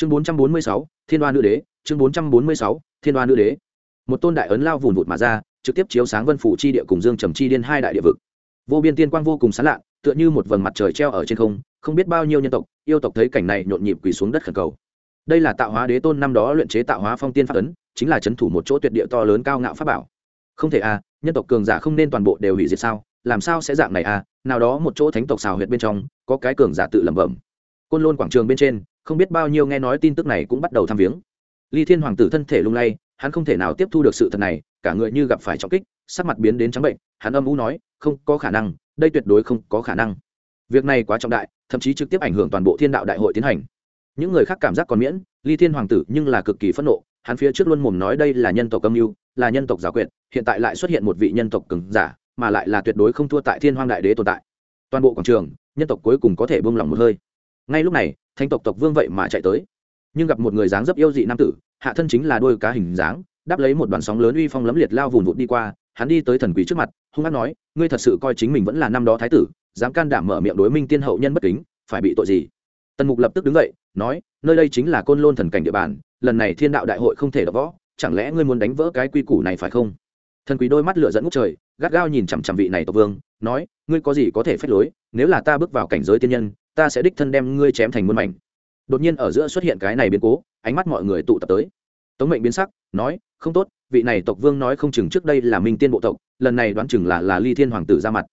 chương bốn trăm bốn mươi sáu, thiên đoan nữ đế, chương bốn trăm bốn mươi sáu, thiên đoan nữ đế. Một tôn đại ấn lao vùn vụt mà ra, trực tiếp chiếu sáng vân phủ chi địa cùng dương trầm chi điên hai đại địa vực. Vô biên tiên quang vô cùng sán lạ, tựa như một vầng mặt trời treo ở trên không không biết bao nhiêu nhân tộc, yêu tộc thấy cảnh này nhộn nhịp quỳ xuống đất khẩn cầu. Đây là tạo hóa đế tôn năm đó luyện chế tạo hóa phong tiên pháp ấn, chính là c h ấ n thủ một chỗ tuyệt địa to lớn cao ngạo pháp bảo. Không thể à nhân tộc cường giả không nên toàn bộ đều hủy diệt sao, làm sao sẽ dạng này à nào đó một chỗ thánh tộc xào huyệt bên trong, có cái cường giả tự lẩm bẩm. Côn lôn quảng trường bên trên không biết bao nhiêu nghe nói tin tức này cũng bắt đầu tham viếng. Ly thiên hoàng tử thân thể lung lay, hắn không thể nào tiếp thu được sự thật này, cả người như gặp phải trọng kích, sắc mặt biến đến trắng bệnh, hắn âm u nói, không có khả năng, đây tuyệt đối không có khả năng. Việc này quá trọng đại, thậm chí trực tiếp ảnh hưởng toàn bộ thiên đạo đại hội tiến hành. Những người khác cảm giác còn miễn, ly thiên hoàng tử nhưng là cực kỳ phẫn nộ, hắn phía trước luôn mồm nói đây là nhân tộc âm mưu, là nhân tộc giả quyệt, hiện tại lại xuất hiện một vị nhân tộc cứng giả, mà lại là tuyệt đối không thua tại thiên hoàng đại đế tồn tại. Toàn bộ quảng trường, nhân tộc cuối cùng có thể bông lòng một hơi. Ngay lúc này thanh tộc tộc vương vậy mà chạy tới. Nhưng gặp một người dáng dấp yêu dị nam tử, hạ thân chính là đôi cá hình dáng, đáp lấy một đoàn sóng lớn uy phong lấm liệt lao vùn vụt đi qua, hắn đi tới thần quý trước mặt, hung hát nói, ngươi thật sự coi chính mình vẫn là năm đó thái tử, dám can đảm mở miệng đối minh tiên hậu nhân bất kính, phải bị tội gì? Tần mục lập tức đứng dậy, nói, nơi đây chính là côn lôn thần cảnh địa bàn, lần này thiên đạo đại hội không thể đập võ chẳng lẽ ngươi muốn đánh vỡ cái quy củ này phải không? Thần quý đôi mắt lửa dẫn ngút trời, gắt gao nhìn chằm chằm vị này tộc vương, nói, ngươi có gì có thể phép lối, nếu là ta bước vào cảnh giới tiên nhân ta sẽ đích thân đem ngươi chém thành muôn mảnh. Đột nhiên ở giữa xuất hiện cái này biến cố, ánh mắt mọi người tụ tập tới. Tống mệnh biến sắc, nói, không tốt, vị này tộc vương nói không chừng trước đây là minh tiên bộ tộc, lần này đoán chừng là là ly thiên hoàng tử ra mặt.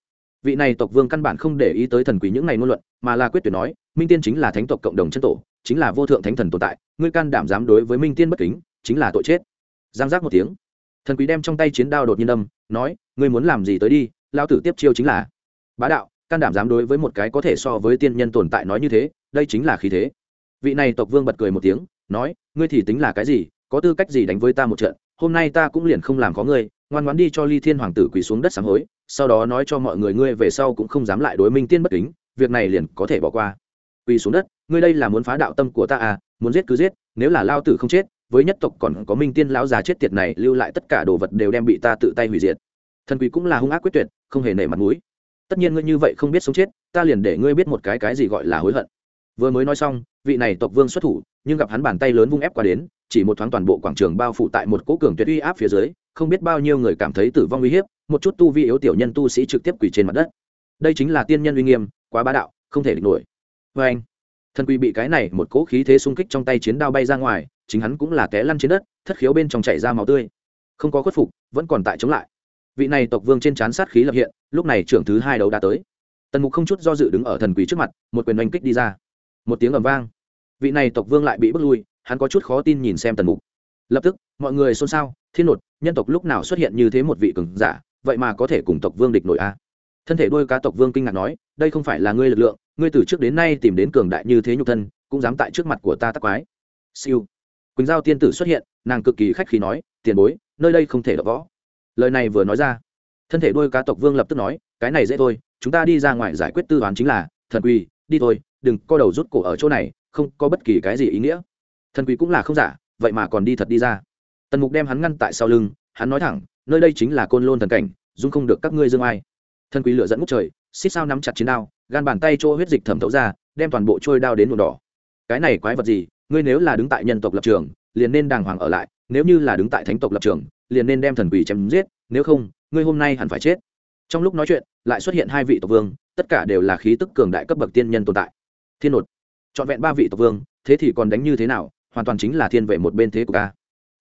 Vị này tộc vương căn bản không để ý tới thần quý những này ngôn luận, mà là quyết tuyệt nói, minh tiên chính là thánh tộc cộng đồng chân tổ, chính là vô thượng thánh thần tồn tại, ngươi can đảm dám đối với minh tiên bất kính, chính là tội chết. Giang giác một tiếng. Thần quý đem trong tay chiến đao đột nhiên đâm, nói, ngươi muốn làm gì tới đi lao tử tiếp chiêu chính là bá đạo can đảm dám đối với một cái có thể so với tiên nhân tồn tại nói như thế, đây chính là khí thế. Vị này tộc vương bật cười một tiếng, nói, ngươi thì tính là cái gì, có tư cách gì đánh với ta một trận, hôm nay ta cũng liền không làm có ngươi, ngoan ngoãn đi cho ly thiên hoàng tử quỳ xuống đất sáng hối, sau đó nói cho mọi người ngươi về sau cũng không dám lại đối minh tiên bất kính, việc này liền có thể bỏ qua. Quỳ xuống đất, ngươi đây là muốn phá đạo tâm của ta à muốn giết cứ giết, nếu là lao tử không chết, với nhất tộc còn có minh tiên lão già chết tiệt này, lưu lại tất cả đồ vật đều đem bị ta tự tay hủy diệt. Thần quỷ cũng là hung ác quyết tuyệt, không hề nể mặt mũi tất nhiên ngươi như vậy không biết sống chết, ta liền để ngươi biết một cái cái gì gọi là hối hận. Vừa mới nói xong, vị này tộc vương xuất thủ, nhưng gặp hắn bàn tay lớn vung ép qua đến, chỉ một thoáng toàn bộ quảng trường bao phủ tại một cỗ cường tuyệt uy áp phía dưới, không biết bao nhiêu người cảm thấy tử vong uy hiếp, một chút tu vi yếu tiểu nhân tu sĩ trực tiếp quỳ trên mặt đất. Đây chính là tiên nhân uy nghiêm, quá bá đạo, không thể địch nổi. Vê anh, thần quỳ bị cái này một cỗ khí thế xung kích trong tay chiến đao bay ra ngoài, chính hắn cũng là té lăn trên đất, thất khiếu bên trong chảy ra máu tươi. Không có khuất phục, vẫn còn tại chống lại vị này tộc vương trên chán sát khí lập hiện, lúc này trưởng thứ hai đấu đã tới. Tần mục không chút do dự đứng ở thần quỷ trước mặt, một quyền oanh kích đi ra. Một tiếng ầm vang. Vị này tộc vương lại bị bước lui, hắn có chút khó tin nhìn xem tần mục. Lập tức, mọi người xôn xao, thiên nột, nhân tộc lúc nào xuất hiện như thế một vị cường giả, vậy mà có thể cùng tộc vương địch nội a? Thân thể đôi cá tộc vương kinh ngạc nói, đây không phải là ngươi lực lượng, ngươi từ trước đến nay tìm đến cường đại như thế nhục thân, cũng dám tại trước mặt của ta tắc quái. Siêu. Quỳnh giao tiên tử xuất hiện, nàng cực kỳ khách khí nói, tiền bối, nơi đây không thể đập võ lời này vừa nói ra, thân thể đôi cá tộc vương lập tức nói, cái này dễ thôi, chúng ta đi ra ngoài giải quyết tư toán chính là, thần quỳ, đi thôi, đừng co đầu rút cổ ở chỗ này, không có bất kỳ cái gì ý nghĩa. Thần quỳ cũng là không giả, vậy mà còn đi thật đi ra. Tần mục đem hắn ngăn tại sau lưng, hắn nói thẳng, nơi đây chính là côn lôn thần cảnh, dung không được các ngươi dương ai. Thần quý lửa dẫn ngút trời, xích sao nắm chặt chiến đao, gan bàn tay chỗ huyết dịch thẩm thấu ra, đem toàn bộ trôi đao đến nhuộm đỏ. Cái này quái vật gì? Ngươi nếu là đứng tại nhân tộc lập trường, liền nên đàng hoàng ở lại, nếu như là đứng tại thánh tộc lập trường liền nên đem thần quỷ chém giết, nếu không, ngươi hôm nay hẳn phải chết. Trong lúc nói chuyện, lại xuất hiện hai vị tộc vương, tất cả đều là khí tức cường đại cấp bậc tiên nhân tồn tại. Thiên nột, trọn vẹn ba vị tộc vương, thế thì còn đánh như thế nào? Hoàn toàn chính là thiên vệ một bên thế của ca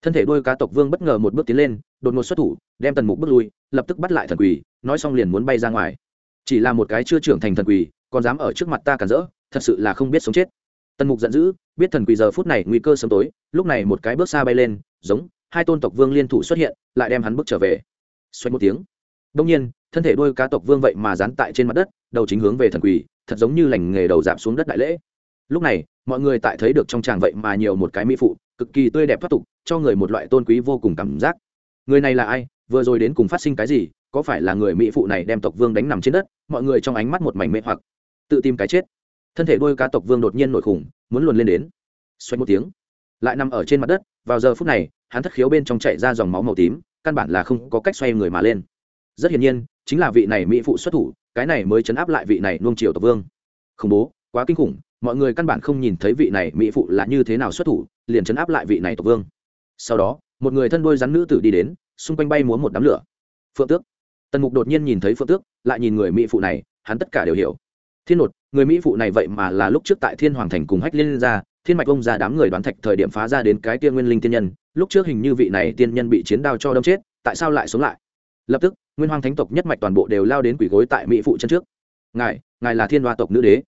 thân thể đôi cá tộc vương bất ngờ một bước tiến lên, đột ngột xuất thủ, đem tần mục bước lui, lập tức bắt lại thần quỳ nói xong liền muốn bay ra ngoài. Chỉ là một cái chưa trưởng thành thần quỳ còn dám ở trước mặt ta cản rỡ, thật sự là không biết sống chết. Tần mục giận dữ, biết thần quỳ giờ phút này nguy cơ sớm tối, lúc này một cái bước xa bay lên, giống hai tôn tộc vương liên thủ xuất hiện, lại đem hắn bước trở về. Xoay một tiếng. Đông nhiên, thân thể đôi cá tộc vương vậy mà dán tại trên mặt đất, đầu chính hướng về thần quỳ, thật giống như lành nghề đầu giảm xuống đất đại lễ. Lúc này, mọi người tại thấy được trong tràng vậy mà nhiều một cái mỹ phụ, cực kỳ tươi đẹp thoát tục, cho người một loại tôn quý vô cùng cảm giác. Người này là ai? Vừa rồi đến cùng phát sinh cái gì? Có phải là người mỹ phụ này đem tộc vương đánh nằm trên đất? Mọi người trong ánh mắt một mảnh mê hoặc. Tự tìm cái chết. Thân thể đôi cá tộc vương đột nhiên nổi khủng, muốn luồn lên đến. Xoay một tiếng lại nằm ở trên mặt đất, vào giờ phút này, hắn thất khiếu bên trong chạy ra dòng máu màu tím, căn bản là không có cách xoay người mà lên. Rất hiển nhiên, chính là vị này mỹ phụ xuất thủ, cái này mới chấn áp lại vị này nuông triều tộc vương. Khủng bố, quá kinh khủng, mọi người căn bản không nhìn thấy vị này mỹ phụ là như thế nào xuất thủ, liền chấn áp lại vị này tộc vương. Sau đó, một người thân đôi rắn nữ tử đi đến, xung quanh bay muốn một đám lửa. Phượng tước. Tần mục đột nhiên nhìn thấy phượng tước, lại nhìn người mỹ phụ này, hắn tất cả đều hiểu. Thiên nột, người mỹ phụ này vậy mà là lúc trước tại thiên hoàng thành cùng hách liên ra thiên mạch ông ra đám người đoán thạch thời điểm phá ra đến cái tiên nguyên linh tiên nhân, lúc trước hình như vị này tiên nhân bị chiến đao cho đâm chết, tại sao lại sống lại? Lập tức, nguyên hoàng thánh tộc nhất mạch toàn bộ đều lao đến quỷ gối tại mỹ phụ chân trước. Ngài ngài là thiên hoa tộc nữ đế.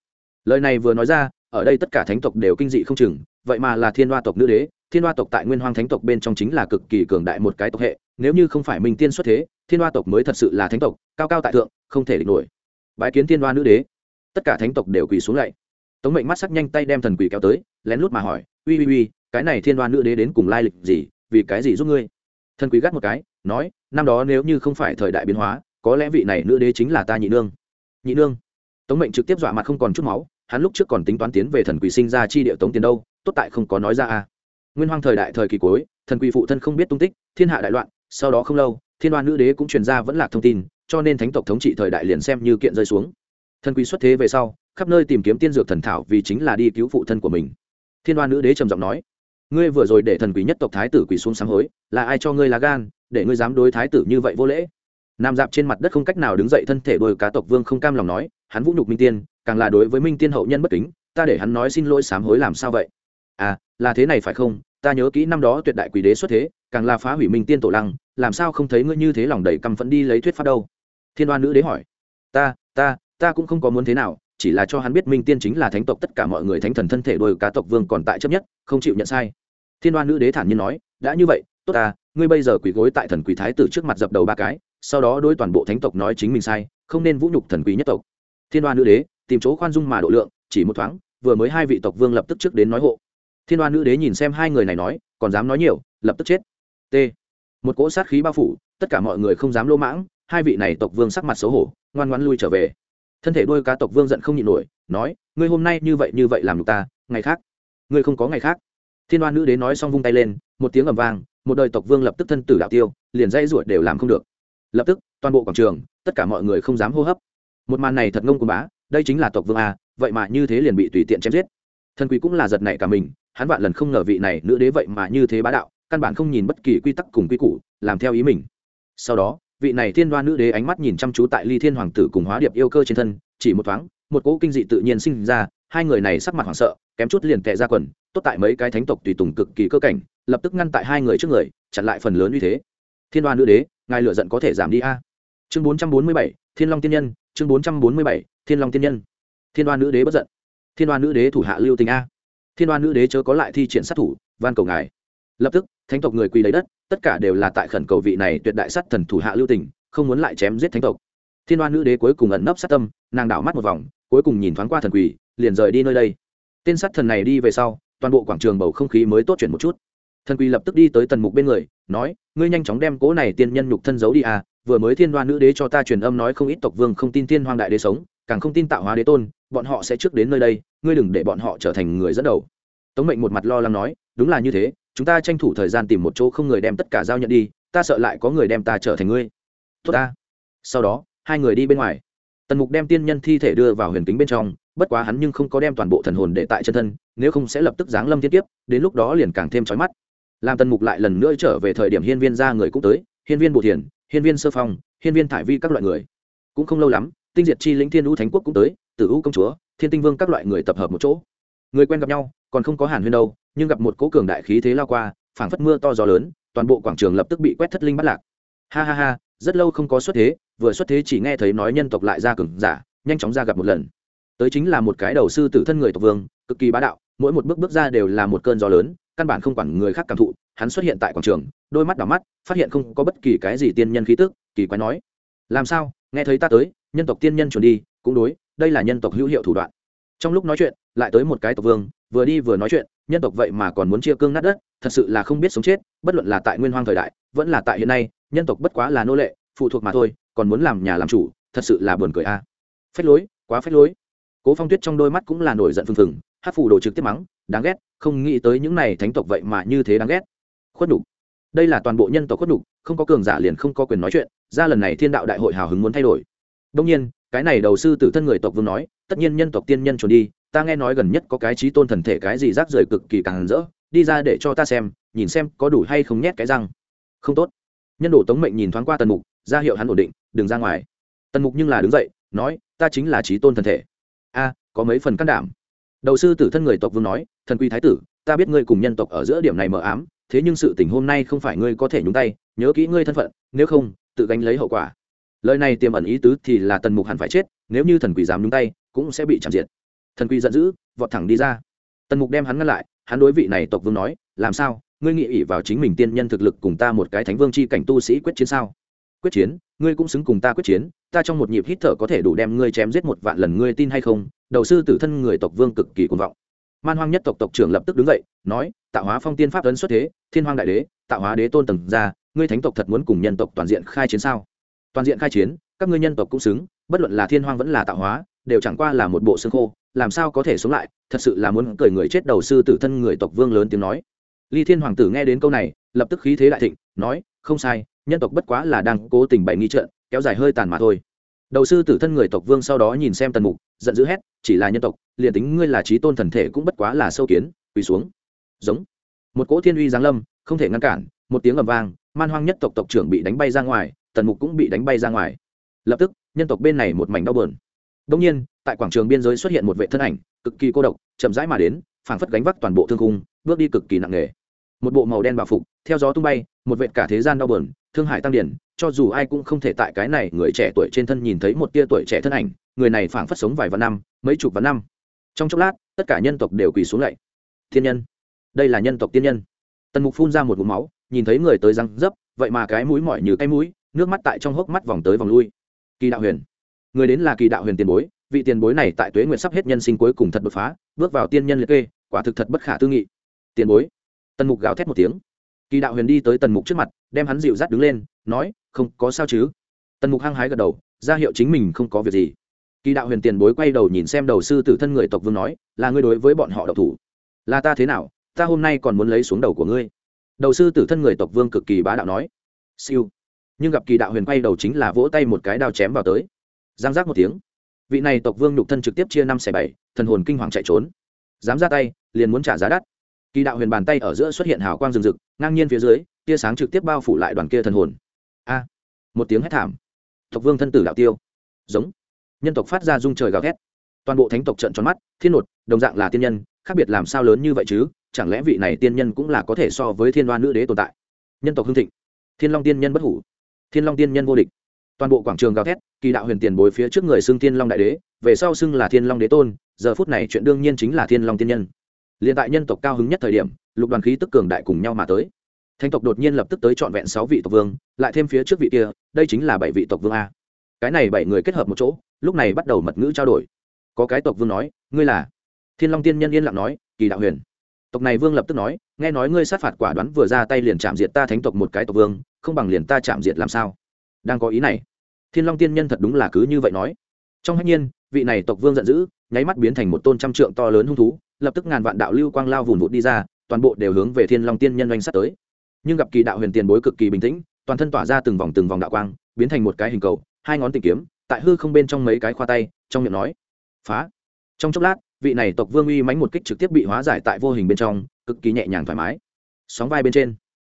Lời này vừa nói ra, ở đây tất cả thánh tộc đều kinh dị không chừng, vậy mà là thiên hoa tộc nữ đế, thiên hoa tộc tại nguyên hoàng thánh tộc bên trong chính là cực kỳ cường đại một cái tộc hệ, nếu như không phải minh tiên xuất thế, thiên hoa tộc mới thật sự là thánh tộc, cao cao tại thượng, không thể địch nổi. Bái kiến thiên hoa nữ đế. Tất cả thánh tộc đều quỳ xuống lạy tống mệnh mắt sắc nhanh tay đem thần quỷ kéo tới, lén lút mà hỏi, uy uy uy, cái này thiên đoan nữ đế đến cùng lai lịch gì, vì cái gì giúp ngươi? Thần quỷ gắt một cái, nói, năm đó nếu như không phải thời đại biến hóa, có lẽ vị này nữ đế chính là ta nhị nương. Nhị nương? Tống mệnh trực tiếp dọa mặt không còn chút máu, hắn lúc trước còn tính toán tiến về thần quỷ sinh ra chi địa tống tiền đâu, tốt tại không có nói ra a. Nguyên hoang thời đại thời kỳ cuối, thần quỷ phụ thân không biết tung tích, thiên hạ đại loạn, sau đó không lâu, thiên đoan nữ đế cũng truyền ra vẫn là thông tin, cho nên thánh tộc thống trị thời đại liền xem như kiện rơi xuống. Thần quỷ xuất thế về sau khắp nơi tìm kiếm tiên dược thần thảo vì chính là đi cứu phụ thân của mình. Thiên đoan nữ đế trầm giọng nói, ngươi vừa rồi để thần quý nhất tộc thái tử quỳ xuống sáng hối, là ai cho ngươi lá gan, để ngươi dám đối thái tử như vậy vô lễ? Nam dạp trên mặt đất không cách nào đứng dậy thân thể đôi cá tộc vương không cam lòng nói, hắn vũ nhục minh tiên, càng là đối với minh tiên hậu nhân bất kính, ta để hắn nói xin lỗi sám hối làm sao vậy? À là thế này phải không? Ta nhớ kỹ năm đó tuyệt đại quỷ đế xuất thế, càng là phá hủy minh tiên tổ lăng, làm sao không thấy ngươi như thế lòng đầy căm phẫn đi lấy thuyết pháp đâu? Thiên đoan nữ đế hỏi, ta ta ta cũng không có muốn thế nào chỉ là cho hắn biết minh tiên chính là thánh tộc, tất cả mọi người thánh thần thân thể đôi cá tộc vương còn tại chấp nhất, không chịu nhận sai. Thiên đoan nữ đế thản nhiên nói, đã như vậy, tốt ta, ngươi bây giờ quỳ gối tại thần quỷ thái tử trước mặt dập đầu ba cái, sau đó đối toàn bộ thánh tộc nói chính mình sai, không nên vũ nhục thần quỷ nhất tộc. Thiên đoan nữ đế, tìm chỗ khoan dung mà độ lượng, chỉ một thoáng, vừa mới hai vị tộc vương lập tức trước đến nói hộ. Thiên đoan nữ đế nhìn xem hai người này nói, còn dám nói nhiều, lập tức chết. T. Một cỗ sát khí bao phủ, tất cả mọi người không dám lỗ mãng, hai vị này tộc vương sắc mặt xấu hổ, ngoan ngoan lui trở về thân thể đôi cá tộc vương giận không nhịn nổi, nói, ngươi hôm nay như vậy như vậy làm được ta, ngày khác, ngươi không có ngày khác. Thiên đoan nữ đế nói xong vung tay lên, một tiếng ầm vang, một đời tộc vương lập tức thân tử đạo tiêu, liền dây ruột đều làm không được. Lập tức, toàn bộ quảng trường, tất cả mọi người không dám hô hấp. Một màn này thật ngông cuồng bá, đây chính là tộc vương a, vậy mà như thế liền bị tùy tiện chém giết. Thần quý cũng là giật nảy cả mình, hắn vạn lần không ngờ vị này nữ đế vậy mà như thế bá đạo, căn bản không nhìn bất kỳ quy tắc cùng quy củ, làm theo ý mình. Sau đó vị này thiên đoan nữ đế ánh mắt nhìn chăm chú tại ly thiên hoàng tử cùng hóa điệp yêu cơ trên thân, chỉ một thoáng, một cỗ kinh dị tự nhiên sinh ra, hai người này sắc mặt hoảng sợ, kém chút liền tệ ra quần, tốt tại mấy cái thánh tộc tùy tùng cực kỳ cơ cảnh, lập tức ngăn tại hai người trước người, chặn lại phần lớn uy thế. Thiên đoan nữ đế, ngài lựa giận có thể giảm đi a. Chương bốn trăm bốn mươi bảy, thiên long tiên nhân, chương bốn trăm bốn mươi bảy, thiên long tiên nhân. Thiên đoan nữ đế bất giận. Thiên đoan nữ đế thủ hạ lưu tình a. Thiên đoan nữ đế chớ có lại thi triển sát thủ, van cầu ngài. Lập tức, thánh tộc người quỳ lấy đất tất cả đều là tại khẩn cầu vị này tuyệt đại sát thần thủ hạ lưu tình không muốn lại chém giết thánh tộc. Thiên đoan nữ đế cuối cùng ẩn nấp sát tâm nàng đảo mắt một vòng cuối cùng nhìn thoáng qua thần quỷ, liền rời đi nơi đây. Tên sát thần này đi về sau toàn bộ quảng trường bầu không khí mới tốt chuyển một chút. Thần quỷ lập tức đi tới tần mục bên người nói ngươi nhanh chóng đem cố này tiên nhân nhục thân giấu đi à vừa mới thiên đoan nữ đế cho ta truyền âm nói không ít tộc vương không tin thiên hoàng đại đế sống càng không tin tạo hóa đế tôn bọn họ sẽ trước đến nơi đây ngươi đừng để bọn họ trở thành người dẫn đầu. Tống mệnh một mặt lo lắng nói đúng là như thế chúng ta tranh thủ thời gian tìm một chỗ không người đem tất cả giao nhận đi, ta sợ lại có người đem ta trở thành ngươi. Tốt ta. Sau đó, hai người đi bên ngoài. Tần mục đem tiên nhân thi thể đưa vào huyền kính bên trong, bất quá hắn nhưng không có đem toàn bộ thần hồn để tại chân thân, nếu không sẽ lập tức giáng lâm thiên tiếp đến lúc đó liền càng thêm trói mắt. Làm tần mục lại lần nữa trở về thời điểm hiên viên ra người cũng tới, hiên viên bồ thiền, hiên viên sơ phong, hiên viên thải vi các loại người. Cũng không lâu lắm, tinh diệt chi lĩnh thiên u thánh quốc cũng tới, tử u công chúa, thiên tinh vương các loại người tập hợp một chỗ. Người quen gặp nhau còn không có hàn huyên đâu, nhưng gặp một cỗ cường đại khí thế lao qua, phảng phất mưa to gió lớn, toàn bộ quảng trường lập tức bị quét thất linh bắt lạc. Ha ha ha, rất lâu không có xuất thế, vừa xuất thế chỉ nghe thấy nói nhân tộc lại ra cường giả, nhanh chóng ra gặp một lần. Tới chính là một cái đầu sư tử thân người tộc vương, cực kỳ bá đạo, mỗi một bước bước ra đều là một cơn gió lớn, căn bản không quản người khác cảm thụ, hắn xuất hiện tại quảng trường, đôi mắt đỏ mắt, phát hiện không có bất kỳ cái gì tiên nhân khí tức, kỳ quái nói, làm sao? Nghe thấy ta tới, nhân tộc tiên nhân chuẩn đi, cũng đối, đây là nhân tộc hữu hiệu thủ đoạn. Trong lúc nói chuyện, lại tới một cái tộc vương vừa đi vừa nói chuyện nhân tộc vậy mà còn muốn chia cương nát đất thật sự là không biết sống chết bất luận là tại nguyên hoang thời đại vẫn là tại hiện nay nhân tộc bất quá là nô lệ phụ thuộc mà thôi còn muốn làm nhà làm chủ thật sự là buồn cười a. À. phách lối quá phách lối. Cố phong tuyết trong đôi mắt cũng là nổi giận phừng phừng hát phủ đồ trực tiếp mắng đáng ghét không nghĩ tới những này thánh tộc vậy mà như thế đáng ghét. Khuất đủ, đây là toàn bộ nhân tộc khuất đủ, không có cường giả liền không có quyền nói chuyện ra lần này thiên đạo đại hội hào hứng muốn thay đổi. Đông nhiên cái này đầu sư tử thân người tộc vương nói tất nhiên nhân tộc tiên nhân trốn đi ta nghe nói gần nhất có cái trí tôn thần thể cái gì rác rưởi cực kỳ càng rỡ, đi ra để cho ta xem, nhìn xem có đủ hay không nhét cái răng. Không tốt. Nhân đồ tống mệnh nhìn thoáng qua tần mục, ra hiệu hắn ổn định, đừng ra ngoài. Tần mục nhưng là đứng dậy, nói, ta chính là trí tôn thần thể. A, có mấy phần can đảm. Đầu sư tử thân người tộc vương nói, thần quy thái tử, ta biết ngươi cùng nhân tộc ở giữa điểm này mờ ám, thế nhưng sự tình hôm nay không phải ngươi có thể nhúng tay, nhớ kỹ ngươi thân phận, nếu không, tự gánh lấy hậu quả. Lời này tiềm ẩn ý tứ thì là tần mục hẳn phải chết, nếu như thần quỷ dám nhúng tay, cũng sẽ bị chạm diệt thần quy giận dữ, vọt thẳng đi ra. Tần mục đem hắn ngăn lại, hắn đối vị này tộc vương nói, làm sao? Ngươi nghĩ ỉ vào chính mình tiên nhân thực lực cùng ta một cái thánh vương c h i cảnh tu sĩ quyết chiến sao? Quyết chiến? Ngươi cũng xứng cùng ta quyết chiến, ta trong một nhịp hít thở có thể đủ đem ngươi chém giết một vạn lần, ngươi tin hay không? Đầu sư tử thân người tộc vương cực kỳ cuồng vọng. Man hoang nhất tộc tộc trưởng lập tức đứng dậy, nói, tạo hóa phong tiên pháp ấn xuất thế, thiên hoang đại đế, tạo hóa đế tôn tầng ra, ngươi thánh tộc thật muốn cùng nhân tộc toàn diện khai chiến sao? Toàn diện khai chiến, các ngươi nhân tộc cũng xứng, bất luận là thiên hoang vẫn là tạo hóa, đều chẳng qua là một bộ xương khô làm sao có thể sống lại, thật sự là muốn cười người chết đầu sư tử thân người tộc vương lớn tiếng nói. Ly thiên hoàng tử nghe đến câu này, lập tức khí thế đại thịnh, nói, không sai, nhân tộc bất quá là đang cố tình bày nghi trợn kéo dài hơi tàn mà thôi. Đầu sư tử thân người tộc vương sau đó nhìn xem tần mục, giận dữ hét, chỉ là nhân tộc, liền tính ngươi là trí tôn thần thể cũng bất quá là sâu kiến, quỳ xuống. Giống. Một cỗ thiên uy giáng lâm, không thể ngăn cản, một tiếng ầm vang, man hoang nhất tộc tộc trưởng bị đánh bay ra ngoài, tần mục cũng bị đánh bay ra ngoài. Lập tức, nhân tộc bên này một mảnh đau bờn đông nhiên tại quảng trường biên giới xuất hiện một vệ thân ảnh, cực kỳ cô độc, chậm rãi mà đến, phảng phất gánh vác toàn bộ thương cung bước đi cực kỳ nặng nề. Một bộ màu đen bảo phục, theo gió tung bay, một vệ cả thế gian đau bờn thương hải tăng điển, cho dù ai cũng không thể tại cái này người trẻ tuổi trên thân nhìn thấy một tia tuổi trẻ thân ảnh, người này phảng phất sống vài vạn năm, mấy chục vạn năm. Trong chốc lát, tất cả nhân tộc đều quỳ xuống lạy. Thiên nhân, đây là nhân tộc tiên nhân. Tần mục phun ra một vùng máu, nhìn thấy người tới răng dấp, vậy mà cái mũi mỏi như cái mũi, nước mắt tại trong hốc mắt vòng tới vòng lui. Kỳ đạo huyền, người đến là kỳ đạo huyền tiền bối vị tiền bối này tại tuế nguyện sắp hết nhân sinh cuối cùng thật đột phá, bước vào tiên nhân liệt kê, quả thực thật bất khả tư nghị. Tiền bối, tần mục gào thét một tiếng. Kỳ đạo huyền đi tới tần mục trước mặt, đem hắn dịu dắt đứng lên, nói, không, có sao chứ? Tần mục hăng hái gật đầu, ra hiệu chính mình không có việc gì. Kỳ đạo huyền tiền bối quay đầu nhìn xem đầu sư tử thân người tộc vương nói, là ngươi đối với bọn họ độc thủ. Là ta thế nào? Ta hôm nay còn muốn lấy xuống đầu của ngươi. Đầu sư tử thân người tộc vương cực kỳ bá đạo nói, siêu. Nhưng gặp kỳ đạo huyền quay đầu chính là vỗ tay một cái đao chém vào tới. Giang giác một tiếng vị này tộc vương nhục thân trực tiếp chia năm xẻ bảy, thần hồn kinh hoàng chạy trốn. Dám ra tay, liền muốn trả giá đắt. Kỳ đạo huyền bàn tay ở giữa xuất hiện hào quang rừng rực, ngang nhiên phía dưới, tia sáng trực tiếp bao phủ lại đoàn kia thần hồn. A! Một tiếng hét thảm. Tộc vương thân tử đạo tiêu. Giống. Nhân tộc phát ra dung trời gào thét. Toàn bộ thánh tộc trận tròn mắt, thiên nột, đồng dạng là tiên nhân, khác biệt làm sao lớn như vậy chứ? Chẳng lẽ vị này tiên nhân cũng là có thể so với thiên đoan nữ đế tồn tại? Nhân tộc hưng thịnh. Thiên long tiên nhân bất hủ. Thiên long tiên nhân vô địch toàn bộ quảng trường gào thét, kỳ đạo huyền tiền bối phía trước người xưng thiên long đại đế, về sau xưng là thiên long đế tôn, giờ phút này chuyện đương nhiên chính là thiên long tiên nhân. Liền tại nhân tộc cao hứng nhất thời điểm, lục đoàn khí tức cường đại cùng nhau mà tới. Thanh tộc đột nhiên lập tức tới trọn vẹn sáu vị tộc vương, lại thêm phía trước vị kia, đây chính là bảy vị tộc vương a. Cái này bảy người kết hợp một chỗ, lúc này bắt đầu mật ngữ trao đổi. Có cái tộc vương nói, ngươi là? Thiên long tiên nhân yên lặng nói, kỳ đạo huyền. Tộc này vương lập tức nói, nghe nói ngươi sát phạt quả đoán vừa ra tay liền chạm diệt ta thánh tộc một cái tộc vương, không bằng liền ta chạm diệt làm sao? Đang có ý này. Thiên long tiên nhân thật đúng là cứ như vậy nói. Trong hách nhiên, vị này tộc vương giận dữ, nháy mắt biến thành một tôn trăm trượng to lớn hung thú, lập tức ngàn vạn đạo lưu quang lao vùn vụt đi ra, toàn bộ đều hướng về thiên long tiên nhân doanh sát tới. Nhưng gặp kỳ đạo huyền tiền bối cực kỳ bình tĩnh, toàn thân tỏa ra từng vòng từng vòng đạo quang, biến thành một cái hình cầu, hai ngón tìm kiếm, tại hư không bên trong mấy cái khoa tay, trong miệng nói, phá. Trong chốc lát, vị này tộc vương uy mánh một kích trực tiếp bị hóa giải tại vô hình bên trong, cực kỳ nhẹ nhàng thoải mái. Sóng vai bên trên,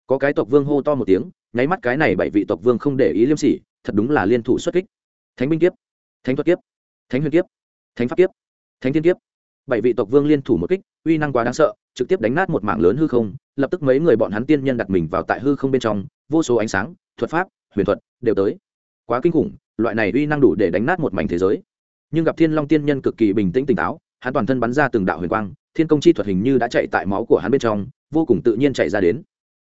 có cái tộc vương hô to một tiếng nháy mắt cái này bảy vị tộc vương không để ý liêm sỉ, thật đúng là liên thủ xuất kích. Thánh binh kiếp, thánh thuật kiếp, thánh huyền kiếp, thánh pháp kiếp, thánh thiên kiếp. Bảy vị tộc vương liên thủ một kích, uy năng quá đáng sợ, trực tiếp đánh nát một mạng lớn hư không, lập tức mấy người bọn hắn tiên nhân đặt mình vào tại hư không bên trong, vô số ánh sáng, thuật pháp, huyền thuật đều tới. Quá kinh khủng, loại này uy năng đủ để đánh nát một mảnh thế giới. Nhưng gặp thiên long tiên nhân cực kỳ bình tĩnh tỉnh táo, hắn toàn thân bắn ra từng đạo huyền quang, thiên công chi thuật hình như đã chạy tại máu của hắn bên trong, vô cùng tự nhiên chạy ra đến.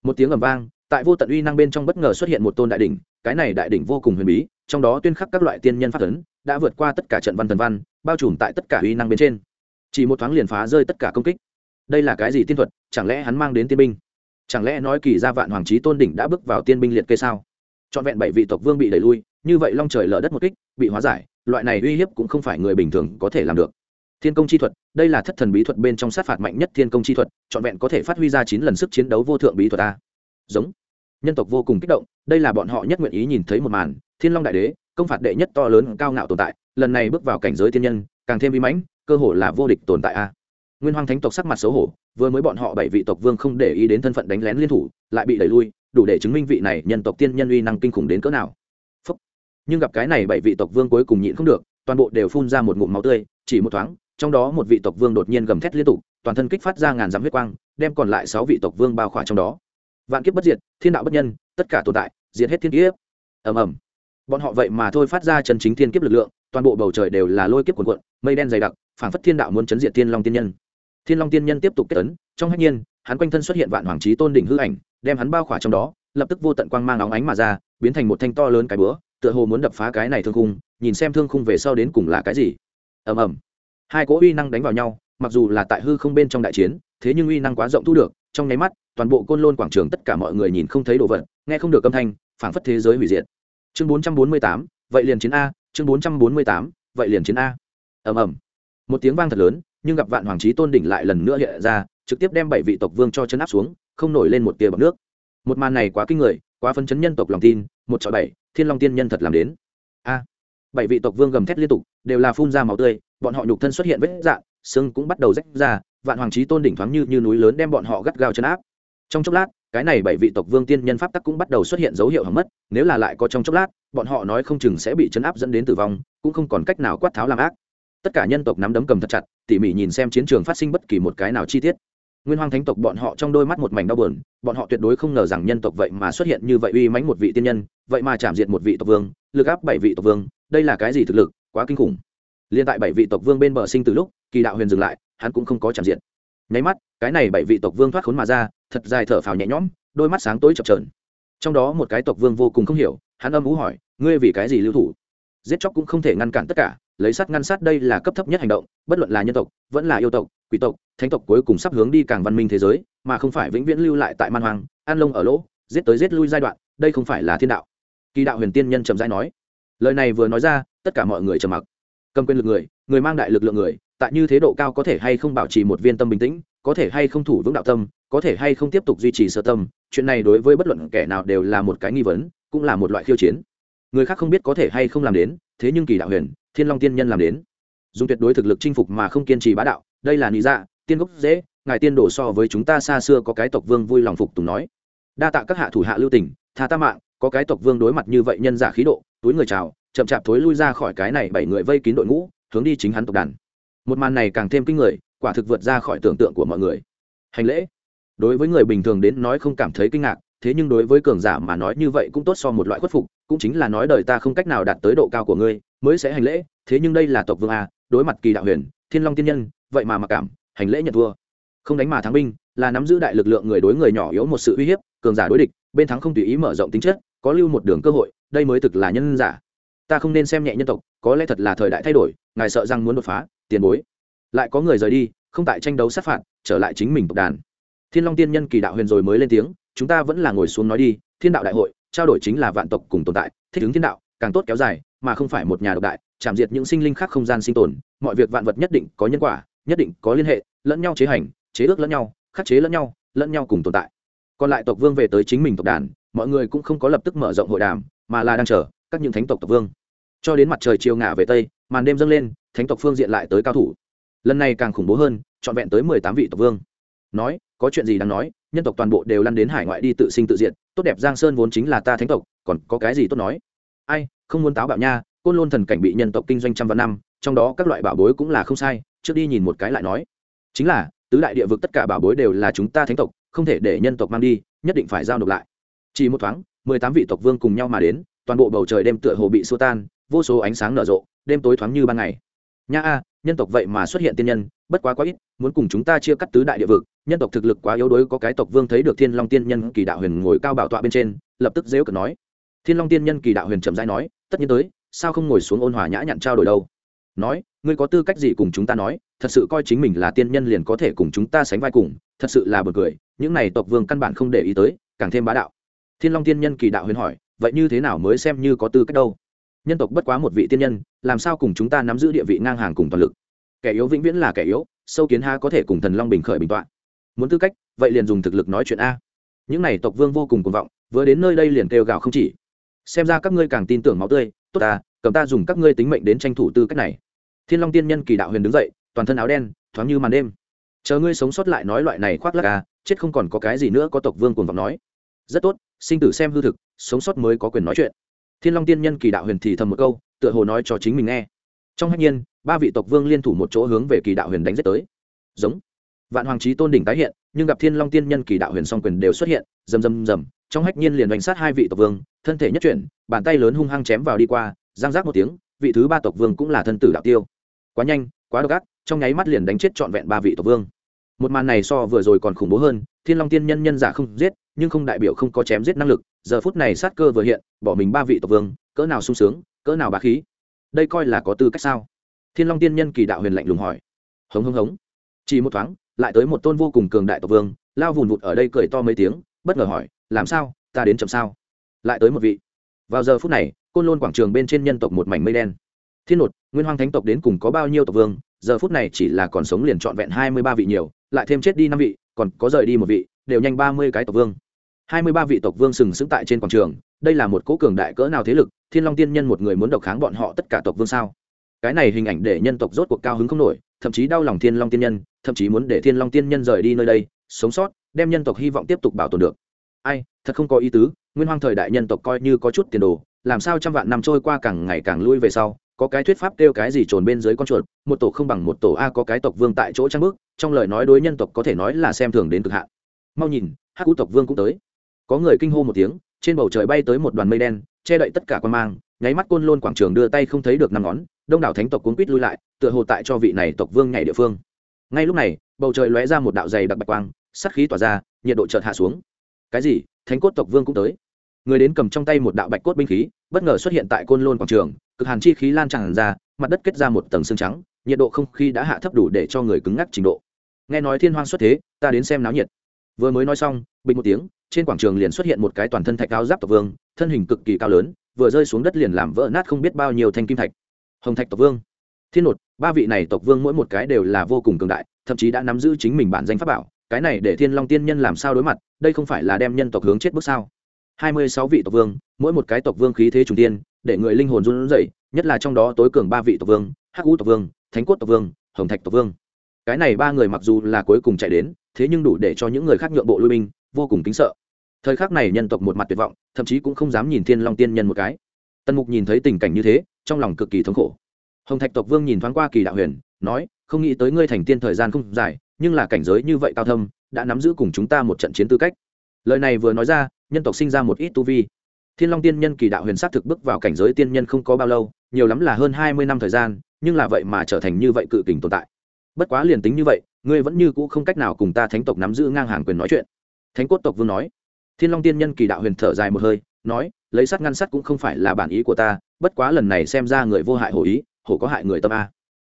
Một tiếng ầm vang tại vô tận uy năng bên trong bất ngờ xuất hiện một tôn đại đỉnh, cái này đại đỉnh vô cùng huyền bí, trong đó tuyên khắc các loại tiên nhân pháp ấn, đã vượt qua tất cả trận văn thần văn, bao trùm tại tất cả uy năng bên trên. Chỉ một thoáng liền phá rơi tất cả công kích. Đây là cái gì tiên thuật, chẳng lẽ hắn mang đến tiên binh? Chẳng lẽ nói kỳ gia vạn hoàng trí tôn đỉnh đã bước vào tiên binh liệt kê sao? Trọn vẹn bảy vị tộc vương bị đẩy lui, như vậy long trời lở đất một kích, bị hóa giải, loại này uy hiếp cũng không phải người bình thường có thể làm được. Thiên công chi thuật, đây là thất thần bí thuật bên trong sát phạt mạnh nhất thiên công chi thuật, trọn vẹn có thể phát huy ra chín lần sức chiến đấu vô thượng bí thuật a giống. Nhân tộc vô cùng kích động, đây là bọn họ nhất nguyện ý nhìn thấy một màn, thiên long đại đế, công phạt đệ nhất to lớn cao ngạo tồn tại, lần này bước vào cảnh giới thiên nhân, càng thêm vi mãnh, cơ hồ là vô địch tồn tại a. Nguyên hoàng thánh tộc sắc mặt xấu hổ, vừa mới bọn họ bảy vị tộc vương không để ý đến thân phận đánh lén liên thủ, lại bị đẩy lui, đủ để chứng minh vị này nhân tộc tiên nhân uy năng kinh khủng đến cỡ nào. Phúc. nhưng gặp cái này bảy vị tộc vương cuối cùng nhịn không được, toàn bộ đều phun ra một ngụm máu tươi, chỉ một thoáng, trong đó một vị tộc vương đột nhiên gầm thét liên tục, toàn thân kích phát ra ngàn dặm huyết quang, đem còn lại sáu vị tộc vương bao khỏa trong đó vạn kiếp bất diệt, thiên đạo bất nhân, tất cả tồn tại, diệt hết thiên kiếp. Ầm ầm. Bọn họ vậy mà thôi phát ra chân chính thiên kiếp lực lượng, toàn bộ bầu trời đều là lôi kiếp cuồn cuộn, mây đen dày đặc, phảng phất thiên đạo muốn chấn diệt thiên long tiên nhân. Thiên long tiên nhân tiếp tục kết ấn, trong hách nhiên, hắn quanh thân xuất hiện vạn hoàng trí tôn đỉnh hư ảnh, đem hắn bao khỏa trong đó, lập tức vô tận quang mang óng ánh mà ra, biến thành một thanh to lớn cái búa, tựa hồ muốn đập phá cái này thương khung, nhìn xem thương khung về sau đến cùng là cái gì. Ầm ầm. Hai cỗ uy năng đánh vào nhau, mặc dù là tại hư không bên trong đại chiến, thế nhưng uy năng quá rộng thu được, trong nháy mắt toàn bộ côn lôn quảng trường tất cả mọi người nhìn không thấy đồ vật nghe không được âm thanh phảng phất thế giới hủy diệt. Chương bốn trăm bốn mươi tám vậy liền chiến a chương bốn trăm bốn mươi tám vậy liền chiến a. Ầm ầm. Một tiếng vang thật lớn nhưng gặp vạn hoàng trí tôn đỉnh lại lần nữa hiện ra trực tiếp đem bảy vị tộc vương cho chân áp xuống không nổi lên một tia bọc nước. Một màn này quá kinh người quá phân chấn nhân tộc lòng tin một chọi bảy thiên long tiên nhân thật làm đến. A. Bảy vị tộc vương gầm thét liên tục đều là phun ra máu tươi bọn họ nhục thân xuất hiện vết dạng xương cũng bắt đầu rách ra vạn hoàng trí tôn đỉnh thoáng như, như núi lớn đem bọn họ gắt gao chân áp trong chốc lát, cái này bảy vị tộc vương tiên nhân pháp tắc cũng bắt đầu xuất hiện dấu hiệu hỏng mất, nếu là lại có trong chốc lát, bọn họ nói không chừng sẽ bị chấn áp dẫn đến tử vong, cũng không còn cách nào quát tháo làm ác. Tất cả nhân tộc nắm đấm cầm thật chặt, tỉ mỉ nhìn xem chiến trường phát sinh bất kỳ một cái nào chi tiết. Nguyên hoàng thánh tộc bọn họ trong đôi mắt một mảnh đau buồn, bọn họ tuyệt đối không ngờ rằng nhân tộc vậy mà xuất hiện như vậy uy mãnh một vị tiên nhân, vậy mà chạm diệt một vị tộc vương, lực áp bảy vị tộc vương, đây là cái gì thực lực, quá kinh khủng. Liên tại bảy vị tộc vương bên bờ sinh từ lúc, kỳ đạo huyền dừng lại, hắn cũng không có chạm diệt nháy mắt, cái này bảy vị tộc vương thoát khốn mà ra thật dài thở phào nhẹ nhõm, đôi mắt sáng tối chập trờn trong đó một cái tộc vương vô cùng không hiểu, hắn âm ú hỏi, ngươi vì cái gì lưu thủ? Giết chóc cũng không thể ngăn cản tất cả, lấy sắt ngăn sát đây là cấp thấp nhất hành động, bất luận là nhân tộc, vẫn là yêu tộc, quỷ tộc, thánh tộc cuối cùng sắp hướng đi càng văn minh thế giới, mà không phải vĩnh viễn lưu lại tại man hoang an lông ở lỗ, giết tới giết lui giai đoạn, đây không phải là thiên đạo. Kỳ đạo huyền tiên nhân trầm giai nói. Lời này vừa nói ra, tất cả mọi người trầm mặc. Cầm quyền lực người người mang đại lực lượng người, tại như thế độ cao có thể hay không bảo trì một viên tâm bình tĩnh có thể hay không thủ vững đạo tâm, có thể hay không tiếp tục duy trì sơ tâm, chuyện này đối với bất luận kẻ nào đều là một cái nghi vấn, cũng là một loại khiêu chiến. Người khác không biết có thể hay không làm đến, thế nhưng kỳ đạo huyền, thiên long tiên nhân làm đến. Dùng tuyệt đối thực lực chinh phục mà không kiên trì bá đạo, đây là lý dạ tiên gốc dễ, ngài tiên đổ so với chúng ta xa xưa có cái tộc vương vui lòng phục tùng nói. Đa tạ các hạ thủ hạ lưu tỉnh tha ta mạng, có cái tộc vương đối mặt như vậy nhân giả khí độ, túi người chào, chậm chạp thối lui ra khỏi cái này bảy người vây kín đội ngũ, hướng đi chính hắn tộc đàn. Một màn này càng thêm kinh người quả thực vượt ra khỏi tưởng tượng của mọi người. Hành lễ. Đối với người bình thường đến nói không cảm thấy kinh ngạc, thế nhưng đối với cường giả mà nói như vậy cũng tốt so một loại khuất phục, cũng chính là nói đời ta không cách nào đạt tới độ cao của ngươi, mới sẽ hành lễ, thế nhưng đây là tộc vương a, đối mặt kỳ đạo huyền, thiên long tiên nhân, vậy mà mặc cảm, hành lễ nhận thua. Không đánh mà thắng binh, là nắm giữ đại lực lượng người đối người nhỏ yếu một sự uy hiếp, cường giả đối địch, bên thắng không tùy ý mở rộng tính chất, có lưu một đường cơ hội, đây mới thực là nhân giả. Ta không nên xem nhẹ nhân tộc, có lẽ thật là thời đại thay đổi, ngài sợ rằng muốn đột phá, tiền bối lại có người rời đi, không tại tranh đấu sát phạt, trở lại chính mình tộc đàn. Thiên long tiên nhân kỳ đạo huyền rồi mới lên tiếng, chúng ta vẫn là ngồi xuống nói đi, thiên đạo đại hội, trao đổi chính là vạn tộc cùng tồn tại, thích ứng thiên đạo, càng tốt kéo dài, mà không phải một nhà độc đại, chạm diệt những sinh linh khác không gian sinh tồn, mọi việc vạn vật nhất định có nhân quả, nhất định có liên hệ, lẫn nhau chế hành, chế ước lẫn nhau, khắc chế lẫn nhau lẫn nhau cùng tồn tại. Còn lại tộc vương về tới chính mình tộc đàn, mọi người cũng không có lập tức mở rộng hội đàm, mà là đang chờ các những thánh tộc tộc vương. Cho đến mặt trời chiều ngả về tây, màn đêm dâng lên, thánh tộc phương diện lại tới cao thủ lần này càng khủng bố hơn, trọn vẹn tới mười tám vị tộc vương. Nói, có chuyện gì đáng nói, nhân tộc toàn bộ đều lăn đến hải ngoại đi tự sinh tự diện tốt đẹp giang sơn vốn chính là ta thánh tộc, còn có cái gì tốt nói? Ai, không muốn táo bạo nha, côn lôn thần cảnh bị nhân tộc kinh doanh trăm vạn năm, trong đó các loại bảo bối cũng là không sai, trước đi nhìn một cái lại nói. Chính là, tứ đại địa vực tất cả bảo bối đều là chúng ta thánh tộc, không thể để nhân tộc mang đi, nhất định phải giao nộp lại. Chỉ một thoáng, mười tám vị tộc vương cùng nhau mà đến, toàn bộ bầu trời đêm tựa hồ bị xua tan, vô số ánh sáng nở rộ, đêm tối thoáng như ban ngày nha a, nhân tộc vậy mà xuất hiện tiên nhân, bất quá quá ít, muốn cùng chúng ta chia cắt tứ đại địa vực, nhân tộc thực lực quá yếu đuối, có cái tộc vương thấy được thiên long tiên nhân kỳ đạo huyền ngồi cao bảo tọa bên trên, lập tức dễ cợt nói. Thiên long tiên nhân kỳ đạo huyền chậm rãi nói, tất nhiên tới, sao không ngồi xuống ôn hòa nhã nhặn trao đổi đâu? Nói, ngươi có tư cách gì cùng chúng ta nói, thật sự coi chính mình là tiên nhân liền có thể cùng chúng ta sánh vai cùng, thật sự là bật cười, những này tộc vương căn bản không để ý tới, càng thêm bá đạo. Thiên long tiên nhân kỳ đạo huyền hỏi, vậy như thế nào mới xem như có tư cách đâu? Nhân tộc bất quá một vị tiên nhân, làm sao cùng chúng ta nắm giữ địa vị ngang hàng cùng toàn lực? Kẻ yếu vĩnh viễn là kẻ yếu, sâu kiến ha có thể cùng thần long bình khởi bình tọa. Muốn tư cách, vậy liền dùng thực lực nói chuyện a. Những này tộc vương vô cùng cuồng vọng, vừa đến nơi đây liền kêu gào không chỉ. Xem ra các ngươi càng tin tưởng máu tươi, tốt ta, cầm ta dùng các ngươi tính mệnh đến tranh thủ tư cách này. Thiên long tiên nhân kỳ đạo huyền đứng dậy, toàn thân áo đen, thoáng như màn đêm. Chờ ngươi sống sót lại nói loại này khoác lắc à chết không còn có cái gì nữa có tộc vương cuồng vọng nói. Rất tốt, sinh tử xem hư thực, sống sót mới có quyền nói chuyện thiên long tiên nhân kỳ đạo huyền thì thầm một câu, tựa hồ nói cho chính mình nghe. Trong hách nhiên, ba vị tộc vương liên thủ một chỗ hướng về kỳ đạo huyền đánh giết tới. Giống. Vạn hoàng trí tôn đỉnh tái hiện, nhưng gặp thiên long tiên nhân kỳ đạo huyền song quyền đều xuất hiện, rầm rầm rầm. Trong hách nhiên liền đánh sát hai vị tộc vương, thân thể nhất chuyển, bàn tay lớn hung hăng chém vào đi qua giang giác một tiếng, vị thứ ba tộc vương cũng là thân tử đạo tiêu. Quá nhanh, quá độc ác, trong nháy mắt liền đánh chết trọn vẹn ba vị tộc vương. Một màn này so vừa rồi còn khủng bố hơn, thiên long tiên nhân nhân giả không giết nhưng không đại biểu không có chém giết năng lực, giờ phút này sát cơ vừa hiện, bỏ mình ba vị tộc vương, cỡ nào sung sướng, cỡ nào bá khí. Đây coi là có tư cách sao? Thiên long tiên nhân kỳ đạo huyền lạnh lùng hỏi. Hống hống hống. Chỉ một thoáng, lại tới một tôn vô cùng cường đại tộc vương, lao vùn vụt ở đây cười to mấy tiếng, bất ngờ hỏi, làm sao? Ta đến chậm sao? Lại tới một vị. Vào giờ phút này, côn lôn quảng trường bên trên nhân tộc một mảnh mây đen. Thiên nột, nguyên hoàng thánh tộc đến cùng có bao nhiêu tộc vương? Giờ phút này chỉ là còn sống liền trọn vẹn hai mươi ba vị nhiều, lại thêm chết đi năm vị, còn có rời đi một vị, đều nhanh ba mươi cái tộc vương hai mươi ba vị tộc vương sừng sững tại trên quảng trường, đây là một cố cường đại cỡ nào thế lực? Thiên long tiên nhân một người muốn độc kháng bọn họ tất cả tộc vương sao? Cái này hình ảnh để nhân tộc rốt cuộc cao hứng không nổi, thậm chí đau lòng thiên long tiên nhân, thậm chí muốn để thiên long tiên nhân rời đi nơi đây, sống sót, đem nhân tộc hy vọng tiếp tục bảo tồn được. Ai, thật không có ý tứ, nguyên hoang thời đại nhân tộc coi như có chút tiền đồ, làm sao trăm vạn năm trôi qua càng ngày càng lui về sau, có cái thuyết pháp kêu cái gì trồn bên dưới con chuột, một tổ không bằng một tổ a có cái tộc vương tại chỗ trang bước, trong lời nói đối nhân tộc có thể nói là xem thường đến cực hạn. Mau nhìn, hắc cú tộc vương cũng tới có người kinh hô một tiếng, trên bầu trời bay tới một đoàn mây đen, che đậy tất cả quan mang, nháy mắt côn lôn quảng trường đưa tay không thấy được năm ngón, đông đảo thánh tộc cuốn quýt lui lại, tựa hồ tại cho vị này tộc vương nhảy địa phương. Ngay lúc này, bầu trời lóe ra một đạo dày đặc bạch quang sắt khí tỏa ra, nhiệt độ chợt hạ xuống. Cái gì? Thánh cốt tộc vương cũng tới. Người đến cầm trong tay một đạo bạch cốt binh khí, bất ngờ xuất hiện tại côn lôn quảng trường, cực hàn chi khí lan tràn ra, mặt đất kết ra một tầng xương trắng, nhiệt độ không khí đã hạ thấp đủ để cho người cứng ngắc trình độ. Nghe nói thiên hoang xuất thế, ta đến xem náo nhiệt. Vừa mới nói xong, bình một tiếng trên quảng trường liền xuất hiện một cái toàn thân thạch cao giáp tộc vương, thân hình cực kỳ cao lớn, vừa rơi xuống đất liền làm vỡ nát không biết bao nhiêu thanh kim thạch. Hồng thạch tộc vương. Thiên nột, ba vị này tộc vương mỗi một cái đều là vô cùng cường đại, thậm chí đã nắm giữ chính mình bản danh pháp bảo, cái này để thiên long tiên nhân làm sao đối mặt, đây không phải là đem nhân tộc hướng chết bước sao? Hai mươi sáu vị tộc vương, mỗi một cái tộc vương khí thế trùng tiên, để người linh hồn run rẩy, nhất là trong đó tối cường ba vị tộc vương, hắc u tộc vương, thánh cốt tộc vương, hồng thạch tộc vương. Cái này ba người mặc dù là cuối cùng chạy đến, thế nhưng đủ để cho những người khác nhượng bộ lui binh, vô cùng kính sợ thời khắc này nhân tộc một mặt tuyệt vọng, thậm chí cũng không dám nhìn thiên long tiên nhân một cái. Tần mục nhìn thấy tình cảnh như thế, trong lòng cực kỳ thống khổ. Hồng thạch tộc vương nhìn thoáng qua kỳ đạo huyền, nói, không nghĩ tới ngươi thành tiên thời gian không dài, nhưng là cảnh giới như vậy cao thâm, đã nắm giữ cùng chúng ta một trận chiến tư cách. Lời này vừa nói ra, nhân tộc sinh ra một ít tu vi. Thiên long tiên nhân kỳ đạo huyền s á t thực bước vào cảnh giới tiên nhân không có bao lâu, nhiều lắm là hơn hai mươi năm thời gian, nhưng là vậy mà trở thành như vậy cự kình tồn tại. Bất quá liền tính như vậy, ngươi vẫn như cũ không cách nào cùng ta thánh tộc nắm giữ ngang hàng quyền nói chuyện. Thánh cốt tộc vương nói thiên long tiên nhân kỳ đạo huyền thở dài một hơi, nói, lấy sắt ngăn sắt cũng không phải là bản ý của ta, bất quá lần này xem ra người vô hại hổ ý, hổ có hại người tâm a.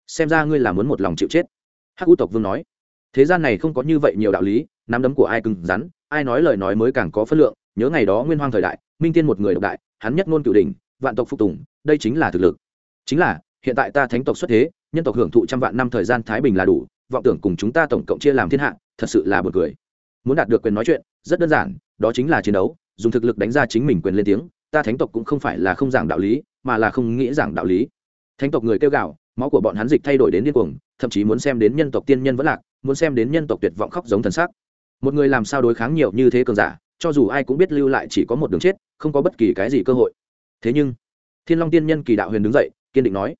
Xem ra ngươi là muốn một lòng chịu chết. Hắc u tộc vương nói, thế gian này không có như vậy nhiều đạo lý, nắm đấm của ai cứng rắn, ai nói lời nói mới càng có phất lượng, nhớ ngày đó nguyên hoang thời đại, minh tiên một người độc đại, hắn nhất ngôn cửu đình vạn tộc phục tùng, đây chính là thực lực. Chính là, hiện tại ta thánh tộc xuất thế, nhân tộc hưởng thụ trăm vạn năm thời gian thái bình là đủ, vọng tưởng cùng chúng ta tổng cộng chia làm thiên hạ, thật sự là buồn cười muốn đạt được quyền nói chuyện, rất đơn giản, đó chính là chiến đấu, dùng thực lực đánh ra chính mình quyền lên tiếng, ta thánh tộc cũng không phải là không giảng đạo lý, mà là không nghĩ giảng đạo lý. Thánh tộc người kêu gạo máu của bọn hắn dịch thay đổi đến điên cuồng, thậm chí muốn xem đến nhân tộc tiên nhân vẫn lạc, muốn xem đến nhân tộc tuyệt vọng khóc giống thần sắc. Một người làm sao đối kháng nhiều như thế cường giả, cho dù ai cũng biết lưu lại chỉ có một đường chết, không có bất kỳ cái gì cơ hội. Thế nhưng, thiên long tiên nhân kỳ đạo huyền đứng dậy, kiên định nói,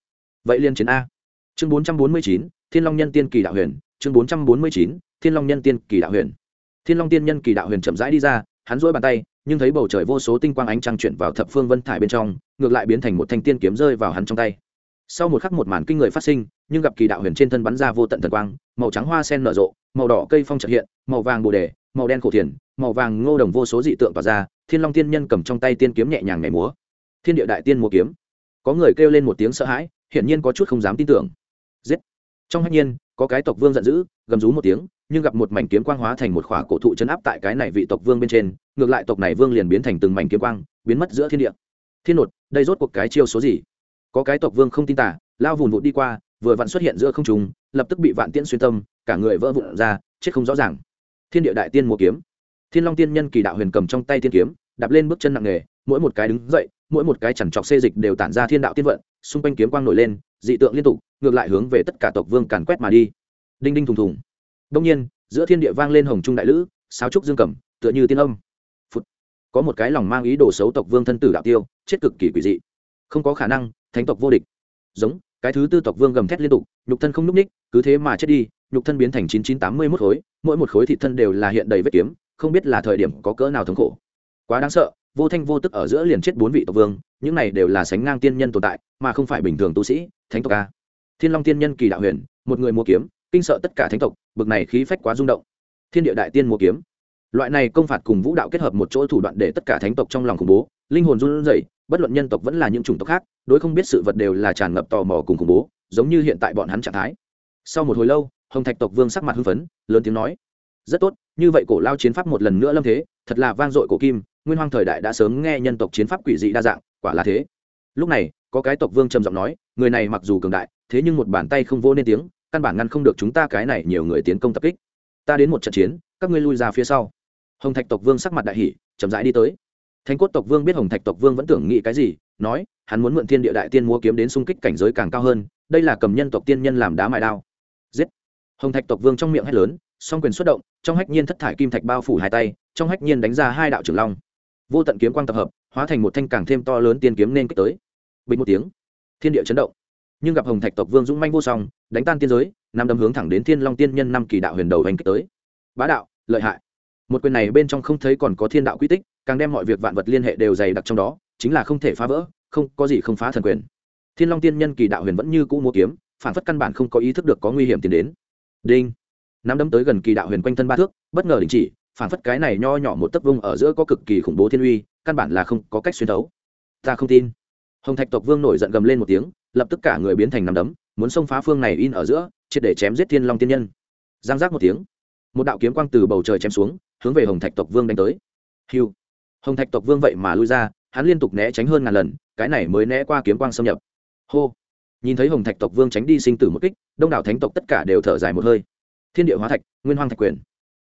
vậy liên chiến a. Chương bốn trăm bốn mươi chín, thiên long nhân tiên kỳ đạo huyền, chương bốn trăm bốn mươi chín, thiên long nhân tiên kỳ đạo huyền thiên long tiên nhân kỳ đạo huyền chậm rãi đi ra, hắn rỗi bàn tay, nhưng thấy bầu trời vô số tinh quang ánh trăng chuyển vào thập phương vân thải bên trong, ngược lại biến thành một thanh tiên kiếm rơi vào hắn trong tay. Sau một khắc một màn kinh người phát sinh, nhưng gặp kỳ đạo huyền trên thân bắn ra vô tận thần quang, màu trắng hoa sen nở rộ, màu đỏ cây phong trợ hiện, màu vàng bồ đề, màu đen cổ thiền, màu vàng ngô đồng vô số dị tượng tỏa ra, thiên long tiên nhân cầm trong tay tiên kiếm nhẹ nhàng nhảy múa. Thiên địa đại tiên múa kiếm. Có người kêu lên một tiếng sợ hãi, hiển nhiên có chút không dám tin tưởng trong hách nhiên, có cái tộc vương giận dữ, gầm rú một tiếng, nhưng gặp một mảnh kiếm quang hóa thành một khỏa cổ thụ chấn áp tại cái này vị tộc vương bên trên, ngược lại tộc này vương liền biến thành từng mảnh kiếm quang, biến mất giữa thiên địa. Thiên nột, đây rốt cuộc cái chiêu số gì? Có cái tộc vương không tin tả lao vùn vụt đi qua, vừa vặn xuất hiện giữa không trùng lập tức bị vạn tiễn xuyên tâm, cả người vỡ vụn ra, chết không rõ ràng. Thiên địa đại tiên mua kiếm. Thiên long tiên nhân kỳ đạo huyền cầm trong tay tiên kiếm, đạp lên bước chân nặng nề, mỗi một cái đứng dậy, mỗi một cái chẳng chọc xê dịch đều tản ra thiên đạo tiên vận xung quanh kiếm quang nổi lên, dị tượng liên tục, ngược lại hướng về tất cả tộc vương càn quét mà đi. Đinh đinh thùng thùng. Đông nhiên, giữa thiên địa vang lên hồng trung đại lữ, sáo trúc dương cầm tựa như tiên âm. Phụt. có một cái lòng mang ý đồ xấu tộc vương thân tử đạo tiêu, chết cực kỳ quỷ dị. Không có khả năng, thánh tộc vô địch. Giống, cái thứ tư tộc vương gầm thét liên tục, nhục thân không n ú c ních, cứ thế mà chết đi, nhục thân biến thành chín chín tám mươi mốt khối, mỗi một khối thị thân đều là hiện đầy vết kiếm, không biết là thời điểm có cỡ nào thống khổ. Quá đáng sợ vô thanh vô tức ở giữa liền chết bốn vị tộc vương, những này đều là sánh ngang tiên nhân tồn tại, mà không phải bình thường tu sĩ, thánh tộc a. Thiên long tiên nhân kỳ đạo huyền, một người mua kiếm, kinh sợ tất cả thánh tộc, bực này khí phách quá rung động. Thiên địa đại tiên mua kiếm. Loại này công phạt cùng vũ đạo kết hợp một chỗ thủ đoạn để tất cả thánh tộc trong lòng khủng bố, linh hồn run rẩy, bất luận nhân tộc vẫn là những chủng tộc khác, đối không biết sự vật đều là tràn ngập tò mò cùng khủng bố, giống như hiện tại bọn hắn trạng thái. Sau một hồi lâu, hồng thạch tộc vương sắc mặt hưng phấn, lớn tiếng nói, rất tốt, như vậy cổ lao chiến pháp một lần nữa lâm thế, thật là vang dội cổ kim nguyên hoang thời đại đã sớm nghe nhân tộc chiến pháp quỷ dị đa dạng, quả là thế. Lúc này, có cái tộc vương trầm giọng nói, người này mặc dù cường đại, thế nhưng một bàn tay không vô nên tiếng, căn bản ngăn không được chúng ta cái này nhiều người tiến công tập kích. Ta đến một trận chiến, các ngươi lui ra phía sau. Hồng thạch tộc vương sắc mặt đại hỷ chậm rãi đi tới. Thánh cốt tộc vương biết hồng thạch tộc vương vẫn tưởng nghĩ cái gì, nói, hắn muốn mượn thiên địa đại tiên múa kiếm đến xung kích cảnh giới càng cao hơn, đây là cầm nhân tộc tiên nhân làm đá mại đao. Giết! Hồng thạch tộc vương trong miệng hét lớn, song quyền xuất động, trong hách nhiên thất thải kim thạch bao phủ hai tay, trong hách nhiên đánh ra hai đạo trưởng long vô tận kiếm quang tập hợp, hóa thành một thanh càng thêm to lớn tiên kiếm nên kích tới. Bình một tiếng, thiên địa chấn động. Nhưng gặp hồng thạch tộc vương dũng manh vô song, đánh tan tiên giới năm đâm hướng thẳng đến thiên long tiên nhân năm kỳ đạo huyền đầu hành kích tới. Bá đạo, lợi hại. Một quyền này bên trong không thấy còn có thiên đạo quy tích, càng đem mọi việc vạn vật liên hệ đều dày đặc trong đó, chính là không thể phá vỡ, không có gì không phá thần quyền. Thiên long tiên nhân kỳ đạo huyền vẫn như cũ mua kiếm, phản phất căn bản không có ý thức được có nguy hiểm tiến đến. Đinh. Nắm đấm tới gần kỳ đạo huyền quanh thân ba thước, bất ngờ đình chỉ phản phất cái này nho nhỏ một tấc vung ở giữa có cực kỳ khủng bố thiên uy, căn bản là không có cách xuyên thấu. Ta không tin. Hồng thạch tộc vương nổi giận gầm lên một tiếng, lập tức cả người biến thành nắm đấm, muốn xông phá phương này in ở giữa, triệt để chém giết thiên long tiên nhân. Giang giác một tiếng, một đạo kiếm quang từ bầu trời chém xuống, hướng về hồng thạch tộc vương đánh tới. Hiu hồng thạch tộc vương vậy mà lui ra, hắn liên tục né tránh hơn ngàn lần, cái này mới né qua kiếm quang xâm nhập. Hô. Nhìn thấy hồng thạch tộc vương tránh đi sinh tử một kích, đông đảo thánh tộc tất cả đều thở dài một hơi. Thiên địa hóa thạch, nguyên hoang thạch quyền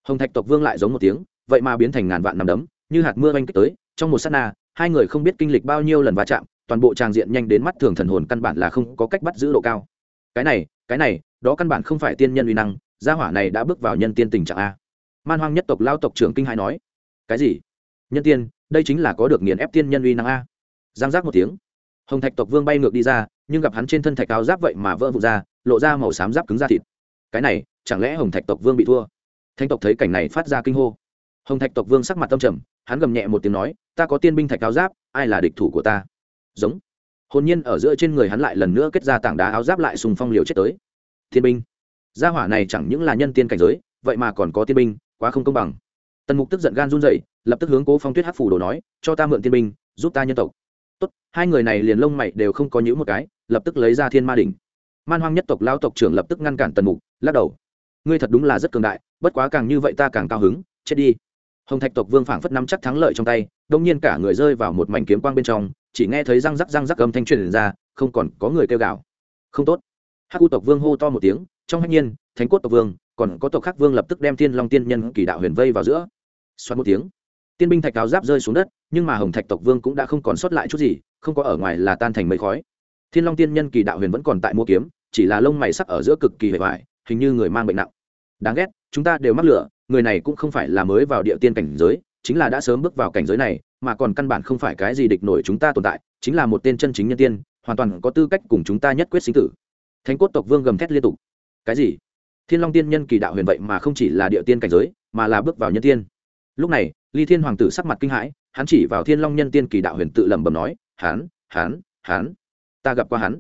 hồng thạch tộc vương lại giống một tiếng, vậy mà biến thành ngàn vạn nằm đấm, như hạt mưa oanh kích tới, trong một s á t na, hai người không biết kinh lịch bao nhiêu lần va chạm, toàn bộ tràng diện nhanh đến mắt thường thần hồn căn bản là không có cách bắt giữ độ cao. Cái này cái này, đó căn bản không phải tiên nhân uy năng, gia hỏa này đã bước vào nhân tiên tình trạng a. Man hoang nhất tộc lao tộc trưởng kinh hai nói. Cái gì? Nhân tiên, đây chính là có được nghiền ép tiên nhân uy năng a. Giang giác một tiếng. Hồng thạch tộc vương bay ngược đi ra, nhưng gặp hắn trên thân thạch áo giáp vậy mà vỡ vụt ra, lộ ra màu xám giáp cứng da thịt. Cái này, chẳng lẽ hồng thạch tộc vương bị thua? Thanh tộc thấy cảnh này phát ra kinh hô. Hồng thạch tộc vương sắc mặt tâm trầm, hắn gầm nhẹ một tiếng nói, ta có tiên binh thạch áo giáp, ai là địch thủ của ta? Giống. Hồn nhiên ở giữa trên người hắn lại lần nữa kết ra tảng đá áo giáp lại sùng phong liều chết tới. Thiên binh. Gia hỏa này chẳng những là nhân tiên cảnh giới, vậy mà còn có tiên binh, quá không công bằng. Tần mục tức giận gan run dậy lập tức hướng cố phong tuyết hát phủ đồ nói, cho ta mượn tiên binh, giúp ta nhân tộc. Tốt. Hai người này liền lông mày đều không có nhữ một cái, lập tức lấy ra thiên ma đỉnh. Man hoang nhất tộc lao tộc trưởng lập tức ngăn cản tần mục, lắc đầu ngươi thật đúng là rất cường đại, bất quá càng như vậy ta càng cao hứng, chết đi. Hồng thạch tộc vương phảng phất nắm chắc thắng lợi trong tay, đông nhiên cả người rơi vào một mảnh kiếm quang bên trong, chỉ nghe thấy răng rắc răng rắc âm thanh truyền ra, không còn có người kêu gào. Không tốt. Hắc u tộc vương hô to một tiếng, trong hạnh nhiên, thánh cốt tộc vương, còn có tộc Khắc vương lập tức đem thiên long tiên nhân kỳ đạo huyền vây vào giữa. Xoắn một tiếng, tiên binh thạch áo giáp rơi xuống đất, nhưng mà hồng thạch tộc vương cũng đã không còn sót lại chút gì, không có ở ngoài là tan thành mây khói. Thiên long tiên nhân kỳ đạo huyền vẫn còn tại mua kiếm, chỉ là lông mày sắc ở giữa cực kỳ hề hoài hình như người mang bệnh nặng. Đáng ghét, chúng ta đều mắc lửa, người này cũng không phải là mới vào địa tiên cảnh giới, chính là đã sớm bước vào cảnh giới này, mà còn căn bản không phải cái gì địch nổi chúng ta tồn tại, chính là một tên chân chính nhân tiên, hoàn toàn có tư cách cùng chúng ta nhất quyết sinh tử. Thánh cốt tộc vương gầm thét liên tục. Cái gì? Thiên long tiên nhân kỳ đạo huyền vậy mà không chỉ là địa tiên cảnh giới, mà là bước vào nhân tiên. Lúc này, ly thiên hoàng tử sắc mặt kinh hãi, hắn chỉ vào thiên long nhân tiên kỳ đạo huyền tự lẩm bẩm nói, hắn hắn hắn, ta gặp qua hắn.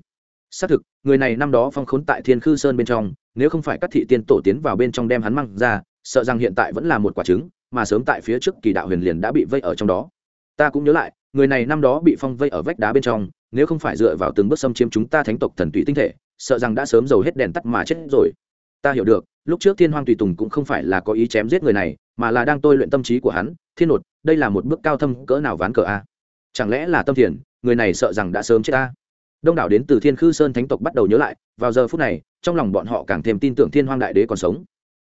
Xác thực, người này năm đó phong khốn tại thiên khư sơn bên trong nếu không phải các thị tiên tổ tiến vào bên trong đem hắn mang ra, sợ rằng hiện tại vẫn là một quả trứng, mà sớm tại phía trước kỳ đạo huyền liền đã bị vây ở trong đó. Ta cũng nhớ lại, người này năm đó bị phong vây ở vách đá bên trong, nếu không phải dựa vào từng bước xâm chiếm chúng ta thánh tộc thần tụy tinh thể, sợ rằng đã sớm dầu hết đèn tắt mà chết rồi. Ta hiểu được, lúc trước thiên hoang tùy tùng cũng không phải là có ý chém giết người này, mà là đang tôi luyện tâm trí của hắn. Thiên nột, đây là một bước cao thâm cỡ nào ván cờ a? Chẳng lẽ là tâm thiền, người này sợ rằng đã sớm chết ta? Đông đảo đến từ thiên khư sơn thánh tộc bắt đầu nhớ lại, vào giờ phút này, trong lòng bọn họ càng thêm tin tưởng thiên hoang đại đế còn sống.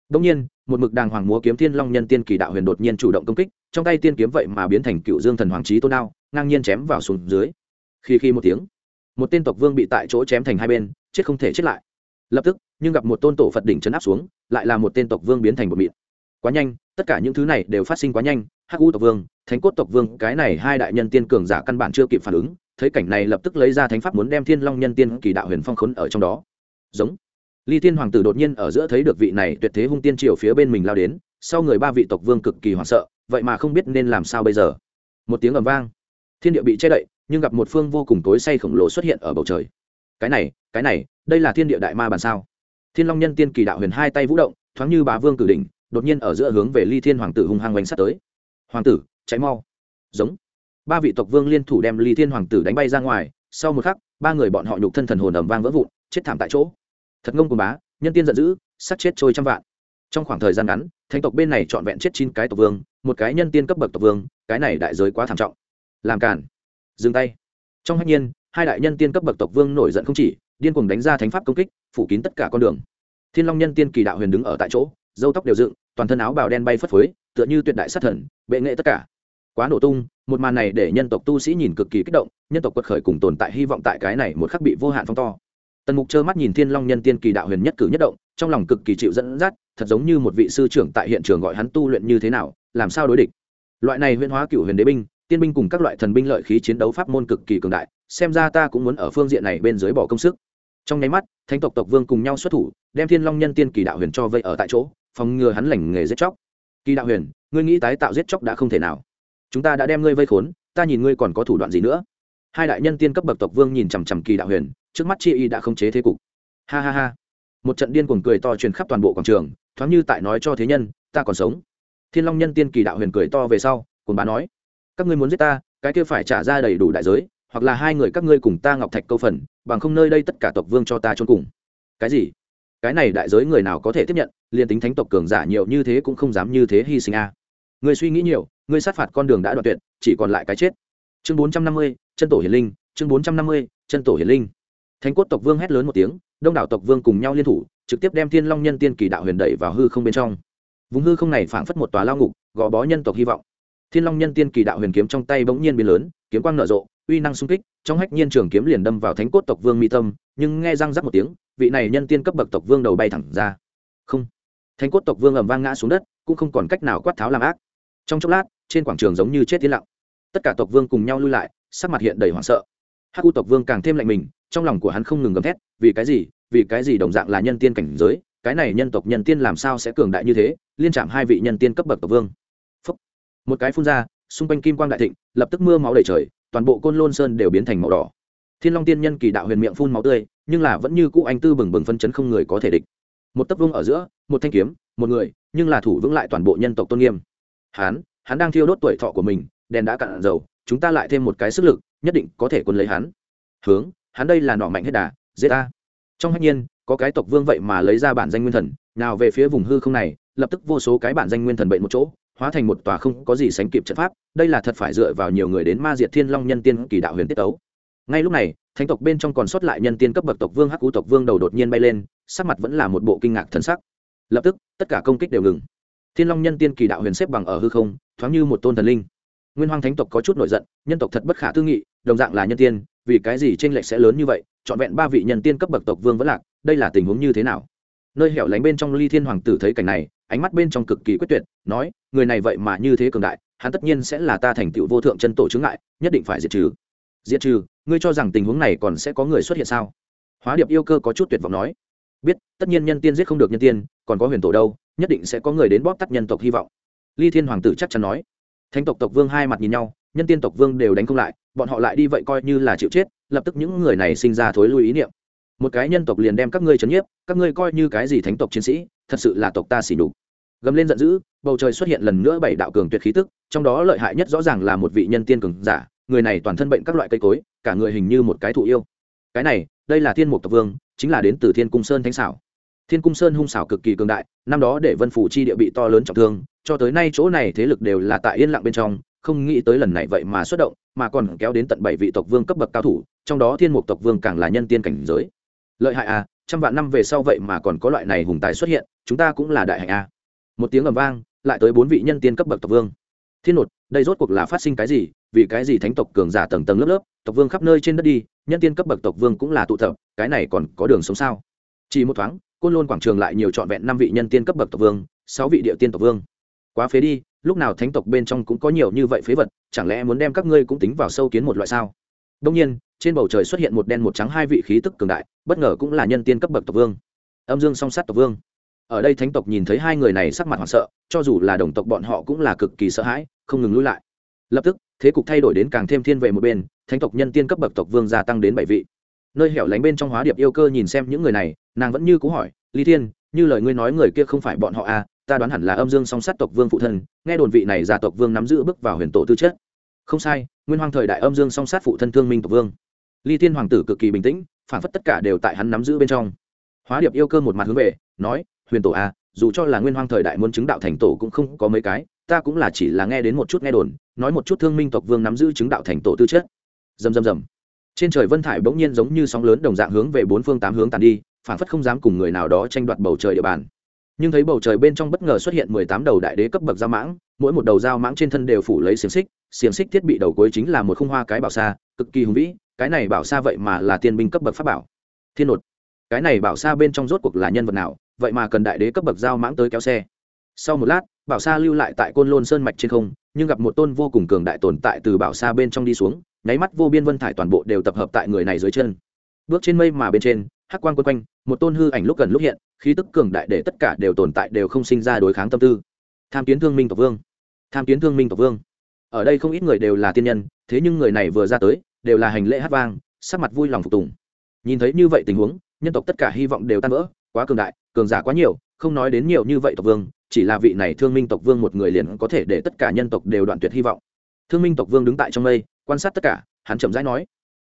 Đông nhiên, một mực đàng hoàng múa kiếm thiên long nhân tiên kỳ đạo huyền đột nhiên chủ động công kích, trong tay tiên kiếm vậy mà biến thành cựu dương thần hoàng trí tôn đao, ngang nhiên chém vào xuống dưới. Khi khi một tiếng, một tên tộc vương bị tại chỗ chém thành hai bên, chết không thể chết lại. Lập tức, nhưng gặp một tôn tổ phật đỉnh chấn áp xuống, lại là một tên tộc vương biến thành một mịn. Quá nhanh, tất cả những thứ này đều phát sinh quá nhanh, hắc u tộc vương, thánh cốt tộc vương, cái này hai đại nhân tiên cường giả căn bản chưa kịp phản ứng thấy cảnh này lập tức lấy ra thánh pháp muốn đem thiên long nhân tiên kỳ đạo huyền phong khốn ở trong đó. Giống. Ly Thiên hoàng tử đột nhiên ở giữa thấy được vị này tuyệt thế hung tiên triều phía bên mình lao đến, sau người ba vị tộc vương cực kỳ hoảng sợ, vậy mà không biết nên làm sao bây giờ. Một tiếng ầm vang. Thiên địa bị che đậy, nhưng gặp một phương vô cùng tối say khổng lồ xuất hiện ở bầu trời. Cái này cái này, đây là thiên địa đại ma bàn sao? Thiên long nhân tiên kỳ đạo huyền hai tay vũ động, thoáng như bà vương cử đỉnh, đột nhiên ở giữa hướng về ly thiên hoàng tử hung hăng oanh sát tới. Hoàng tử cháy mau. Giống ba vị tộc vương liên thủ đem ly thiên hoàng tử đánh bay ra ngoài, sau một khắc, ba người bọn họ nhục thân thần hồn ầm vang vỡ vụn, chết thảm tại chỗ. Thật ngông cùng bá, nhân tiên giận dữ sát chết trôi trăm vạn. Trong khoảng thời gian ngắn, thánh tộc bên này trọn vẹn chết chín cái tộc vương, một cái nhân tiên cấp bậc tộc vương, cái này đại giới quá thảm trọng. Làm cản dừng tay. Trong hạnh nhiên, hai đại nhân tiên cấp bậc tộc vương nổi giận không chỉ, điên cuồng đánh ra thánh pháp công kích, phủ kín tất cả con đường. Thiên long nhân tiên kỳ đạo huyền đứng ở tại chỗ dâu tóc đều dựng, toàn thân áo bào đen bay phất phới, tựa như tuyệt đại sát thần, bệ nghệ tất cả quá nổ tung, một màn này để nhân tộc tu sĩ nhìn cực kỳ kích động, nhân tộc quật khởi cùng tồn tại hy vọng tại cái này một khắc bị vô hạn phong to. Tần mục trơ mắt nhìn thiên long nhân tiên kỳ đạo huyền nhất cử nhất động, trong lòng cực kỳ chịu dẫn dắt, thật giống như một vị sư trưởng tại hiện trường gọi hắn tu luyện như thế nào, làm sao đối địch. Loại này huyễn hóa cựu huyền đế binh, tiên binh cùng các loại thần binh lợi khí chiến đấu pháp môn cực kỳ cường đại, xem ra ta cũng muốn ở phương diện này bên dưới bỏ công sức. Trong nháy mắt, thánh tộc tộc vương cùng nhau xuất thủ, đem thiên long nhân tiên kỳ đạo huyền cho vây ở tại chỗ, phòng ngừa hắn lành nghề giết chóc. Kỳ đạo huyền, ngươi nghĩ tái tạo giết chóc đã không thể nào chúng ta đã đem ngươi vây khốn, ta nhìn ngươi còn có thủ đoạn gì nữa. Hai đại nhân tiên cấp bậc tộc vương nhìn chằm chằm kỳ đạo huyền, trước mắt chi y đã không chế thế cục. Ha ha ha. Một trận điên cuồng cười to truyền khắp toàn bộ quảng trường, thoáng như tại nói cho thế nhân, ta còn sống. Thiên long nhân tiên kỳ đạo huyền cười to về sau cùng bá nói, các ngươi muốn giết ta, cái kia phải trả ra đầy đủ đại giới, hoặc là hai người các ngươi cùng ta ngọc thạch câu phần, bằng không nơi đây tất cả tộc vương cho ta trốn cùng. Cái gì? Cái này đại giới người nào có thể tiếp nhận? Liền tính thánh tộc cường giả nhiều như thế cũng không dám như thế hy sinh a. À. người suy nghĩ nhiều ngươi sát phạt con đường đã đoạn tuyệt, chỉ còn lại cái chết. Chương bốn trăm năm mươi, chân tổ hiền linh, chương bốn trăm năm mươi, chân tổ hiền linh. Thánh cốt tộc vương hét lớn một tiếng, đông đảo tộc vương cùng nhau liên thủ, trực tiếp đem thiên long nhân tiên kỳ đạo huyền đẩy vào hư không bên trong. Vùng hư không này phảng phất một tòa lao ngục, gò bó nhân tộc hy vọng. Thiên long nhân tiên kỳ đạo huyền kiếm trong tay bỗng nhiên biến lớn, kiếm quang nở rộ, uy năng xung kích, trong hách nhiên trường kiếm liền đâm vào thánh cốt tộc vương mi tâm, nhưng nghe răng rắc một tiếng, vị này nhân tiên cấp bậc tộc vương đầu bay thẳng ra. Không. Thánh cốt tộc vương ầm vang ngã xuống đất, cũng không còn cách nào quát tháo làm ác. Trong chốc lát trên quảng trường giống như chết tiến lặng. Tất cả tộc vương cùng nhau lui lại, sắc mặt hiện đầy hoảng sợ. Hắc u tộc vương càng thêm lạnh mình, trong lòng của hắn không ngừng gầm thét, vì cái gì, vì cái gì đồng dạng là nhân tiên cảnh giới, cái này nhân tộc nhân tiên làm sao sẽ cường đại như thế, liên chạm hai vị nhân tiên cấp bậc tộc vương. Phúc. một cái phun ra, xung quanh kim quang đại thịnh, lập tức mưa máu đầy trời, toàn bộ côn lôn sơn đều biến thành màu đỏ. Thiên long tiên nhân kỳ đạo huyền miệng phun máu tươi, nhưng là vẫn như cũ anh tư bừng bừng phân chấn không người có thể địch. Một tấc vương ở giữa, một thanh kiếm, một người, nhưng là thủ vững lại toàn bộ nhân tộc tôn nghiêm. Hán hắn đang thiêu đốt tuổi thọ của mình, đèn đã cạn dầu, chúng ta lại thêm một cái sức lực, nhất định có thể quân lấy hắn. Hướng, hắn đây là nọ mạnh hết đà, giết ta. Trong hạnh nhiên, có cái tộc vương vậy mà lấy ra bản danh nguyên thần, nào về phía vùng hư không này, lập tức vô số cái bản danh nguyên thần bệnh một chỗ, hóa thành một tòa không có gì sánh kịp trận pháp, đây là thật phải dựa vào nhiều người đến ma diệt thiên long nhân tiên kỳ đạo huyền tiết tấu. Ngay lúc này, thánh tộc bên trong còn sót lại nhân tiên cấp bậc tộc vương hắc cú tộc vương đầu đột nhiên bay lên, sắc mặt vẫn là một bộ kinh ngạc thần sắc. Lập tức, tất cả công kích đều ngừng. Thiên long nhân tiên kỳ đạo huyền xếp bằng ở hư không thoáng như một tôn thần linh. Nguyên hoàng thánh tộc có chút nổi giận, nhân tộc thật bất khả tư nghị, đồng dạng là nhân tiên, vì cái gì tranh lệch sẽ lớn như vậy, trọn vẹn ba vị nhân tiên cấp bậc tộc vương vẫn lạc, đây là tình huống như thế nào? Nơi hẻo lánh bên trong ly thiên hoàng tử thấy cảnh này, ánh mắt bên trong cực kỳ quyết tuyệt, nói, người này vậy mà như thế cường đại, hắn tất nhiên sẽ là ta thành tựu vô thượng chân tổ chứng ngại, nhất định phải diệt trừ. Diệt trừ, ngươi cho rằng tình huống này còn sẽ có người xuất hiện sao? Hóa điệp yêu cơ có chút tuyệt vọng nói, biết, tất nhiên nhân tiên giết không được nhân tiên, còn có huyền tổ đâu, nhất định sẽ có người đến bóp tắt nhân tộc hy vọng ly thiên hoàng tử chắc chắn nói. Thánh tộc tộc vương hai mặt nhìn nhau, nhân tiên tộc vương đều đánh không lại, bọn họ lại đi vậy coi như là chịu chết, lập tức những người này sinh ra thối lui ý niệm. Một cái nhân tộc liền đem các ngươi trấn nhiếp, các ngươi coi như cái gì thánh tộc chiến sĩ, thật sự là tộc ta xỉ đục gầm lên giận dữ, bầu trời xuất hiện lần nữa bảy đạo cường tuyệt khí tức, trong đó lợi hại nhất rõ ràng là một vị nhân tiên cường giả, người này toàn thân bệnh các loại cây cối, cả người hình như một cái thụ yêu. Cái này, đây là thiên mục tộc vương, chính là đến từ thiên cung sơn thánh xảo. Thiên cung sơn hung xảo cực kỳ cường đại, năm đó để vân phủ chi địa bị to lớn trọng thương cho tới nay chỗ này thế lực đều là tại yên lặng bên trong, không nghĩ tới lần này vậy mà xuất động, mà còn kéo đến tận bảy vị tộc vương cấp bậc cao thủ, trong đó thiên mục tộc vương càng là nhân tiên cảnh giới. Lợi hại à trăm vạn năm về sau vậy mà còn có loại này hùng tài xuất hiện, chúng ta cũng là đại hạnh à. một tiếng ầm vang, lại tới bốn vị nhân tiên cấp bậc tộc vương. Thiên nột đây rốt cuộc là phát sinh cái gì? Vì cái gì thánh tộc cường giả tầng tầng lớp lớp, tộc vương khắp nơi trên đất đi, nhân tiên cấp bậc tộc vương cũng là tụ tập, cái này còn có đường sống sao? Chỉ một thoáng, côn lôn quảng trường lại nhiều trọn vẹn năm vị nhân tiên cấp bậc tộc vương, sáu vị địa tiên tộc vương quá phế đi, lúc nào thánh tộc bên trong cũng có nhiều như vậy phế vật, chẳng lẽ muốn đem các ngươi cũng tính vào sâu kiến một loại sao? Đông nhiên, trên bầu trời xuất hiện một đen một trắng hai vị khí tức cường đại, bất ngờ cũng là nhân tiên cấp bậc tộc vương. Âm dương song sát tộc vương. Ở đây thánh tộc nhìn thấy hai người này sắc mặt hoảng sợ, cho dù là đồng tộc bọn họ cũng là cực kỳ sợ hãi, không ngừng lui lại. Lập tức, thế cục thay đổi đến càng thêm thiên về một bên, thánh tộc nhân tiên cấp bậc tộc vương gia tăng đến bảy vị. Nơi hẻo lánh bên trong hóa điệp yêu cơ nhìn xem những người này, nàng vẫn như cũ hỏi ly thiên, như lời ngươi nói người kia không phải bọn họ à ta đoán hẳn là âm dương song sát tộc vương phụ thân, nghe đồn vị này gia tộc vương nắm giữ bước vào huyền tổ tư chất. Không sai, nguyên hoàng thời đại âm dương song sát phụ thân thương minh tộc vương. Ly thiên hoàng tử cực kỳ bình tĩnh, phản phất tất cả đều tại hắn nắm giữ bên trong. Hóa điệp yêu cơ một mặt hướng về, nói, huyền tổ à dù cho là nguyên hoàng thời đại muốn chứng đạo thành tổ cũng không có mấy cái, ta cũng là chỉ là nghe đến một chút nghe đồn, nói một chút thương minh tộc vương nắm giữ chứng đạo thành tổ tư chất. Dầm dầm dầm trên trời vân thải bỗng nhiên giống như sóng lớn đồng dạng hướng về bốn phương tám hướng tàn đi, phản phất không dám cùng người nào đó tranh đoạt bầu trời địa bàn nhưng thấy bầu trời bên trong bất ngờ xuất hiện mười tám đầu đại đế cấp bậc dao mãng, mỗi một đầu dao mãng trên thân đều phủ lấy xiềng xích xiềng xích thiết bị đầu cuối chính là một khung hoa cái bảo xa cực kỳ hùng vĩ, cái này bảo xa vậy mà là tiên binh cấp bậc pháp bảo. Thiên nột, cái này bảo xa bên trong rốt cuộc là nhân vật nào, vậy mà cần đại đế cấp bậc dao mãng tới kéo xe. Sau một lát, bảo xa lưu lại tại côn lôn sơn mạch trên không, nhưng gặp một tôn vô cùng cường đại tồn tại từ bảo xa bên trong đi xuống, nháy mắt vô biên vân thải toàn bộ đều tập hợp tại người này dưới chân. Bước trên mây mà bên trên, hắc quang quân quanh một tôn hư ảnh lúc gần lúc hiện, khí tức cường đại để tất cả đều tồn tại đều không sinh ra đối kháng tâm tư. Tham kiến thương minh tộc vương. Tham kiến thương minh tộc vương. Ở đây không ít người đều là tiên nhân, thế nhưng người này vừa ra tới, đều là hành lễ hát vang, sắc mặt vui lòng phục tùng. Nhìn thấy như vậy tình huống, nhân tộc tất cả hy vọng đều tan vỡ, quá cường đại, cường giả quá nhiều, không nói đến nhiều như vậy tộc vương, chỉ là vị này thương minh tộc vương một người liền có thể để tất cả nhân tộc đều đoạn tuyệt hy vọng. Thương minh tộc vương đứng tại trong đây quan sát tất cả, hắn chậm rãi nói,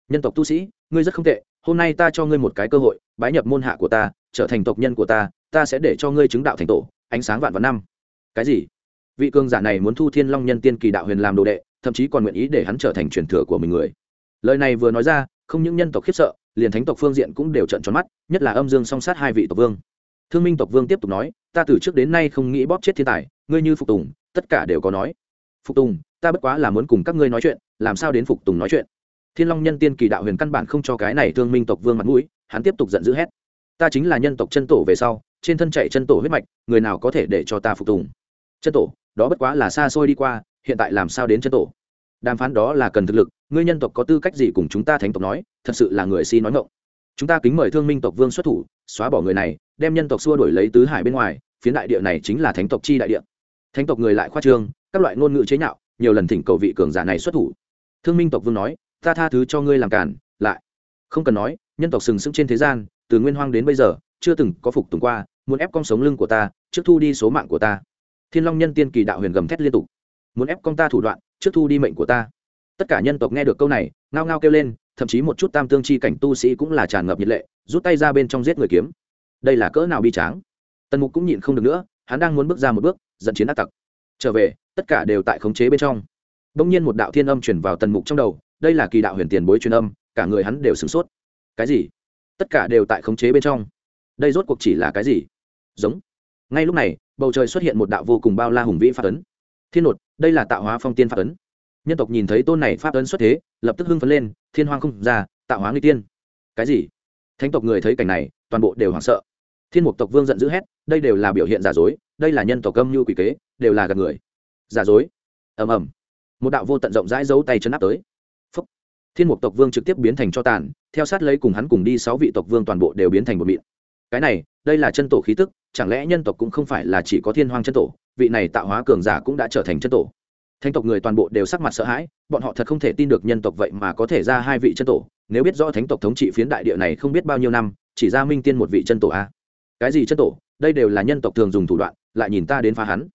nhân tộc tu sĩ, ngươi rất không tệ hôm nay ta cho ngươi một cái cơ hội, bái nhập môn hạ của ta, trở thành tộc nhân của ta ta sẽ để cho ngươi chứng đạo thành tổ, ánh sáng vạn vạn năm. Cái gì? Vị cường giả này muốn thu thiên long nhân tiên kỳ đạo huyền làm đồ đệ, thậm chí còn nguyện ý để hắn trở thành truyền thừa của mình người. Lời này vừa nói ra, không những nhân tộc khiếp sợ, liền thánh tộc phương diện cũng đều trận tròn mắt, nhất là âm dương song sát hai vị tộc vương. Thương minh tộc vương tiếp tục nói, ta từ trước đến nay không nghĩ bóp chết thiên tài, ngươi như phục tùng, tất cả đều có nói. Phục tùng, ta bất quá là muốn cùng các ngươi nói chuyện, làm sao đến phục tùng nói chuyện? Thiên long nhân tiên kỳ đạo huyền căn bản không cho cái này thương minh tộc vương mặt mũi, hắn tiếp tục giận dữ hét. Ta chính là nhân tộc chân tổ về sau, trên thân chạy chân tổ huyết mạch, người nào có thể để cho ta phục tùng? Chân tổ, đó bất quá là xa xôi đi qua, hiện tại làm sao đến chân tổ? Đàm phán đó là cần thực lực, ngươi nhân tộc có tư cách gì cùng chúng ta thánh tộc nói, thật sự là người si nói ngộng chúng ta kính mời thương minh tộc vương xuất thủ, xóa bỏ người này, đem nhân tộc xua đổi lấy tứ hải bên ngoài, phiến đại địa này chính là thánh tộc chi đại địa. Thánh tộc người lại khoa trương, các loại ngôn ngữ chế nhạo, nhiều lần thỉnh cầu vị cường giả này xuất thủ. Thương minh tộc vương nói ta tha thứ cho ngươi làm cản lại. Không cần nói, nhân tộc sừng sững trên thế gian, từ nguyên hoang đến bây giờ, chưa từng có phục tùng qua, muốn ép con sống lưng của ta, trước thu đi số mạng của ta. Thiên long nhân tiên kỳ đạo huyền gầm thét liên tục. Muốn ép con ta thủ đoạn, trước thu đi mệnh của ta. Tất cả nhân tộc nghe được câu này, ngao ngao kêu lên, thậm chí một chút tam tương chi cảnh tu sĩ cũng là tràn ngập nhiệt lệ, rút tay ra bên trong giết người kiếm. Đây là cỡ nào bi tráng? Tần mục cũng nhịn không được nữa, hắn đang muốn bước ra một bước dẫn chiến ác tặc. Trở về, tất cả đều tại khống chế bên trong. Đông nhiên một đạo thiên âm chuyển vào tần mục trong đầu đây là kỳ đạo huyền tiền bối truyền âm, cả người hắn đều sửng sốt. Cái gì? Tất cả đều tại khống chế bên trong. Đây rốt cuộc chỉ là cái gì? Giống. Ngay lúc này, bầu trời xuất hiện một đạo vô cùng bao la hùng vĩ phát ấn. Thiên nột, đây là tạo hóa phong tiên phát ấn. Nhân tộc nhìn thấy tôn này pháp ấn xuất thế, lập tức hưng phấn lên, thiên hoang không ra, tạo hóa nguy tiên. Cái gì? Thánh tộc người thấy cảnh này, toàn bộ đều hoảng sợ. Thiên mục tộc vương giận dữ hét, đây đều là biểu hiện giả dối, đây là nhân tộc âm như quỷ kế, đều là gạt người. Giả dối. Ầm ầm. Một đạo vô tận rộng rãi giấu tay chân áp tới thiên mục tộc vương trực tiếp biến thành cho tàn, theo sát lấy cùng hắn cùng đi sáu vị tộc vương toàn bộ đều biến thành một mịn. Cái này, đây là chân tổ khí tức, chẳng lẽ nhân tộc cũng không phải là chỉ có thiên hoang chân tổ, vị này tạo hóa cường giả cũng đã trở thành chân tổ. Thanh tộc người toàn bộ đều sắc mặt sợ hãi, bọn họ thật không thể tin được nhân tộc vậy mà có thể ra hai vị chân tổ, nếu biết rõ thánh tộc thống trị phiến đại địa này không biết bao nhiêu năm, chỉ ra minh tiên một vị chân tổ a. Cái gì chân tổ? Đây đều là nhân tộc thường dùng thủ đoạn, lại nhìn ta đến phá hắn.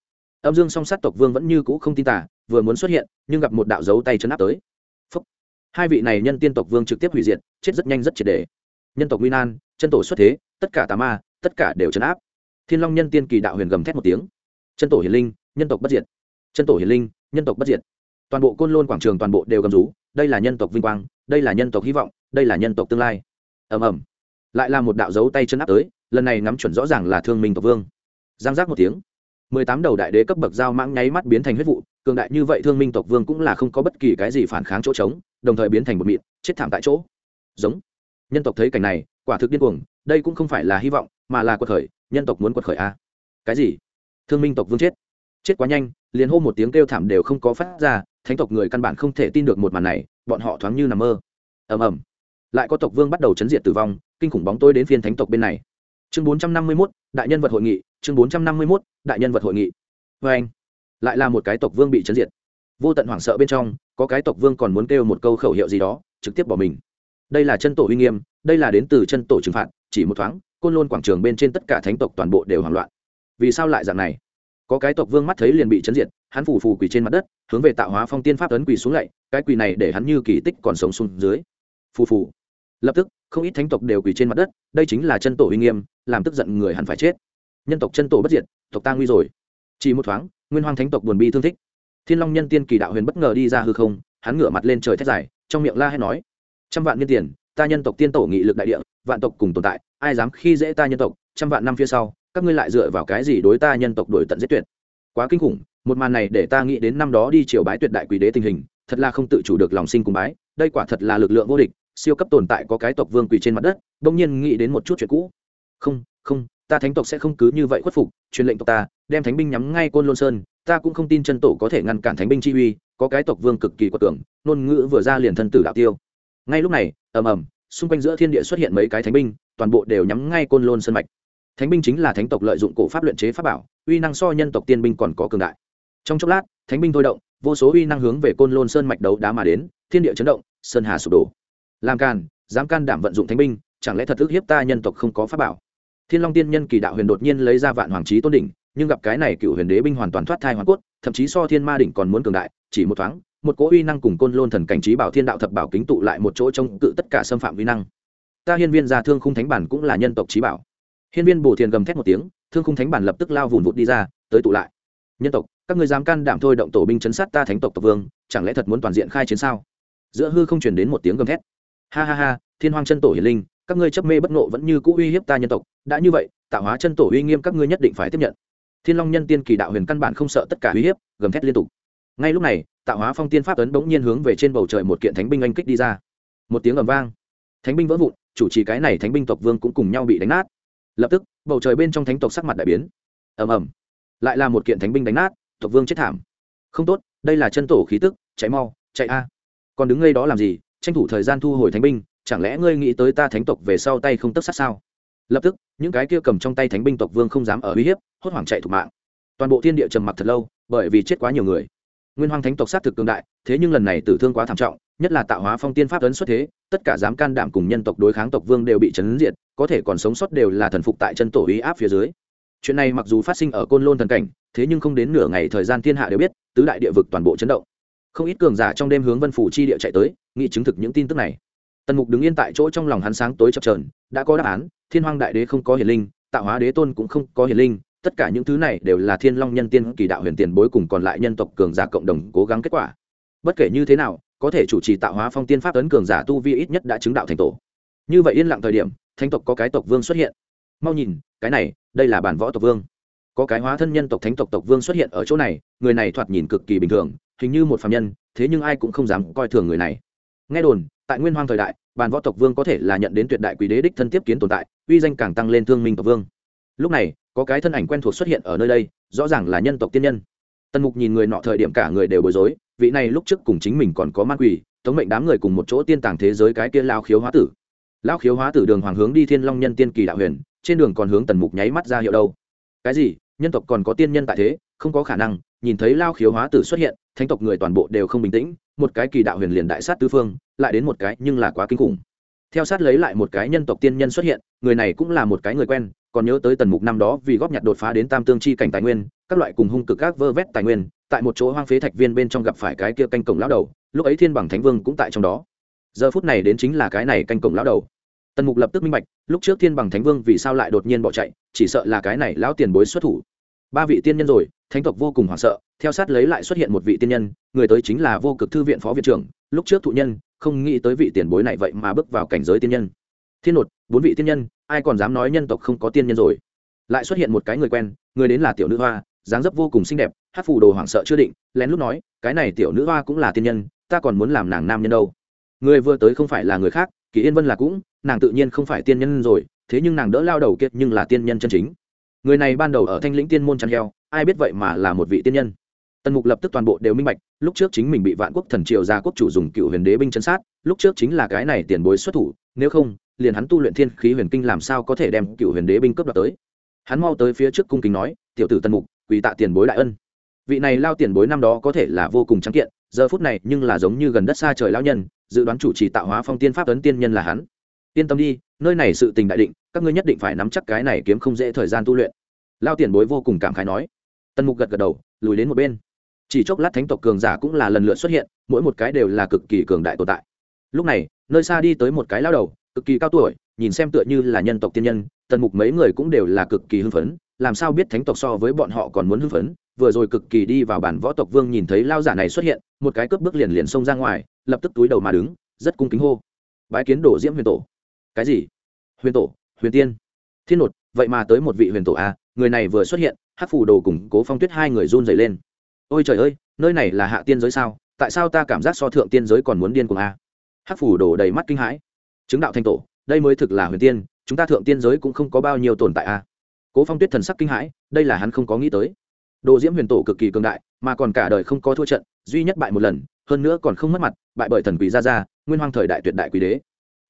Âm dương song sát tộc vương vẫn như cũ không tin tả vừa muốn xuất hiện, nhưng gặp một đạo dấu tay chân áp tới hai vị này nhân tiên tộc vương trực tiếp hủy diệt, chết rất nhanh rất triệt đề nhân tộc nguy nan, chân tổ xuất thế, tất cả tà ma, tất cả đều chấn áp. Thiên long nhân tiên kỳ đạo huyền gầm thét một tiếng. Chân tổ hiền linh, nhân tộc bất diệt. Chân tổ hiền linh, nhân tộc bất diệt. Toàn bộ côn lôn quảng trường toàn bộ đều gầm rú, đây là nhân tộc vinh quang, đây là nhân tộc hy vọng, đây là nhân tộc tương lai. Ầm ầm. Lại là một đạo dấu tay chân áp tới, lần này nắm chuẩn rõ ràng là thương minh tộc vương. Giang giác một tiếng. Mười tám đầu đại đế cấp bậc giao mãng nháy mắt biến thành huyết vụ, cường đại như vậy thương minh tộc vương cũng là không có bất kỳ cái gì phản kháng chỗ trống đồng thời biến thành một mịn chết thảm tại chỗ. Giống. Nhân tộc thấy cảnh này quả thực điên cuồng đây cũng không phải là hy vọng mà là quật khởi nhân tộc muốn quật khởi a à. cái gì? Thương minh tộc vương chết. Chết quá nhanh liền hô một tiếng kêu thảm đều không có phát ra thánh tộc người căn bản không thể tin được một màn này bọn họ thoáng như nằm mơ. Ầm ầm. Lại có tộc vương bắt đầu chấn diệt tử vong kinh khủng bóng tôi đến phiên thánh tộc bên này. Chương bốn trăm năm mươi 451, đại nhân vật hội nghị chương bốn trăm năm mươi 451, đại nhân vật hội nghị. Vê anh lại là một cái tộc vương bị chấn diệt vô tận hoảng sợ bên trong, có cái tộc vương còn muốn kêu một câu khẩu hiệu gì đó, trực tiếp bỏ mình. Đây là chân tổ uy nghiêm, đây là đến từ chân tổ trừng phạt, chỉ một thoáng, côn lôn quảng trường bên trên tất cả thánh tộc toàn bộ đều hoảng loạn. Vì sao lại dạng này? Có cái tộc vương mắt thấy liền bị chấn diệt, hắn phủ phù quỳ trên mặt đất, hướng về tạo hóa phong tiên pháp ấn quỳ xuống lạy cái quỳ này để hắn như kỳ tích còn sống xuống dưới. Phù phù. Lập tức, không ít thánh tộc đều quỳ trên mặt đất, đây chính là chân tổ uy nghiêm, làm tức giận người hẳn phải chết. Nhân tộc chân tổ bất diệt, tộc ta nguy rồi. Chỉ một thoáng, nguyên hoàng thánh tộc buồn bi thương thích thiên long nhân tiên kỳ đạo huyền bất ngờ đi ra hư không, hắn ngửa mặt lên trời thét dài, trong miệng la hét nói, trăm vạn niên tiền, ta nhân tộc tiên tổ nghị lực đại địa, vạn tộc cùng tồn tại, ai dám khi dễ ta nhân tộc, trăm vạn năm phía sau, các ngươi lại dựa vào cái gì đối ta nhân tộc đổi tận giết tuyệt? Quá kinh khủng, một màn này để ta nghĩ đến năm đó đi triều bái tuyệt đại quỷ đế tình hình, thật là không tự chủ được lòng sinh cùng bái, đây quả thật là lực lượng vô địch, siêu cấp tồn tại có cái tộc vương quỳ trên mặt đất, bỗng nhiên nghĩ đến một chút chuyện cũ. Không không ta thánh tộc sẽ không cứ như vậy khuất phục, truyền lệnh tộc ta, đem thánh binh nhắm ngay côn lôn sơn, ta cũng không tin chân tổ có thể ngăn cản thánh binh chi uy, có cái tộc vương cực kỳ quật tưởng ngôn ngữ vừa ra liền thân tử đạo tiêu. Ngay lúc này, ầm ầm, xung quanh giữa thiên địa xuất hiện mấy cái thánh binh, toàn bộ đều nhắm ngay côn lôn sơn mạch. Thánh binh chính là thánh tộc lợi dụng cổ pháp luyện chế pháp bảo, uy năng so nhân tộc tiên binh còn có cường đại. Trong chốc lát, thánh binh thôi động, vô số uy năng hướng về côn lôn sơn mạch đấu đá mà đến, thiên địa chấn động, sơn hà sụp đổ. Làm càn, dám can đảm vận dụng thánh binh, chẳng lẽ thật ức hiếp ta nhân tộc không có pháp bảo? Thiên long tiên nhân kỳ đạo huyền đột nhiên lấy ra vạn hoàng trí tôn đỉnh, nhưng gặp cái này cựu huyền đế binh hoàn toàn thoát thai hoàn cốt, thậm chí so thiên ma đỉnh còn muốn cường đại, chỉ một thoáng, một cỗ uy năng cùng côn lôn thần cảnh trí bảo thiên đạo thập bảo kính tụ lại một chỗ trông cự tất cả xâm phạm uy năng. Ta hiên viên gia thương khung thánh bản cũng là nhân tộc trí bảo. Hiên viên bổ thiền gầm thét một tiếng, thương khung thánh bản lập tức lao vùn vụt đi ra, tới tụ lại. Nhân tộc, các người dám can đảm thôi động tổ binh chấn sát ta thánh tộc tộc vương, chẳng lẽ thật muốn toàn diện khai chiến sao? Giữa hư không chuyển đến một tiếng gầm thét. Ha ha ha, thiên hoàng chân tổ hiển linh các ngươi chấp mê bất nộ vẫn như cũ uy hiếp ta nhân tộc, đã như vậy, tạo hóa chân tổ uy nghiêm các ngươi nhất định phải tiếp nhận. Thiên long nhân tiên kỳ đạo huyền căn bản không sợ tất cả uy hiếp, gầm thét liên tục. Ngay lúc này, tạo hóa phong tiên pháp ấn bỗng nhiên hướng về trên bầu trời một kiện thánh binh anh kích đi ra. Một tiếng ầm vang. Thánh binh vỡ vụn, chủ trì cái này thánh binh tộc vương cũng cùng nhau bị đánh nát. Lập tức, bầu trời bên trong thánh tộc sắc mặt đại biến. Ầm ầm. Lại là một kiện thánh binh đánh nát, tộc vương chết thảm. Không tốt, đây là chân tổ khí tức, chạy mau, chạy a. Còn đứng ngay đó làm gì? Tranh thủ thời gian thu hồi thánh binh chẳng lẽ ngươi nghĩ tới ta thánh tộc về sau tay không tất sát sao? Lập tức, những cái kia cầm trong tay thánh binh tộc vương không dám ở uy hiếp, hốt hoảng chạy thủ mạng. Toàn bộ thiên địa trầm mặc thật lâu, bởi vì chết quá nhiều người. Nguyên hoàng thánh tộc sát thực cường đại, thế nhưng lần này tử thương quá thảm trọng, nhất là tạo hóa phong tiên pháp ấn xuất thế, tất cả dám can đảm cùng nhân tộc đối kháng tộc vương đều bị chấn diệt, có thể còn sống sót đều là thần phục tại chân tổ uy áp phía dưới. Chuyện này mặc dù phát sinh ở côn lôn thần cảnh, thế nhưng không đến nửa ngày thời gian thiên hạ đều biết, tứ đại địa vực toàn bộ chấn động. Không ít cường giả trong đêm hướng vân phủ chi địa chạy tới nghị chứng thực những tin tức này tần mục đứng yên tại chỗ trong lòng hắn sáng tối chập trờn đã có đáp án, thiên Hoang đại đế không có hiền linh, tạo hóa đế tôn cũng không có hiền linh, tất cả những thứ này đều là thiên long nhân tiên kỳ đạo huyền tiền bối cùng còn lại nhân tộc cường giả cộng đồng cố gắng kết quả. Bất kể như thế nào, có thể chủ trì tạo hóa phong tiên pháp ấn cường giả tu vi ít nhất đã chứng đạo thành tổ. Như vậy yên lặng thời điểm, thánh tộc có cái tộc vương xuất hiện. Mau nhìn, cái này, đây là bản võ tộc vương. Có cái hóa thân nhân tộc thánh tộc tộc vương xuất hiện ở chỗ này, người này thoạt nhìn cực kỳ bình thường, hình như một phạm nhân, thế nhưng ai cũng không dám coi thường người này. Nghe đồn tại nguyên hoang thời đại, bàn võ tộc vương có thể là nhận đến tuyệt đại quý đế đích thân tiếp kiến tồn tại, uy danh càng tăng lên thương minh tộc vương. Lúc này, có cái thân ảnh quen thuộc xuất hiện ở nơi đây, rõ ràng là nhân tộc tiên nhân. Tần mục nhìn người nọ thời điểm cả người đều bối rối, vị này lúc trước cùng chính mình còn có ma quỷ, tống mệnh đám người cùng một chỗ tiên tàng thế giới cái kia lao khiếu hóa tử. Lao khiếu hóa tử đường hoàng hướng đi thiên long nhân tiên kỳ đạo huyền, trên đường còn hướng tần mục nháy mắt ra hiệu đâu. Cái gì? Nhân tộc còn có tiên nhân tại thế? Không có khả năng, nhìn thấy lao khiếu hóa tử xuất hiện, thánh tộc người toàn bộ đều không bình tĩnh, một cái kỳ đạo huyền liền đại sát tứ phương, lại đến một cái nhưng là quá kinh khủng. Theo sát lấy lại một cái nhân tộc tiên nhân xuất hiện, người này cũng là một cái người quen, còn nhớ tới tần mục năm đó vì góp nhặt đột phá đến tam tương chi cảnh tài nguyên, các loại cùng hung cực các vơ vét tài nguyên, tại một chỗ hoang phế thạch viên bên trong gặp phải cái kia canh cổng lão đầu, lúc ấy thiên bằng thánh vương cũng tại trong đó. Giờ phút này đến chính là cái này canh cổng lão đầu. Tần mục lập tức minh bạch, lúc trước thiên bằng thánh vương vì sao lại đột nhiên bỏ chạy, chỉ sợ là cái này lão tiền bối xuất thủ ba vị tiên nhân rồi, thánh tộc vô cùng hoảng sợ, theo sát lấy lại xuất hiện một vị tiên nhân, người tới chính là vô cực thư viện phó viện trưởng, lúc trước thụ nhân, không nghĩ tới vị tiền bối này vậy mà bước vào cảnh giới tiên nhân. Thiên nột, bốn vị tiên nhân, ai còn dám nói nhân tộc không có tiên nhân rồi? Lại xuất hiện một cái người quen, người đến là tiểu nữ hoa, dáng dấp vô cùng xinh đẹp, hát phù đồ hoảng sợ chưa định, lén lúc nói, cái này tiểu nữ hoa cũng là tiên nhân, ta còn muốn làm nàng nam nhân đâu. Người vừa tới không phải là người khác, kỳ yên vân là cũng, nàng tự nhiên không phải tiên nhân rồi, thế nhưng nàng đỡ lao đầu kiệt nhưng là tiên nhân chân chính người này ban đầu ở thanh lĩnh tiên môn chăn heo, ai biết vậy mà là một vị tiên nhân. Tần mục lập tức toàn bộ đều minh bạch, lúc trước chính mình bị vạn quốc thần triều gia quốc chủ dùng cựu huyền đế binh chân sát, lúc trước chính là cái này tiền bối xuất thủ, nếu không, liền hắn tu luyện thiên khí huyền kinh làm sao có thể đem cựu huyền đế binh cướp đoạt tới. Hắn mau tới phía trước cung kính nói, tiểu tử tần mục, quỳ tạ tiền bối đại ân. Vị này lao tiền bối năm đó có thể là vô cùng trắng kiện, giờ phút này nhưng là giống như gần đất xa trời lão nhân, dự đoán chủ trì tạo hóa phong tiên pháp ấn tiên nhân là hắn yên tâm đi, nơi này sự tình đại định, các ngươi nhất định phải nắm chắc cái này kiếm không dễ thời gian tu luyện. Lao tiền bối vô cùng cảm khái nói. Tần mục gật gật đầu, lùi đến một bên. Chỉ chốc lát thánh tộc cường giả cũng là lần lượt xuất hiện, mỗi một cái đều là cực kỳ cường đại tồn tại. Lúc này, nơi xa đi tới một cái lao đầu, cực kỳ cao tuổi, nhìn xem tựa như là nhân tộc tiên nhân, tần mục mấy người cũng đều là cực kỳ hưng phấn, làm sao biết thánh tộc so với bọn họ còn muốn hưng phấn? Vừa rồi cực kỳ đi vào bản võ tộc vương nhìn thấy lao giả này xuất hiện, một cái cướp bước liền liền xông ra ngoài, lập tức túi đầu mà đứng, rất cung kính hô. Bái kiến đổ diễm huyền tổ cái gì? Huyền tổ, huyền tiên. Thiên nột, vậy mà tới một vị huyền tổ a người này vừa xuất hiện hát phủ đồ cùng cố phong tuyết hai người run dày lên. Ôi trời ơi, nơi này là hạ tiên giới sao? Tại sao ta cảm giác so thượng tiên giới còn muốn điên cùng a à? hát phủ đồ đầy mắt kinh hãi. Chứng đạo thanh tổ, đây mới thực là huyền tiên, chúng ta thượng tiên giới cũng không có bao nhiêu tồn tại a cố phong tuyết thần sắc kinh hãi, đây là hắn không có nghĩ tới. Đồ diễm huyền tổ cực kỳ cường đại, mà còn cả đời không có thua trận, duy nhất bại một lần, hơn nữa còn không mất mặt, bại bởi thần quỷ gia gia, nguyên hoang thời đại tuyệt đại quý đế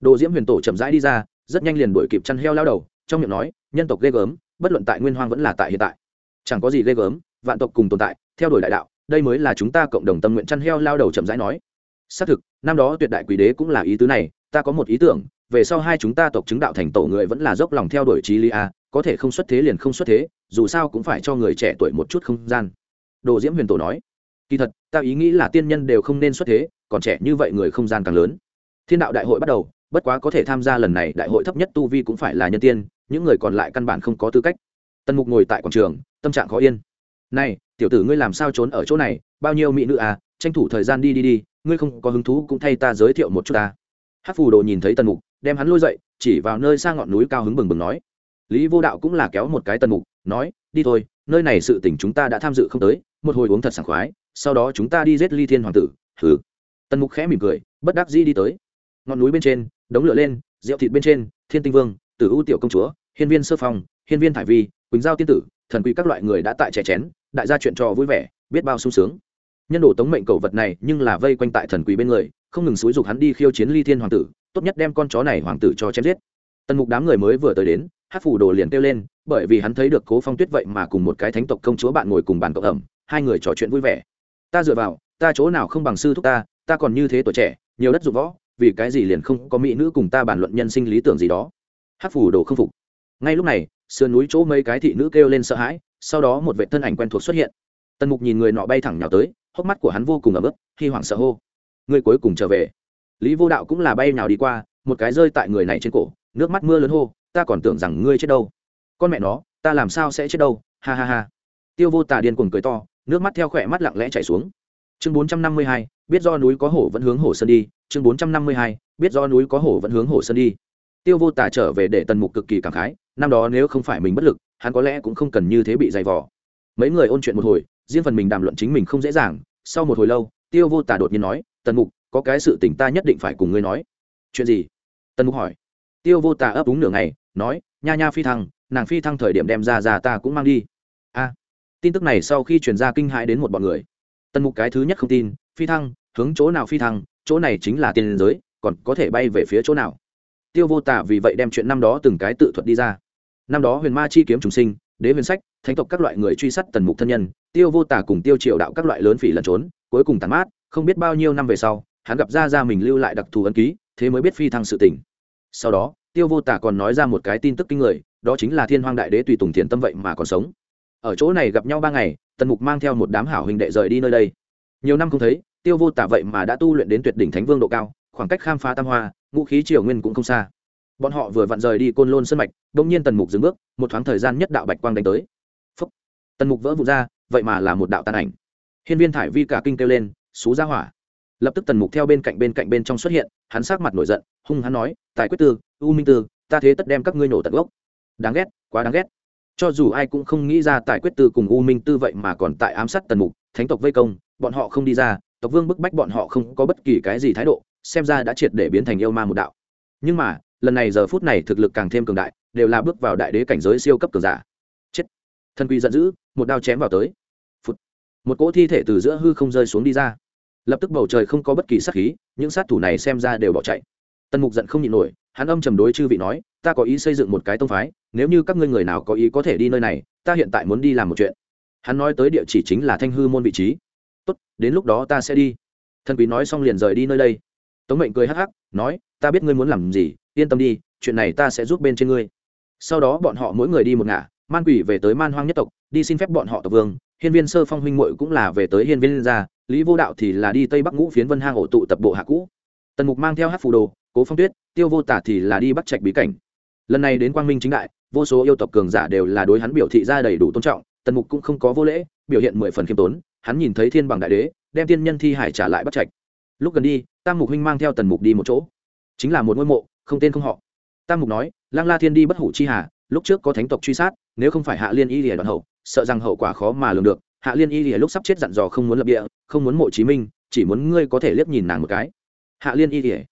đồ diễm huyền tổ chậm rãi đi ra, rất nhanh liền đuổi kịp chăn heo lao đầu, trong miệng nói, nhân tộc ghê gớm, bất luận tại nguyên hoang vẫn là tại hiện tại. Chẳng có gì ghê gớm, vạn tộc cùng tồn tại, theo đuổi đại đạo, đây mới là chúng ta cộng đồng tâm nguyện. Chăn heo lao đầu chậm rãi nói. Xác thực, năm đó tuyệt đại quý đế cũng là ý tứ này, ta có một ý tưởng, về sau hai chúng ta tộc chứng đạo thành tổ người vẫn là dốc lòng theo đuổi trí lý a, có thể không xuất thế liền không xuất thế, dù sao cũng phải cho người trẻ tuổi một chút không gian. Đồ diễm huyền tổ nói. Kỳ thật, ta ý nghĩ là tiên nhân đều không nên xuất thế, còn trẻ như vậy người không gian càng lớn. Thiên đạo đại hội bắt đầu bất quá có thể tham gia lần này đại hội thấp nhất tu vi cũng phải là nhân tiên, những người còn lại căn bản không có tư cách. Tần mục ngồi tại quảng trường, tâm trạng khó yên. Này, tiểu tử ngươi làm sao trốn ở chỗ này? Bao nhiêu mỹ nữ à? Tranh thủ thời gian đi đi đi, ngươi không có hứng thú cũng thay ta giới thiệu một chút ta. Hát phù đồ nhìn thấy tần mục, đem hắn lôi dậy, chỉ vào nơi xa ngọn núi cao hứng bừng bừng nói. Lý vô đạo cũng là kéo một cái tần mục, nói, đi thôi, nơi này sự tỉnh chúng ta đã tham dự không tới, một hồi uống thật sảng khoái, sau đó chúng ta đi giết ly thiên hoàng tử. Thử tần mục khẽ mỉm cười, bất đắc dĩ đi tới. Ngọn núi bên trên đống lửa lên, rượu thịt bên trên, thiên tinh vương, tử ưu tiểu công chúa, hiên viên sơ phong, hiên viên thải vi, quỳnh giao tiên tử, thần quy các loại người đã tại trẻ chén, đại gia chuyện trò vui vẻ, biết bao sung sướng. Nhân đồ tống mệnh cầu vật này nhưng là vây quanh tại thần quý bên người, không ngừng xúi giục hắn đi khiêu chiến ly thiên hoàng tử, tốt nhất đem con chó này hoàng tử cho chém giết. Tần mục đám người mới vừa tới đến hát phủ đồ liền kêu lên, bởi vì hắn thấy được cố phong tuyết vậy mà cùng một cái thánh tộc công chúa bạn ngồi cùng bàn cộng ẩm, hai người trò chuyện vui vẻ. Ta dựa vào, ta chỗ nào không bằng sư thúc ta ta còn như thế tuổi trẻ, nhiều đất dụng võ vì cái gì liền không có mỹ nữ cùng ta bàn luận nhân sinh lý tưởng gì đó. Hát phủ đồ không phục. Ngay lúc này, sườn núi chỗ mấy cái thị nữ kêu lên sợ hãi, sau đó một vệ thân ảnh quen thuộc xuất hiện. Tần mục nhìn người nọ bay thẳng nhào tới, hốc mắt của hắn vô cùng ấm ức khi hoảng sợ hô. Người cuối cùng trở về. Lý vô đạo cũng là bay nào đi qua, một cái rơi tại người này trên cổ, nước mắt mưa lớn hô, ta còn tưởng rằng ngươi chết đâu. Con mẹ nó, ta làm sao sẽ chết đâu? Ha ha ha. Tiêu vô tà điên cuồng cười to, nước mắt theo khỏe mắt lặng lẽ chảy xuống chương bốn trăm năm mươi hai, biết do núi có hổ vẫn hướng hổ sơn đi. Chương bốn trăm năm mươi hai, biết do núi có hổ vẫn hướng hổ sơn đi. Tiêu vô tà trở về để tần mục cực kỳ cảm khái. Năm đó nếu không phải mình bất lực, hắn có lẽ cũng không cần như thế bị dày vò. Mấy người ôn chuyện một hồi, riêng phần mình đàm luận chính mình không dễ dàng. Sau một hồi lâu, tiêu vô tà đột nhiên nói, tần mục, có cái sự tình ta nhất định phải cùng ngươi nói. Chuyện gì? Tần mục hỏi. Tiêu vô tà ấp úng nửa ngày, nói, nha nha phi thăng, nàng phi thăng thời điểm đem ra ra ta cũng mang đi. A. Tin tức này sau khi truyền ra kinh hãi đến một bọn người tần mục cái thứ nhất không tin, phi thăng, hướng chỗ nào phi thăng, chỗ này chính là tiền giới, còn có thể bay về phía chỗ nào? Tiêu vô tả vì vậy đem chuyện năm đó từng cái tự thuật đi ra. Năm đó huyền ma chi kiếm trùng sinh, đế huyền sách, thánh tộc các loại người truy sát tần mục thân nhân, tiêu vô tả cùng tiêu triều đạo các loại lớn phỉ lẩn trốn, cuối cùng tàn mát, không biết bao nhiêu năm về sau, hắn gặp ra ra mình lưu lại đặc thù ấn ký, thế mới biết phi thăng sự tỉnh sau đó, tiêu vô tả còn nói ra một cái tin tức kinh người, đó chính là thiên hoang đại đế tùy tùng thiền tâm vậy mà còn sống. Ở chỗ này gặp nhau ba ngày tần mục mang theo một đám hảo huynh đệ rời đi nơi đây. Nhiều năm không thấy, tiêu vô tả vậy mà đã tu luyện đến tuyệt đỉnh thánh vương độ cao, khoảng cách khám phá tam hoa, ngũ khí triều nguyên cũng không xa. Bọn họ vừa vặn rời đi côn lôn sân mạch đ ỗ n g nhiên tần mục dừng bước, một thoáng thời gian nhất đạo bạch quang đánh tới. Phúc. tần mục vỡ vụt ra, vậy mà là một đạo tàn ảnh. Hiên viên thải vi cả kinh kêu lên, xú ra hỏa! Lập tức tần mục theo bên cạnh bên cạnh bên trong xuất hiện, hắn sát mặt nổi giận, hung hắn nói, tài quyết tư, u minh tư, ta thế tất đem các ngươi nổ tận gốc. Đáng ghét, quá đáng ghét cho dù ai cũng không nghĩ ra tài quyết tư cùng u minh tư vậy mà còn tại ám sát tần mục, thánh tộc vây công, bọn họ không đi ra, tộc vương bức bách bọn họ không có bất kỳ cái gì thái độ, xem ra đã triệt để biến thành yêu ma một đạo. Nhưng mà, lần này giờ phút này thực lực càng thêm cường đại, đều là bước vào đại đế cảnh giới siêu cấp cường giả. Chết. Thần quy giận dữ, một đao chém vào tới. Phụt. một cỗ thi thể từ giữa hư không rơi xuống đi ra. Lập tức bầu trời không có bất kỳ sát khí, những sát thủ này xem ra đều bỏ chạy. Tần mục giận không nhịn nổi, hắn âm trầm đối chư vị nói, ta có ý xây dựng một cái tông phái nếu như các ngươi người nào có ý có thể đi nơi này, ta hiện tại muốn đi làm một chuyện. Hắn nói tới địa chỉ chính là thanh hư môn vị trí. Tốt, đến lúc đó ta sẽ đi. Thần quý nói xong liền rời đi nơi đây. Tống mệnh cười hắc hắc, nói, ta biết ngươi muốn làm gì, yên tâm đi, chuyện này ta sẽ giúp bên trên ngươi. Sau đó bọn họ mỗi người đi một ngả, man quỷ về tới man hoang nhất tộc, đi xin phép bọn họ tộc vương. Hiên viên sơ phong huynh muội cũng là về tới hiên viên gia, lý vô đạo thì là đi tây bắc ngũ phiến vân hang ổ tụ tập bộ hạ cũ. Tần mục mang theo hát phù đồ, cố phong tuyết, tiêu vô tả thì là đi bắt trạch bí cảnh. Lần này đến quang minh chính đại vô số yêu tộc cường giả đều là đối hắn biểu thị ra đầy đủ tôn trọng, tần mục cũng không có vô lễ, biểu hiện mười phần khiêm tốn, hắn nhìn thấy thiên bằng đại đế, đem tiên nhân thi hải trả lại bắt trạch. Lúc gần đi, tam mục huynh mang theo tần mục đi một chỗ. Chính là một ngôi mộ, không tên không họ. Tam mục nói lang la thiên đi bất hủ chi hà, lúc trước có thánh tộc truy sát, nếu không phải hạ liên y lìa đoạn hậu, sợ rằng hậu quả khó mà lường được. Hạ liên y lìa lúc sắp chết dặn dò không muốn lập địa, không muốn mộ chí minh, chỉ muốn ngươi có thể liếc nhìn nàng một cái. Hạ liên y lìa.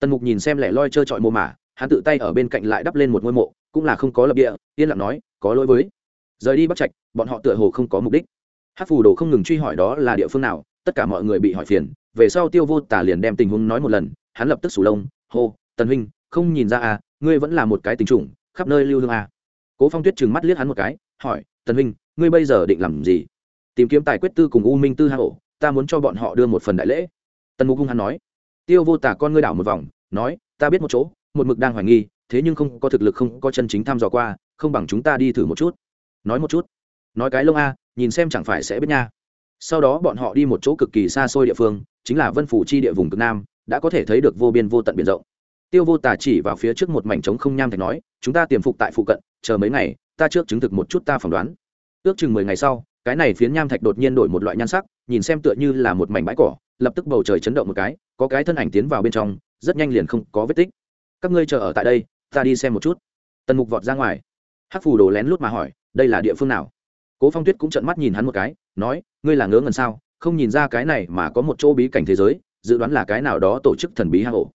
Tần mục nhìn xem lẻ loi trơ trọi mồ mả, hắn tự tay ở bên cạnh lại đắp lên một ngôi mộ cũng là không có lập địa, yên lặng nói, có lỗi với. Rời đi bắt trạch, bọn họ tựa hồ không có mục đích. Hát phù đồ không ngừng truy hỏi đó là địa phương nào, tất cả mọi người bị hỏi phiền, về sau tiêu vô tả liền đem tình huống nói một lần, hắn lập tức sủ lông, hô, tần huynh, không nhìn ra à ngươi vẫn là một cái tình trùng khắp nơi lưu hương à. cố phong tuyết trừng mắt liếc hắn một cái, hỏi, tần huynh, ngươi bây giờ định làm gì? Tìm kiếm tài quyết tư cùng u minh tư hạ hổ, ta muốn cho bọn họ đưa một phần đại lễ. Tần mục hung hắn nói, tiêu vô tả con ngươi đảo một vòng, nói, ta biết một chỗ, một mực đang hoài nghi thế nhưng không có thực lực không có chân chính thăm dò qua, không bằng chúng ta đi thử một chút. Nói một chút. Nói cái lông a, nhìn xem chẳng phải sẽ biết nha. Sau đó bọn họ đi một chỗ cực kỳ xa xôi địa phương, chính là vân phủ chi địa vùng cực nam, đã có thể thấy được vô biên vô tận biển rộng. Tiêu vô tả chỉ vào phía trước một mảnh trống không nham thạch nói, chúng ta tiềm phục tại phụ cận, chờ mấy ngày, ta trước chứng thực một chút ta phỏng đoán. Ước chừng mười ngày sau, cái này phiến nham thạch đột nhiên đổi một loại nhan sắc, nhìn xem tựa như là một mảnh bãi cỏ, lập tức bầu trời chấn động một cái, có cái thân ảnh tiến vào bên trong, rất nhanh liền không có vết tích. Các ngươi chờ ở tại đây ta đi xem một chút. Tần mục vọt ra ngoài. Hắc phù đồ lén lút mà hỏi, đây là địa phương nào? Cố phong tuyết cũng trợn mắt nhìn hắn một cái, nói, ngươi là ngớ ngần sao? Không nhìn ra cái này mà có một chỗ bí cảnh thế giới, dự đoán là cái nào đó tổ chức thần bí hang ổ.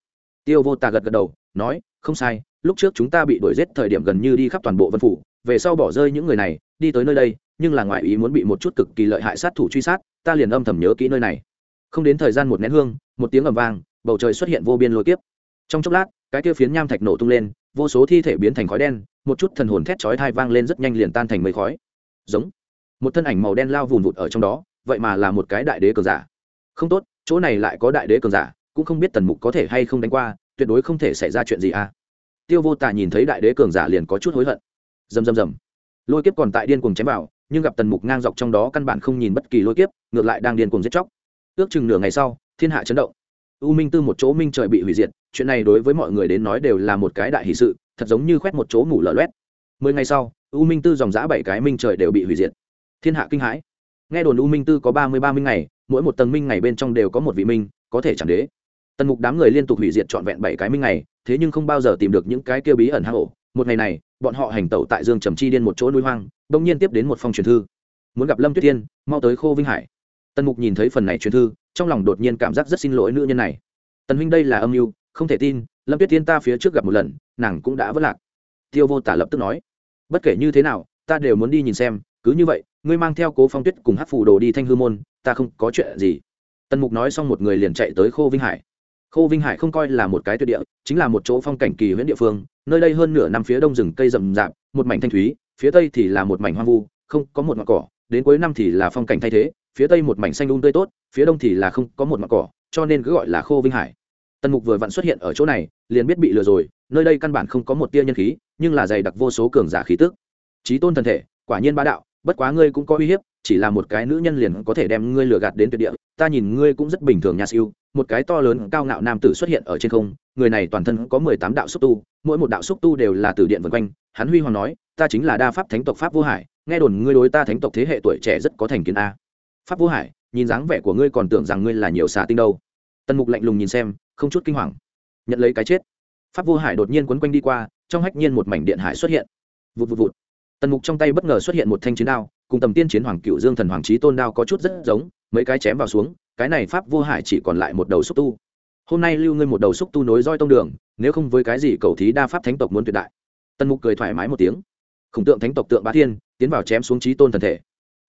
Tiêu vô tà gật gật đầu, nói, không sai, lúc trước chúng ta bị đuổi giết thời điểm gần như đi khắp toàn bộ vân phủ, về sau bỏ rơi những người này, đi tới nơi đây, nhưng là ngoại ý muốn bị một chút cực kỳ lợi hại sát thủ truy sát, ta liền âm thầm nhớ kỹ nơi này. Không đến thời gian một nén hương, một tiếng ầm vang, bầu trời xuất hiện vô biên lôi kiếp. Trong chốc lát, cái kia phiến nham thạch nổ tung lên vô số thi thể biến thành khói đen, một chút thần hồn thét chói thai vang lên rất nhanh liền tan thành mây khói. Giống, một thân ảnh màu đen lao vùn vụt ở trong đó, vậy mà là một cái đại đế cường giả. Không tốt, chỗ này lại có đại đế cường giả, cũng không biết tần mục có thể hay không đánh qua, tuyệt đối không thể xảy ra chuyện gì à. Tiêu vô tả nhìn thấy đại đế cường giả liền có chút hối hận. Dầm dầm dầm lôi kiếp còn tại điên cuồng chém vào, nhưng gặp tần mục ngang dọc trong đó căn bản không nhìn bất kỳ lôi kiếp, ngược lại đang điên cuồng giết chóc. Ước chừng nửa ngày sau, thiên hạ chấn động. U minh tư một chỗ minh trời bị hủy diệt chuyện này đối với mọi người đến nói đều là một cái đại hỷ sự, thật giống như khoét một chỗ ngủ lở loét. Mười ngày sau, u minh tư dòng giã bảy cái minh trời đều bị hủy diệt. Thiên hạ kinh hãi. Nghe đồn u minh tư có ba mươi ba minh ngày, mỗi một tầng minh ngày bên trong đều có một vị minh, có thể chẳng đế. Tần mục đám người liên tục hủy diệt trọn vẹn bảy cái minh ngày, thế nhưng không bao giờ tìm được những cái kia bí ẩn hang ổ. Một ngày này, bọn họ hành tẩu tại dương trầm chi điên một chỗ núi hoang, bỗng nhiên tiếp đến một phong truyền thư. Muốn gặp lâm tuyết tiên, mau tới khô vinh hải. Tần mục nhìn thấy phần này truyền thư, trong lòng đột nhiên cảm giác rất xin lỗi nữ nhân này. Tần huynh đây là âm mưu không thể tin, lâm tuyết tiên ta phía trước gặp một lần, nàng cũng đã vất lạc. Tiêu vô tả lập tức nói, bất kể như thế nào, ta đều muốn đi nhìn xem, cứ như vậy, ngươi mang theo cố phong tuyết cùng hát phù đồ đi thanh hư môn, ta không có chuyện gì. Tần mục nói xong một người liền chạy tới khô vinh hải. Khô vinh hải không coi là một cái tuyệt địa, chính là một chỗ phong cảnh kỳ huyễn địa phương, nơi đây hơn nửa năm phía đông rừng cây rậm rạp, một mảnh thanh thúy, phía tây thì là một mảnh hoang vu, không có một ngọn cỏ, đến cuối năm thì là phong cảnh thay thế, phía tây một mảnh xanh đun um tươi tốt, phía đông thì là không có một ngọn cỏ, cho nên cứ gọi là khô vinh hải tần mục vừa vặn xuất hiện ở chỗ này, liền biết bị lừa rồi, nơi đây căn bản không có một tia nhân khí, nhưng là dày đặc vô số cường giả khí tức. Trí tôn thần thể, quả nhiên bá đạo, bất quá ngươi cũng có uy hiếp, chỉ là một cái nữ nhân liền có thể đem ngươi lừa gạt đến tuyệt địa, ta nhìn ngươi cũng rất bình thường nha siêu, một cái to lớn cao ngạo nam tử xuất hiện ở trên không, người này toàn thân có mười tám đạo xúc tu, mỗi một đạo xúc tu đều là từ điện vân quanh, hắn huy hoàng nói, ta chính là đa pháp thánh tộc pháp vô hải, nghe đồn ngươi đối ta thánh tộc thế hệ tuổi trẻ rất có thành kiến a. Pháp vô hải, nhìn dáng vẻ của ngươi còn tưởng rằng ngươi là nhiều xà tinh đâu tần mục lạnh lùng nhìn xem, không chút kinh hoàng. Nhận lấy cái chết. Pháp vô hải đột nhiên quấn quanh đi qua, trong hách nhiên một mảnh điện hải xuất hiện. Vụt vụt vụt. Tần mục trong tay bất ngờ xuất hiện một thanh chiến đao, cùng tầm tiên chiến hoàng cựu dương thần hoàng trí tôn đao có chút rất giống, mấy cái chém vào xuống, cái này pháp vô hải chỉ còn lại một đầu xúc tu. Hôm nay lưu ngươi một đầu xúc tu nối roi tông đường, nếu không với cái gì cầu thí đa pháp thánh tộc muốn tuyệt đại. Tần mục cười thoải mái một tiếng. Khổng tượng thánh tộc tượng bá thiên, tiến vào chém xuống trí tôn thần thể.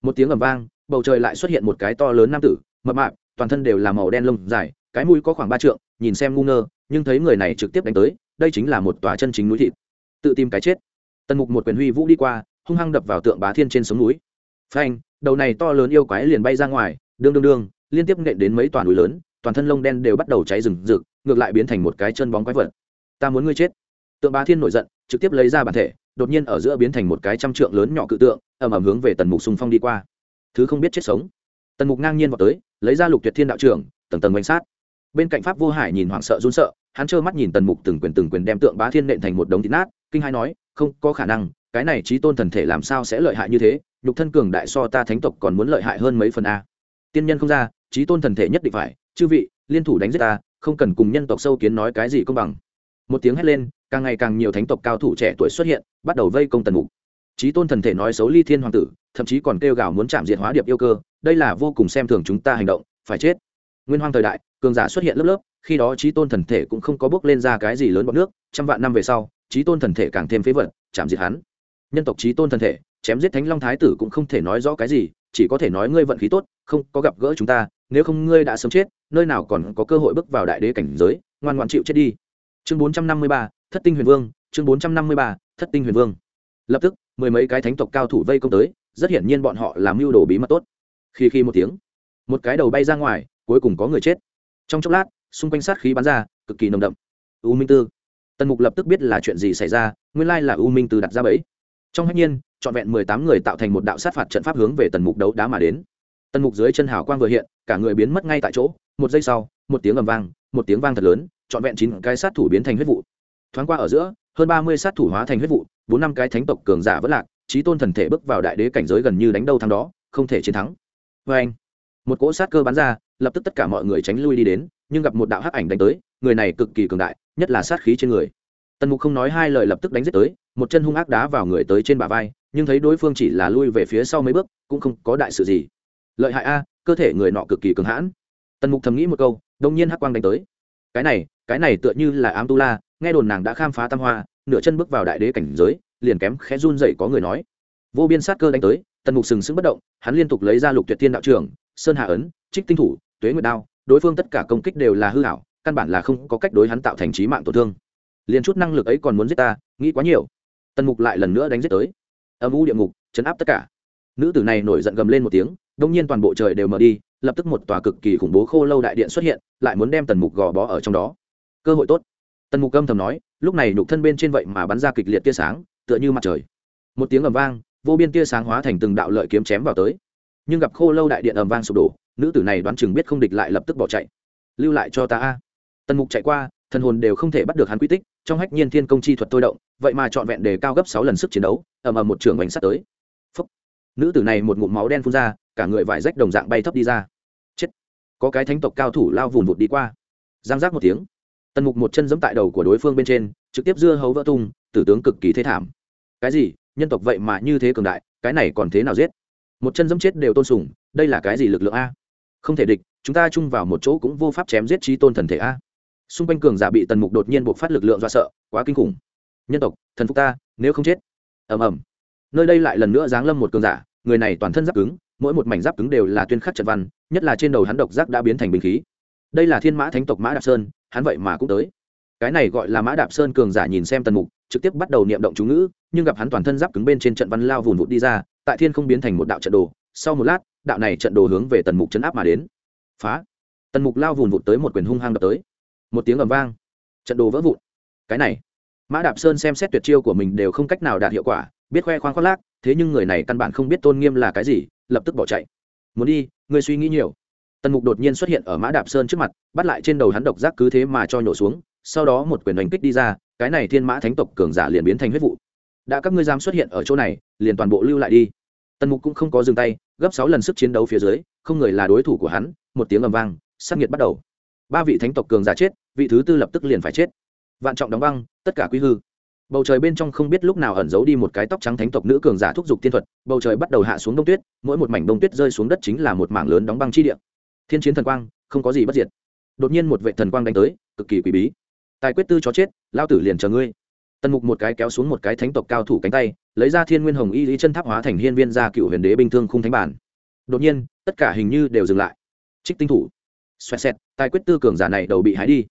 Một tiếng ầm vang, bầu trời lại xuất hiện một cái to lớn nam tử, mập mạp, toàn thân đều là màu đen lông dài cái mũi có khoảng ba trượng, nhìn xem ngu ngơ, nhưng thấy người này trực tiếp đánh tới, đây chính là một tòa chân chính núi thịt. Tự tìm cái chết. Tần mục một quyền huy vũ đi qua, hung hăng đập vào tượng bá thiên trên sống núi. Phanh, đầu này to lớn yêu quái liền bay ra ngoài, đương đương đương, liên tiếp nện đến mấy toàn núi lớn, toàn thân lông đen đều bắt đầu cháy rừng rực, ngược lại biến thành một cái chân bóng quái vật. Ta muốn ngươi chết. Tượng bá thiên nổi giận, trực tiếp lấy ra bản thể, đột nhiên ở giữa biến thành một cái trăm trượng lớn nhỏ cự tượng, ầm ầm hướng về tần mục xung phong đi qua. Thứ không biết chết sống. Tần mục ngang nhiên vào tới, lấy ra lục tuyệt thiên đạo trưởng, tầng tầng bánh sát bên cạnh pháp vô hải nhìn hoảng sợ run sợ, hắn trơ mắt nhìn tần mục từng quyền từng quyền đem tượng bá thiên nện thành một đống thịt nát, kinh hai nói, không, có khả năng, cái này trí tôn thần thể làm sao sẽ lợi hại như thế? Nhục thân cường đại so ta thánh tộc còn muốn lợi hại hơn mấy phần a. Tiên nhân không ra trí tôn thần thể nhất định phải, chư vị, liên thủ đánh giết ta, không cần cùng nhân tộc sâu kiến nói cái gì công bằng. Một tiếng hét lên, càng ngày càng nhiều thánh tộc cao thủ trẻ tuổi xuất hiện, bắt đầu vây công tần mục. Trí tôn thần thể nói xấu ly thiên hoàng tử, thậm chí còn kêu gào muốn chạm diệt hóa điệp yêu cơ, đây là vô cùng xem thường chúng ta hành động, phải chết. Nguyên hoang thời đại cường giả xuất hiện lớp lớp, khi đó trí tôn thần thể cũng không có bước lên ra cái gì lớn bọn nước, trăm vạn năm về sau, trí tôn thần thể càng thêm phế vật, chạm diệt hắn. Nhân tộc trí tôn thần thể, chém giết thánh long thái tử cũng không thể nói rõ cái gì, chỉ có thể nói ngươi vận khí tốt, không có gặp gỡ chúng ta, nếu không ngươi đã sớm chết, nơi nào còn có cơ hội bước vào đại đế cảnh giới, ngoan ngoan chịu chết đi. Chương bốn trăm năm mươi ba, thất tinh huyền vương, chương bốn trăm năm mươi ba, thất tinh huyền vương. Lập tức, mười mấy cái thánh tộc cao thủ vây công tới, rất hiển nhiên bọn họ làm mưu đồ bí mật tốt. Khi khi một tiếng, một cái đầu bay ra ngoài, cuối cùng có người chết trong chốc lát, xung quanh sát khí bắn ra, cực kỳ nồng đậm. U minh tư. Tần mục lập tức biết là chuyện gì xảy ra, nguyên lai là u minh tư đặt ra bẫy. Trong hạnh nhiên, trọn vẹn mười tám người tạo thành một đạo sát phạt trận pháp hướng về tần mục đấu đá mà đến. Tần mục dưới chân hào quang vừa hiện, cả người biến mất ngay tại chỗ, một giây sau, một tiếng ầm vang, một tiếng vang thật lớn, trọn vẹn chín cái sát thủ biến thành huyết vụ. Thoáng qua ở giữa, hơn ba mươi sát thủ hóa thành huyết vụ, bốn năm cái thánh tộc cường giả vất lạc trí tôn thần thể bước vào đại đế cảnh giới gần như đánh đâu thắng đó, không thể chiến thắng. Vê anh một cỗ sát cơ bắn ra, lập tức tất cả mọi người tránh lui đi đến, nhưng gặp một đạo hắc ảnh đánh tới, người này cực kỳ cường đại, nhất là sát khí trên người. Tần mục không nói hai lời lập tức đánh giết tới, một chân hung ác đá vào người tới trên bả vai, nhưng thấy đối phương chỉ là lui về phía sau mấy bước, cũng không có đại sự gì. Lợi hại a, cơ thể người nọ cực kỳ cường hãn. Tần mục thầm nghĩ một câu đông nhiên hắc quang đánh tới. Cái này cái này tựa như là ám tu la, nghe đồn nàng đã khám phá tam hoa, nửa chân bước vào đại đế cảnh giới, liền kém khẽ run dậy có người nói. Vô biên sát cơ đánh tới tần mục sừng sững bất động, hắn liên tục lấy ra lục tuyệt thiên đạo trường, sơn Hà ấn, trích tinh thủ, tuế nguyệt đao, đối phương tất cả công kích đều là hư hảo căn bản là không có cách đối hắn tạo thành trí mạng tổn thương. Liền chút năng lực ấy còn muốn giết ta, nghĩ quá nhiều. Tần mục lại lần nữa đánh giết tới. Âm u địa ngục, chấn áp tất cả. Nữ tử này nổi giận gầm lên một tiếng, đông nhiên toàn bộ trời đều mở đi, lập tức một tòa cực kỳ khủng bố khô lâu đại điện xuất hiện, lại muốn đem tần mục gò bó ở trong đó. Cơ hội tốt. Tần mục âm thầm nói, lúc này nhục thân bên trên vậy mà bắn ra kịch liệt tia sáng, tựa như mặt trời. Một tiếng ầm vang vô biên tia sáng hóa thành từng đạo lợi kiếm chém vào tới. Nhưng gặp khô lâu đại điện ầm vang sụp đổ, nữ tử này đoán chừng biết không địch lại lập tức bỏ chạy. Lưu lại cho ta a. Tần mục chạy qua, thần hồn đều không thể bắt được hắn quy tích, trong hách nhiên thiên công chi thuật tôi động, vậy mà trọn vẹn đề cao gấp sáu lần sức chiến đấu, ầm ầm một trường bánh sắt tới. Phúc. nữ tử này một ngụm máu đen phun ra, cả người vải rách đồng dạng bay thấp đi ra. Chết. Có cái thánh tộc cao thủ lao vùn vụt đi qua. Giang giác một tiếng. Tần mục một chân giẫm tại đầu của đối phương bên trên, trực tiếp dưa hấu vỡ tung, tử tướng cực kỳ thế thảm. Cái gì? Nhân tộc vậy mà như thế cường đại, cái này còn thế nào giết? Một chân dẫm chết đều tôn sùng, đây là cái gì lực lượng a? Không thể địch, chúng ta chung vào một chỗ cũng vô pháp chém giết trí tôn thần thể a. Xung quanh cường giả bị tần mục đột nhiên buộc phát lực lượng do sợ, quá kinh khủng. Nhân tộc, thần phục ta, nếu không chết. Ầm ầm. Nơi đây lại lần nữa giáng lâm một cường giả, người này toàn thân giáp cứng, mỗi một mảnh giáp cứng đều là tuyên khắc trận văn, nhất là trên đầu hắn độc giác đã biến thành bình khí. Đây là thiên mã thánh tộc mã đạp sơn, hắn vậy mà cũng tới. Cái này gọi là mã đạp sơn cường giả nhìn xem tần mục trực tiếp bắt đầu niệm động chú ngữ, nhưng gặp hắn toàn thân giáp cứng bên trên trận văn lao vùn vụt đi ra, tại thiên không biến thành một đạo trận đồ. Sau một lát, đạo này trận đồ hướng về tần mục chấn áp mà đến. Phá! Tần mục lao vùn vụt tới một quyền hung hăng đập tới. Một tiếng ầm vang. Trận đồ vỡ vụn. Cái này, mã đạp sơn xem xét tuyệt chiêu của mình đều không cách nào đạt hiệu quả, biết khoe khoang khoác lác, thế nhưng người này căn bản không biết tôn nghiêm là cái gì, lập tức bỏ chạy. Muốn đi, ngươi suy nghĩ nhiều. Tần mục đột nhiên xuất hiện ở mã đạp sơn trước mặt, bắt lại trên đầu hắn độc giác cứ thế mà cho nhổ xuống sau đó một quyền đánh kích đi ra, cái này thiên mã thánh tộc cường giả liền biến thành huyết vụ. Đã các ngươi dám xuất hiện ở chỗ này, liền toàn bộ lưu lại đi. Tần mục cũng không có dừng tay, gấp sáu lần sức chiến đấu phía dưới, không người là đối thủ của hắn, một tiếng ầm vang sắc nhiệt bắt đầu. Ba vị thánh tộc cường giả chết, vị thứ tư lập tức liền phải chết. Vạn trọng đóng băng, tất cả quy hư. Bầu trời bên trong không biết lúc nào ẩn giấu đi một cái tóc trắng thánh tộc nữ cường giả thúc giục tiên thuật, bầu trời bắt đầu hạ xuống đông tuyết, mỗi một mảnh đông tuyết rơi xuống đất chính là một mảng lớn đóng băng chi địa. Thiên chiến thần quang, không có gì bất diệt. Đột nhiên một vệ thần quang đánh tới, cực kỳ quý bí tài quyết tư cho chết, lao tử liền chờ ngươi. Tần mục một cái kéo xuống một cái thánh tộc cao thủ cánh tay, lấy ra thiên nguyên hồng y lý chân tháp hóa thành hiên viên gia cựu huyền đế bình thương khung thánh bản. Đột nhiên, tất cả hình như đều dừng lại. Trích tinh thủ. Xoẹt xẹt, tài quyết tư cường giả này đầu bị hái đi.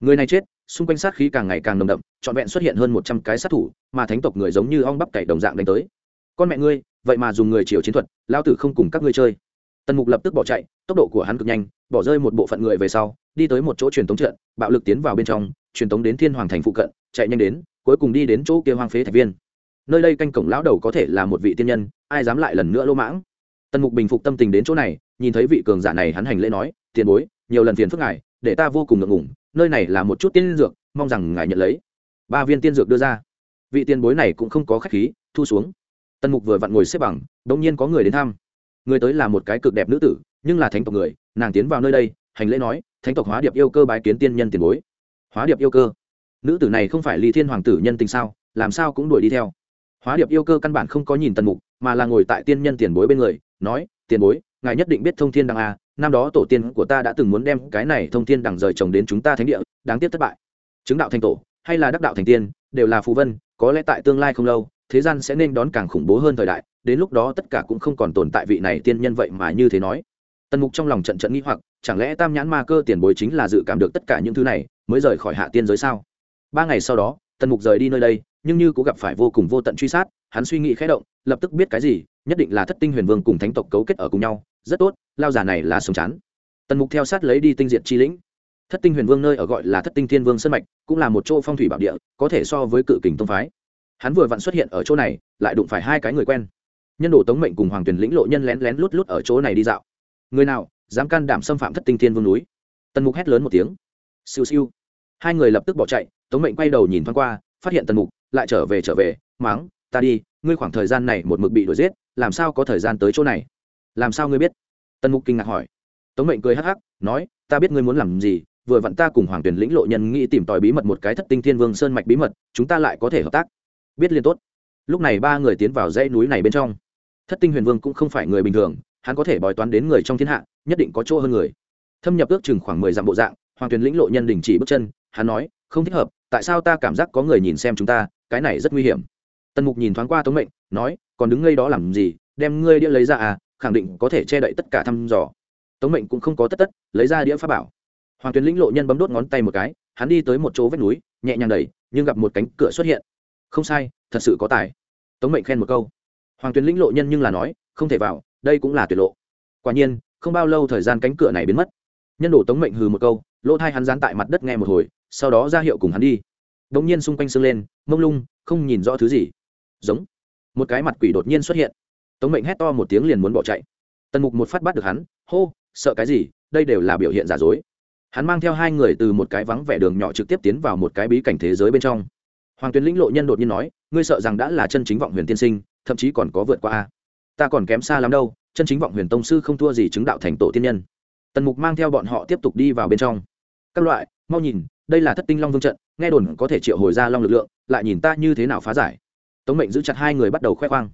Người này chết, xung quanh sát khí càng ngày càng nồng đậm, trọn vẹn xuất hiện hơn một trăm cái sát thủ, mà thánh tộc người giống như ong bắp cày đồng dạng đánh tới. Con mẹ ngươi, vậy mà dùng người chiều chiến thuật, lao tử không cùng các ngươi chơi. Tần mục lập tức bỏ chạy, tốc độ của hắn cực nhanh, bỏ rơi một bộ phận người về sau, đi tới một chỗ truyền thống trận, bạo lực tiến vào bên trong truyền tống đến thiên hoàng thành phụ cận, chạy nhanh đến, cuối cùng đi đến chỗ kia hoang phế thạch viên. Nơi đây canh cổng lão đầu có thể là một vị tiên nhân, ai dám lại lần nữa lỗ mãng? Tần mục bình phục tâm tình đến chỗ này, nhìn thấy vị cường giả này hắn hành lễ nói, tiền bối, nhiều lần phiền phức ngài, để ta vô cùng ngượng ngủng nơi này là một chút tiên dược, mong rằng ngài nhận lấy. Ba viên tiên dược đưa ra. Vị tiền bối này cũng không có khách khí, thu xuống. Tần mục vừa vặn ngồi xếp bằng đ nhiên có người đến thăm. Người tới là một cái cực đẹp nữ tử, nhưng là thánh tộc người, nàng tiến vào nơi đây, hành lễ nói, thánh tộc hóa điệp yêu cơ bái kiến tiên nhân tiền bối hóa điệp yêu cơ. Nữ tử này không phải ly thiên hoàng tử nhân tình sao, làm sao cũng đuổi đi theo. Hóa điệp yêu cơ căn bản không có nhìn tần mục, mà là ngồi tại tiên nhân tiền bối bên người, nói, tiền bối, ngài nhất định biết thông thiên đằng a, năm đó tổ tiên của ta đã từng muốn đem cái này thông thiên đằng rời chồng đến chúng ta thánh địa, đáng tiếc thất bại. Chứng đạo thành tổ, hay là đắc đạo thành tiên, đều là phù vân, có lẽ tại tương lai không lâu, thế gian sẽ nên đón càng khủng bố hơn thời đại, đến lúc đó tất cả cũng không còn tồn tại vị này tiên nhân vậy mà như thế nói. Tần mục trong lòng trận trận nghĩ hoặc, chẳng lẽ tam nhãn ma cơ tiền bối chính là dự cảm được tất cả những thứ này mới rời khỏi hạ tiên giới sao? Ba ngày sau đó, tần mục rời đi nơi đây, nhưng như cũng gặp phải vô cùng vô tận truy sát, hắn suy nghĩ khẽ động, lập tức biết cái gì, nhất định là thất tinh huyền vương cùng thánh tộc cấu kết ở cùng nhau, rất tốt, lao giả này là sống chán. Tần mục theo sát lấy đi tinh diện chi lĩnh. Thất tinh huyền vương nơi ở gọi là thất tinh thiên vương sân mạch, cũng là một chỗ phong thủy bảo địa, có thể so với cự kình tông phái. Hắn vừa vặn xuất hiện ở chỗ này, lại đụng phải hai cái người quen. Nhân đồ tống mệnh cùng hoàng tuyển lĩnh lộ nhân lén lén lút lút ở chỗ này đi dạo. Người nào, dám can đảm xâm phạm thất tinh thiên vương núi? Tần mục hét lớn một tiếng siêu siêu. Hai người lập tức bỏ chạy, tống mệnh quay đầu nhìn thoáng qua, phát hiện tần mục, lại trở về trở về, máng, ta đi, ngươi khoảng thời gian này một mực bị đuổi giết, làm sao có thời gian tới chỗ này? Làm sao ngươi biết? Tần mục kinh ngạc hỏi. Tống mệnh cười hắc hắc, nói, ta biết ngươi muốn làm gì, vừa vặn ta cùng hoàng tuyển lĩnh lộ nhân nghĩ tìm tòi bí mật một cái thất tinh thiên vương sơn mạch bí mật, chúng ta lại có thể hợp tác. Biết liên tốt. Lúc này ba người tiến vào dãy núi này bên trong. Thất tinh huyền vương cũng không phải người bình thường, hắn có thể bói toán đến người trong thiên hạ, nhất định có chỗ hơn người. Thâm nhập ước chừng khoảng mười dặm bộ dạng hoàng tuyền lĩnh lộ nhân đình chỉ bước chân, hắn nói, không thích hợp, tại sao ta cảm giác có người nhìn xem chúng ta, cái này rất nguy hiểm. Tần mục nhìn thoáng qua tống mệnh, nói, còn đứng ngây đó làm gì, đem ngươi đĩa lấy ra à khẳng định có thể che đậy tất cả thăm dò. Tống mệnh cũng không có tất tất, lấy ra đĩa pháp bảo. Hoàng tuyền lĩnh lộ nhân bấm đốt ngón tay một cái, hắn đi tới một chỗ vách núi, nhẹ nhàng đẩy, nhưng gặp một cánh cửa xuất hiện. Không sai, thật sự có tài. Tống mệnh khen một câu. Hoàng tuyền lĩnh lộ nhân nhưng là nói, không thể vào, đây cũng là tuyệt lộ. Quả nhiên, không bao lâu thời gian cánh cửa này biến mất nhân đồ tống mệnh hừ một câu, lỗ thai hắn dán tại mặt đất nghe một hồi, sau đó ra hiệu cùng hắn đi. Đ ỗ n g nhiên xung quanh sưng lên, mông lung, không nhìn rõ thứ gì. Giống. Một cái mặt quỷ đột nhiên xuất hiện. Tống mệnh hét to một tiếng liền muốn bỏ chạy. Tần mục một phát bắt được hắn, hô, sợ cái gì, đây đều là biểu hiện giả dối. Hắn mang theo hai người từ một cái vắng vẻ đường nhỏ trực tiếp tiến vào một cái bí cảnh thế giới bên trong. Hoàng tuyến lĩnh lộ nhân đột nhiên nói, ngươi sợ rằng đã là chân chính vọng huyền tiên sinh, thậm chí còn có vượt qua a. Ta còn kém xa lắm đâu, chân chính vọng huyền tông sư không thua gì chứng đạo thành tổ tiên nhân tần mục mang theo bọn họ tiếp tục đi vào bên trong. Các loại, mau nhìn, đây là thất tinh long vương trận, nghe đồn có thể triệu hồi ra long lực lượng, lại nhìn ta như thế nào phá giải. Tống mệnh giữ chặt hai người bắt đầu khoe khoang.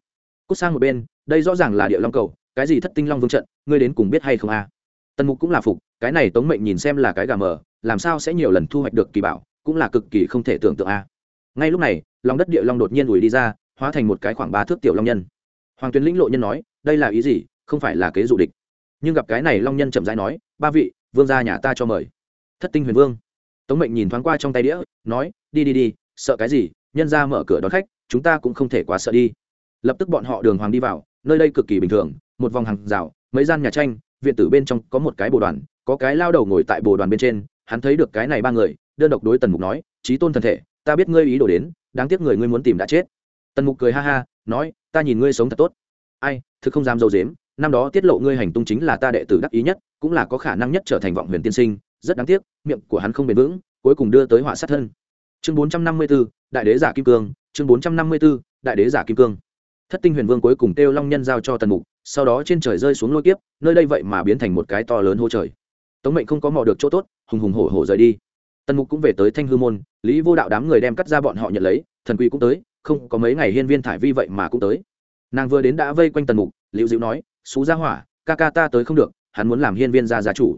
Cút sang một bên, đây rõ ràng là địa long cầu, cái gì thất tinh long vương trận, ngươi đến cùng biết hay không a? Tần mục cũng là phục, cái này tống mệnh nhìn xem là cái gà mờ, làm sao sẽ nhiều lần thu hoạch được kỳ bảo, cũng là cực kỳ không thể tưởng tượng a. Ngay lúc này, lòng đất địa long đột nhiên ủi đi ra, hóa thành một cái khoảng ba thước tiểu long nhân. Hoàng tuyến lĩnh lộ nhân nói, đây là ý gì, không phải là kế dụ địch nhưng gặp cái này long nhân chậm rãi nói, ba vị, vương gia nhà ta cho mời. Thất tinh huyền vương, tống mệnh nhìn thoáng qua trong tay đĩa, nói, đi đi đi, sợ cái gì? Nhân ra mở cửa đón khách, chúng ta cũng không thể quá sợ đi. Lập tức bọn họ đường hoàng đi vào, nơi đây cực kỳ bình thường, một vòng hàng rào, mấy gian nhà tranh, viện tử bên trong có một cái bồ đoàn, có cái lao đầu ngồi tại bồ đoàn bên trên, hắn thấy được cái này ba người, đơn độc đối tần mục nói trí tôn thân thể, ta biết ngươi ý đồ đến, đáng tiếc người ngươi muốn tìm đã chết. Tần mục cười ha ha, nói, ta nhìn ngươi sống thật tốt. Ai, thực không dám dâu dếm năm đó tiết lộ ngươi hành tung chính là ta đệ tử đắc ý nhất, cũng là có khả năng nhất trở thành vọng huyền tiên sinh, rất đáng tiếc, miệng của hắn không bền vững, cuối cùng đưa tới họa sát thân. Chương bốn trăm năm mươi b ố đại đế giả kim cương, chương bốn trăm năm mươi b ố đại đế giả kim cương. Thất tinh huyền vương cuối cùng kêu long nhân giao cho tần mục, sau đó trên trời rơi xuống lôi kiếp, nơi đây vậy mà biến thành một cái to lớn hô trời. Tống mệnh không có mò được chỗ tốt, hùng hùng hổ hổ rời đi. Tần mục cũng về tới thanh hư môn, lý vô đạo đám người đem cắt ra bọn họ nhận lấy, thần quỷ cũng tới, không có mấy ngày hiên viên thải vi vậy mà cũng tới. Nàng vừa đến đã vây quanh tần mục, liễu dịu nói xú ra hỏa, ca ca ta tới không được, hắn muốn làm hiên viên gia gia chủ.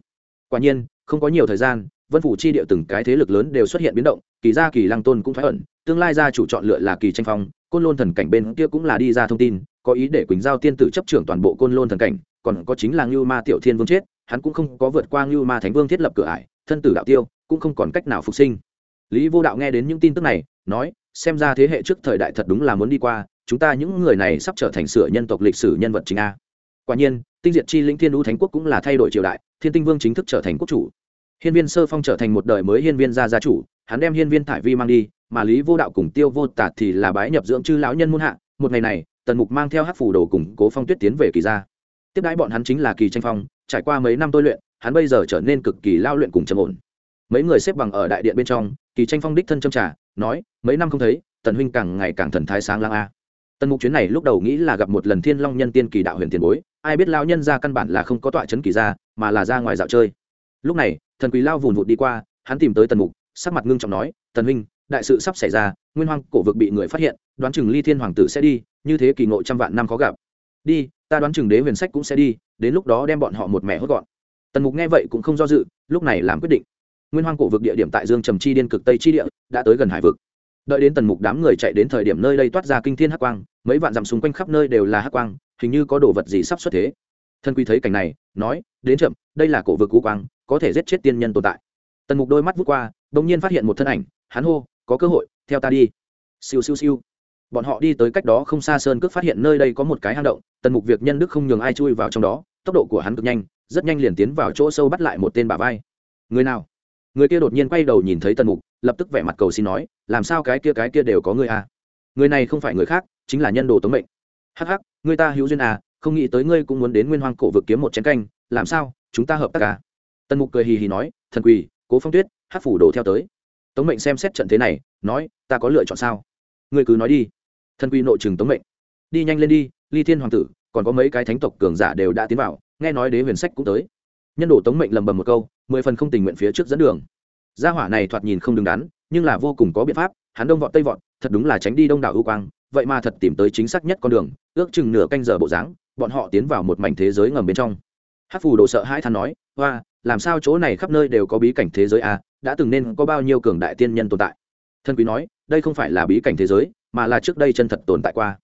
Quả nhiên, không có nhiều thời gian, vân phủ chi địa từng cái thế lực lớn đều xuất hiện biến động, kỳ gia kỳ lăng tôn cũng thoái ẩn, tương lai gia chủ chọn lựa là kỳ tranh phong, côn lôn thần cảnh bên kia cũng là đi ra thông tin, có ý để quỳnh giao tiên tử chấp trưởng toàn bộ côn lôn thần cảnh, còn có chính là ngưu ma tiểu thiên vương chết, hắn cũng không có vượt qua ngưu ma thánh vương thiết lập cửa ải, thân tử đạo tiêu, cũng không còn cách nào phục sinh. Lý vô đạo nghe đến những tin tức này, nói, xem ra thế hệ trước thời đại thật đúng là muốn đi qua, chúng ta những người này sắp trở thành sửa nhân tộc lịch sử nhân vật chính a quả nhiên, tinh diệt chi lĩnh thiên lũ thánh quốc cũng là thay đổi triều đại, thiên tinh vương chính thức trở thành quốc chủ. Hiên viên sơ phong trở thành một đời mới hiên viên gia gia chủ, hắn đem hiên viên thải vi mang đi, mà lý vô đạo cùng tiêu vô tạt thì là bái nhập dưỡng chư lão nhân muôn hạ. Một ngày này, tần mục mang theo hát phủ đồ cùng cố phong tuyết tiến về kỳ gia. Tiếp đãi bọn hắn chính là kỳ tranh phong, trải qua mấy năm tôi luyện, hắn bây giờ trở nên cực kỳ lao luyện cùng trầm ổn. Mấy người xếp bằng ở đại điện bên trong, kỳ tranh phong đích thân châm trà, nói, mấy năm không thấy, tần huynh càng ngày càng thần thái sáng lang a tần mục chuyến này lúc đầu nghĩ là gặp một lần thiên long nhân tiên kỳ đạo huyền tiền bối, ai biết lao nhân ra căn bản là không có tọa chấn kỳ ra mà là ra ngoài dạo chơi. Lúc này, thần quý lao vùn vụt đi qua, hắn tìm tới tần mục, sắc mặt ngưng trọng nói, tần huynh, đại sự sắp xảy ra, nguyên hoang cổ vực bị người phát hiện, đoán chừng ly thiên hoàng tử sẽ đi, như thế kỳ ngộ trăm vạn năm khó gặp. Đi, ta đoán chừng đế huyền sách cũng sẽ đi, đến lúc đó đem bọn họ một mẻ hốt gọn. Tần mục nghe vậy cũng không do dự, lúc này làm quyết định. Nguyên hoang cổ vực địa điểm tại dương trầm chi điên cực tây chi địa, đã tới gần hải vực. Đợi đến tần mục đám người chạy đến thời điểm nơi đây toát ra kinh thiên hắc quang mấy vạn dặm xung quanh khắp nơi đều là hắc quang, hình như có đồ vật gì sắp xuất thế. Thân quy thấy cảnh này, nói, đến chậm, đây là cổ vực cú quang, có thể giết chết tiên nhân tồn tại. Tần mục đôi mắt vút qua đ ỗ n g nhiên phát hiện một thân ảnh, hắn hô, có cơ hội, theo ta đi. Siêu siêu siêu. Bọn họ đi tới cách đó không xa sơn cước phát hiện nơi đây có một cái hang động, tần mục việc nhân đức không nhường ai chui vào trong đó, tốc độ của hắn cực nhanh, rất nhanh liền tiến vào chỗ sâu bắt lại một tên bà vai. Người nào? Người kia đột nhiên quay đầu nhìn thấy tần mục, lập tức vẻ mặt cầu xin nói, làm sao cái kia cái kia đều có người à? Người này không phải người khác, chính là nhân đồ tống mệnh. Hắc hắc, người ta hữu duyên à không nghĩ tới ngươi cũng muốn đến nguyên hoang cổ vực kiếm một chén canh, làm sao, chúng ta hợp tác à? Tần mục cười hì hì nói, thần quỳ, cố phong tuyết hát phủ đồ theo tới. Tống mệnh xem xét trận thế này, nói, ta có lựa chọn sao? Ngươi cứ nói đi. Thần quỳ nội trừng tống mệnh. Đi nhanh lên đi, ly thiên hoàng tử, còn có mấy cái thánh tộc cường giả đều đã tiến vào, nghe nói đế huyền sách cũng tới. Nhân đồ tống mệnh lầm bầm một câu, mười phần không tình nguyện phía trước dẫn đường. Gia hỏa này thoạt nhìn không đứng đắn, nhưng là vô cùng có biện pháp hắn đông vọt tây vọt, thật đúng là tránh đi đông đảo ưu quang, vậy mà thật tìm tới chính xác nhất con đường, ước chừng nửa canh giờ bộ dáng, bọn họ tiến vào một mảnh thế giới ngầm bên trong. Hát phù đồ sợ hãi than nói hoa làm sao chỗ này khắp nơi đều có bí cảnh thế giới à đã từng nên có bao nhiêu cường đại tiên nhân tồn tại? Thân quý nói, đây không phải là bí cảnh thế giới, mà là trước đây chân thật tồn tại qua.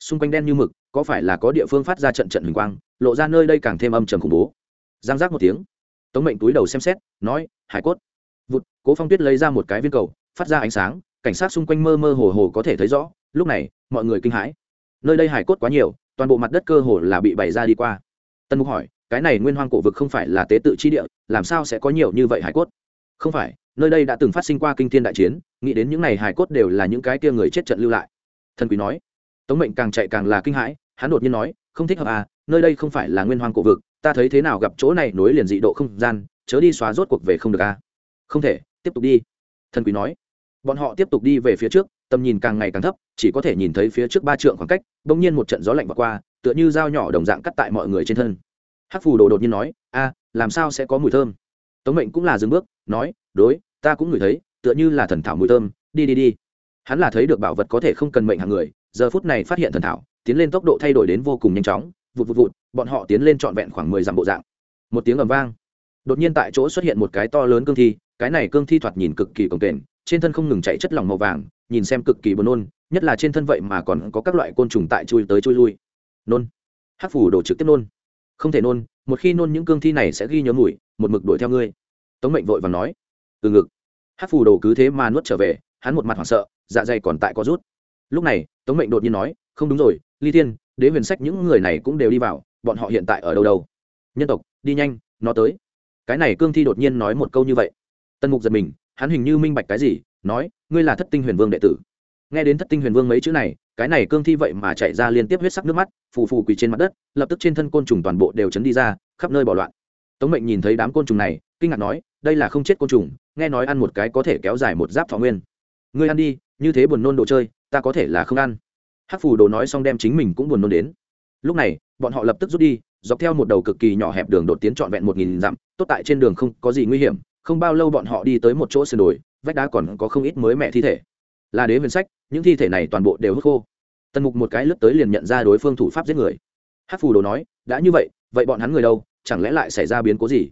Xung quanh đen như mực, có phải là có địa phương phát ra trận trận hình quang, lộ ra nơi đây càng thêm âm trầm khủng bố. Giang giác một tiếng, tống mệnh túi đầu xem xét, nói, hải cốt. Vụt, cố phong tuyết lấy ra một cái viên cầu, phát ra ánh sáng cảnh sát xung quanh mơ mơ hồ hồ có thể thấy rõ, lúc này, mọi người kinh hãi. Nơi đây hải cốt quá nhiều, toàn bộ mặt đất cơ hồ là bị bày ra đi qua. Tân mục hỏi, cái này nguyên hoang cổ vực không phải là tế tự chi địa, làm sao sẽ có nhiều như vậy hải cốt? Không phải, nơi đây đã từng phát sinh qua kinh thiên đại chiến, nghĩ đến những n à y hải cốt đều là những cái kia người chết trận lưu lại. Thần quý nói, tống mệnh càng chạy càng là kinh hãi, hắn đột nhiên nói, không thích hợp à nơi đây không phải là nguyên hoang cổ vực, ta thấy thế nào gặp chỗ này nối liền dị độ không gian, chớ đi xóa rốt cuộc về không được à. Không thể, tiếp tục đi. Thần quý nói bọn họ tiếp tục đi về phía trước, tầm nhìn càng ngày càng thấp, chỉ có thể nhìn thấy phía trước ba trượng khoảng cách, bỗng nhiên một trận gió lạnh vượt qua, tựa như dao nhỏ đồng dạng cắt tại mọi người trên thân. Hắc phù đồ đột nhiên nói, a, làm sao sẽ có mùi thơm? Tống mệnh cũng là dừng bước, nói, đối, ta cũng ngửi thấy, tựa như là thần thảo mùi thơm, đi đi đi. Hắn là thấy được bảo vật có thể không cần mệnh hàng người, giờ phút này phát hiện thần thảo, tiến lên tốc độ thay đổi đến vô cùng nhanh chóng, vụt vụt vụt, bọn họ tiến lên trọn vẹn khoảng mười dặm bộ dạng. Một tiếng ầm vang, đột nhiên tại chỗ xuất hiện một cái to lớn cương thi, cái này cương thi thoạt nhìn cực kỳ cồng kềnh trên thân không ngừng chạy chất lỏng màu vàng, nhìn xem cực kỳ buồn nôn, nhất là trên thân vậy mà còn có các loại côn trùng tại chui tới chui lui. Nôn. Hắc phủ đổ trực tiếp nôn. Không thể nôn, một khi nôn những cương thi này sẽ ghi nhớ mùi, một mực đuổi theo ngươi. Tống mệnh vội và nói. Từ ngực. Hắc phủ đổ cứ thế mà nuốt trở về, hắn một mặt hoảng sợ dạ dày còn tại có rút. Lúc này, tống mệnh đột nhiên nói, không đúng rồi, ly tiên đế huyền sách những người này cũng đều đi vào, bọn họ hiện tại ở đâu đâu? Nhân tộc, đi nhanh, nó tới. Cái này cương thi đột nhiên nói một câu như vậy. Tân mục giật mình hắn hình như minh bạch cái gì, nói, ngươi là thất tinh huyền vương đệ tử. Nghe đến thất tinh huyền vương mấy chữ này, cái này cương thi vậy mà chạy ra liên tiếp huyết sắc nước mắt, phù phù quỳ trên mặt đất, lập tức trên thân côn trùng toàn bộ đều chấn đi ra, khắp nơi bỏ loạn. Tống mệnh nhìn thấy đám côn trùng này, kinh ngạc nói, đây là không chết côn trùng, nghe nói ăn một cái có thể kéo dài một giáp thọ nguyên. Ngươi ăn đi, như thế buồn nôn đồ chơi, ta có thể là không ăn. Hắc phù đồ nói xong đem chính mình cũng buồn nôn đến. Lúc này, bọn họ lập tức rút đi, dọc theo một đầu cực kỳ nhỏ hẹp đường đột tiến trọn vẹn một nghìn dặm, tốt tại trên đường không có gì nguy hiểm không bao lâu bọn họ đi tới một chỗ sườn đồi, vách đá còn có không ít mới mẹ thi thể. Là đế huyền sách, những thi thể này toàn bộ đều hút khô. Tần mục một cái lướt tới liền nhận ra đối phương thủ pháp giết người. Hát phù đồ nói, đã như vậy vậy bọn hắn người đâu, chẳng lẽ lại xảy ra biến cố gì?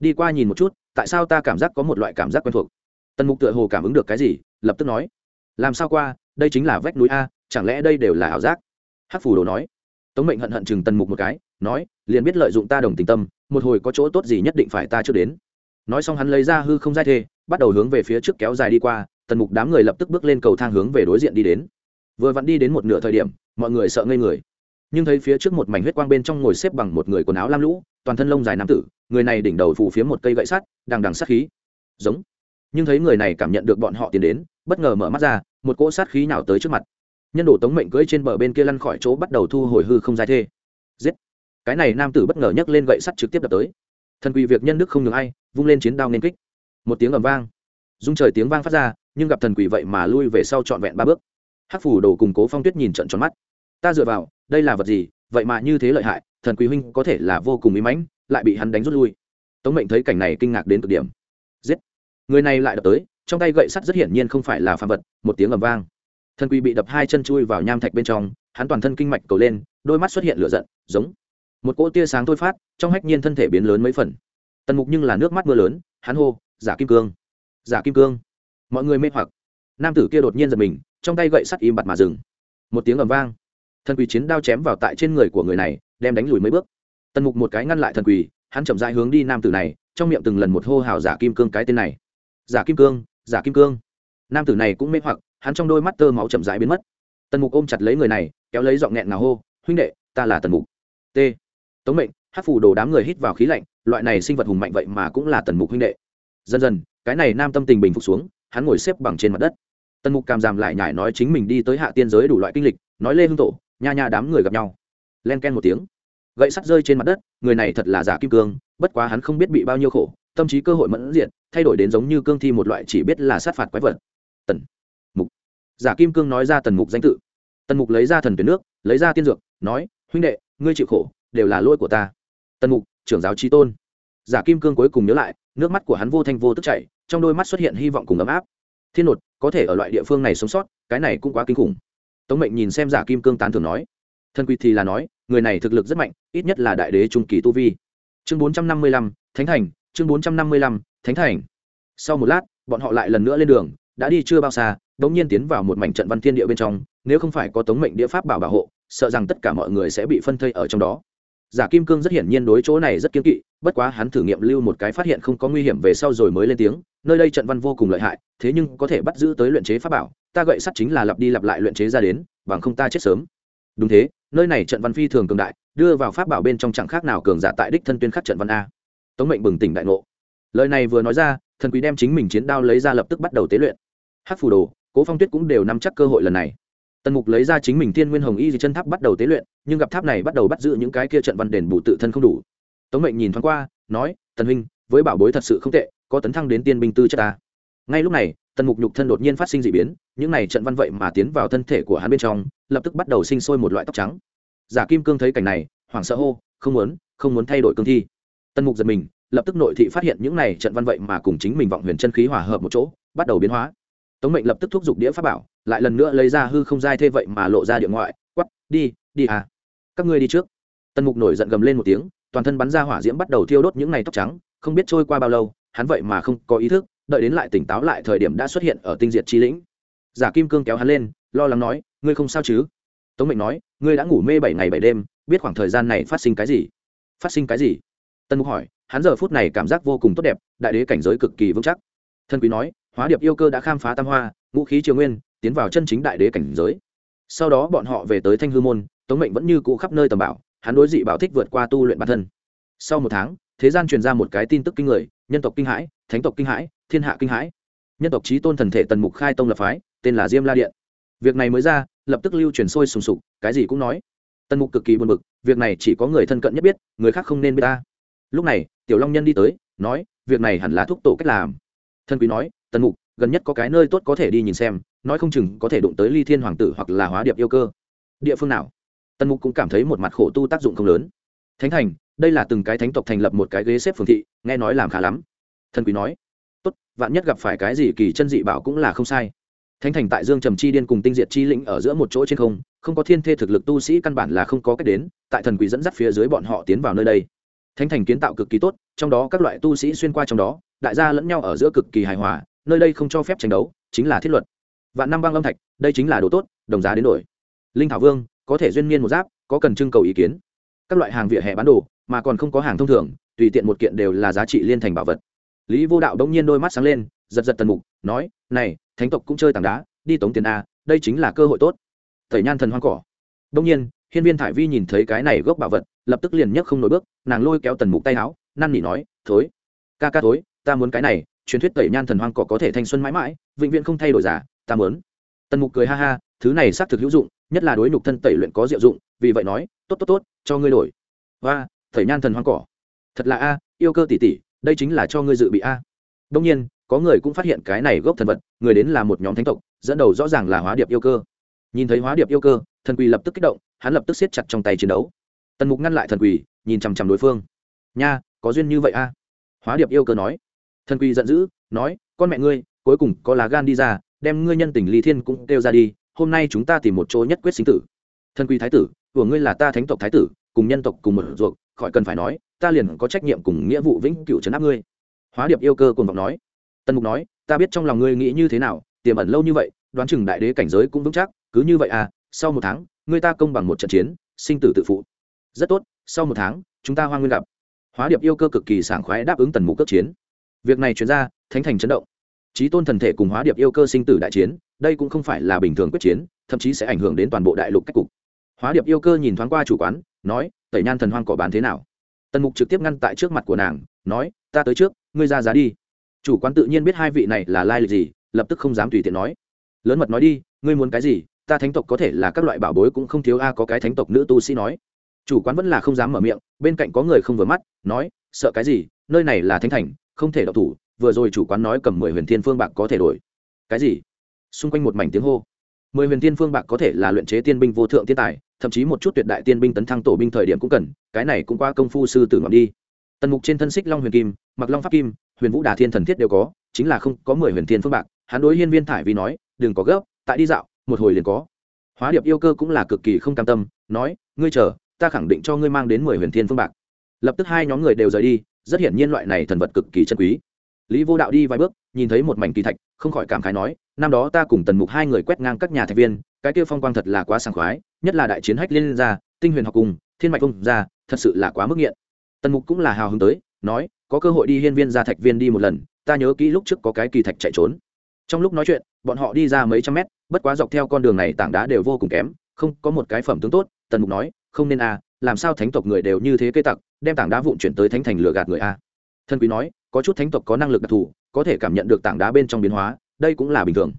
Đi qua nhìn một chút, tại sao ta cảm giác có một loại cảm giác quen thuộc? Tần mục tựa hồ cảm ứng được cái gì, lập tức nói, làm sao qua, đây chính là vách núi a, chẳng lẽ đây đều là ảo giác? Hắc phù đồ nói. Tống mệnh hận hận chừng tần mục một cái, nói, liền biết lợi dụng ta đồng tình tâm, một hồi có chỗ tốt gì nhất định phải ta chưa đến nói xong hắn lấy ra hư không giai thê, bắt đầu hướng về phía trước kéo dài đi qua, tần mục đám người lập tức bước lên cầu thang hướng về đối diện đi đến. Vừa vặn đi đến một nửa thời điểm, mọi người sợ ngây người. Nhưng thấy phía trước một mảnh huyết quang bên trong ngồi xếp bằng một người quần áo lam lũ, toàn thân lông dài nam tử, người này đỉnh đầu phủ phía một cây gậy sắt, đằng đằng sát khí. Giống. Nhưng thấy người này cảm nhận được bọn họ tiến đến, bất ngờ mở mắt ra, một cỗ sát khí nào tới trước mặt. Nhân đồ tống mệnh cưỡi trên bờ bên kia lăn khỏi chỗ bắt đầu thu hồi hư không dài thê. Giết. Cái này nam tử bất ngờ nhấc lên gậy sắt trực tiếp đập tới. Thần quỳ việc nhân đức không ngừng ai vung lên chiến đao nên kích. Một tiếng ầm vang. Dung trời tiếng vang phát ra, nhưng gặp thần quỷ vậy mà lui về sau trọn vẹn ba bước. Hắc phủ đồ cùng cố phong tuyết nhìn trận tròn mắt. Ta dựa vào, đây là vật gì? Vậy mà như thế lợi hại, thần quý huynh có thể là vô cùng mỹ mãnh, lại bị hắn đánh rút lui. Tống mệnh thấy cảnh này kinh ngạc đến cực điểm. Giết! Người này lại đập tới, trong tay gậy sắt rất hiển nhiên không phải là phạm vật, một tiếng ầm vang. Thần quỷ bị đập hai chân chui vào nham thạch bên trong, hắn toàn thân kinh mạch cầu lên, đôi mắt xuất hiện lửa giận, giống. Một cỗ tia sáng thôi phát, trong hách nhiên thân thể biến lớn mấy phần tần mục nhưng là nước mắt mưa lớn, hắn hô, giả kim cương, giả kim cương. Mọi người mê hoặc. Nam tử kia đột nhiên giật mình, trong tay gậy sắt im bặt mà dừng. Một tiếng ầm vang. Thần quỳ chiến đao chém vào tại trên người của người này, đem đánh lùi mấy bước. Tần mục một cái ngăn lại thần quỳ hắn chậm dại hướng đi nam tử này, trong miệng từng lần một hô hào giả kim cương cái tên này. Giả kim cương, giả kim cương. Nam tử này cũng mê hoặc, hắn trong đôi mắt tơ máu chậm rãi biến mất. Tần mục ôm chặt lấy người này, kéo lấy giọng nghẹn nào hô, huynh đệ, ta là tần mục. T. Tống mệnh hát phủ đồ đám người hít vào khí lạnh, loại này sinh vật hùng mạnh vậy mà cũng là tần mục huynh đệ. Dần dần, cái này nam tâm tình bình phục xuống, hắn ngồi xếp bằng trên mặt đất. Tần mục cảm giảm lại nhải nói chính mình đi tới hạ tiên giới đủ loại kinh lịch, nói lê hương tổ, nha nha đám người gặp nhau. Len ken một tiếng. Gậy sắt rơi trên mặt đất, người này thật là giả kim cương, bất quá hắn không biết bị bao nhiêu khổ, tâm trí cơ hội mẫn diện thay đổi đến giống như cương thi một loại chỉ biết là sát phạt quái vật. Tần mục. Giả kim cương nói ra tần mục danh tự. Tần mục lấy ra thần tuyến nước, lấy ra tiên dược, nói, huynh đệ, ngươi chịu khổ, đều là lỗi của ta tần mục, trưởng giáo trí tôn. Giả kim cương cuối cùng nhớ lại, nước mắt của hắn vô thanh vô tức chảy, trong đôi mắt xuất hiện hy vọng cùng ấm áp. Thiên nột, có thể ở loại địa phương này sống sót, cái này cũng quá kinh khủng. Tống mệnh nhìn xem giả kim cương tán thường nói thân quy thì là nói, người này thực lực rất mạnh, ít nhất là đại đế trung kỳ tu vi. Chương bốn trăm năm mươi lăm, thánh thành, chương bốn trăm năm mươi lăm, thánh thành. Sau một lát, bọn họ lại lần nữa lên đường, đã đi chưa bao xa đ ỗ n g nhiên tiến vào một mảnh trận văn thiên địa bên trong, nếu không phải có tống mệnh địa pháp bảo bảo hộ, sợ rằng tất cả mọi người sẽ bị phân thây ở trong đó giả kim cương rất hiển nhiên đối chỗ này rất kiên kỵ, bất quá hắn thử nghiệm lưu một cái phát hiện không có nguy hiểm về sau rồi mới lên tiếng, nơi đây trận văn vô cùng lợi hại, thế nhưng có thể bắt giữ tới luyện chế pháp bảo, ta gậy sắt chính là lặp đi lặp lại luyện chế ra đến, bằng không ta chết sớm. Đúng thế, nơi này trận văn phi thường cường đại, đưa vào pháp bảo bên trong chẳng khác nào cường giả tại đích thân tuyên khắc trận văn a. Tống mệnh bừng tỉnh đại ngộ. Lời này vừa nói ra, thần quý đem chính mình chiến đao lấy ra lập tức bắt đầu tế luyện. Hát phù đồ, cố phong tuyết cũng đều nắm chắc cơ hội lần này tần mục lấy ra chính mình thiên nguyên hồng y di chân tháp bắt đầu tế luyện, nhưng gặp tháp này bắt đầu bắt giữ những cái kia trận văn đền bù tự thân không đủ. Tống mệnh nhìn thoáng qua, nói, tần huynh, với bảo bối thật sự không tệ, có tấn thăng đến tiên binh tư chất ta. Ngay lúc này, tần mục nhục thân đột nhiên phát sinh d ị biến, những này trận văn vậy mà tiến vào thân thể của hắn bên trong, lập tức bắt đầu sinh sôi một loại tóc trắng. Giả kim cương thấy cảnh này, hoảng sợ hô, không muốn không muốn thay đổi cương thi. Tần mục giật mình, lập tức nội thị phát hiện những này trận văn vậy mà cùng chính mình vọng huyền chân khí hòa hợp một chỗ, bắt đầu biến hóa tống mệnh lập tức thúc giục đĩa pháp bảo, lại lần nữa lấy ra hư không dai thê vậy mà lộ ra địa ngoại quắp đi đi à. Các ngươi đi trước. Tần mục nổi giận gầm lên một tiếng, toàn thân bắn ra hỏa diễm bắt đầu thiêu đốt những ngày tóc trắng, không biết trôi qua bao lâu, hắn vậy mà không có ý thức, đợi đến lại tỉnh táo lại thời điểm đã xuất hiện ở tinh diệt chi lĩnh. Giả kim cương kéo hắn lên, lo lắng nói, ngươi không sao chứ? Tống mệnh nói, ngươi đã ngủ mê bảy ngày bảy đêm, biết khoảng thời gian này phát sinh cái gì? Phát sinh cái gì? Tân mục hỏi, hắn giờ phút này cảm giác vô cùng tốt đẹp, đại đế cảnh giới cực kỳ vững chắc. Thân quý nói hóa điệp yêu cơ đã khám phá tam hoa, ngũ khí triều nguyên, tiến vào chân chính đại đế cảnh giới. Sau đó bọn họ về tới thanh hư môn, tống mệnh vẫn như cũ khắp nơi tầm bảo, hắn đối dị bảo thích vượt qua tu luyện bản thân. Sau một tháng, thế gian truyền ra một cái tin tức kinh người, nhân tộc kinh hãi, thánh tộc kinh hãi, thiên hạ kinh hãi. Nhân tộc trí tôn thần thể tần mục khai tông lập phái, tên là diêm la điện. Việc này mới ra, lập tức lưu truyền sôi sùng sục, cái gì cũng nói. Tần mục cực kỳ buồn bực, việc này chỉ có người thân cận nhất biết, người khác không nên biết ta. Lúc này, tiểu long nhân đi tới, nói, việc này hẳn là thúc tổ cách làm thân quý nói, tần mục, gần nhất có cái nơi tốt có thể đi nhìn xem, nói không chừng có thể đụng tới ly thiên hoàng tử hoặc là hóa điệp yêu cơ. Địa phương nào? Tần mục cũng cảm thấy một mặt khổ tu tác dụng không lớn. Thánh thành, đây là từng cái thánh tộc thành lập một cái ghế xếp phường thị, nghe nói làm khá lắm. Thần quý nói, tốt, vạn nhất gặp phải cái gì kỳ chân dị bảo cũng là không sai. Thánh thành tại dương trầm chi điên cùng tinh diệt chi lĩnh ở giữa một chỗ trên không không có thiên thê thực lực tu sĩ căn bản là không có cách đến, tại thần quý dẫn dắt phía dưới bọn họ tiến vào nơi đây. Thánh thành kiến tạo cực kỳ tốt, trong đó các loại tu sĩ xuyên qua trong đó đại gia lẫn nhau ở giữa cực kỳ hài hòa, nơi đây không cho phép tranh đấu, chính là thiết luật. Vạn năm băng lâm thạch, đây chính là đồ tốt, đồng giá đến đổi. Linh thảo vương, có thể duyên niên một giáp, có cần trưng cầu ý kiến. Các loại hàng vỉa hè bán đồ, mà còn không có hàng thông thường, tùy tiện một kiện đều là giá trị liên thành bảo vật. Lý vô đạo đông nhiên đôi mắt sáng lên, giật giật tần mục, nói, này, thánh tộc cũng chơi tảng đá, đi tống tiền a, đây chính là cơ hội tốt. Thầy nhan thần hoang cỏ. Đông nhiên, hiên viên thải vi nhìn thấy cái này gốc bảo vật, lập tức liền nhấc không nổi bước, nàng lôi kéo tần mục tay áo, năn nỉ nói, thối, ca ca thối ta muốn cái này, truyền thuyết tẩy nhan thần hoang cỏ có thể thanh xuân mãi mãi, vĩnh viễn không thay đổi giả, ta muốn. Tần mục cười ha ha, thứ này xác thực hữu dụng, nhất là đối nhục thân tẩy luyện có diệu dụng, vì vậy nói, tốt tốt tốt, cho ngươi đổi. Và tẩy nhan thần hoang cỏ. Thật là a, yêu cơ tỷ tỷ, đây chính là cho ngươi dự bị a. Đông nhiên, có người cũng phát hiện cái này gốc thần vật, người đến là một nhóm thánh tộc, dẫn đầu rõ ràng là hóa điệp yêu cơ. Nhìn thấy hóa điệp yêu cơ, thần quỳ lập tức kích động, hắn lập tức siết chặt trong tay chiến đấu. Tần mục ngăn lại thần quỳ, nhìn chằm chằm đối phương. Nha, có duyên như vậy a. Hóa điệp yêu cơ nói thần quỳ giận dữ, nói, con mẹ ngươi, cuối cùng có lá gan đi ra, đem ngươi nhân tình lý thiên cũng kêu ra đi, hôm nay chúng ta tìm một chỗ nhất quyết sinh tử. Thần quỳ thái tử, của ngươi là ta thánh tộc thái tử, cùng nhân tộc cùng một ruột, khỏi cần phải nói, ta liền có trách nhiệm cùng nghĩa vụ vĩnh cửu trấn áp ngươi. Hóa điệp yêu cơ cùng vọng nói. Tần mục nói, ta biết trong lòng ngươi nghĩ như thế nào, tiềm ẩn lâu như vậy, đoán chừng đại đế cảnh giới cũng vững chắc, cứ như vậy à sau một tháng, ngươi ta công bằng một trận chiến, sinh tử tự phụ. Rất tốt, sau một tháng, chúng ta hoa nguyên gặp. Hóa điệp yêu cơ cực kỳ sảng khoái đáp ứng tần mục cấp chiến việc này chuyển ra, thánh thành chấn động. Trí tôn thần thể cùng hóa điệp yêu cơ sinh tử đại chiến, đây cũng không phải là bình thường quyết chiến, thậm chí sẽ ảnh hưởng đến toàn bộ đại lục cách cục. Hóa điệp yêu cơ nhìn thoáng qua chủ quán, nói, tẩy nhan thần hoang cỏ bán thế nào? Tần mục trực tiếp ngăn tại trước mặt của nàng, nói, ta tới trước, ngươi ra giá đi. Chủ quán tự nhiên biết hai vị này là lai lịch gì, lập tức không dám tùy tiện nói. Lớn mật nói đi, ngươi muốn cái gì? Ta thánh tộc có thể là các loại bảo bối cũng không thiếu a, có cái thánh tộc nữ tu sĩ nói. Chủ quán vẫn là không dám mở miệng, bên cạnh có người không vừa mắt, nói, sợ cái gì? Nơi này là thánh thành không thể độc thủ, vừa rồi chủ quán nói cầm mười huyền thiên phương bạc có thể đổi. Cái gì? Xung quanh một mảnh tiếng hô. Mười huyền thiên phương bạc có thể là luyện chế tiên binh vô thượng thiên tài, thậm chí một chút tuyệt đại tiên binh tấn thăng tổ binh thời điểm cũng cần, cái này cũng qua công phu sư tử ngọn đi. Tần mục trên thân xích long huyền kim, mặc long pháp kim, huyền vũ đà thiên thần thiết đều có, chính là không có mười huyền thiên phương bạc, hắn đối hiên viên thải vi nói, đừng có gấp, tại đi dạo, một hồi liền có. Hóa điệp yêu cơ cũng là cực kỳ không cam tâm, nói, ngươi chờ, ta khẳng định cho ngươi mang đến mười huyền thiên phương bạc. Lập tức hai nhóm người đều rời đi rất hiển nhiên loại này thần vật cực kỳ chân quý. Lý vô đạo đi vài bước, nhìn thấy một mảnh kỳ thạch, không khỏi cảm khái nói, năm đó ta cùng tần mục hai người quét ngang các nhà thạch viên, cái kia phong quang thật là quá sảng khoái, nhất là đại chiến hách liên ra tinh huyền học cùng, thiên mạch công ra, thật sự là quá mức nghiện. Tần mục cũng là hào hứng tới, nói, có cơ hội đi hiên viên ra thạch viên đi một lần, ta nhớ kỹ lúc trước có cái kỳ thạch chạy trốn. Trong lúc nói chuyện, bọn họ đi ra mấy trăm mét, bất quá dọc theo con đường này tảng đá đều vô cùng kém, không có một cái phẩm tướng tốt, tần mục nói, không nên a làm sao thánh tộc người đều như thế cây tặc đem tảng đá vụn chuyển tới thánh thành lừa gạt người a. Thân quý nói, có chút thánh tộc có năng lực đặc thù, có thể cảm nhận được tảng đá bên trong biến hóa, đây cũng là bình thường.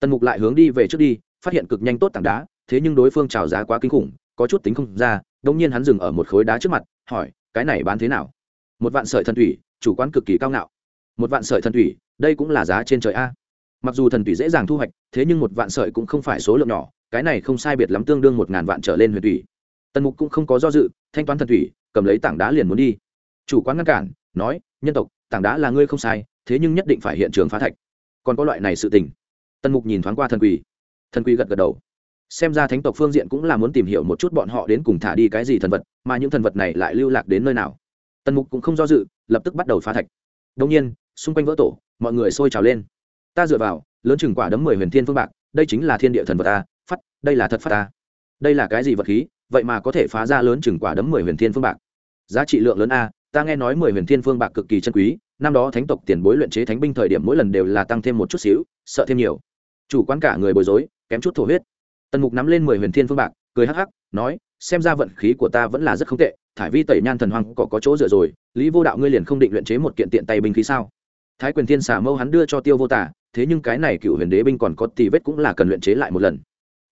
Tần mục lại hướng đi về trước đi, phát hiện cực nhanh tốt tảng đá, thế nhưng đối phương trào giá quá kinh khủng, có chút tính không ra đông nhiên hắn dừng ở một khối đá trước mặt, hỏi, cái này bán thế nào? Một vạn sợi thần thủy, chủ quán cực kỳ cao ngạo. Một vạn sợi thần thủy, đây cũng là giá trên trời a. Mặc dù thần thủy dễ dàng thu hoạch, thế nhưng một vạn sợi cũng không phải số lượng nhỏ, cái này không sai biệt lắm tương đương một ngàn vạn trở lên huyền thủy. Tần mục cũng không có do dự, thanh toán thần thủy cầm lấy tảng đá liền muốn đi. Chủ quán ngăn cản, nói, nhân tộc, tảng đá là ngươi không sai, thế nhưng nhất định phải hiện trường phá thạch. Còn có loại này sự tình. Tần mục nhìn thoáng qua thần quỳ thần quỳ gật gật đầu. Xem ra thánh tộc phương diện cũng là muốn tìm hiểu một chút bọn họ đến cùng thả đi cái gì thần vật, mà những thần vật này lại lưu lạc đến nơi nào. Tần mục cũng không do dự, lập tức bắt đầu phá thạch. Đông nhiên, xung quanh vỡ tổ, mọi người sôi trào lên. Ta dựa vào, lớn chừng quả đấm mười huyền thiên phương bạc, đây chính là thiên địa thần vật ta, phát, đây là thật phát ta. Đây là cái gì vật khí vậy mà có thể phá ra lớn chừng quả đấm mười huyền thiên phương bạc. Giá trị lượng lớn a ta nghe nói mười huyền thiên phương bạc cực kỳ chân quý năm đó thánh tộc tiền bối luyện chế thánh binh thời điểm mỗi lần đều là tăng thêm một chút xíu sợ thêm nhiều. Chủ quán cả người bối rối kém chút thổ huyết. Tần mục nắm lên mười huyền thiên phương bạc cười hắc hắc nói xem ra vận khí của ta vẫn là rất không tệ thải vi tẩy nhan thần hoàng có, có chỗ dựa rồi lý vô đạo ngươi liền không định luyện chế một kiện tiện tay binh khí sao? Thái quyền thiên xả mâu hắn đưa cho tiêu vô tả thế nhưng cái này cựu huyền đế binh còn có tì vết cũng là cần luyện chế lại một lần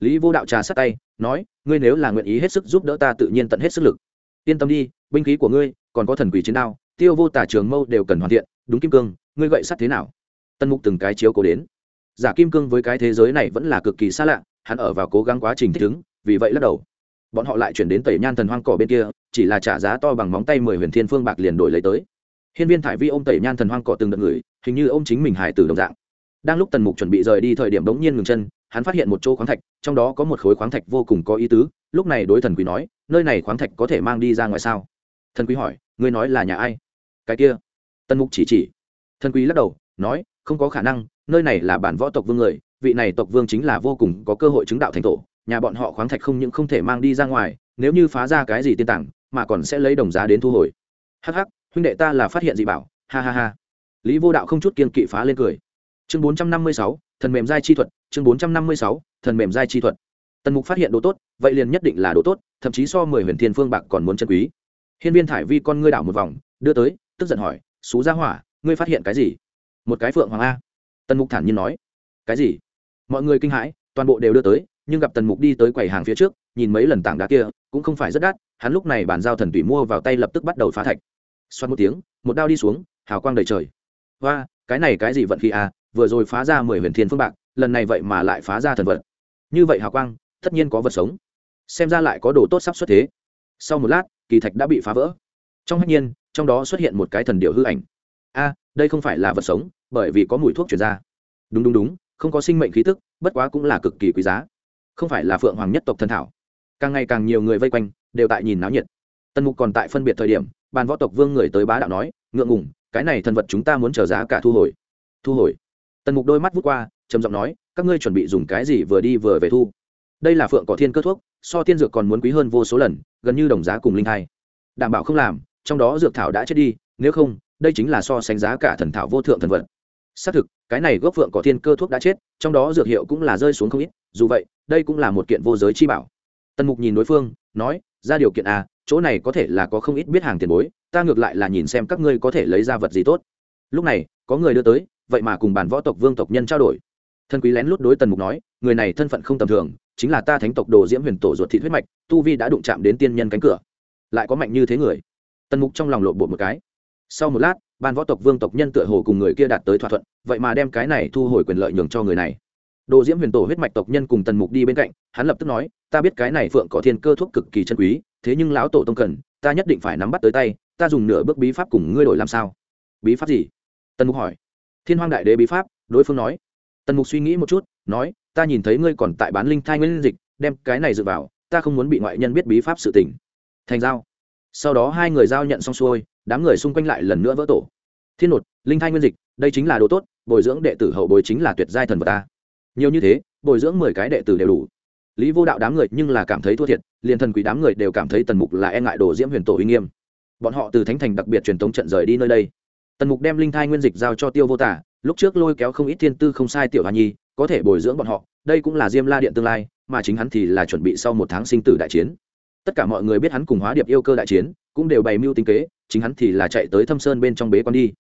lý vô đạo trà sát tay, nói, ngươi nếu là nguyện ý hết sức giúp đỡ ta tự nhiên tận hết sức lực. Yên tâm đi, binh khí của ngươi còn có thần quỷ chiến đao, tiêu vô tả trường mâu đều cần hoàn thiện, đúng kim cương, ngươi gậy sắt thế nào? Tân mục từng cái chiếu cố đến. Giả kim cương với cái thế giới này vẫn là cực kỳ xa lạ, hắn ở vào cố gắng quá trình thích ứng, vì vậy lắc đầu. Bọn họ lại chuyển đến tẩy nhan thần hoang cỏ bên kia, chỉ là trả giá to bằng móng tay mười huyền thiên phương bạc liền đổi lấy tới. Hiên viên thải vi ôm tẩy nhan thần hoang cỏ từng đợt người, hình như ôm chính mình hải tử đồng dạng. Đang lúc tần mục chuẩn bị rời đi thời điểm đống nhiên ngừng chân hắn phát hiện một chỗ khoáng thạch, trong đó có một khối khoáng thạch vô cùng có ý tứ, lúc này đối thần quý nói, nơi này khoáng thạch có thể mang đi ra ngoài sao? Thần quý hỏi, ngươi nói là nhà ai? Cái kia. Tân mục chỉ chỉ. Thần quý lắc đầu, nói, không có khả năng, nơi này là bản võ tộc vương người, vị này tộc vương chính là vô cùng có cơ hội chứng đạo thành tổ, nhà bọn họ khoáng thạch không những không thể mang đi ra ngoài, nếu như phá ra cái gì tiên tặng mà còn sẽ lấy đồng giá đến thu hồi. Hắc hắc, huynh đệ ta là phát hiện dị bảo, ha ha ha. Lý vô đạo không chút kiên kỵ phá lên cười. Chương bốn trăm năm mươi sáu, thần mềm giai chi thuật chương bốn trăm năm mươi sáu, thần mềm giai chi thuật. Tần mục phát hiện đồ tốt, vậy liền nhất định là đồ tốt, thậm chí so mười huyền thiên phương bạc còn muốn chân quý. Hiên viên thải vi con ngươi đảo một vòng, đưa tới, tức giận hỏi, xú ra hỏa, ngươi phát hiện cái gì? Một cái phượng hoàng a. Tần mục thản nhiên nói, cái gì? Mọi người kinh hãi, toàn bộ đều đưa tới, nhưng gặp tần mục đi tới quầy hàng phía trước, nhìn mấy lần tảng đá kia, cũng không phải rất đắt, hắn lúc này bàn giao thần tùy mua vào tay lập tức bắt đầu phá thạch. Xoắn một tiếng, một đao đi xuống, hào quang đầy trời. Hoa cái này cái gì vận khí à vừa rồi phá ra mười huyền thiên phương bạc lần này vậy mà lại phá ra thần vật. Như vậy hào quang, tất nhiên có vật sống. Xem ra lại có đồ tốt sắp xuất thế. Sau một lát, kỳ thạch đã bị phá vỡ. Trong hách nhiên, trong đó xuất hiện một cái thần điệu hư ảnh. A, đây không phải là vật sống, bởi vì có mùi thuốc chuyển ra. Đúng đúng đúng, không có sinh mệnh khí tức, bất quá cũng là cực kỳ quý giá. Không phải là phượng hoàng nhất tộc thần thảo. Càng ngày càng nhiều người vây quanh, đều tại nhìn náo nhiệt. Tần mục còn tại phân biệt thời điểm, bàn võ tộc vương người tới bá đạo nói, ngượng ngùng, cái này thần vật chúng ta muốn trở giá cả thu hồi. Thu hồi? Tần mục đôi mắt vút qua trầm giọng nói, các ngươi chuẩn bị dùng cái gì vừa đi vừa về thu? Đây là phượng cỏ thiên cơ thuốc, so tiên dược còn muốn quý hơn vô số lần, gần như đồng giá cùng linh thai. Đảm bảo không làm, trong đó dược thảo đã chết đi, nếu không, đây chính là so sánh giá cả thần thảo vô thượng thần vật. Xác thực, cái này gốc phượng cỏ thiên cơ thuốc đã chết, trong đó dược hiệu cũng là rơi xuống không ít, dù vậy, đây cũng là một kiện vô giới chi bảo. Tần mục nhìn đối phương, nói, ra điều kiện à chỗ này có thể là có không ít biết hàng tiền bối, ta ngược lại là nhìn xem các ngươi có thể lấy ra vật gì tốt. Lúc này, có người đưa tới, vậy mà cùng bàn võ tộc vương tộc nhân trao đổi thân quý lén lút đối tần mục nói, người này thân phận không tầm thường, chính là ta thánh tộc đồ diễm huyền tổ ruột thị huyết mạch, tu vi đã đụng chạm đến tiên nhân cánh cửa. Lại có mạnh như thế người? Tần mục trong lòng lộn bột một cái. Sau một lát, ban võ tộc vương tộc nhân tựa hồ cùng người kia đạt tới thỏa thuận, vậy mà đem cái này thu hồi quyền lợi nhường cho người này. Đồ diễm huyền tổ huyết mạch tộc nhân cùng tần mục đi bên cạnh, hắn lập tức nói, ta biết cái này phượng có thiên cơ thuốc cực kỳ chân quý, thế nhưng lão tổ tông cần, ta nhất định phải nắm bắt tới tay, ta dùng nửa bước bí pháp cùng ngươi đổi làm sao? Bí pháp gì? Tần mục hỏi. Thiên hoang đại đế bí pháp, đối phương nói tần mục suy nghĩ một chút, nói, ta nhìn thấy ngươi còn tại bán linh thai nguyên dịch, đem cái này dựa vào, ta không muốn bị ngoại nhân biết bí pháp sự tình. Thành giao. Sau đó hai người giao nhận xong xuôi, đám người xung quanh lại lần nữa vỡ tổ. Thiên nột, linh thai nguyên dịch, đây chính là đồ tốt, bồi dưỡng đệ tử hậu bồi chính là tuyệt giai thần vật ta. Nhiều như thế, bồi dưỡng mười cái đệ tử đều đủ. Lý vô đạo đám người nhưng là cảm thấy thua thiệt, liền thần quý đám người đều cảm thấy tần mục là e ngại đồ diễm huyền tổ uy nghiêm. Bọn họ từ thánh thành đặc biệt truyền tống trận rời đi nơi đây. Tần mục đem linh thai nguyên dịch giao cho tiêu vô tả lúc trước lôi kéo không ít thiên tư không sai tiểu hoa nhi có thể bồi dưỡng bọn họ đây cũng là diêm la điện tương lai mà chính hắn thì là chuẩn bị sau một tháng sinh tử đại chiến. Tất cả mọi người biết hắn cùng hóa điệp yêu cơ đại chiến cũng đều bày mưu tính kế chính hắn thì là chạy tới thâm sơn bên trong bế con đi.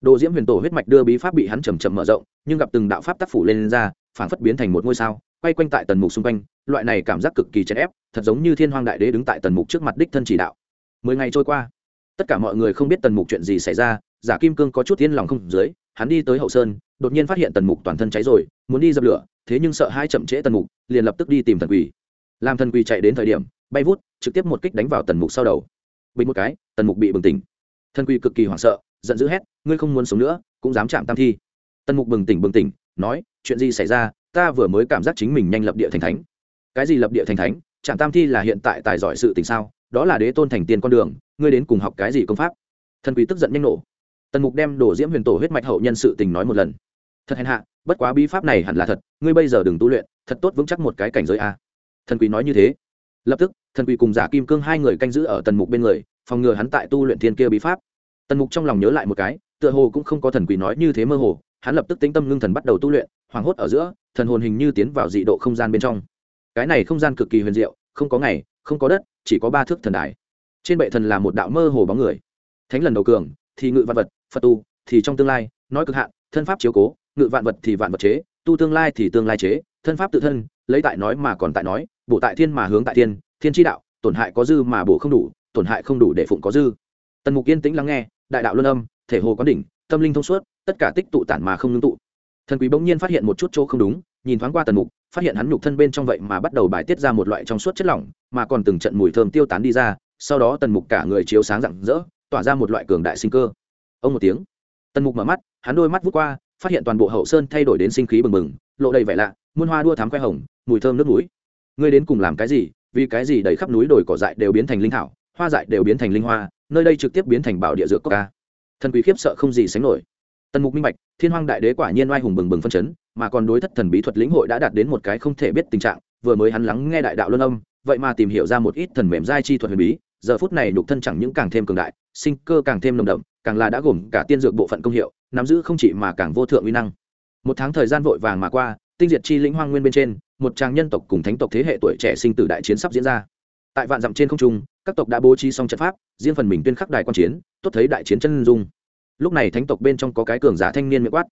Đồ diễm huyền tổ huyết mạch đưa bí pháp bị hắn chầm chậm mở rộng nhưng gặp từng đạo pháp tác phủ lên, lên ra phản phất biến thành một ngôi sao quay quanh tại tần mục xung quanh loại này cảm giác cực kỳ chèn ép thật giống như thiên hoàng đại đế đứng tại tần mục trước mặt đích thân chỉ đạo. Mười ngày trôi qua tất cả mọi người không biết tần mục chuyện gì xảy ra giả kim cương có chút yên lòng không dưới hắn đi tới hậu sơn, đột nhiên phát hiện tần mục toàn thân cháy rồi, muốn đi dập lửa, thế nhưng sợ hai chậm trễ tần mục, liền lập tức đi tìm thần quỷ. Làm thần quỷ chạy đến thời điểm, bay vút, trực tiếp một kích đánh vào tần mục sau đầu. Bình một cái, tần mục bị bừng tỉnh. Thần quỷ cực kỳ hoảng sợ, giận dữ hét, ngươi không muốn sống nữa, cũng dám chạm tam thi. Tần mục bừng tỉnh bừng tỉnh, nói, chuyện gì xảy ra? Ta vừa mới cảm giác chính mình nhanh lập địa thành thánh. Cái gì lập địa thành thánh? Chạm tam thi là hiện tại tài giỏi sự tình sao? Đó là đế tôn thành tiên con đường, ngươi đến cùng học cái gì công pháp? Thần quỷ tức giận nhanh nổ tần mục đem đổ diễm huyền tổ huyết mạch hậu nhân sự tình nói một lần. Thật hèn hạ, bất quá bí pháp này hẳn là thật, ngươi bây giờ đừng tu luyện, thật tốt vững chắc một cái cảnh giới a. Thần quý nói như thế. Lập tức, thần quý cùng giả kim cương hai người canh giữ ở tần mục bên người, phòng ngừa hắn tại tu luyện thiên kia bí pháp. Tần mục trong lòng nhớ lại một cái, tựa hồ cũng không có thần quý nói như thế mơ hồ, hắn lập tức tĩnh tâm ngưng thần bắt đầu tu luyện, hoảng hốt ở giữa, thần hồn hình như tiến vào dị độ không gian bên trong. Cái này không gian cực kỳ huyền diệu, không có ngày, không có đất, chỉ có ba thước thần đài. Trên bệ thần là một đạo mơ hồ bóng người. Thánh lần đầu cường, thì ngự văn vật phật tu, thì trong tương lai, nói cực hạn, thân pháp chiếu cố, ngự vạn vật thì vạn vật chế, tu tương lai thì tương lai chế, thân pháp tự thân, lấy tại nói mà còn tại nói, bổ tại thiên mà hướng tại thiên thiên tri đạo, tổn hại có dư mà bổ không đủ, tổn hại không đủ để phụng có dư. Tần mục yên tĩnh lắng nghe, đại đạo luân âm, thể hồ có đỉnh, tâm linh thông suốt, tất cả tích tụ tản mà không ngưng tụ. Thần quý bỗng nhiên phát hiện một chút chỗ không đúng, nhìn thoáng qua tần mục, phát hiện hắn nhục thân bên trong vậy mà bắt đầu bài tiết ra một loại trong suốt chất lỏng, mà còn từng trận mùi thơm tiêu tán đi ra, sau đó tần mục cả người chiếu sáng rạng rỡ, tỏa ra một loại cường đại sinh cơ ông một tiếng. Tần mục mở mắt, hắn đôi mắt vút qua, phát hiện toàn bộ hậu sơn thay đổi đến sinh khí bừng bừng, lộ đầy vẻ lạ, muôn hoa đua thám khoe hồng, mùi thơm nước núi. Ngươi đến cùng làm cái gì? Vì cái gì đầy khắp núi đồi cỏ dại đều biến thành linh thảo, hoa dại đều biến thành linh hoa, nơi đây trực tiếp biến thành bảo địa dược coca. Thần quý khiếp sợ không gì sánh nổi. Tần mục minh bạch, thiên hoàng đại đế quả nhiên oai hùng bừng bừng phân chấn, mà còn đối thất thần bí thuật lĩnh hội đã đạt đến một cái không thể biết tình trạng, vừa mới hắn lắng nghe đại đạo luân âm, vậy mà tìm hiểu ra một ít thần mềm giai chi thuật huyền bí, giờ phút này nhục thân chẳng những càng thêm cường đại, sinh cơ càng thêm nồng đậm càng là đã gồm cả tiên dược bộ phận công hiệu, nắm giữ không chỉ mà càng vô thượng uy năng. Một tháng thời gian vội vàng mà qua, tinh diệt chi lĩnh hoang nguyên bên trên, một tràng nhân tộc cùng thánh tộc thế hệ tuổi trẻ sinh tử đại chiến sắp diễn ra. Tại vạn dặm trên không trung, các tộc đã bố trí xong trận pháp, riêng phần mình tuyên khắc đài quan chiến, tốt thấy đại chiến chân dung. Lúc này thánh tộc bên trong có cái cường giả thanh niên miệng quát.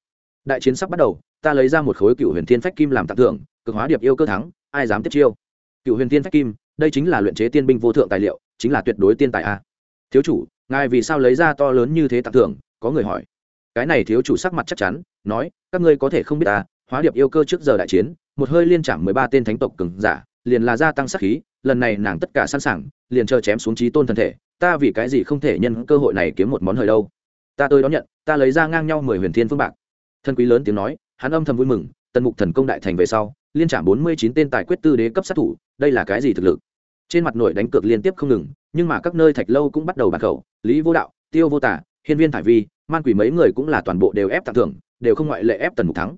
Đại chiến sắp bắt đầu, ta lấy ra một khối cựu huyền thiên phách kim làm tặng thưởng, cực hóa điệp yêu cơ thắng, ai dám tiếp chiêu? Cựu huyền thiên phách kim, đây chính là luyện chế tiên binh vô thượng tài liệu, chính là tuyệt đối tiên tài a thiếu chủ, ngài vì sao lấy ra to lớn như thế tặng thưởng? Có người hỏi. Cái này thiếu chủ sắc mặt chắc chắn, nói, các ngươi có thể không biết ta, hóa điệp yêu cơ trước giờ đại chiến, một hơi liên chạm mười ba tên thánh tộc cường giả, liền là gia tăng sát khí, lần này nàng tất cả sẵn sàng, liền chờ chém xuống trí tôn thân thể, ta vì cái gì không thể nhân cơ hội này kiếm một món hời đâu. Ta tôi đón nhận, ta lấy ra ngang nhau mười huyền thiên phương bạc. Thân quý lớn tiếng nói, hắn âm thầm vui mừng, tần mục thần công đại thành về sau, liên trảm bốn mươi chín tên tài quyết tư đế cấp sát thủ, đây là cái gì thực lực? Trên mặt nội đánh cược liên tiếp không ngừng nhưng mà các nơi thạch lâu cũng bắt đầu bàn khẩu, lý vô đạo, tiêu vô tả, hiên viên thải vi, man quỷ mấy người cũng là toàn bộ đều ép tặng thưởng, đều không ngoại lệ ép tần mục thắng.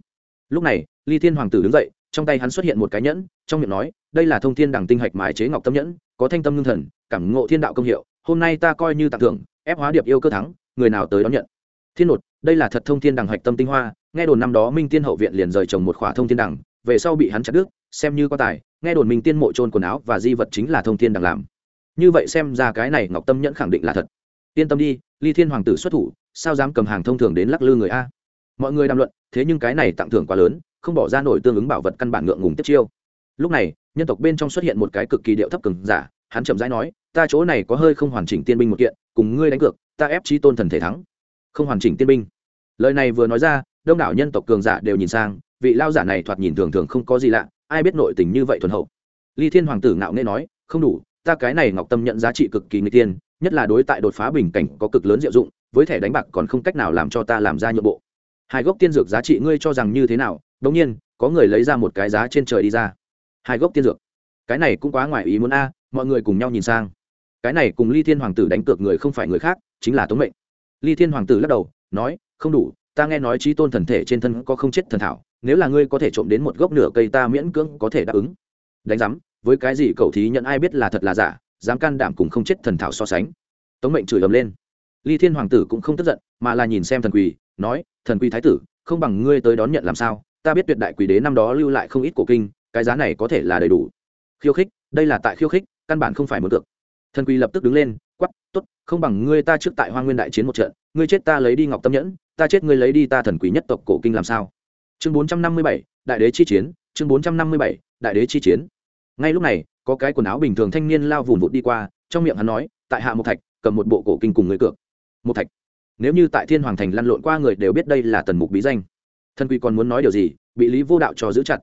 Lúc này, ly thiên hoàng tử đứng dậy, trong tay hắn xuất hiện một cái nhẫn, trong miệng nói, đây là thông thiên đẳng tinh hạch mái chế ngọc tâm nhẫn, có thanh tâm ngưng thần, cảm ngộ thiên đạo công hiệu, hôm nay ta coi như tặng thưởng, ép hóa điệp yêu cơ thắng, người nào tới đón nhận? Thiên nột, đây là thật thông thiên đẳng hạch tâm tinh hoa, nghe đồn năm đó minh tiên hậu viện liền rời trồng một khỏa thông thiên đẳng về sau bị hắn chặt đứt, xem như có tài, nghe đồn minh tiên mộ trôn quần áo và di vật chính là thông thiên đẳng làm như vậy xem ra cái này ngọc tâm nhẫn khẳng định là thật. Yên tâm đi, ly thiên hoàng tử xuất thủ, sao dám cầm hàng thông thường đến lắc lư người a? Mọi người đàm luận, thế nhưng cái này tặng thưởng quá lớn, không bỏ ra nổi tương ứng bảo vật căn bản ngượng ngùng tiếp chiêu. Lúc này, nhân tộc bên trong xuất hiện một cái cực kỳ điệu thấp cường giả, hắn chậm rãi nói, ta chỗ này có hơi không hoàn chỉnh tiên binh một kiện, cùng ngươi đánh cược, ta ép trí tôn thần thể thắng. Không hoàn chỉnh tiên binh. Lời này vừa nói ra, đông đảo nhân tộc cường giả đều nhìn sang, vị lao giả này thoạt nhìn thường thường không có gì lạ, ai biết nội tình như vậy thuần hậu. Ly thiên hoàng tử ngạo nghễ nói, không đủ ta cái này ngọc tâm nhận giá trị cực kỳ nguy tiên nhất là đối tại đột phá bình cảnh có cực lớn diệu dụng, với thẻ đánh bạc còn không cách nào làm cho ta làm ra nhượng bộ. Hai gốc tiên dược giá trị ngươi cho rằng như thế nào? Đống nhiên, có người lấy ra một cái giá trên trời đi ra. Hai gốc tiên dược. Cái này cũng quá ngoài ý muốn a, mọi người cùng nhau nhìn sang. Cái này cùng ly thiên hoàng tử đánh cược người không phải người khác, chính là tống mệnh. Ly thiên hoàng tử lắc đầu, nói, không đủ, ta nghe nói trí tôn thần thể trên thân có không chết thần thảo, nếu là ngươi có thể trộm đến một gốc nửa cây ta miễn cưỡng có thể đáp ứng. Đánh giám với cái gì cậu thí nhận ai biết là thật là giả, dám can đảm cùng không chết thần thảo so sánh. Tống mệnh chửi ầm lên. Ly thiên hoàng tử cũng không tức giận, mà là nhìn xem thần quỳ, nói, thần quỳ thái tử, không bằng ngươi tới đón nhận làm sao? Ta biết tuyệt đại quỷ đế năm đó lưu lại không ít cổ kinh, cái giá này có thể là đầy đủ. Khiêu khích, đây là tại khiêu khích, căn bản không phải muốn cược thần quỳ lập tức đứng lên quắp t ố t không bằng ngươi ta trước tại hoa nguyên đại chiến một trận, ngươi chết ta lấy đi ngọc tâm nhẫn, ta chết ngươi lấy đi ta thần quỷ nhất tộc cổ kinh làm sao? Chương bốn trăm năm mươi bảy, đại đế chi chiến, chương bốn trăm năm mươi bảy, đại đế chi chiến ngay lúc này, có cái quần áo bình thường thanh niên lao vùn vụt đi qua, trong miệng hắn nói, tại hạ một thạch, cầm một bộ cổ kinh cùng người cược. Một thạch? Nếu như tại thiên hoàng thành lăn lộn qua người đều biết đây là tần mục bí danh. Thân quy còn muốn nói điều gì, bị lý vô đạo cho giữ chặt.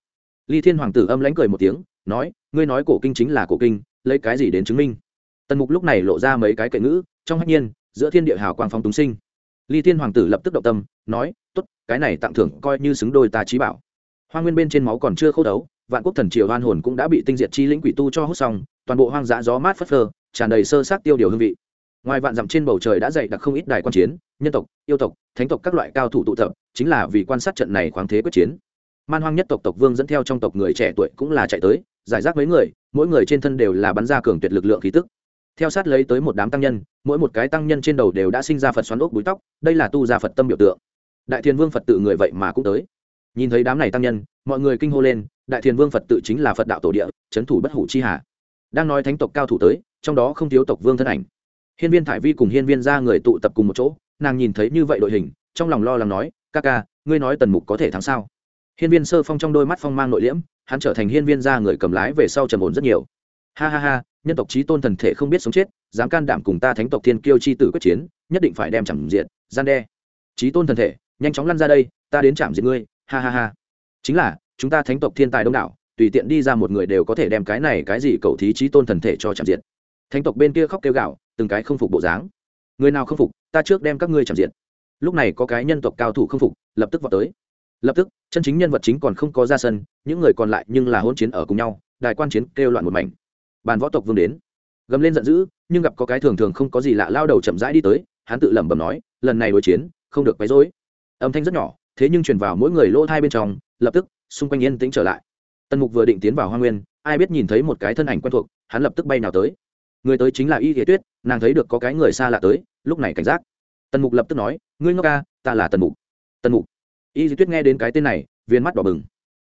Ly thiên hoàng tử âm lánh cười một tiếng, nói, ngươi nói cổ kinh chính là cổ kinh, lấy cái gì đến chứng minh? Tần mục lúc này lộ ra mấy cái kệ ngữ, trong hạnh nhiên, giữa thiên địa hào quang phong túng sinh. Ly thiên hoàng tử lập tức động tâm, nói t ố t cái này tặng thưởng coi như xứng đôi ta trí bảo. Hoa nguyên bên trên máu còn chưa khâu đấu vạn quốc thần triều hoan hồn cũng đã bị tinh diệt chi lĩnh quỷ tu cho hút xong, toàn bộ hoang dã gió mát phất phơ, tràn đầy sơ sát tiêu điều hương vị. Ngoài vạn dặm trên bầu trời đã dày đặc không ít đài quan chiến, nhân tộc, yêu tộc, thánh tộc các loại cao thủ tụ tập, chính là vì quan sát trận này khoáng thế quyết chiến. Man hoang nhất tộc tộc vương dẫn theo trong tộc người trẻ tuổi cũng là chạy tới, giải rác mấy người, mỗi người trên thân đều là bắn ra cường tuyệt lực lượng khí tức. Theo sát lấy tới một đám tăng nhân, mỗi một cái tăng nhân trên đầu đều đã sinh ra phật xoắn ốc búi tóc, đây là tu gia phật tâm biểu tượng. Đại thiên vương phật tự người vậy mà cũng tới. Nhìn thấy đám này tăng nhân, mọi người kinh hô lên đại thiên vương phật tự chính là phật đạo tổ địa trấn thủ bất hủ chi hà. Đang nói thánh tộc cao thủ tới, trong đó không thiếu tộc vương thân ảnh. Hiên viên thải vi cùng hiên viên ra người tụ tập cùng một chỗ, nàng nhìn thấy như vậy đội hình, trong lòng lo lắng nói, ca ca, ngươi nói tần mục có thể thắng sao? Hiên viên sơ phong trong đôi mắt phong mang nội liễm, hắn trở thành hiên viên ra người cầm lái về sau trầm ổn rất nhiều. Ha ha ha, nhân tộc trí tôn thần thể không biết sống chết, dám can đảm cùng ta thánh tộc thiên kiêu chi tử quyết chiến, nhất định phải đem chẳng diện gian đe. Trí tôn thần thể, nhanh chóng lăn ra đây, ta đến chạm diện ngươi, ha ha ha. Chính là chúng ta thánh tộc thiên tài đông đảo, tùy tiện đi ra một người đều có thể đem cái này cái gì cầu thí trí tôn thần thể cho chạm diệt. Thánh tộc bên kia khóc kêu gạo từng cái không phục bộ dáng. Người nào không phục, ta trước đem các ngươi chạm diệt. Lúc này có cái nhân tộc cao thủ không phục, lập tức vào tới. Lập tức, chân chính nhân vật chính còn không có ra sân, những người còn lại nhưng là hôn chiến ở cùng nhau đại quan chiến kêu loạn một mảnh. Bàn võ tộc vương đến. Gầm lên giận dữ, nhưng gặp có cái thường thường không có gì lạ lao đầu chậm rãi đi tới, hắn tự lẩm bẩm nói, lần này đối chiến, không được quấy rối. Âm thanh rất nhỏ, thế nhưng truyền vào mỗi người lỗ thai bên trong, lập tức xung quanh yên tĩnh trở lại. Tần mục vừa định tiến vào hoa nguyên, ai biết nhìn thấy một cái thân ảnh quen thuộc, hắn lập tức bay nào tới. Người tới chính là y thế tuyết, nàng thấy được có cái người xa lạ tới, lúc này cảnh giác. Tần mục lập tức nói, ngươi ngốc ca, ta là tần mục. Tần mục. Y thế tuyết nghe đến cái tên này, viên mắt đỏ bừng.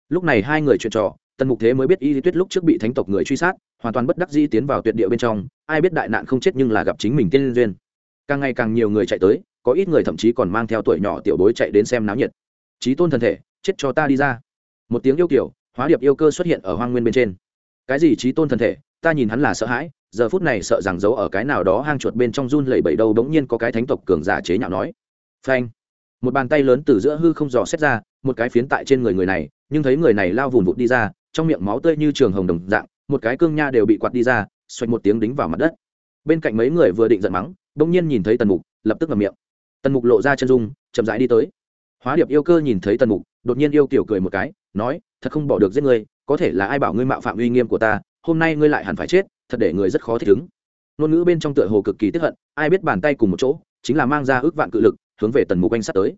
Lúc này hai người chuyện trò, tần mục thế mới biết y thế tuyết lúc trước bị thánh tộc người truy sát, hoàn toàn bất đắc dĩ tiến vào tuyệt địa bên trong, ai biết đại nạn không chết nhưng là gặp chính mình tiên duyên. Càng ngày càng nhiều người chạy tới, có ít người thậm chí còn mang theo tuổi nhỏ tiểu bối chạy đến xem náo nhiệt. Trí tôn thân thể, chết cho ta đi ra một tiếng yêu kiểu, hóa điệp yêu cơ xuất hiện ở hoang nguyên bên trên. Cái gì trí tôn thân thể, ta nhìn hắn là sợ hãi, giờ phút này sợ rằng giấu ở cái nào đó hang chuột bên trong run lẩy bẩy đâu bỗng nhiên có cái thánh tộc cường giả chế nhạo nói. Phanh. Một bàn tay lớn từ giữa hư không dò xét ra, một cái phiến tại trên người người này, nhưng thấy người này lao vùn vụt đi ra, trong miệng máu tươi như trường hồng đồng dạng, một cái cương nha đều bị quạt đi ra, xoạch một tiếng đính vào mặt đất. Bên cạnh mấy người vừa định giận mắng, bỗng nhiên nhìn thấy tần mục, lập tức ngậm miệng. Tần mục lộ ra chân dung, chậm rãi đi tới. Hóa điệp yêu cơ nhìn thấy tần mục, đột nhiên yêu kiểu cười một cái nói, thật không bỏ được giết ngươi, có thể là ai bảo ngươi mạo phạm uy nghiêm của ta, hôm nay ngươi lại hẳn phải chết, thật để người rất khó thích ứng. Ngôn ngữ bên trong tựa hồ cực kỳ tiếp hận, ai biết bàn tay cùng một chỗ, chính là mang ra ước vạn cự lực, hướng về tần mục anh sắt tới.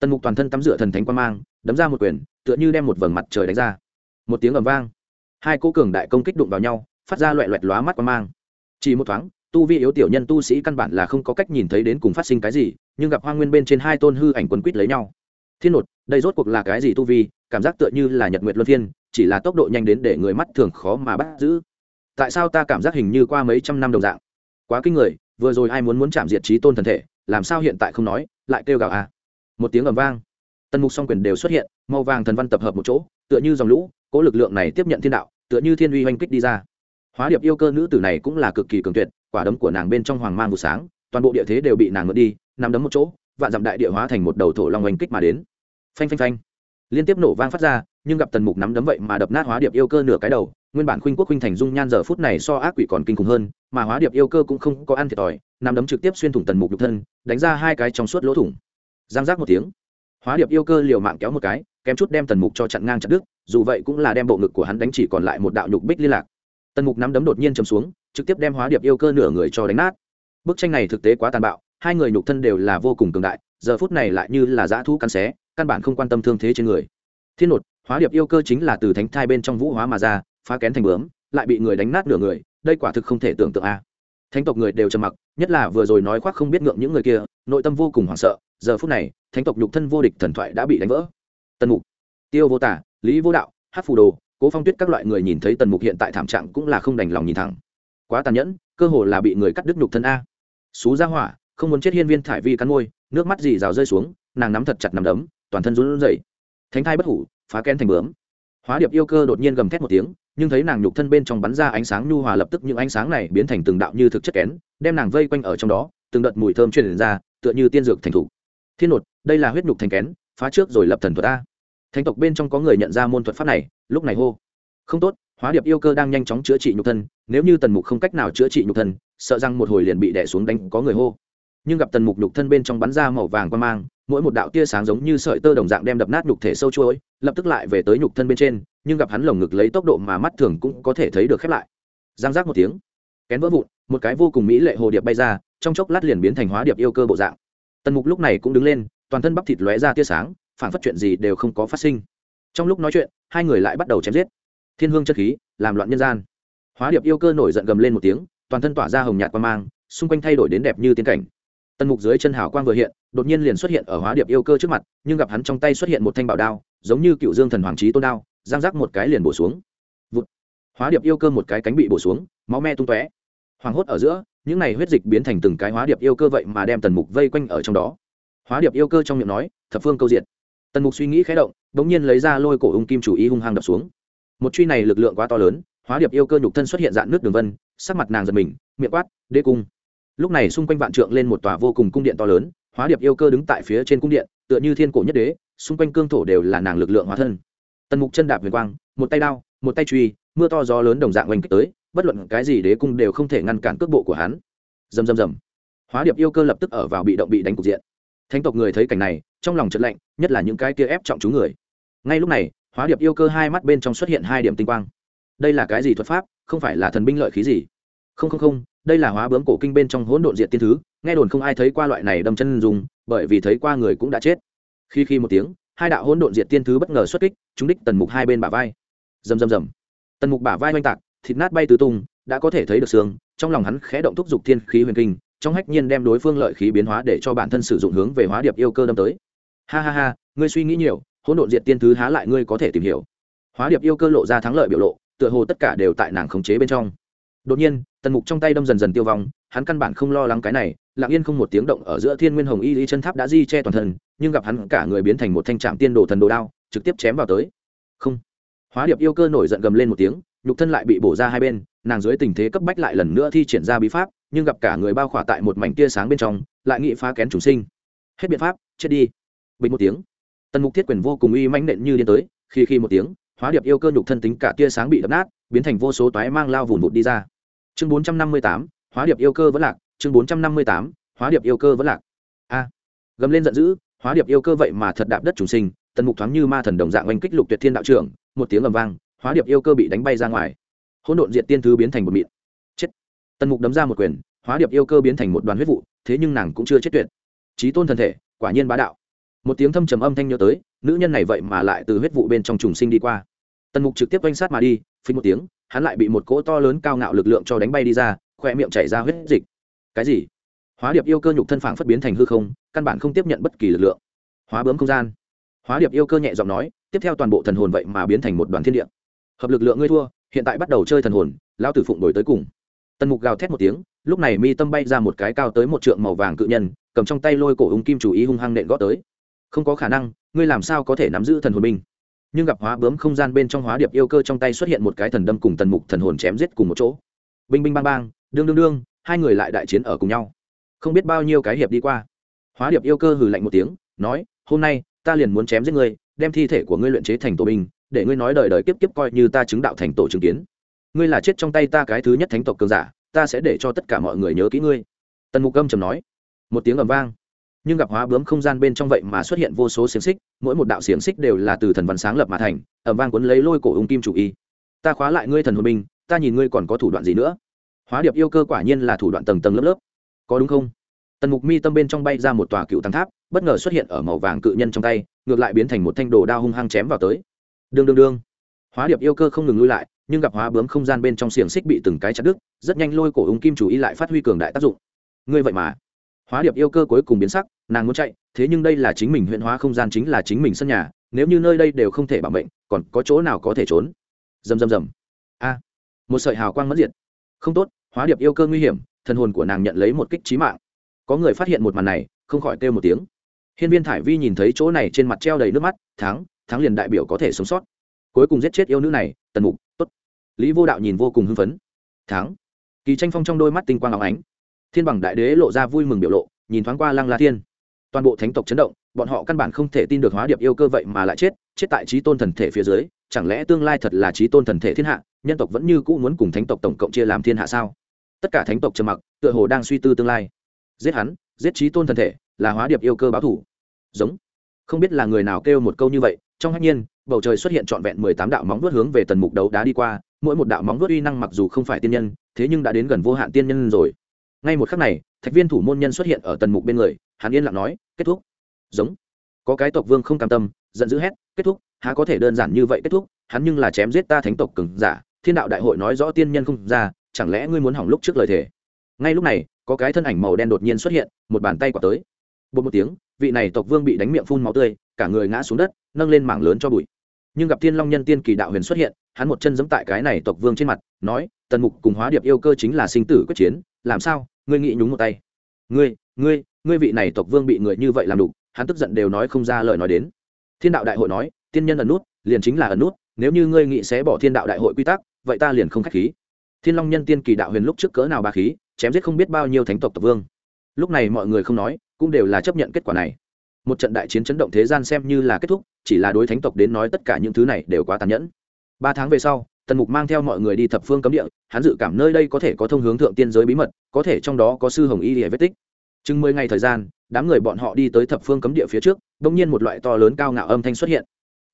Tần mục toàn thân tắm rửa thần thánh quan mang, đấm ra một quyền, tựa như đem một vầng mặt trời đánh ra. Một tiếng ầm vang, hai cô cường đại công kích đụng vào nhau, phát ra loẹ loẹt lóa mắt quan mang. Chỉ một thoáng, tu vi yếu tiểu nhân tu sĩ căn bản là không có cách nhìn thấy đến cùng phát sinh cái gì, nhưng gặp hoa nguyên bên trên hai tôn hư ảnh quấn quýt lấy nhau. Thiên nột, đây rốt cuộc là cái gì tu vi? Cảm giác tựa như là nhật nguyệt luân phiên, chỉ là tốc độ nhanh đến để người mắt thường khó mà bắt giữ. Tại sao ta cảm giác hình như qua mấy trăm năm đồng dạng? Quá kinh người, vừa rồi ai muốn muốn chạm diệt trí tôn thần thể, làm sao hiện tại không nói, lại kêu gào à? Một tiếng ầm vang. Tần mục song quyền đều xuất hiện, màu vàng thần văn tập hợp một chỗ, tựa như dòng lũ, cố lực lượng này tiếp nhận thiên đạo, tựa như thiên uy oanh kích đi ra. Hóa điệp yêu cơ nữ tử này cũng là cực kỳ cường tuyệt, quả đấm của nàng bên trong hoàng mang vụ sáng, toàn bộ địa thế đều bị nàng ngợt đi, nằm đấm một chỗ, vạn dặm đại địa hóa thành một đầu thổ long oanh kích mà đến. Phanh phanh phanh liên tiếp nổ vang phát ra, nhưng gặp tần mục nắm đấm vậy mà đập nát hóa điệp yêu cơ nửa cái đầu, nguyên bản khuynh quốc khuynh thành dung nhan giờ phút này so ác quỷ còn kinh khủng hơn, mà hóa điệp yêu cơ cũng không có ăn thiệt thòi, nắm đấm trực tiếp xuyên thủng tần mục nhục thân, đánh ra hai cái trong suốt lỗ thủng. Giang giác một tiếng, hóa điệp yêu cơ liều mạng kéo một cái, kém chút đem tần mục cho chặn ngang chặt đứt, dù vậy cũng là đem bộ ngực của hắn đánh chỉ còn lại một đạo nhục bích liên lạc. Tần mục nắm đấm đột nhiên chầm xuống, trực tiếp đem hóa điệp yêu cơ nửa người cho đánh nát. Bức tranh này thực tế quá tàn bạo, hai người nhục thân đều là vô cùng cường đại, giờ phút này lại như là dã thú cắn xé căn bản không quan tâm thương thế trên người. Thiên nột, hóa điệp yêu cơ chính là từ thánh thai bên trong vũ hóa mà ra, phá kén thành bướm, lại bị người đánh nát nửa người, đây quả thực không thể tưởng tượng a. Thánh tộc người đều trầm mặc, nhất là vừa rồi nói khoác không biết ngượng những người kia, nội tâm vô cùng hoảng sợ, giờ phút này, thánh tộc nhục thân vô địch thần thoại đã bị đánh vỡ. Tần mục, tiêu vô tả, lý vô đạo, hát phù đồ, cố phong tuyết các loại người nhìn thấy tần mục hiện tại thảm trạng cũng là không đành lòng nhìn thẳng. Quá tàn nhẫn, cơ hồ là bị người cắt đứt nhục thân a. Xú ra hỏa, không muốn chết hiên viên thải vi cắn môi, nước mắt dì rào rơi xuống, nàng nắm thật chặt nắm đấm toàn thân run rẩy. Thánh thai bất hủ, phá kén thành bướm. Hóa điệp yêu cơ đột nhiên gầm thét một tiếng, nhưng thấy nàng nhục thân bên trong bắn ra ánh sáng nhu hòa lập tức những ánh sáng này biến thành từng đạo như thực chất kén, đem nàng vây quanh ở trong đó, từng đợt mùi thơm truyền ra, tựa như tiên dược thành thủ. Thiên nột, đây là huyết nhục thành kén, phá trước rồi lập thần thuật a. Thánh tộc bên trong có người nhận ra môn thuật pháp này, lúc này hô. Không tốt, hóa điệp yêu cơ đang nhanh chóng chữa trị nhục thân, nếu như tần mục không cách nào chữa trị nhục thân, sợ rằng một hồi liền bị đẻ xuống đánh, có người hô. Nhưng gặp tần mục nhục thân bên trong bắn ra màu vàng quan mang mỗi một đạo tia sáng giống như sợi tơ đồng dạng đem đập nát nhục thể sâu chuỗi, lập tức lại về tới nhục thân bên trên, nhưng gặp hắn lồng ngực lấy tốc độ mà mắt thường cũng có thể thấy được khép lại. Giang giác một tiếng, kén vỡ vụn, một cái vô cùng mỹ lệ hồ điệp bay ra, trong chốc lát liền biến thành hóa điệp yêu cơ bộ dạng. Tần mục lúc này cũng đứng lên, toàn thân bắp thịt lóe ra tia sáng, phản phát chuyện gì đều không có phát sinh. Trong lúc nói chuyện, hai người lại bắt đầu chém giết. Thiên hương chất khí, làm loạn nhân gian. Hóa điệp yêu cơ nổi giận gầm lên một tiếng, toàn thân tỏa ra hồng nhạt qua mang, xung quanh thay đổi đến đẹp như tiên cảnh tần mục dưới chân hào quang vừa hiện, đột nhiên liền xuất hiện ở hóa điệp yêu cơ trước mặt, nhưng gặp hắn trong tay xuất hiện một thanh bảo đao, giống như cựu dương thần hoàng trí tôn đao, giang rác một cái liền bổ xuống. Vụt. hóa điệp yêu cơ một cái cánh bị bổ xuống, máu me tung tóe. Hoảng hốt ở giữa, những này huyết dịch biến thành từng cái hóa điệp yêu cơ vậy mà đem tần mục vây quanh ở trong đó. Hóa điệp yêu cơ trong miệng nói, thập phương câu diện tần mục suy nghĩ khé động đ ỗ n g nhiên lấy ra lôi cổ ung kim chủ ý hung hăng đập xuống. Một truy này lực lượng quá to lớn, hóa điệp yêu cơ nhục thân xuất hiện dạng nước đường vân, sắc mặt nàng giật mình, miệng quát đê cung lúc này xung quanh vạn trượng lên một tòa vô cùng cung điện to lớn, hóa điệp yêu cơ đứng tại phía trên cung điện, tựa như thiên cổ nhất đế, xung quanh cương thổ đều là nàng lực lượng hóa thân. Tần mục chân đạp huyền quang, một tay đao, một tay truy, mưa to gió lớn đồng dạng oanh kích tới, bất luận cái gì đế cung đều không thể ngăn cản cước bộ của hắn. Dầm dầm dầm hóa điệp yêu cơ lập tức ở vào bị động bị đánh cục diện. Thánh tộc người thấy cảnh này, trong lòng chật lạnh, nhất là những cái kia ép trọng chú người. Ngay lúc này, hóa điệp yêu cơ hai mắt bên trong xuất hiện hai điểm tinh quang. Đây là cái gì thuật pháp? Không phải là thần binh lợi khí gì? Không không không đây là hóa bướm cổ kinh bên trong hỗn độn diện tiên thứ, nghe đồn không ai thấy qua loại này đâm chân dùng bởi vì thấy qua người cũng đã chết. Khi khi một tiếng, hai đạo hỗn độn diệt tiên thứ bất ngờ xuất kích, chúng đích tần mục hai bên bả vai. Rầm rầm rầm. Tần mục bả vai oanh tạc, thịt nát bay tứ tung, đã có thể thấy được xương, trong lòng hắn khẽ động thúc giục thiên khí huyền kinh, trong hách nhiên đem đối phương lợi khí biến hóa để cho bản thân sử dụng hướng về hóa điệp yêu cơ đâm tới. Ha ha ha, ngươi suy nghĩ nhiều, hỗn độn diệt tiên thứ há lại ngươi có thể tìm hiểu. Hóa điệp yêu cơ lộ ra thắng lợi biểu lộ, tựa hồ tất cả đều tại nàng khống chế bên trong. Đột nhiên tần mục trong tay đâm dần dần tiêu vong, hắn căn bản không lo lắng cái này, lặng yên không một tiếng động ở giữa thiên nguyên hồng y lý chân tháp đã di che toàn thân, nhưng gặp hắn cả người biến thành một thanh trạm tiên đồ thần đồ đao, trực tiếp chém vào tới. Không. Hóa điệp yêu cơ nổi giận gầm lên một tiếng, nhục thân lại bị bổ ra hai bên, nàng dưới tình thế cấp bách lại lần nữa thi triển ra bí pháp, nhưng gặp cả người bao khỏa tại một mảnh tia sáng bên trong, lại nghị phá kén chủ sinh. Hết biện pháp, chết đi. Bình một tiếng. Tần mục thiết quyền vô cùng uy mãnh nện như điên tới, khi khi một tiếng, hóa điệp yêu cơ nhục thân tính cả tia sáng bị đập nát, biến thành vô số toái mang lao vùn vụt đi ra chương bốn trăm năm mươi tám, hóa điệp yêu cơ vẫn lạc, chương bốn trăm năm mươi tám, hóa điệp yêu cơ vẫn lạc. A. Gầm lên giận dữ, hóa điệp yêu cơ vậy mà thật đạp đất trùng sinh, tần mục thoáng như ma thần đồng dạng oanh kích lục tuyệt thiên đạo trưởng, một tiếng ầm vang, hóa điệp yêu cơ bị đánh bay ra ngoài. Hỗn độn diện tiên thứ biến thành một mịn. Chết. Tần mục đấm ra một quyền, hóa điệp yêu cơ biến thành một đoàn huyết vụ, thế nhưng nàng cũng chưa chết tuyệt. Trí tôn thân thể, quả nhiên bá đạo. Một tiếng thâm trầm âm thanh nhớ tới, nữ nhân này vậy mà lại từ huyết vụ bên trong trùng sinh đi qua. Tần mục trực tiếp quanh sát mà đi phí một tiếng hắn lại bị một cỗ to lớn cao ngạo lực lượng cho đánh bay đi ra, khoe miệng chảy ra huyết dịch. Cái gì? Hóa điệp yêu cơ nhục thân phản phất biến thành hư không, căn bản không tiếp nhận bất kỳ lực lượng. Hóa bướm không gian. Hóa điệp yêu cơ nhẹ giọng nói, tiếp theo toàn bộ thần hồn vậy mà biến thành một đoàn thiên địa. Hợp lực lượng ngươi thua, hiện tại bắt đầu chơi thần hồn, lão tử phụng đổi tới cùng. Tần mục gào thét một tiếng, lúc này mi tâm bay ra một cái cao tới một trượng màu vàng cự nhân, cầm trong tay lôi cổ ung kim chủ ý hung hăng nện gót tới. Không có khả năng, ngươi làm sao có thể nắm giữ thần hồn binh nhưng gặp hóa bướm không gian bên trong hóa điệp yêu cơ trong tay xuất hiện một cái thần đâm cùng tần mục thần hồn chém giết cùng một chỗ. Binh binh bang bang, đương đương đương, hai người lại đại chiến ở cùng nhau. Không biết bao nhiêu cái hiệp đi qua. Hóa điệp yêu cơ hừ lạnh một tiếng, nói, hôm nay, ta liền muốn chém giết ngươi, đem thi thể của ngươi luyện chế thành tổ binh, để ngươi nói đời đời kiếp kiếp coi như ta chứng đạo thành tổ chứng kiến. Ngươi là chết trong tay ta cái thứ nhất thánh tộc cường giả, ta sẽ để cho tất cả mọi người nhớ kỹ ngươi. Tần mục âm trầm nói. Một tiếng ầm vang nhưng gặp hóa bướm không gian bên trong vậy mà xuất hiện vô số xiềng xích, mỗi một đạo xiềng xích đều là từ thần văn sáng lập mà thành ẩm vang cuốn lấy lôi cổ ung kim chủ y. Ta khóa lại ngươi thần hồn binh ta nhìn ngươi còn có thủ đoạn gì nữa? Hóa điệp yêu cơ quả nhiên là thủ đoạn tầng tầng lớp lớp. Có đúng không? Tần mục mi tâm bên trong bay ra một tòa cựu tăng tháp, bất ngờ xuất hiện ở màu vàng cự nhân trong tay, ngược lại biến thành một thanh đồ đao hung hăng chém vào tới. Đương đương đương. Hóa điệp yêu cơ không ngừng lui lại, nhưng gặp hóa bướm không gian bên trong xiềng xích bị từng cái chặt đứt, rất nhanh lôi cổ ung kim chủ y lại phát huy cường đại tác dụng. Ngươi vậy mà hóa điệp yêu cơ cuối cùng biến sắc, nàng muốn chạy, thế nhưng đây là chính mình huyện hóa không gian chính là chính mình sân nhà, nếu như nơi đây đều không thể bảo mệnh, còn có chỗ nào có thể trốn? Dầm dầm dầm a. Một sợi hào quang mất diệt không tốt, hóa điệp yêu cơ nguy hiểm, thần hồn của nàng nhận lấy một kích trí mạng. Có người phát hiện một màn này, không khỏi kêu một tiếng. Hiên viên thải vi nhìn thấy chỗ này trên mặt treo đầy nước mắt, thắng thắng liền đại biểu có thể sống sót. Cuối cùng giết chết yêu nữ này, tần mục, tốt. Lý vô đạo nhìn vô cùng hưng phấn. Thắng. Kỳ tranh phong trong đôi mắt tinh quang áo ánh thiên bằng đại đế lộ ra vui mừng biểu lộ, nhìn thoáng qua lăng la thiên. Toàn bộ thánh tộc chấn động, bọn họ căn bản không thể tin được hóa điệp yêu cơ vậy mà lại chết chết tại trí tôn thần thể phía dưới, chẳng lẽ tương lai thật là trí tôn thần thể thiên hạ, nhân tộc vẫn như cũ muốn cùng thánh tộc tổng cộng chia làm thiên hạ sao? Tất cả thánh tộc trầm mặc, tựa hồ đang suy tư tương lai. Giết hắn, giết trí tôn thần thể, là hóa điệp yêu cơ báo thủ. Giống. Không biết là người nào kêu một câu như vậy, trong hạnh nhiên, bầu trời xuất hiện trọn vẹn mười tám đạo móng vuốt hướng về tần mục đấu đá đi qua, mỗi một đạo móng vuốt uy năng mặc dù không phải tiên nhân, thế nhưng đã đến gần vô hạn tiên nhân rồi ngay một khắc này, thạch viên thủ môn nhân xuất hiện ở tần mục bên người, hắn yên lặng nói, kết thúc. Giống. Có cái tộc vương không cam tâm, giận dữ hét, kết thúc, há có thể đơn giản như vậy kết thúc? Hắn nhưng là chém giết ta thánh tộc cường giả, thiên đạo đại hội nói rõ tiên nhân không ra, chẳng lẽ ngươi muốn hỏng lúc trước lời thề? Ngay lúc này, có cái thân ảnh màu đen đột nhiên xuất hiện, một bàn tay quả tới. Bột một tiếng, vị này tộc vương bị đánh miệng phun máu tươi, cả người ngã xuống đất, nâng lên mảng lớn cho bụi. Nhưng gặp thiên long nhân tiên kỳ đạo huyền xuất hiện, hắn một chân giẫm tại cái này tộc vương trên mặt, nói, tần mục cùng hóa điệp yêu cơ chính là sinh tử quyết chiến, làm sao? Ngươi nghĩ nhúng một tay. Ngươi ngươi ngươi vị này tộc vương bị người như vậy làm đủ hắn tức giận đều nói không ra lời nói đến. Thiên đạo đại hội nói, tiên nhân ẩn nút, liền chính là ẩn nút, nếu như ngươi nghĩ sẽ bỏ thiên đạo đại hội quy tắc, vậy ta liền không k h á c h khí. Thiên long nhân tiên kỳ đạo huyền lúc trước cỡ nào ba khí, chém giết không biết bao nhiêu thánh tộc tộc vương. Lúc này mọi người không nói, cũng đều là chấp nhận kết quả này. Một trận đại chiến chấn động thế gian xem như là kết thúc, chỉ là đối thánh tộc đến nói tất cả những thứ này đều quá tàn nhẫn. Ba tháng về sau tần mục mang theo mọi người đi thập phương cấm địa, hắn dự cảm nơi đây có thể có thông hướng thượng tiên giới bí mật, có thể trong đó có sư hồng y địa vết tích. Chừng mười ngày thời gian, đám người bọn họ đi tới thập phương cấm địa phía trước đ ỗ n g nhiên một loại to lớn cao ngạo âm thanh xuất hiện.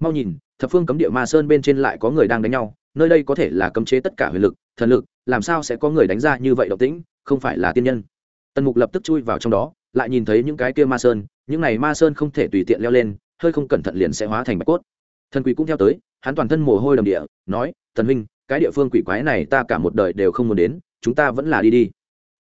Mau nhìn, thập phương cấm địa ma sơn bên trên lại có người đang đánh nhau, nơi đây có thể là cấm chế tất cả huyền lực, thần lực, làm sao sẽ có người đánh ra như vậy độc tĩnh không phải là tiên nhân. Tần mục lập tức chui vào trong đó, lại nhìn thấy những cái kia ma sơn, những này ma sơn không thể tùy tiện leo lên, hơi không cẩn thận liền sẽ hóa thành bạch cốt. Thần quỷ cũng theo tới, hắn toàn thân mồ hôi đầm địa, nói thần huynh, cái địa phương quỷ quái này ta cả một đời đều không muốn đến, chúng ta vẫn là đi đi.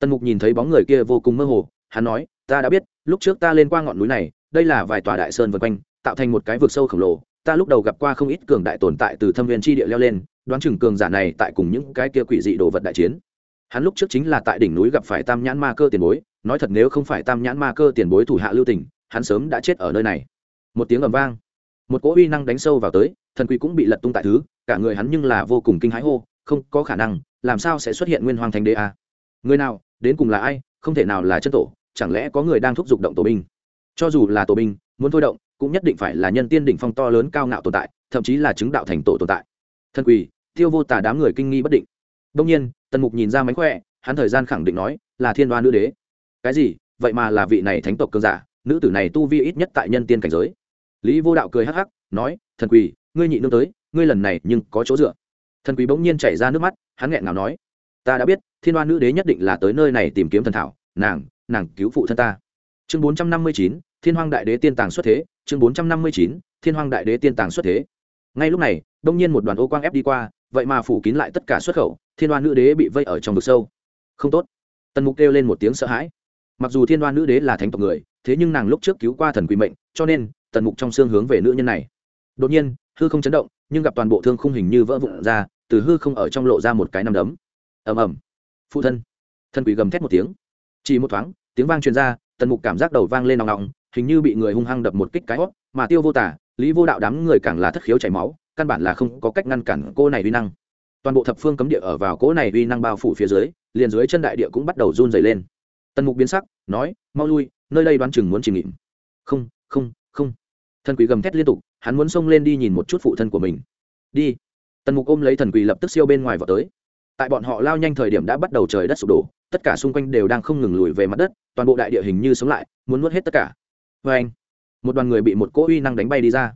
Tần mục nhìn thấy bóng người kia vô cùng mơ hồ, hắn nói, ta đã biết, lúc trước ta lên qua ngọn núi này, đây là vài tòa đại sơn vân quanh, tạo thành một cái vực sâu khổng lồ. Ta lúc đầu gặp qua không ít cường đại tồn tại từ thâm viên tri địa leo lên, đoán chừng cường giả này tại cùng những cái kia quỷ dị đồ vật đại chiến. Hắn lúc trước chính là tại đỉnh núi gặp phải tam nhãn ma cơ tiền bối, nói thật nếu không phải tam nhãn ma cơ tiền bối thủ hạ lưu tình, hắn sớm đã chết ở nơi này. Một tiếng ầm vang, một cỗ uy năng đánh sâu vào tới thần quỷ cũng bị lật tung tại thứ cả người hắn nhưng là vô cùng kinh hãi hô không có khả năng làm sao sẽ xuất hiện nguyên hoàng thành đế a? Người nào đến cùng là ai không thể nào là chân tổ chẳng lẽ có người đang thúc giục động tổ binh? Cho dù là tổ binh muốn thôi động cũng nhất định phải là nhân tiên đỉnh phong to lớn cao ngạo tồn tại thậm chí là chứng đạo thành tổ tồn tại. Thần quỷ, tiêu vô tả đám người kinh nghi bất định. Đông nhiên tần mục nhìn ra mánh khỏe hắn thời gian khẳng định nói là thiên đoan nữ đế. Cái gì? Vậy mà là vị này thánh tộc cường giả nữ tử này tu vi ít nhất tại nhân tiên cảnh giới. Lý vô đạo cười hắc hắc nói thần quỳ ngươi nhị nương tới, ngươi lần này nhưng có chỗ dựa. Thần quý bỗng nhiên chảy ra nước mắt, hắn nghẹn ngào nói, ta đã biết, thiên đoan nữ đế nhất định là tới nơi này tìm kiếm thần thảo, nàng nàng cứu phụ thân ta. Chương bốn trăm năm mươi chín, thiên hoàng đại đế tiên tàng xuất thế, chương bốn trăm năm mươi chín, thiên hoàng đại đế tiên tàng xuất thế. Ngay lúc này đông nhiên một đoàn ô quang ép đi qua, vậy mà phủ kín lại tất cả xuất khẩu, thiên đoan nữ đế bị vây ở trong vực sâu. Không tốt. Tần mục kêu lên một tiếng sợ hãi. Mặc dù thiên đoan nữ đế là thánh tộc người, thế nhưng nàng lúc trước cứu qua thần quỷ mệnh, cho nên tần mục trong xương hướng về nữ nhân này đột nhiên, hư không chấn động, nhưng gặp toàn bộ thương khung hình như vỡ vụn ra, từ hư không ở trong lộ ra một cái nằm đấm. Ầm ầm. Phụ thân. Thân quỷ gầm thét một tiếng. Chỉ một thoáng, tiếng vang truyền ra, tần mục cảm giác đầu vang lên nòng nòng, hình như bị người hung hăng đập một kích cái hót mà tiêu vô tả, lý vô đạo đám người càng là thất khiếu chảy máu, căn bản là không có cách ngăn cản cô này uy năng. Toàn bộ thập phương cấm địa ở vào cỗ này uy năng bao phủ phía dưới, liền dưới chân đại địa cũng bắt đầu run dày lên. Tần mục biến sắc, nói, mau lui, nơi đây đoán chừng muốn chìm nghỉm. Không không không. Thần quỷ gầm thét liên tục hắn muốn xông lên đi nhìn một chút phụ thân của mình. Đi. Tần mục ôm lấy thần quỷ lập tức siêu bên ngoài vào tới. Tại bọn họ lao nhanh thời điểm đã bắt đầu trời đất sụp đổ, tất cả xung quanh đều đang không ngừng lùi về mặt đất, toàn bộ đại địa hình như sống lại, muốn nuốt hết tất cả. Vê anh, một đoàn người bị một cỗ uy năng đánh bay đi ra.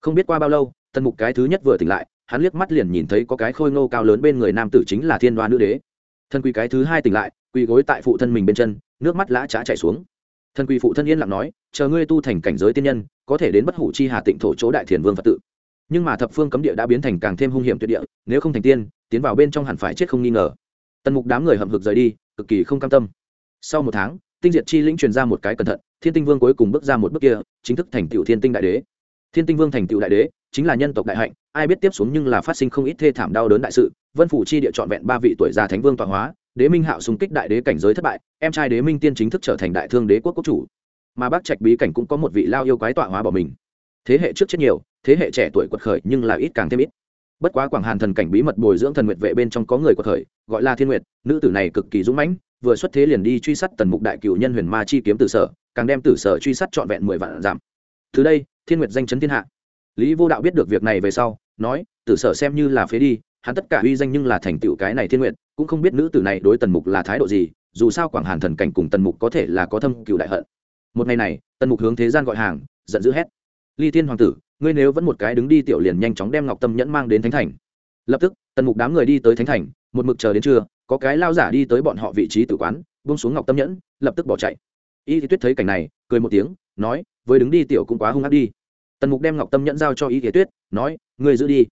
Không biết qua bao lâu, tần mục cái thứ nhất vừa tỉnh lại, hắn liếc mắt liền nhìn thấy có cái khôi ngô cao lớn bên người nam tử chính là thiên đoa nữ đế. Thân quỳ cái thứ hai tỉnh lại, quỳ gối tại phụ thân mình bên chân, nước mắt lã trá chảy xuống. Thân quỳ phụ thân yên lặng nói, chờ ngươi tu thành cảnh giới tiên nhân có thể đến bất hủ chi hà tịnh thổ chỗ đại thiền vương phật tự. Nhưng mà thập phương cấm địa đã biến thành càng thêm hung hiểm tuyệt địa, nếu không thành tiên, tiến vào bên trong hẳn phải chết không nghi ngờ. Tần mục đám người hậm hực rời đi, cực kỳ không cam tâm. Sau một tháng, tinh diệt chi lĩnh truyền ra một cái cẩn thận, thiên tinh vương cuối cùng bước ra một bước kia, chính thức thành tựu thiên tinh đại đế. Thiên tinh vương thành tựu đại đế, chính là nhân tộc đại hạnh, ai biết tiếp xuống nhưng là phát sinh không ít thê thảm đau đớn đại sự, vân phủ chi địa trọn vẹn ba vị tuổi già thánh vương tọa hóa, đế minh hạo xung kích đại đế cảnh giới thất bại, em trai đế minh tiên chính thức trở thành đại thương đế quốc quốc chủ mà bác trạch bí cảnh cũng có một vị lao yêu quái tọa hóa bỏ mình. Thế hệ trước chết nhiều, thế hệ trẻ tuổi quật khởi nhưng là ít càng thêm ít. Bất quá quảng hàn thần cảnh bí mật bồi dưỡng thần nguyệt vệ bên trong có người quật khởi, gọi là thiên nguyệt, nữ tử này cực kỳ dũng mãnh, vừa xuất thế liền đi truy sát tần mục đại cựu nhân huyền ma chi kiếm tử sở, càng đem tử sở truy sát trọn vẹn mười vạn giảm từ đây, thiên nguyệt danh chấn thiên hạ. Lý vô đạo biết được việc này về sau, nói, tử sở xem như là phế đi, hắn tất cả uy danh nhưng là thành tựu cái này thiên nguyệt, cũng không biết nữ tử này đối tần mục là thái độ gì, dù sao quảng hàn thần cảnh cùng tần mục có thể là có thâm cựu đại hận một ngày này, tần mục hướng thế gian gọi hàng, giận dữ hét. Ly thiên hoàng tử, ngươi nếu vẫn một cái đứng đi tiểu liền nhanh chóng đem ngọc tâm nhẫn mang đến thánh thành. Lập tức, tần mục đám người đi tới thánh thành, một mực chờ đến trưa, có cái lao giả đi tới bọn họ vị trí tử quán bông xuống ngọc tâm nhẫn, lập tức bỏ chạy. Y thì tuyết thấy cảnh này, cười một tiếng, nói, với đứng đi tiểu cũng quá hung ác đi. Tần mục đem ngọc tâm nhẫn giao cho y thì tuyết, nói, ngươi giữ đi.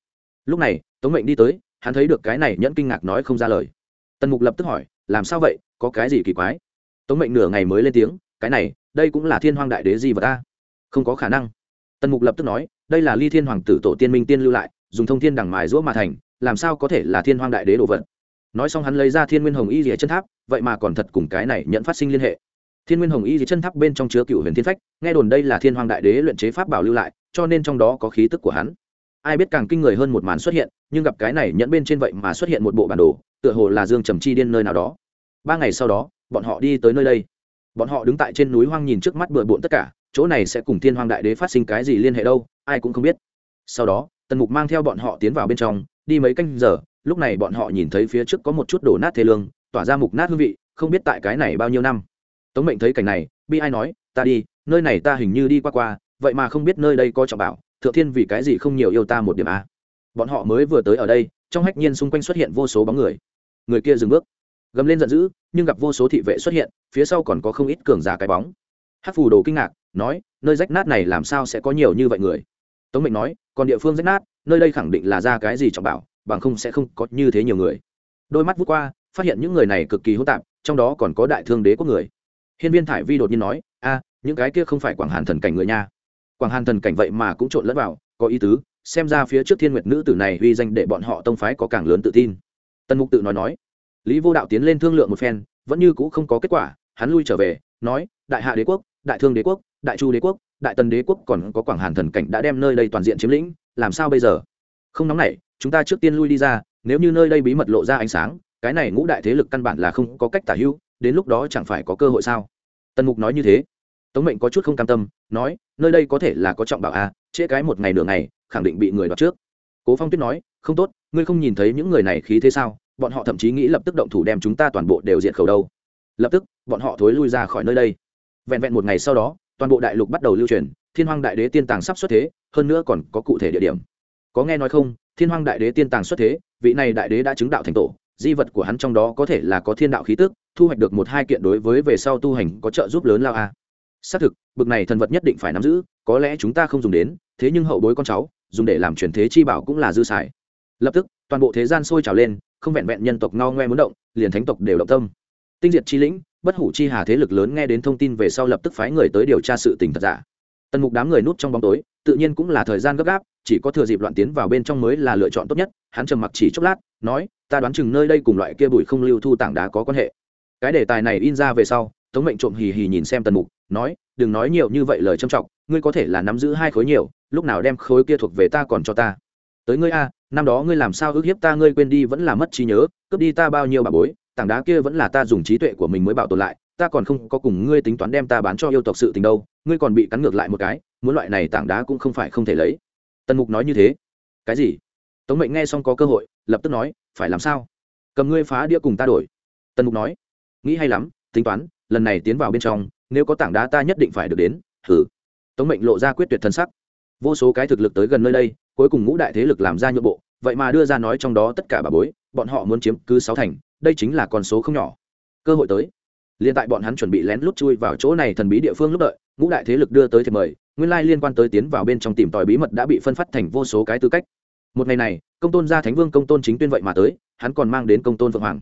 Lúc này, tống mệnh đi tới, hắn thấy được cái này nhẫn kinh ngạc nói không ra lời. Tần mục lập tức hỏi, làm sao vậy? Có cái gì kỳ quái? Tống mệnh nửa ngày mới lên tiếng, cái này đây cũng là thiên hoàng đại đế gì vật ta. Không có khả năng. Tần mục lập tức nói, đây là ly thiên hoàng tử tổ tiên minh tiên lưu lại, dùng thông thiên đằng mài giũa mà thành, làm sao có thể là thiên hoàng đại đế đồ vật? Nói xong hắn lấy ra thiên nguyên hồng y rìa chân tháp, vậy mà còn thật cùng cái này nhận phát sinh liên hệ. Thiên nguyên hồng y rìa chân tháp bên trong chứa cựu huyền thiên phách, nghe đồn đây là thiên hoàng đại đế luyện chế pháp bảo lưu lại, cho nên trong đó có khí tức của hắn. Ai biết càng kinh người hơn một màn xuất hiện, nhưng gặp cái này nhẫn bên trên vậy mà xuất hiện một bộ bản đồ, tựa hồ là dương trầm chi điên nơi nào đó. Ba ngày sau đó, bọn họ đi tới nơi đây bọn họ đứng tại trên núi hoang nhìn trước mắt bừa bộn tất cả, chỗ này sẽ cùng thiên hoàng đại đế phát sinh cái gì liên hệ đâu, ai cũng không biết. Sau đó, tần mục mang theo bọn họ tiến vào bên trong, đi mấy canh giờ, lúc này bọn họ nhìn thấy phía trước có một chút đổ nát thế lương, tỏa ra mục nát hương vị, không biết tại cái này bao nhiêu năm. Tống mệnh thấy cảnh này, bi ai nói, ta đi, nơi này ta hình như đi qua qua, vậy mà không biết nơi đây có trọng bảo, thượng thiên vì cái gì không nhiều yêu ta một điểm a bọn họ mới vừa tới ở đây, trong hách nhiên xung quanh xuất hiện vô số bóng người. Người kia dừng bước gầm lên giận dữ, nhưng gặp vô số thị vệ xuất hiện, phía sau còn có không ít cường giả cái bóng. Hát phù đồ kinh ngạc, nói, nơi rách nát này làm sao sẽ có nhiều như vậy người? Tống mệnh nói, còn địa phương rách nát, nơi đây khẳng định là ra cái gì trọng bảo, bằng không sẽ không có như thế nhiều người. Đôi mắt vút qua, phát hiện những người này cực kỳ hỗn tạp, trong đó còn có đại thương đế quốc người. Hiên viên thải vi đột nhiên nói, a, những cái kia không phải quảng hàn thần cảnh người nha. Quảng hàn thần cảnh vậy mà cũng trộn lẫn vào, có ý tứ, xem ra phía trước thiên nguyệt nữ tử này uy danh để bọn họ tông phái có càng lớn tự tin. Tần mục tự nói nói lý vô đạo tiến lên thương lượng một phen, vẫn như cũ không có kết quả, hắn lui trở về, nói, đại hạ đế quốc, đại thương đế quốc, đại chu đế quốc, đại tần đế quốc còn có quảng hàn thần cảnh đã đem nơi đây toàn diện chiếm lĩnh, làm sao bây giờ? Không nóng nảy, chúng ta trước tiên lui đi ra, nếu như nơi đây bí mật lộ ra ánh sáng, cái này ngũ đại thế lực căn bản là không có cách tả hữu, đến lúc đó chẳng phải có cơ hội sao? Tần mục nói như thế. Tống mệnh có chút không cam tâm, nói, nơi đây có thể là có trọng bảo a trễ cái một ngày nửa ngày, khẳng định bị người đoạt trước. Cố phong tuyết nói, không tốt, ngươi không nhìn thấy những người này khí thế sao? Bọn họ thậm chí nghĩ lập tức động thủ đem chúng ta toàn bộ đều diệt khẩu đâu. Lập tức, bọn họ thối lui ra khỏi nơi đây. Vẹn vẹn một ngày sau đó, toàn bộ đại lục bắt đầu lưu truyền, thiên hoàng đại đế tiên tàng sắp xuất thế, hơn nữa còn có cụ thể địa điểm. Có nghe nói không, thiên hoàng đại đế tiên tàng xuất thế, vị này đại đế đã chứng đạo thành tổ, di vật của hắn trong đó có thể là có thiên đạo khí tức, thu hoạch được một hai kiện đối với về sau tu hành có trợ giúp lớn lao a. Xác thực, bực này thần vật nhất định phải nắm giữ, có lẽ chúng ta không dùng đến, thế nhưng hậu bối con cháu, dùng để làm truyền thế chi bảo cũng là dư xài. Lập tức, toàn bộ thế gian sôi trào lên không vẹn vẹn nhân tộc ngao ngoe muốn động, liền thánh tộc đều động tâm. Tinh diệt chi lĩnh, bất hủ chi hà thế lực lớn nghe đến thông tin về sau lập tức phái người tới điều tra sự tình thật giả. Tần mục đám người núp trong bóng tối, tự nhiên cũng là thời gian gấp gáp, chỉ có thừa dịp loạn tiến vào bên trong mới là lựa chọn tốt nhất, hắn trầm mặc chỉ chốc lát, nói, ta đoán chừng nơi đây cùng loại kia bụi không lưu thu tảng đá có quan hệ. Cái đề tài này in ra về sau, tống mệnh trộm hì hì nhìn xem tần mục, nói, đừng nói nhiều như vậy lời trầm trọng, ngươi có thể là nắm giữ hai khối nhiều, lúc nào đem khối kia thuộc về ta còn cho ta. Tới ngươi a năm đó ngươi làm sao ước hiếp ta, ngươi quên đi vẫn là mất trí nhớ, cướp đi ta bao nhiêu bà bối, tảng đá kia vẫn là ta dùng trí tuệ của mình mới bảo tồn lại, ta còn không có cùng ngươi tính toán đem ta bán cho yêu tộc sự tình đâu, ngươi còn bị cắn ngược lại một cái, muốn loại này tảng đá cũng không phải không thể lấy. Tần mục nói như thế. Cái gì? Tống mệnh nghe xong có cơ hội, lập tức nói, phải làm sao? Cầm ngươi phá đĩa cùng ta đổi. Tần mục nói, nghĩ hay lắm, tính toán, lần này tiến vào bên trong, nếu có tảng đá ta nhất định phải được đến thử tống mệnh lộ ra quyết tuyệt thân sắc. Vô số cái thực lực tới gần nơi đây cuối cùng ngũ đại thế lực làm ra nhượng bộ, vậy mà đưa ra nói trong đó tất cả bà bối, bọn họ muốn chiếm cứ sáu thành, đây chính là con số không nhỏ. Cơ hội tới. Liên tại bọn hắn chuẩn bị lén lút chui vào chỗ này thần bí địa phương lúc đợi, ngũ đại thế lực đưa tới thì mời, nguyên lai liên quan tới tiến vào bên trong tìm tòi bí mật đã bị phân phát thành vô số cái tư cách. Một ngày này, công tôn gia thánh vương công tôn chính tuyên vậy mà tới, hắn còn mang đến công tôn phượng hoàng.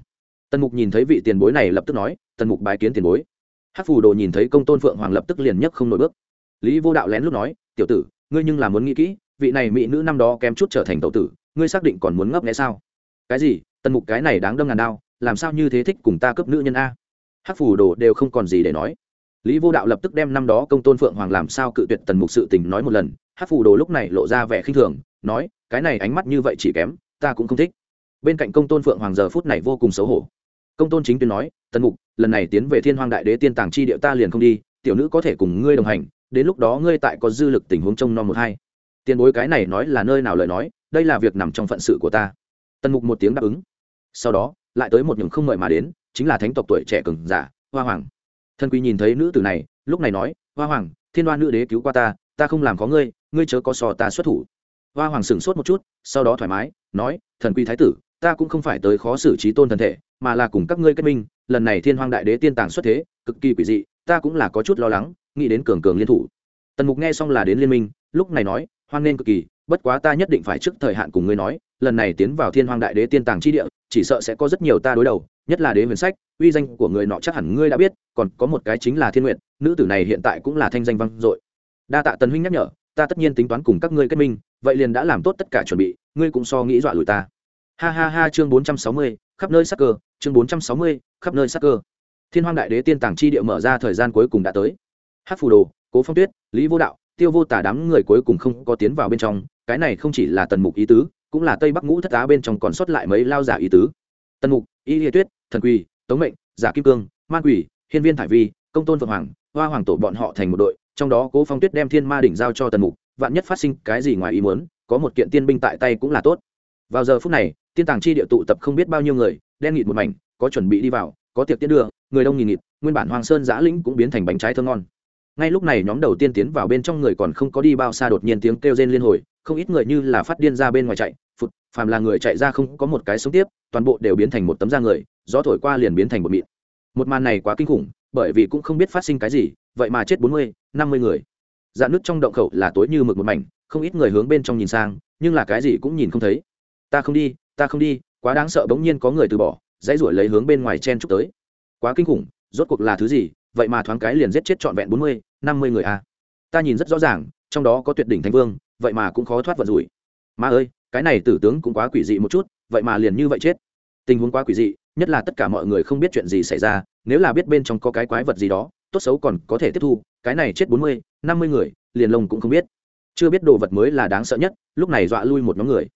Tần mục nhìn thấy vị tiền bối này lập tức nói, tần mục bái kiến tiền bối. Hát phù đồ nhìn thấy công tôn phượng hoàng lập tức liền nhấc không nổi bước. Lý vô đạo lén lúc nói, tiểu tử, ngươi nhưng là muốn nghĩ kỹ vị này mỹ nữ năm đó kém chút trở thành tẩu tử, ngươi xác định còn muốn ngấp nghẽ sao? Cái gì? Tần mục cái này đáng đâm ngàn đao làm sao như thế thích cùng ta cấp nữ nhân a? Hát phù đồ đều không còn gì để nói. Lý vô đạo lập tức đem năm đó công tôn phượng hoàng làm sao cự tuyệt tần mục sự tình nói một lần. Hát phù đồ lúc này lộ ra vẻ khinh thường, nói, cái này ánh mắt như vậy chỉ kém, ta cũng không thích. Bên cạnh công tôn phượng hoàng giờ phút này vô cùng xấu hổ. Công tôn chính tuyên nói, tần mục, lần này tiến về thiên hoàng đại đế tiên tàng chi địa ta liền không đi, tiểu nữ có thể cùng ngươi đồng hành, đến lúc đó ngươi tại có dư lực tình huống trông nom một hai tiền bối cái này nói là nơi nào lời nói, đây là việc nằm trong phận sự của ta. Tần mục một tiếng đáp ứng. Sau đó, lại tới một những không mời mà đến, chính là thánh tộc tuổi trẻ cường giả, hoa hoàng. Thần quý nhìn thấy nữ tử này, lúc này nói, hoa hoàng, thiên đoan nữ đế cứu qua ta ta không làm có ngươi ngươi chớ có sò ta xuất thủ. Hoa hoàng sửng sốt một chút, sau đó thoải mái, nói, thần quy thái tử, ta cũng không phải tới khó xử trí tôn thần thể, mà là cùng các ngươi kết minh, lần này thiên hoàng đại đế tiên tàng xuất thế, cực kỳ quỷ dị, ta cũng là có chút lo lắng, nghĩ đến cường cường liên thủ. Tần mục nghe xong là đến liên minh, lúc này nói hoan nên cực kỳ, bất quá ta nhất định phải trước thời hạn cùng ngươi nói, lần này tiến vào thiên hoàng đại đế tiên tàng chi địa, chỉ sợ sẽ có rất nhiều ta đối đầu, nhất là đế huyền sách, uy danh của người nọ chắc hẳn ngươi đã biết, còn có một cái chính là thiên nguyện nữ tử này hiện tại cũng là thanh danh vang dội. Đa tạ tần huynh nhắc nhở, ta tất nhiên tính toán cùng các ngươi kết minh, vậy liền đã làm tốt tất cả chuẩn bị, ngươi cũng so nghĩ dọa lùi ta. Ha ha ha, chương bốn trăm sáu mươi, khắp nơi sắc cơ, chương bốn trăm sáu mươi, khắp nơi sắc cơ. Thiên hoàng đại đế tiên tàng chi địa mở ra thời gian cuối cùng đã tới. Hát phù đồ, cố phong tuyết, lý vô đạo tiêu vô tả đám người cuối cùng không có tiến vào bên trong, cái này không chỉ là tần mục ý tứ, cũng là tây bắc ngũ thất á bên trong còn sót lại mấy lao giả ý tứ. Tần mục, y liệt tuyết, thần quỳ, tống mệnh, giả kim cương man quỷ, hiên viên thải vi, công tôn phượng hoàng, hoa hoàng tổ bọn họ thành một đội, trong đó cố phong tuyết đem thiên ma đỉnh giao cho tần mục, vạn nhất phát sinh cái gì ngoài ý muốn, có một kiện tiên binh tại tay cũng là tốt. Vào giờ phút này, tiên tàng chi địa tụ tập không biết bao nhiêu người, đen nghịt một mảnh, có chuẩn bị đi vào, có tiệc tiến đưa, người đông nghỉ nghịt, nguyên bản hoàng sơn giã lĩnh cũng biến thành bánh trái thơ ngon ngay lúc này nhóm đầu tiên tiến vào bên trong người còn không có đi bao xa đột nhiên tiếng kêu rên liên hồi, không ít người như là phát điên ra bên ngoài chạy, phụt, phàm là người chạy ra không có một cái sống tiếp, toàn bộ đều biến thành một tấm da người, gió thổi qua liền biến thành một mịn. Một màn này quá kinh khủng, bởi vì cũng không biết phát sinh cái gì, vậy mà chết bốn mươi, năm mươi người. Dạn nước trong động khẩu là tối như mực một mảnh, không ít người hướng bên trong nhìn sang, nhưng là cái gì cũng nhìn không thấy. Ta không đi, ta không đi, quá đáng sợ bỗng nhiên có người từ bỏ, dãy ruổi lấy hướng bên ngoài chen chúc tới. Quá kinh khủng, rốt cuộc là thứ gì vậy mà thoáng cái liền giết chết trọn vẹn bốn mươi, năm mươi người a. Ta nhìn rất rõ ràng, trong đó có tuyệt đỉnh thánh vương, vậy mà cũng khó thoát vận rủi. Má ơi, cái này tử tướng cũng quá quỷ dị một chút, vậy mà liền như vậy chết. Tình huống quá quỷ dị, nhất là tất cả mọi người không biết chuyện gì xảy ra, nếu là biết bên trong có cái quái vật gì đó, tốt xấu còn có thể tiếp thu, cái này chết bốn mươi, năm mươi người, liền lông cũng không biết. Chưa biết đồ vật mới là đáng sợ nhất, lúc này dọa lui một nhóm người.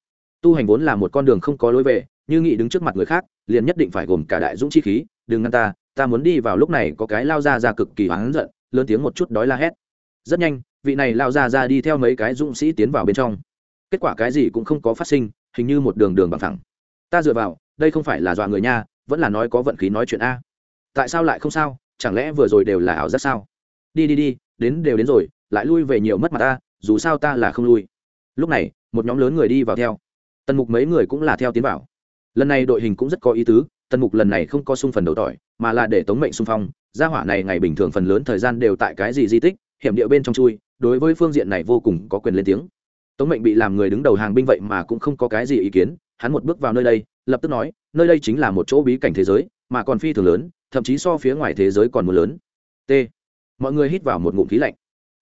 Tu hành vốn là một con đường không có lối về, như nghị đứng trước mặt người khác, liền nhất định phải gồm cả đại dũng chi khí, đừng ngăn ta ta muốn đi vào lúc này có cái lao ra ra cực kỳ hoáng giận, lớn tiếng một chút đói la hét. Rất nhanh, vị này lao ra ra đi theo mấy cái dũng sĩ tiến vào bên trong. Kết quả cái gì cũng không có phát sinh, hình như một đường đường bằng thẳng ta dựa vào, đây không phải là dọa người nha, vẫn là nói có vận khí nói chuyện a. Tại sao lại không sao? Chẳng lẽ vừa rồi đều là ảo giác sao? Đi đi đi, đến đều đến rồi, lại lui về nhiều mất mặt ta, dù sao ta là không lui. Lúc này, một nhóm lớn người đi vào theo. Tần mục mấy người cũng là theo tiến vào. Lần này đội hình cũng rất có ý tứ tần mục lần này không có sung phần đầu tỏi, mà là để tống mệnh sung phong. Gia hỏa này ngày bình thường phần lớn thời gian đều tại cái gì di tích, hiểm địa bên trong chui, đối với phương diện này vô cùng có quyền lên tiếng. Tống mệnh bị làm người đứng đầu hàng binh vậy mà cũng không có cái gì ý kiến, hắn một bước vào nơi đây, lập tức nói, nơi đây chính là một chỗ bí cảnh thế giới, mà còn phi thường lớn, thậm chí so phía ngoài thế giới còn muốn lớn. T. Mọi người hít vào một ngụm khí lạnh.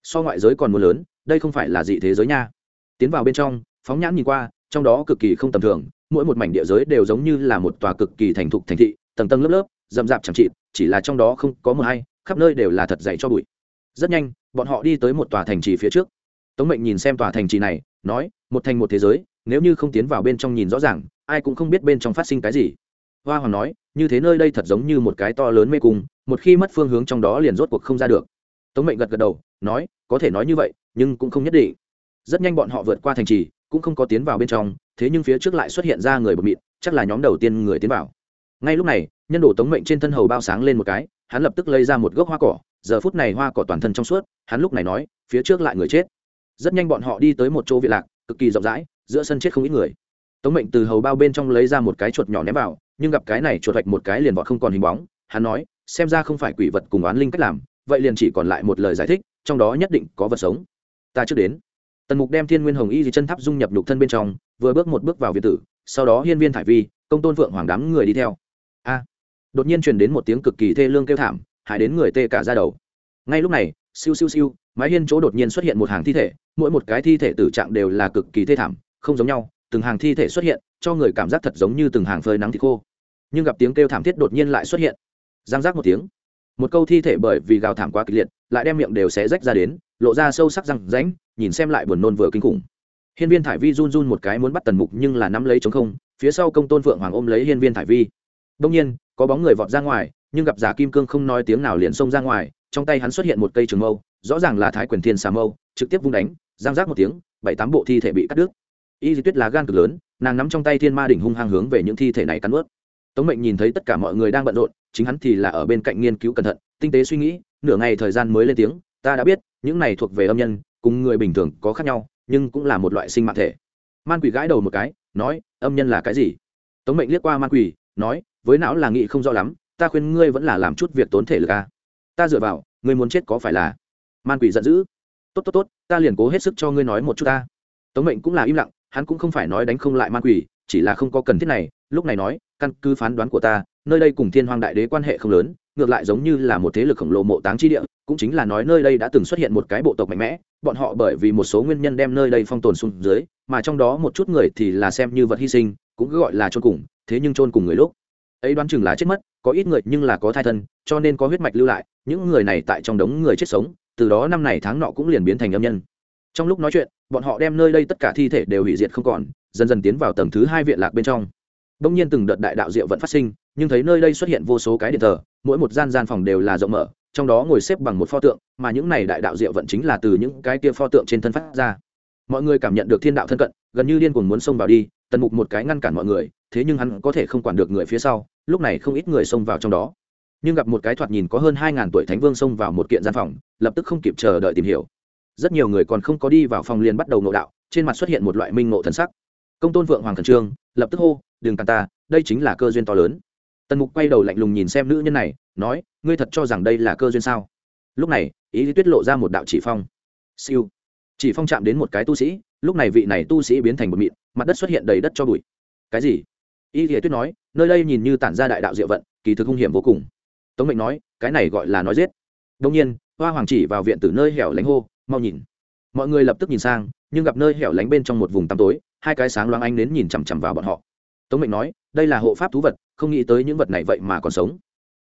So ngoại giới còn muốn lớn, đây không phải là dị thế giới nha. Tiến vào bên trong, phóng nhãn nhìn qua, trong đó cực kỳ không tầm thường mỗi một mảnh địa giới đều giống như là một tòa cực kỳ thành thục thành thị, tầng tầng lớp lớp, rậm rạp chẳng trị chỉ là trong đó không có mờ hay, khắp nơi đều là thật dày cho bụi. Rất nhanh, bọn họ đi tới một tòa thành trì phía trước. Tống mệnh nhìn xem tòa thành trì này, nói, một thành một thế giới, nếu như không tiến vào bên trong nhìn rõ ràng, ai cũng không biết bên trong phát sinh cái gì. Hoa hoàng nói, như thế nơi đây thật giống như một cái to lớn mê cung, một khi mất phương hướng trong đó liền rốt cuộc không ra được. Tống mệnh gật gật đầu, nói, có thể nói như vậy, nhưng cũng không nhất định. Rất nhanh bọn họ vượt qua thành trì, cũng không có tiến vào bên trong thế nhưng phía trước lại xuất hiện ra người bột mịn chắc là nhóm đầu tiên người tiến vào. Ngay lúc này, nhân đồ tống mệnh trên thân hầu bao sáng lên một cái, hắn lập tức lấy ra một gốc hoa cỏ, giờ phút này hoa cỏ toàn thân trong suốt, hắn lúc này nói, phía trước lại người chết. Rất nhanh bọn họ đi tới một chỗ viện lạc, cực kỳ rộng rãi, giữa sân chết không ít người. Tống mệnh từ hầu bao bên trong lấy ra một cái chuột nhỏ ném vào, nhưng gặp cái này chuột hoạch một cái liền vọt không còn hình bóng, hắn nói, xem ra không phải quỷ vật cùng oán linh cách làm, vậy liền chỉ còn lại một lời giải thích, trong đó nhất định có vật sống. Ta trước đến tần mục đem thiên nguyên hồng y di chân tháp dung nhập lục thân bên trong, vừa bước một bước vào việt tử, sau đó hiên viên thải vi, công tôn phượng hoàng đám người đi theo. A! Đột nhiên truyền đến một tiếng cực kỳ thê lương kêu thảm, hại đến người tê cả ra đầu. Ngay lúc này, siêu siêu siêu, mái hiên chỗ đột nhiên xuất hiện một hàng thi thể, mỗi một cái thi thể tử trạng đều là cực kỳ thê thảm, không giống nhau, từng hàng thi thể xuất hiện, cho người cảm giác thật giống như từng hàng phơi nắng thịt khô. Nhưng gặp tiếng kêu thảm thiết đột nhiên lại xuất hiện. Giang giác một tiếng một câu thi thể bởi vì gào thảm quá kịch liệt, lại đem miệng đều xé rách ra đến, lộ ra sâu sắc răng ránh nhìn xem lại buồn nôn vừa kinh khủng. Hiên viên thải vi run run một cái muốn bắt tần mục nhưng là nắm lấy chống không, phía sau công tôn phượng hoàng ôm lấy hiên viên thải vi. Đông nhiên, có bóng người vọt ra ngoài, nhưng gặp giả kim cương không nói tiếng nào liền xông ra ngoài, trong tay hắn xuất hiện một cây trường mâu, rõ ràng là thái quyền thiên xà mâu, trực tiếp vung đánh, giang giác một tiếng, bảy tám bộ thi thể bị cắt đứt. Y di tuyết là gan cực lớn, nàng nắm trong tay thiên ma đỉnh hung hăng hướng về những thi thể này cắn ướt tống mệnh nhìn thấy tất cả mọi người đang bận rộn chính hắn thì là ở bên cạnh nghiên cứu cẩn thận, tinh tế suy nghĩ, nửa ngày thời gian mới lên tiếng, ta đã biết, những này thuộc về âm nhân, cùng người bình thường có khác nhau, nhưng cũng là một loại sinh mạng thể. Man quỷ gãi đầu một cái, nói, âm nhân là cái gì? Tống mệnh liếc qua man quỷ, nói, với não là nghị không rõ lắm, ta khuyên ngươi vẫn là làm chút việc tốn thể lực a ta dựa vào, ngươi muốn chết có phải là? Man quỷ giận dữ, tốt tốt tốt, ta liền cố hết sức cho ngươi nói một chút ta. Tống mệnh cũng là im lặng, hắn cũng không phải nói đánh không lại man quỷ chỉ là không có cần thiết này, lúc này nói, căn cứ phán đoán của ta, nơi đây cùng thiên hoàng đại đế quan hệ không lớn, ngược lại giống như là một thế lực khổng lồ mộ táng chi địa, cũng chính là nói nơi đây đã từng xuất hiện một cái bộ tộc mạnh mẽ, bọn họ bởi vì một số nguyên nhân đem nơi đây phong tồn xuống dưới, mà trong đó một chút người thì là xem như vật hy sinh, cũng cứ gọi là chôn cùng, thế nhưng chôn cùng người lúc. Ấy đoán chừng là chết mất, có ít người nhưng là có thai thân, cho nên có huyết mạch lưu lại, những người này tại trong đống người chết sống, từ đó năm này tháng nọ cũng liền biến thành âm nhân trong lúc nói chuyện, bọn họ đem nơi đây tất cả thi thể đều hủy diệt không còn, dần dần tiến vào tầng thứ hai viện lạc bên trong. Đông nhiên từng đợt đại đạo diệu vẫn phát sinh, nhưng thấy nơi đây xuất hiện vô số cái điện thờ, mỗi một gian gian phòng đều là rộng mở, trong đó ngồi xếp bằng một pho tượng, mà những này đại đạo diệu vận chính là từ những cái kia pho tượng trên thân phát ra. Mọi người cảm nhận được thiên đạo thân cận, gần như điên cuồng muốn xông vào đi, tần mục một cái ngăn cản mọi người, thế nhưng hắn có thể không quản được người phía sau, lúc này không ít người xông vào trong đó. Nhưng gặp một cái thoạt nhìn có hơn hai ngàn tuổi thánh vương xông vào một kiện gian phòng, lập tức không kịp chờ đợi tìm hiểu rất nhiều người còn không có đi vào phòng liền bắt đầu ngộ đạo, trên mặt xuất hiện một loại minh ngộ thần sắc. Công tôn vượng hoàng thần trương, lập tức hô, đừng tàn ta, đây chính là cơ duyên to lớn. Tần mục quay đầu lạnh lùng nhìn xem nữ nhân này, nói, ngươi thật cho rằng đây là cơ duyên sao? Lúc này, ý lý tuyết lộ ra một đạo chỉ phong. Siêu. Chỉ phong chạm đến một cái tu sĩ, lúc này vị này tu sĩ biến thành một mịn, mặt đất xuất hiện đầy đất cho bụi. Cái gì? Ý lý tuyết nói, nơi đây nhìn như tản ra đại đạo diệu vận, kỳ thực hung hiểm vô cùng. Tống mệnh nói, cái này gọi là nói giết. Đông nhiên, hoa hoàng chỉ vào viện từ nơi hẻo lánh hô mau nhìn. Mọi người lập tức nhìn sang, nhưng gặp nơi hẻo lánh bên trong một vùng tăm tối, hai cái sáng loáng ánh đến nhìn chằm chằm vào bọn họ. Tống mệnh nói, đây là hộ pháp thú vật, không nghĩ tới những vật này vậy mà còn sống.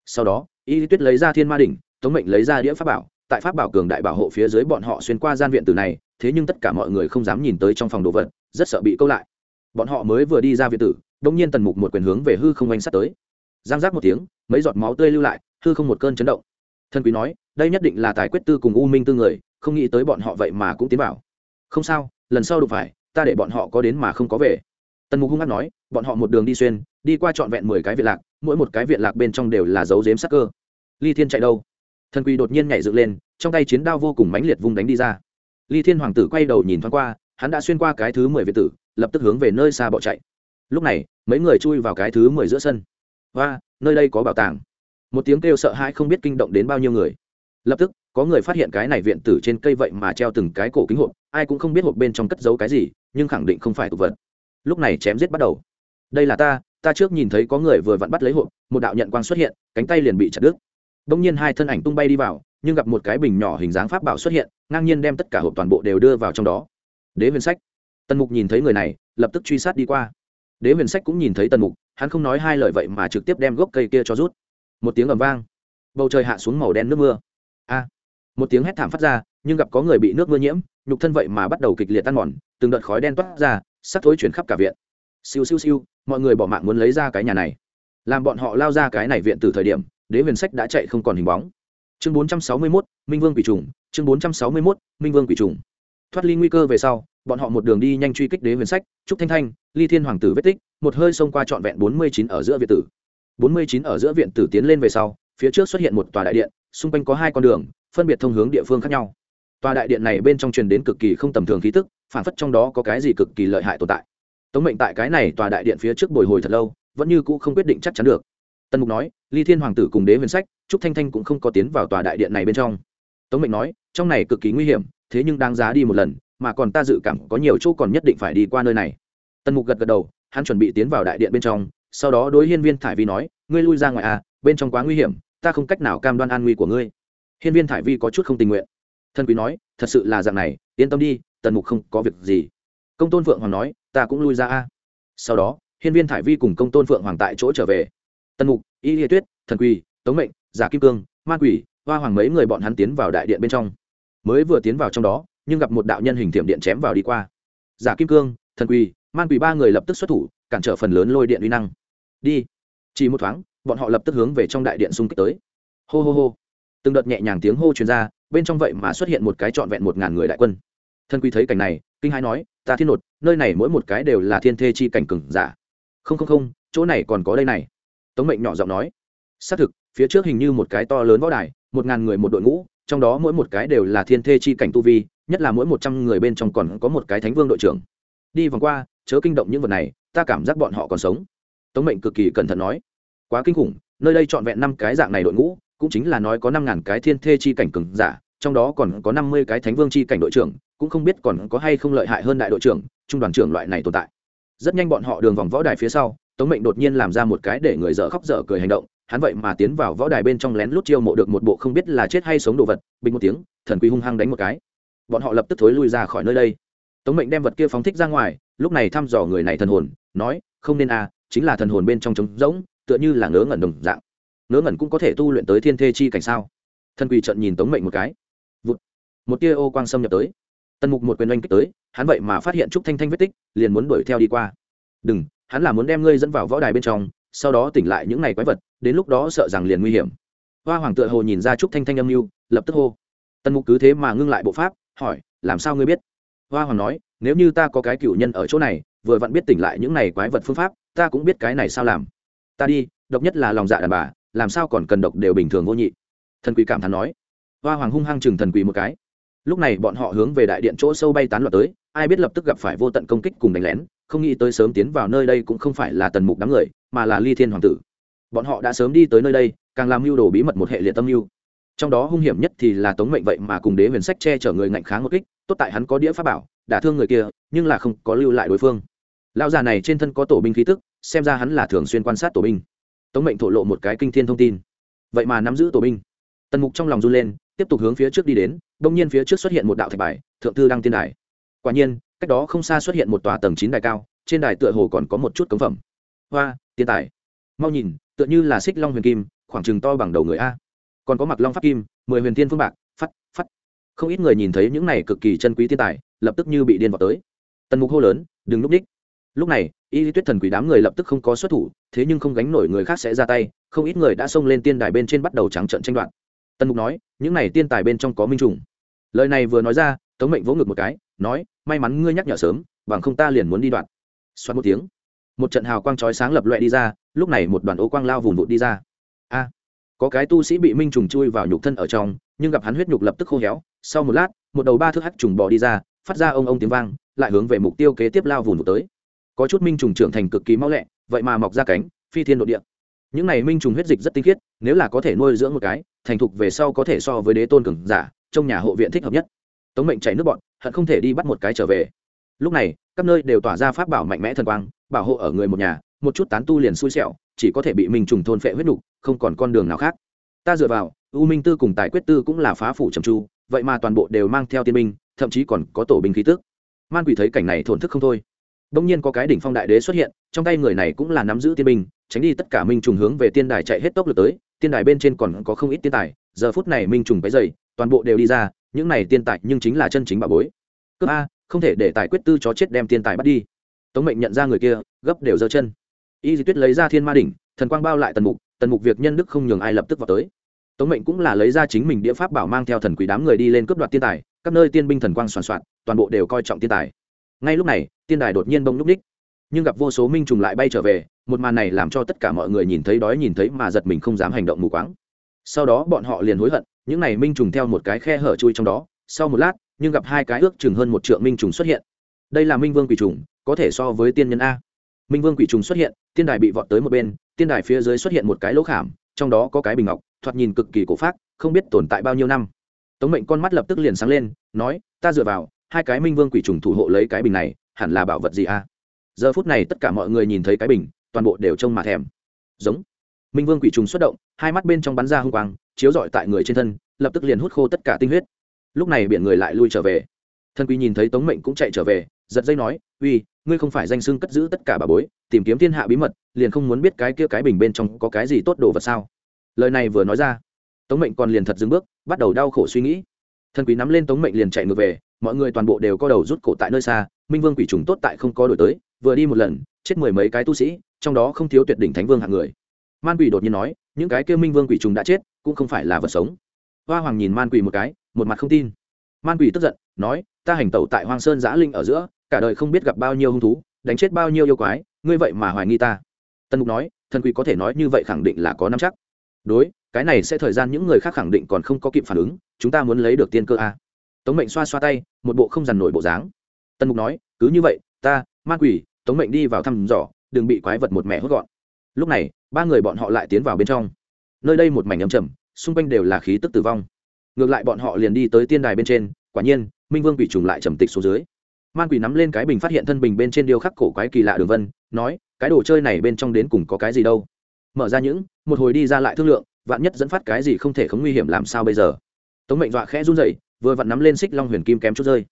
Sau đó, y tuyết lấy ra thiên ma đỉnh, tống mệnh lấy ra đĩa pháp bảo, tại pháp bảo cường đại bảo hộ phía dưới bọn họ xuyên qua gian viện từ này, thế nhưng tất cả mọi người không dám nhìn tới trong phòng đồ vật, rất sợ bị câu lại. Bọn họ mới vừa đi ra viện tử, đông nhiên tần mục một quyền hướng về hư không oanh sắt tới. Giang giác một tiếng, mấy giọt máu tươi lưu lại, hư không một cơn chấn động. Thân quý nói, đây nhất định là tài quyết tư cùng u minh tư người không nghĩ tới bọn họ vậy mà cũng tiến vào. Không sao, lần sau đụng phải, ta để bọn họ có đến mà không có về. Tần mục hung hát nói, bọn họ một đường đi xuyên, đi qua trọn vẹn mười cái viện lạc, mỗi một cái viện lạc bên trong đều là dấu dếm sắc cơ. Ly thiên chạy đâu? Thần quỳ đột nhiên nhảy dựng lên, trong tay chiến đao vô cùng mãnh liệt vung đánh đi ra. Ly thiên hoàng tử quay đầu nhìn thoáng qua, hắn đã xuyên qua cái thứ mười viện tử, lập tức hướng về nơi xa bỏ chạy. Lúc này, mấy người chui vào cái thứ mười giữa sân. Và nơi đây có bảo tàng. Một tiếng kêu sợ hãi không biết kinh động đến bao nhiêu người. Lập tức có người phát hiện cái này viện tử trên cây vậy mà treo từng cái cổ kính hộp, ai cũng không biết hộp bên trong cất giấu cái gì, nhưng khẳng định không phải tục vật. Lúc này chém giết bắt đầu. Đây là ta ta trước nhìn thấy có người vừa vặn bắt lấy hộp, một đạo nhận quang xuất hiện, cánh tay liền bị chặt đứt. Đông nhiên hai thân ảnh tung bay đi vào, nhưng gặp một cái bình nhỏ hình dáng pháp bảo xuất hiện, ngang nhiên đem tất cả hộp toàn bộ đều đưa vào trong đó. Đế huyền sách. Tần mục nhìn thấy người này, lập tức truy sát đi qua. Đế huyền sách cũng nhìn thấy tần mục, hắn không nói hai lời vậy mà trực tiếp đem gốc cây kia cho rút. Một tiếng ầm vang. Bầu trời hạ xuống màu đen nước mưa. A! Một tiếng hét thảm phát ra nhưng gặp có người bị nước mưa nhiễm nhục thân vậy mà bắt đầu kịch liệt tan mòn từng đợt khói đen toát ra sắc thối chuyển khắp cả viện. Siêu siêu siêu mọi người bỏ mạng muốn lấy ra cái nhà này. Làm bọn họ lao ra cái này viện từ thời điểm đế huyền sách đã chạy không còn hình bóng. Chương 461, minh vương quỷ trùng chương 461, minh vương quỷ trùng. Thoát ly nguy cơ về sau bọn họ một đường đi nhanh truy kích đế huyền sách trúc thanh thanh ly thiên hoàng tử vết tích một hơi xông qua trọn vẹn bốn mươi chín ở giữa viện tử. bốn mươi chín ở giữa viện tử tiến lên về sau phía trước xuất hiện một tòa đại điện xung quanh có hai con đường phân biệt thông hướng địa phương khác nhau. Tòa đại điện này bên trong truyền đến cực kỳ không tầm thường khí tức phản phất trong đó có cái gì cực kỳ lợi hại tồn tại. Tống mệnh tại cái này tòa đại điện phía trước bồi hồi thật lâu, vẫn như cũ không quyết định chắc chắn được. Tân mục nói, ly thiên hoàng tử cùng đế huyền sách, trúc thanh thanh cũng không có tiến vào tòa đại điện này bên trong. Tống mệnh nói, trong này cực kỳ nguy hiểm, thế nhưng đáng giá đi một lần, mà còn ta dự cảm có nhiều chỗ còn nhất định phải đi qua nơi này. Tân mục gật gật đầu, hắn chuẩn bị tiến vào đại điện bên trong, sau đó đối hiên viên thải vi nói, ngươi lui ra ngoài à bên trong quá nguy hiểm, ta không cách nào cam đoan an nguy của ngươi hiên viên thải vi có chút không tình nguyện. Thân quý nói, thật sự là dạng này, yên tâm đi, tần mục không có việc gì. Công tôn phượng hoàng nói, ta cũng lui ra a. Sau đó, hiên viên thải vi cùng công tôn phượng hoàng tại chỗ trở về. Tần mục, y liệt tuyết, thần quỳ tống mệnh, giả kim cương, ma quỷ, hoa hoàng mấy người bọn hắn tiến vào đại điện bên trong. Mới vừa tiến vào trong đó, nhưng gặp một đạo nhân hình thiểm điện chém vào đi qua. Giả kim cương, thần quỳ man quỳ ba người lập tức xuất thủ, cản trở phần lớn lôi điện uy năng. Đi. Chỉ một thoáng, bọn họ lập tức hướng về trong đại điện xung kích tới. Hô hô hô từng đợt nhẹ nhàng tiếng hô truyền ra, bên trong vậy mà xuất hiện một cái trọn vẹn một ngàn người đại quân. Thân quy thấy cảnh này, kinh hai nói, ta thiên nột, nơi này mỗi một cái đều là thiên thê chi cảnh cừng giả. Không không không, chỗ này còn có đây này. Tống mệnh nhỏ giọng nói. Xác thực, phía trước hình như một cái to lớn võ đài, một ngàn người một đội ngũ, trong đó mỗi một cái đều là thiên thê chi cảnh tu vi, nhất là mỗi một trăm người bên trong còn có một cái thánh vương đội trưởng. Đi vòng qua, chớ kinh động những vật này, ta cảm giác bọn họ còn sống. Tống mệnh cực kỳ cẩn thận nói. Quá kinh khủng, nơi đây trọn vẹn năm cái dạng này đội ngũ cũng chính là nói có năm ngàn cái thiên thê chi cảnh cường giả, trong đó còn có năm mươi cái thánh vương chi cảnh đội trưởng, cũng không biết còn có hay không lợi hại hơn đại đội trưởng, trung đoàn trưởng loại này tồn tại. Rất nhanh bọn họ đường vòng võ đài phía sau, tống mệnh đột nhiên làm ra một cái để người dở khóc dở cười hành động, hắn vậy mà tiến vào võ đài bên trong lén lút chiêu mộ được một bộ không biết là chết hay sống đồ vật, bình một tiếng, thần quý hung hăng đánh một cái. Bọn họ lập tức thối lui ra khỏi nơi đây. Tống mệnh đem vật kia phóng thích ra ngoài, lúc này thăm dò người này thần hồn, nói, không nên à chính là thần hồn bên trong trống rỗng, tựa như là ngớ ngẩn đồng dạng ngớ ngẩn cũng có thể tu luyện tới thiên thê chi cảnh sao? Thần quỳ trận nhìn tống mệnh một cái. Vụt. một tia ô quang xâm nhập tới. Tần mục một quyền oanh kích tới, hắn vậy mà phát hiện trúc thanh thanh vết tích, liền muốn đuổi theo đi qua. Đừng, hắn là muốn đem ngươi dẫn vào võ đài bên trong, sau đó tỉnh lại những ngày quái vật, đến lúc đó sợ rằng liền nguy hiểm. Hoa hoàng tựa hồ nhìn ra trúc thanh thanh âm mưu, lập tức hô. Tần mục cứ thế mà ngưng lại bộ pháp, hỏi, làm sao ngươi biết? Hoa hoàng nói, nếu như ta có cái cựu nhân ở chỗ này, vừa vặn biết tỉnh lại những này quái vật phương pháp, ta cũng biết cái này sao làm. Ta đi, độc nhất là lòng dạ đàn bà làm sao còn cần độc đều bình thường vô nhị? Thần quỷ cảm thán nói. Hoa hoàng hung hăng chừng thần quỷ một cái. Lúc này bọn họ hướng về đại điện chỗ sâu bay tán loạt tới, ai biết lập tức gặp phải vô tận công kích cùng đánh lén, không nghĩ tới sớm tiến vào nơi đây cũng không phải là tần mục đám người, mà là ly thiên hoàng tử. Bọn họ đã sớm đi tới nơi đây, càng làm mưu đồ bí mật một hệ liệt tâm mưu. Trong đó hung hiểm nhất thì là tống mệnh vậy mà cùng đế huyền sách che chở người ngạnh kháng một kích, tốt tại hắn có đĩa pháp bảo, đả thương người kia, nhưng là không có lưu lại đối phương. Lão già này trên thân có tổ binh khí tức, xem ra hắn là thường xuyên quan sát tổ binh tống mệnh thổ lộ một cái kinh thiên thông tin. Vậy mà nắm giữ tổ binh. Tần mục trong lòng run lên, tiếp tục hướng phía trước đi đến, đông nhiên phía trước xuất hiện một đạo thạch bài, thượng thư đăng tiên đài. Quả nhiên, cách đó không xa xuất hiện một tòa tầng chín đài cao, trên đài tựa hồ còn có một chút cống phẩm. Hoa, tiên tài. Mau nhìn, tựa như là xích long huyền kim, khoảng chừng to bằng đầu người a. Còn có mặc long pháp kim, mười huyền tiên phương bạc, phắt phắt. Không ít người nhìn thấy những này cực kỳ chân quý tiên tài, lập tức như bị điên vào tới. Tần mục hô lớn, đừng núp đích. Lúc này y lý tuyết thần quỷ đám người lập tức không có xuất thủ, thế nhưng không gánh nổi người khác sẽ ra tay, không ít người đã xông lên tiên đài bên trên bắt đầu trắng trận tranh đoạt. Tần mục nói, những này tiên tài bên trong có minh trùng. Lời này vừa nói ra, tống mệnh vỗ ngực một cái, nói, may mắn ngươi nhắc nhở sớm, bằng không ta liền muốn đi đoạn xoát một tiếng, một trận hào quang chói sáng lập loẹ đi ra, lúc này một đoàn ô quang lao vùng vụt đi ra. A, có cái tu sĩ bị minh trùng chui vào nhục thân ở trong, nhưng gặp hắn huyết nhục lập tức khô héo. Sau một lát, một đầu ba thước hắc trùng bò đi ra, phát ra ông ông tiếng vang, lại hướng về mục tiêu kế tiếp lao vùng vụt tới có chút minh trùng trưởng thành cực kỳ mau lẹ, vậy mà mọc ra cánh, phi thiên nội địa. Những này minh trùng huyết dịch rất tinh khiết, nếu là có thể nuôi dưỡng một cái, thành thục về sau có thể so với đế tôn cường giả, trong nhà hộ viện thích hợp nhất. Tống mệnh chảy nước bọn, hận không thể đi bắt một cái trở về. Lúc này, các nơi đều tỏa ra pháp bảo mạnh mẽ thần quang, bảo hộ ở người một nhà, một chút tán tu liền xui xẻo, chỉ có thể bị minh trùng thôn phệ huyết nục, không còn con đường nào khác. Ta dựa vào, u minh tư cùng tài quyết tư cũng là phá phủ trầm tru, vậy mà toàn bộ đều mang theo tiên binh, thậm chí còn có tổ binh khí tước man quỷ thấy cảnh này thổn thức không thôi đông nhiên có cái đỉnh phong đại đế xuất hiện, trong tay người này cũng là nắm giữ tiên binh, tránh đi tất cả minh trùng hướng về tiên đài chạy hết tốc lực tới, tiên đài bên trên còn có không ít tiên tài, giờ phút này minh trùng cái dày toàn bộ đều đi ra, những này tiên tài nhưng chính là chân chính bà bối. Cướp a, không thể để tài quyết tư chó chết đem tiên tài bắt đi. Tống mệnh nhận ra người kia, gấp đều giơ chân. Y di tuyết lấy ra thiên ma đỉnh, thần quang bao lại tần mục tần mục việc nhân đức không nhường ai lập tức vào tới. Tống mệnh cũng là lấy ra chính mình địa pháp bảo mang theo thần quỷ đám người đi lên cướp đoạt tiên tài, các nơi tiên binh thần quang soàn soạn, toàn bộ đều coi trọng tiên tài ngay lúc này, tiên đài đột nhiên bông núp ních. Nhưng gặp vô số minh trùng lại bay trở về, một màn này làm cho tất cả mọi người nhìn thấy đói nhìn thấy mà giật mình không dám hành động mù quáng. Sau đó bọn họ liền hối hận, những này minh trùng theo một cái khe hở chui trong đó, sau một lát, nhưng gặp hai cái ước chừng hơn một triệu minh trùng xuất hiện. Đây là minh vương quỷ trùng, có thể so với tiên nhân a. Minh vương quỷ trùng xuất hiện, tiên đài bị vọt tới một bên, tiên đài phía dưới xuất hiện một cái lỗ khảm, trong đó có cái bình ngọc, thoạt nhìn cực kỳ cổ phát không biết tồn tại bao nhiêu năm. Tống mệnh con mắt lập tức liền sáng lên, nói, ta dựa vào hai cái minh vương quỷ trùng thủ hộ lấy cái bình này, hẳn là bảo vật gì a giờ phút này tất cả mọi người nhìn thấy cái bình, toàn bộ đều trông mà thèm. Giống. Minh vương quỷ trùng xuất động, hai mắt bên trong bắn ra hung quang, chiếu rọi tại người trên thân, lập tức liền hút khô tất cả tinh huyết. Lúc này biển người lại lui trở về. Thân quý nhìn thấy tống mệnh cũng chạy trở về, giật dây nói, uy, ngươi không phải danh xưng cất giữ tất cả bà bối, tìm kiếm thiên hạ bí mật, liền không muốn biết cái kia cái bình bên trong có cái gì tốt đồ vật sao? Lời này vừa nói ra, tống mệnh còn liền thật dừng bước, bắt đầu đau khổ suy nghĩ. Thân quý nắm lên tống mệnh liền chạy ngược về mọi người toàn bộ đều có đầu rút cổ tại nơi xa, minh vương quỷ trùng tốt tại không có đổi tới, vừa đi một lần, chết mười mấy cái tu sĩ, trong đó không thiếu tuyệt đỉnh thánh vương hạng người. Man quỷ đột nhiên nói, những cái kia minh vương quỷ trùng đã chết, cũng không phải là vật sống. Hoa hoàng nhìn man quỷ một cái, một mặt không tin. Man quỷ tức giận, nói, ta hành tẩu tại hoang sơn giã linh ở giữa, cả đời không biết gặp bao nhiêu hung thú, đánh chết bao nhiêu yêu quái, ngươi vậy mà hoài nghi ta. Tân mục nói, thần quỷ có thể nói như vậy khẳng định là có năm chắc. Đối, cái này sẽ thời gian những người khác khẳng định còn không có kịp phản ứng, chúng ta muốn lấy được tiên cơ a tống mệnh xoa xoa tay, một bộ không dằn nổi bộ dáng. Tân mục nói, cứ như vậy, ta man quỷ, tống mệnh đi vào thăm dò, đừng bị quái vật một mẹ hốt gọn. Lúc này, ba người bọn họ lại tiến vào bên trong. Nơi đây một mảnh ấm trầm, xung quanh đều là khí tức tử vong. Ngược lại bọn họ liền đi tới tiên đài bên trên, quả nhiên, minh vương quỷ trùng lại trầm tịch xuống dưới. Man quỷ nắm lên cái bình phát hiện thân bình bên trên điêu khắc cổ quái kỳ lạ đường vân, nói, cái đồ chơi này bên trong đến cùng có cái gì đâu? Mở ra những, một hồi đi ra lại thương lượng, vạn nhất dẫn phát cái gì không thể không nguy hiểm làm sao bây giờ? Tống mệnh dọa khẽ run rẩy vừa vặn nắm lên xích long huyền kim kém chút rơi.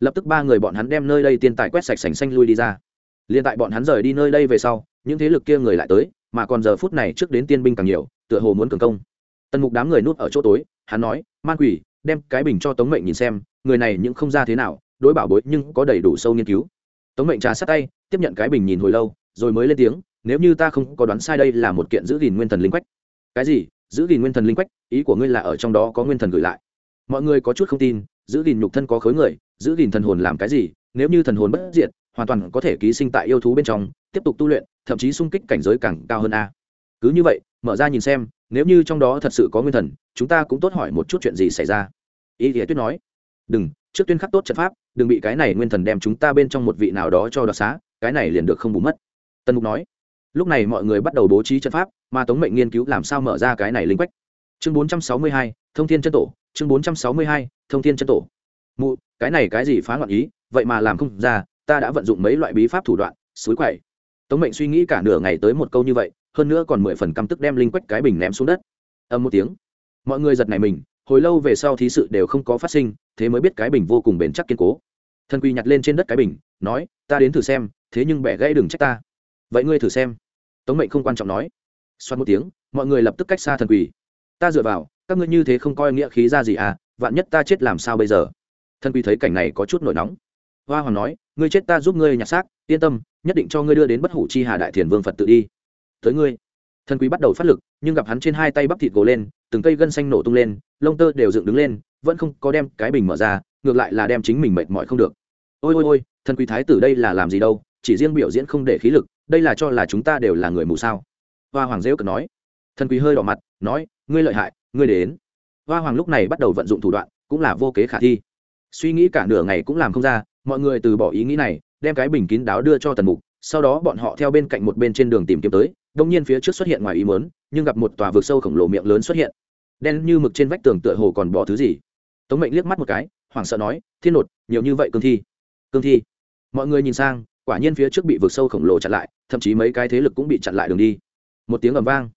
Lập tức ba người bọn hắn đem nơi đây tiên tài quét sạch sành xanh lui đi ra. Liền tại bọn hắn rời đi nơi đây về sau, những thế lực kia người lại tới, mà còn giờ phút này trước đến tiên binh càng nhiều, tựa hồ muốn cường công. Tần mục đám người núp ở chỗ tối, hắn nói, man quỷ, đem cái bình cho tống mệnh nhìn xem, người này những không ra thế nào, đối bảo bối nhưng có đầy đủ sâu nghiên cứu. Tống mệnh trà sát tay, tiếp nhận cái bình nhìn hồi lâu, rồi mới lên tiếng, nếu như ta không có đoán sai đây là một kiện giữ gìn nguyên thần linh quách. Cái gì? Giữ gìn nguyên thần linh quách? Ý của ngươi là ở trong đó có nguyên thần gửi lại mọi người có chút không tin, giữ gìn nhục thân có khối người, giữ gìn thần hồn làm cái gì, nếu như thần hồn bất diệt, hoàn toàn có thể ký sinh tại yêu thú bên trong, tiếp tục tu luyện, thậm chí sung kích cảnh giới càng cao hơn a. Cứ như vậy, mở ra nhìn xem, nếu như trong đó thật sự có nguyên thần, chúng ta cũng tốt hỏi một chút chuyện gì xảy ra. Y nghĩa tuyết nói, đừng, trước tuyên khắc tốt trận pháp, đừng bị cái này nguyên thần đem chúng ta bên trong một vị nào đó cho đoạt xá, cái này liền được không bù mất. Tân mục nói, lúc này mọi người bắt đầu bố trí trận pháp, mà tống mệnh nghiên cứu làm sao mở ra cái này linh quách? Chương bốn trăm sáu mươi hai, thông thiên chân tổ, chương bốn trăm sáu mươi hai, thông thiên chân tổ. Mụ, cái này cái gì phá loạn ý, vậy mà làm không ra, ta đã vận dụng mấy loại bí pháp thủ đoạn, suối quậy. Tống mệnh suy nghĩ cả nửa ngày tới một câu như vậy, hơn nữa còn mười phần căm tức đem linh quách cái bình ném xuống đất. Âm một tiếng, mọi người giật này mình, hồi lâu về sau thí sự đều không có phát sinh, thế mới biết cái bình vô cùng bền chắc kiên cố. Thần quy nhặt lên trên đất cái bình, nói, ta đến thử xem, thế nhưng bẻ gãy đừng trách ta. Vậy ngươi thử xem. Tống mệnh không quan trọng nói. Xoắn một tiếng, mọi người lập tức cách xa thần quỳ ta dựa vào, các ngươi như thế không coi nghĩa khí ra gì à vạn nhất ta chết làm sao bây giờ? Thân quy thấy cảnh này có chút nổi nóng. Hoa hoàng nói, ngươi chết ta giúp ngươi nhặt xác, yên tâm, nhất định cho ngươi đưa đến bất hủ chi hà đại thiền vương phật tự đi. Tới ngươi. Thân quý bắt đầu phát lực, nhưng gặp hắn trên hai tay bắp thịt gồ lên, từng cây gân xanh nổ tung lên, lông tơ đều dựng đứng lên, vẫn không có đem cái bình mở ra, ngược lại là đem chính mình mệt mỏi không được. Ôi ôi ôi thân quý thái tử đây là làm gì đâu, chỉ riêng biểu diễn không để khí lực, đây là cho là chúng ta đều là người mù sao? Hoa hoàng dễu cần nói. Thân quý hơi đỏ mặt nói, ngươi lợi hại, ngươi đến. Hoa hoàng lúc này bắt đầu vận dụng thủ đoạn, cũng là vô kế khả thi. Suy nghĩ cả nửa ngày cũng làm không ra, mọi người từ bỏ ý nghĩ này, đem cái bình kín đáo đưa cho tần mục, sau đó bọn họ theo bên cạnh một bên trên đường tìm kiếm tới, đông nhiên phía trước xuất hiện ngoài ý mớn nhưng gặp một tòa vực sâu khổng lồ miệng lớn xuất hiện. Đen như mực trên vách tường tựa hồ còn bỏ thứ gì. Tống mệnh liếc mắt một cái, hoảng sợ nói, thiên nột nhiều như vậy cương thi? Cương thi? Mọi người nhìn sang, quả nhiên phía trước bị vực sâu khổng lồ chặn lại, thậm chí mấy cái thế lực cũng bị chặn lại đường đi. Một tiếng ầm vang.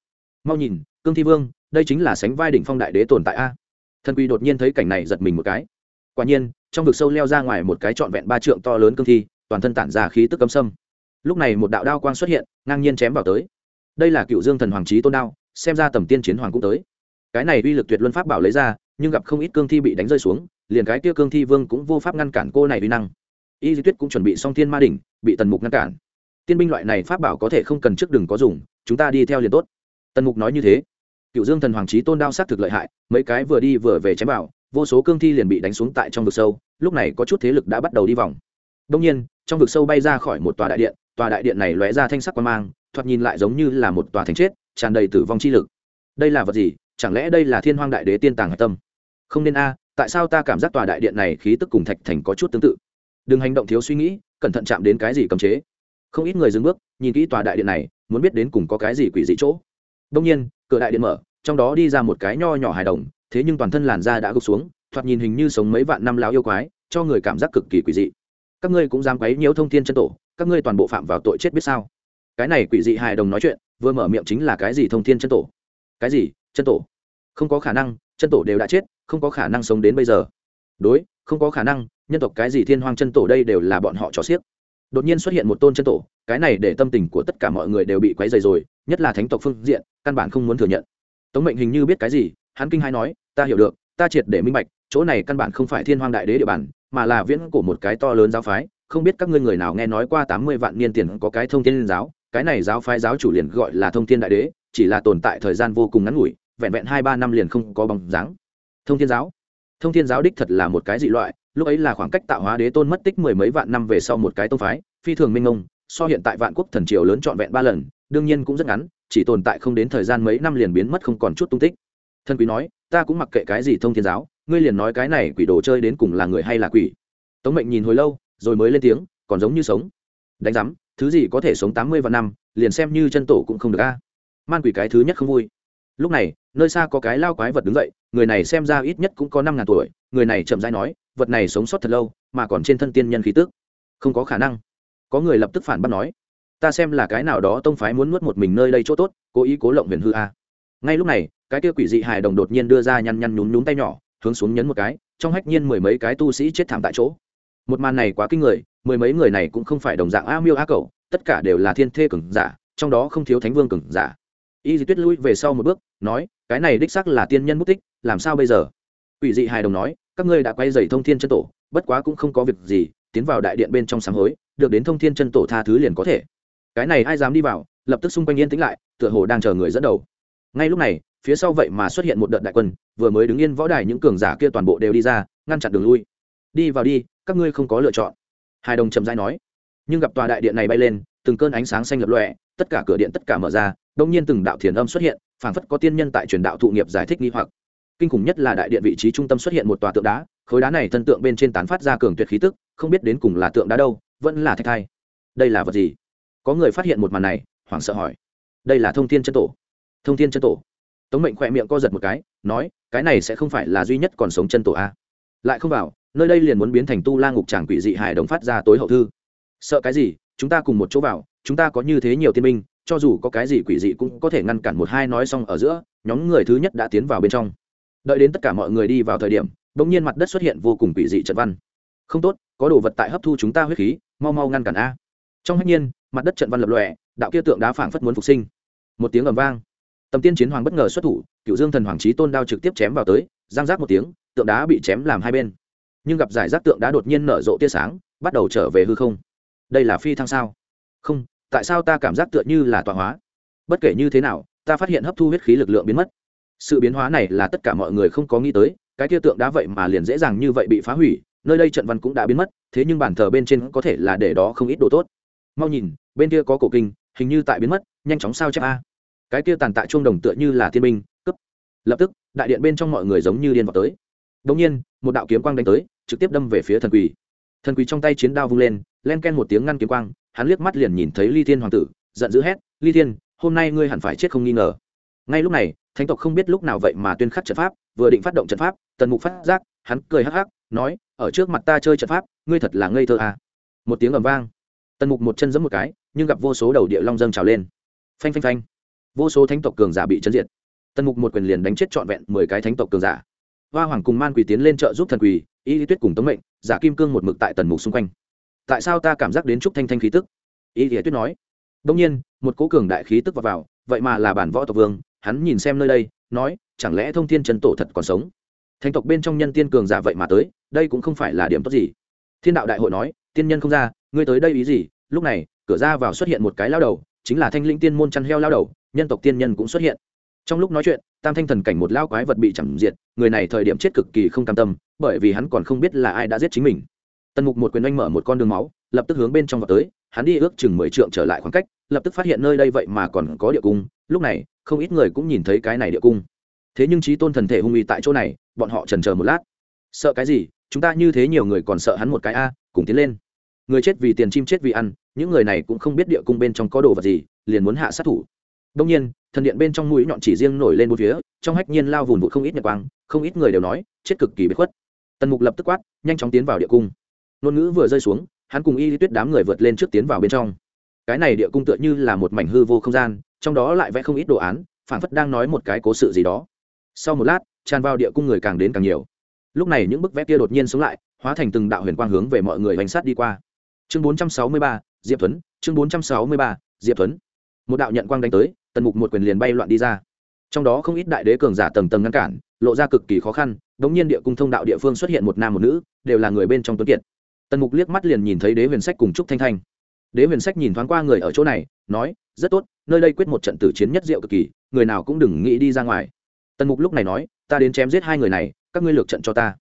Mau nhìn cương thi vương, đây chính là sánh vai đỉnh phong đại đế tồn tại a. Thần quy đột nhiên thấy cảnh này giật mình một cái. Quả nhiên, trong vực sâu leo ra ngoài một cái trọn vẹn ba trượng to lớn cương thi, toàn thân tản ra khí tức cấm sâm. Lúc này một đạo đao quang xuất hiện, ngang nhiên chém vào tới. Đây là cựu dương thần hoàng trí tôn đao, xem ra tầm tiên chiến hoàng cũng tới. Cái này uy lực tuyệt luân pháp bảo lấy ra, nhưng gặp không ít cương thi bị đánh rơi xuống, liền cái kia cương thi vương cũng vô pháp ngăn cản cô này uy năng. Y di tuyết cũng chuẩn bị xong thiên ma đỉnh, bị tần mục ngăn cản. Tiên binh loại này pháp bảo có thể không cần trước đừng có dùng, chúng ta đi theo liền tốt. Tần mục nói như thế cựu dương thần hoàng trí tôn đao s á t thực lợi hại, mấy cái vừa đi vừa về chém bảo vô số cương thi liền bị đánh xuống tại trong vực sâu, lúc này có chút thế lực đã bắt đầu đi vòng. Đông nhiên, trong vực sâu bay ra khỏi một tòa đại điện, tòa đại điện này lóe ra thanh sắc quan mang, thoạt nhìn lại giống như là một tòa thành chết, tràn đầy tử vong chi lực. Đây là vật gì? Chẳng lẽ đây là thiên hoang đại đế tiên tàng hạch tâm? Không nên a, tại sao ta cảm giác tòa đại điện này khí tức cùng thạch thành có chút tương tự? Đừng hành động thiếu suy nghĩ, cẩn thận chạm đến cái gì cấm chế. Không ít người dừng bước, nhìn kỹ tòa đại điện này, muốn biết đến cùng có cái gì quỷ dị chỗ. Đông nhiên cửa đại điện mở, trong đó đi ra một cái nho nhỏ hài đồng, thế nhưng toàn thân làn da đã gục xuống, thoạt nhìn hình như sống mấy vạn năm láo yêu quái, cho người cảm giác cực kỳ quỷ dị. Các ngươi cũng dám quấy nhiễu thông thiên chân tổ, các ngươi toàn bộ phạm vào tội chết biết sao? Cái này quỷ dị hài đồng nói chuyện, vừa mở miệng chính là cái gì thông thiên chân tổ? Cái gì? Chân tổ? Không có khả năng, chân tổ đều đã chết, không có khả năng sống đến bây giờ. Đối, không có khả năng, nhân tộc cái gì thiên hoang chân tổ đây đều là bọn họ trò xiếc đột nhiên xuất hiện một tôn chân tổ, cái này để tâm tình của tất cả mọi người đều bị quấy dày rồi, nhất là thánh tộc phương diện, căn bản không muốn thừa nhận. Tống mệnh hình như biết cái gì, hắn kinh hai nói, ta hiểu được, ta triệt để minh bạch, chỗ này căn bản không phải thiên hoang đại đế địa bàn, mà là viễn của một cái to lớn giáo phái, không biết các ngươi người nào nghe nói qua tám mươi vạn niên tiền có cái thông thiên giáo, cái này giáo phái giáo chủ liền gọi là thông thiên đại đế, chỉ là tồn tại thời gian vô cùng ngắn ngủi, vẹn vẹn hai ba năm liền không có bóng dáng. Thông thiên giáo? Thông thiên giáo đích thật là một cái dị loại lúc ấy là khoảng cách tạo hóa đế tôn mất tích mười mấy vạn năm về sau một cái tông phái, phi thường minh ông so hiện tại vạn quốc thần triều lớn trọn vẹn ba lần, đương nhiên cũng rất ngắn, chỉ tồn tại không đến thời gian mấy năm liền biến mất không còn chút tung tích. Thân quý nói, ta cũng mặc kệ cái gì thông thiên giáo, ngươi liền nói cái này quỷ đồ chơi đến cùng là người hay là quỷ? Tống mệnh nhìn hồi lâu, rồi mới lên tiếng, còn giống như sống. Đánh giám, thứ gì có thể sống tám mươi vạn năm, liền xem như chân tổ cũng không được a. Man quỷ cái thứ nhất không vui lúc này, nơi xa có cái lao quái vật đứng dậy, người này xem ra ít nhất cũng có năm ngàn tuổi, người này chậm rãi nói, vật này sống sót thật lâu, mà còn trên thân tiên nhân khí tức. Không có khả năng. Có người lập tức phản bác nói, ta xem là cái nào đó tông phái muốn nuốt một mình nơi đây chỗ tốt, cố ý cố lộng huyền hư a. Ngay lúc này, cái kia quỷ dị hài đồng đột nhiên đưa ra nhăn nhăn nhún nhún tay nhỏ, hướng xuống nhấn một cái, trong hách nhiên mười mấy cái tu sĩ chết thảm tại chỗ. Một màn này quá kinh người, mười mấy người này cũng không phải đồng dạng a miêu a cầu tất cả đều là thiên thê cường giả, trong đó không thiếu thánh vương cường giả y di tuyết lui về sau một bước, nói, cái này đích xác là tiên nhân mất tích, làm sao bây giờ? Ủy dị hài đồng nói, các ngươi đã quay dày thông thiên chân tổ, bất quá cũng không có việc gì, tiến vào đại điện bên trong sáng hối, được đến thông thiên chân tổ tha thứ liền có thể. Cái này ai dám đi vào, lập tức xung quanh yên tĩnh lại, tựa hồ đang chờ người dẫn đầu. Ngay lúc này, phía sau vậy mà xuất hiện một đợt đại quân, vừa mới đứng yên võ đài những cường giả kia toàn bộ đều đi ra, ngăn chặn đường lui. Đi vào đi, các ngươi không có lựa chọn. Hài đồng chậm rãi nói. Nhưng gặp tòa đại điện này bay lên, từng cơn ánh sáng xanh lập lọe tất cả cửa điện tất cả mở ra đông nhiên từng đạo thiền âm xuất hiện, phảng phất có tiên nhân tại truyền đạo thụ nghiệp giải thích nghi hoặc. Kinh khủng nhất là đại điện vị trí trung tâm xuất hiện một tòa tượng đá, khối đá này thân tượng bên trên tán phát ra cường tuyệt khí tức, không biết đến cùng là tượng đá đâu, vẫn là thạch thai. Đây là vật gì? Có người phát hiện một màn này, hoảng sợ hỏi. Đây là thông thiên chân tổ. Thông thiên chân tổ. Tống mệnh khỏe miệng co giật một cái, nói, cái này sẽ không phải là duy nhất còn sống chân tổ a lại không vào nơi đây liền muốn biến thành tu la ngục tràng quỷ dị hải đồng phát ra tối hậu thư. Sợ cái gì? Chúng ta cùng một chỗ vào, chúng ta có như thế nhiều tiên minh cho dù có cái gì quỷ dị cũng có thể ngăn cản một hai nói xong ở giữa, nhóm người thứ nhất đã tiến vào bên trong. Đợi đến tất cả mọi người đi vào thời điểm, bỗng nhiên mặt đất xuất hiện vô cùng quỷ dị trận văn. Không tốt, có đồ vật tại hấp thu chúng ta huyết khí, mau mau ngăn cản a. Trong hách nhiên, mặt đất trận văn lập lòe, đạo kia tượng đá phảng phất muốn phục sinh. Một tiếng ầm vang. Tầm tiên chiến hoàng bất ngờ xuất thủ, cựu dương thần hoàng trí tôn đao trực tiếp chém vào tới, giang giác một tiếng, tượng đá bị chém làm hai bên. Nhưng gặp giải rác tượng đá đột nhiên nở rộ tia sáng, bắt đầu trở về hư không. Đây là phi thăng sao? Không tại sao ta cảm giác tựa như là tọa hóa? Bất kể như thế nào, ta phát hiện hấp thu huyết khí lực lượng biến mất. Sự biến hóa này là tất cả mọi người không có nghĩ tới, cái kia tượng đá vậy mà liền dễ dàng như vậy bị phá hủy, nơi đây trận văn cũng đã biến mất, thế nhưng bản thờ bên trên có thể là để đó không ít đồ tốt. Mau nhìn, bên kia có cổ kinh, hình như tại biến mất, nhanh chóng sao chép a. Cái kia tàn tạ chuông đồng tựa như là thiên binh cấp lập tức, đại điện bên trong mọi người giống như điên vào tới. Đống nhiên, một đạo kiếm quang đánh tới, trực tiếp đâm về phía thần quỷ thần quỷ trong tay chiến đao vung lên, len ken một tiếng ngăn kiếm quang hắn liếc mắt liền nhìn thấy ly thiên hoàng tử, giận dữ hét, ly thiên, hôm nay ngươi hẳn phải chết không nghi ngờ. Ngay lúc này, thánh tộc không biết lúc nào vậy mà tuyên khắc trận pháp, vừa định phát động trận pháp, tần mục phát giác, hắn cười hắc hắc, nói, ở trước mặt ta chơi trận pháp, ngươi thật là ngây thơ à. một tiếng ầm vang. Tần mục một chân giẫm một cái, nhưng gặp vô số đầu địa long dâng trào lên. Phanh phanh phanh. Vô số thánh tộc cường giả bị chấn diệt. Tần mục một quyền liền đánh chết trọn vẹn mười cái thánh tộc cường giả. Hoa hoàng cùng man quỳ tiến lên trợ giúp thần quỳ y lý tuyết cùng tống mệnh, giả kim cương một mực tại tần mục xung quanh tại sao ta cảm giác đến trúc thanh thanh khí tức? Y lý tuyết nói. Đông nhiên một cố cường đại khí tức vào, vào vậy mà là bản võ tộc vương hắn nhìn xem nơi đây nói chẳng lẽ thông thiên trần tổ thật còn sống? Thánh tộc bên trong nhân tiên cường giả vậy mà tới đây cũng không phải là điểm tốt gì. Thiên đạo đại hội nói tiên nhân không ra ngươi tới đây ý gì? Lúc này cửa ra vào xuất hiện một cái lao đầu chính là thanh linh tiên môn chăn heo lao đầu nhân tộc tiên nhân cũng xuất hiện. Trong lúc nói chuyện tam thanh thần cảnh một lao quái vật bị chẳng diệt người này thời điểm chết cực kỳ không cam tâm bởi vì hắn còn không biết là ai đã giết chính mình tần mục một quyền oanh mở một con đường máu, lập tức hướng bên trong vào tới, hắn đi ước chừng mười trượng trở lại khoảng cách, lập tức phát hiện nơi đây vậy mà còn có địa cung, lúc này, không ít người cũng nhìn thấy cái này địa cung. Thế nhưng trí tôn thần thể hung uy tại chỗ này, bọn họ trần chờ một lát. Sợ cái gì, chúng ta như thế nhiều người còn sợ hắn một cái a, cùng tiến lên. Người chết vì tiền, chim chết vì ăn, những người này cũng không biết địa cung bên trong có đồ vật gì, liền muốn hạ sát thủ. Đông nhiên, thần điện bên trong mũi nhọn chỉ riêng nổi lên một phía, trong hách nhiên lao vùn vụt không ít nhật quang, không ít người đều nói, chết cực kỳ bất khuất. Tần mục lập tức quát, nhanh chóng tiến vào địa cung ngôn ngữ vừa rơi xuống, hắn cùng y lý tuyết đám người vượt lên trước tiến vào bên trong. Cái này địa cung tựa như là một mảnh hư vô không gian, trong đó lại vẽ không ít đồ án phản phất đang nói một cái cố sự gì đó. Sau một lát, tràn vào địa cung người càng đến càng nhiều. Lúc này những bức vẽ kia đột nhiên sống lại, hóa thành từng đạo huyền quang hướng về mọi người bánh sát đi qua. Chương bốn trăm sáu mươi ba, diệp tuấn chương bốn trăm sáu mươi ba, diệp tuấn một đạo nhận quang đánh tới, tần mục một quyền liền bay loạn đi ra. Trong đó không ít đại đế cường giả tầng tầng ngăn cản, lộ ra cực kỳ khó khăn đ ỗ n g nhiên địa cung thông đạo địa phương xuất hiện một nam một nữ, đều là người bên trong tuấn kiệt tần mục liếc mắt liền nhìn thấy đế huyền sách cùng trúc thanh thanh. Đế huyền sách nhìn thoáng qua người ở chỗ này, nói, rất tốt, nơi đây quyết một trận tử chiến nhất diệu cực kỳ, người nào cũng đừng nghĩ đi ra ngoài. Tần mục lúc này nói, ta đến chém giết hai người này, các ngươi lược trận cho ta.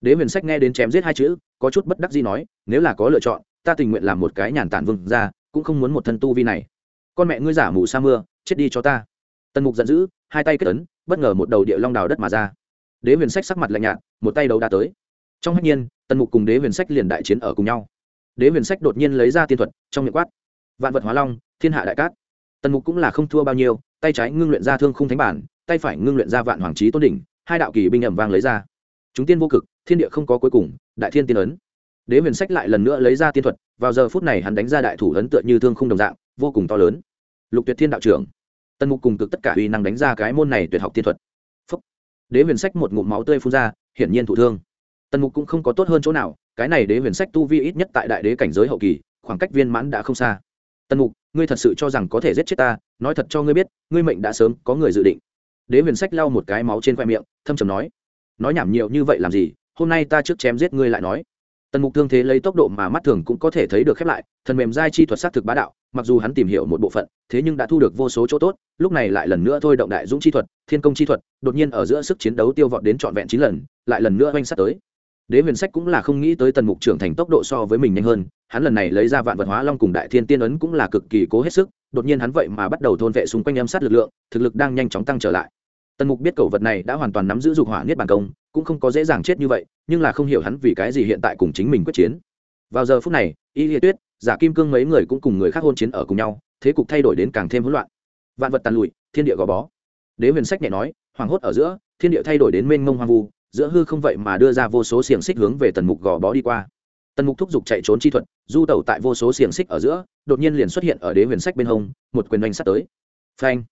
Đế huyền sách nghe đến chém giết hai chữ, có chút bất đắc gì nói, nếu là có lựa chọn, ta tình nguyện làm một cái nhàn tản vương ra cũng không muốn một thân tu vi này. Con mẹ ngươi giả mù sa mưa, chết đi cho ta. Tần mục giận dữ, hai tay kết ấn, bất ngờ một đầu địa long đào đất mà ra. Đế huyền sách sắc mặt lạnh nhạt, một tay đấu đa tới trong hách nhiên, tần mục cùng đế huyền sách liền đại chiến ở cùng nhau. Đế huyền sách đột nhiên lấy ra tiên thuật, trong miệng quát, vạn vật hóa long, thiên hạ đại cát. Tần mục cũng là không thua bao nhiêu, tay trái ngưng luyện ra thương khung thánh bản, tay phải ngưng luyện ra vạn hoàng trí tôn đỉnh, hai đạo kỳ binh ẩm vang lấy ra. Chúng tiên vô cực, thiên địa không có cuối cùng, đại thiên tiên ấn. Đế huyền sách lại lần nữa lấy ra tiên thuật, vào giờ phút này hắn đánh ra đại thủ ấn tựa như thương không đồng dạng, vô cùng to lớn. Lục tuyệt thiên đạo trưởng. Tần mục cùng cực tất cả uy năng đánh ra cái môn này tuyệt học tiên thuật. Phúc. đế huyền sách một ngụm máu tươi phun ra, hiển nhiên thụ thương tần mục cũng không có tốt hơn chỗ nào, cái này đế huyền sách tu vi ít nhất tại đại đế cảnh giới hậu kỳ, khoảng cách viên mãn đã không xa. Tần mục, ngươi thật sự cho rằng có thể giết chết ta, nói thật cho ngươi biết, ngươi mệnh đã sớm, có người dự định. Đế huyền sách lau một cái máu trên khoe miệng, thâm trầm nói nói nhảm nhiều như vậy làm gì, hôm nay ta trước chém giết ngươi lại nói. Tần mục thương thế lấy tốc độ mà mắt thường cũng có thể thấy được khép lại, thần mềm giai chi thuật s á t thực bá đạo, mặc dù hắn tìm hiểu một bộ phận, thế nhưng đã thu được vô số chỗ tốt, lúc này lại lần nữa thôi động đại dũng chi thuật, thiên công chi thuật, đột nhiên ở giữa sức chiến đấu tiêu vọt đến trọn vẹn chín lần, lại lần nữa oanh s tới đế huyền sách cũng là không nghĩ tới tần mục trưởng thành tốc độ so với mình nhanh hơn, hắn lần này lấy ra vạn vật hóa long cùng đại thiên tiên ấn cũng là cực kỳ cố hết sức, đột nhiên hắn vậy mà bắt đầu thôn vệ xung quanh âm sát lực lượng, thực lực đang nhanh chóng tăng trở lại. Tần mục biết cầu vật này đã hoàn toàn nắm giữ dục hỏa niết bàn công, cũng không có dễ dàng chết như vậy, nhưng là không hiểu hắn vì cái gì hiện tại cùng chính mình quyết chiến. Vào giờ phút này, y liệt tuyết, giả kim cương mấy người cũng cùng người khác hôn chiến ở cùng nhau, thế cục thay đổi đến càng thêm hỗn loạn. Vạn vật tàn lụi, thiên địa gò bó. Đế huyền sách nhẹ nói, hoảng hốt ở giữa, thiên địa thay đổi đến mênh mông hoang vu giữa hư không vậy mà đưa ra vô số xiềng xích hướng về tần mục gò bó đi qua. Tần mục thúc giục chạy trốn chi thuật, du tẩu tại vô số xiềng xích ở giữa, đột nhiên liền xuất hiện ở đế huyền sách bên hông, một quyền oanh sắt tới. Phanh!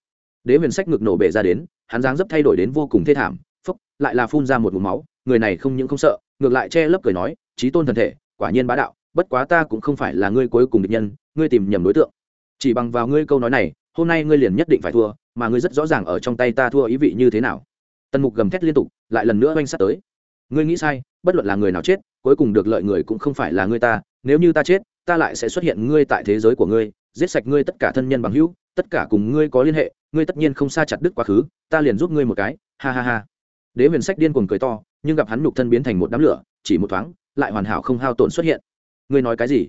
Đế huyền sách ngực nổ bể ra đến, hắn dáng dấp thay đổi đến vô cùng thê thảm phúc lại là phun ra một mũ máu, người này không những không sợ, ngược lại che lấp cười nói trí tôn thần thể, quả nhiên bá đạo, bất quá ta cũng không phải là ngươi cuối cùng địch nhân, ngươi tìm nhầm đối tượng. Chỉ bằng vào ngươi câu nói này, hôm nay ngươi liền nhất định phải thua, mà ngươi rất rõ ràng ở trong tay ta thua ý vị như thế nào tần mục gầm thét liên tục, lại lần nữa oanh sắt tới. Ngươi nghĩ sai, bất luận là người nào chết, cuối cùng được lợi người cũng không phải là ngươi ta, nếu như ta chết, ta lại sẽ xuất hiện ngươi tại thế giới của ngươi, giết sạch ngươi tất cả thân nhân bằng hữu, tất cả cùng ngươi có liên hệ, ngươi tất nhiên không xa chặt đứt quá khứ, ta liền giúp ngươi một cái, ha ha ha. Đế huyền sách điên cuồng cười to, nhưng gặp hắn nhục thân biến thành một đám lửa, chỉ một thoáng, lại hoàn hảo không hao tổn xuất hiện. Ngươi nói cái gì?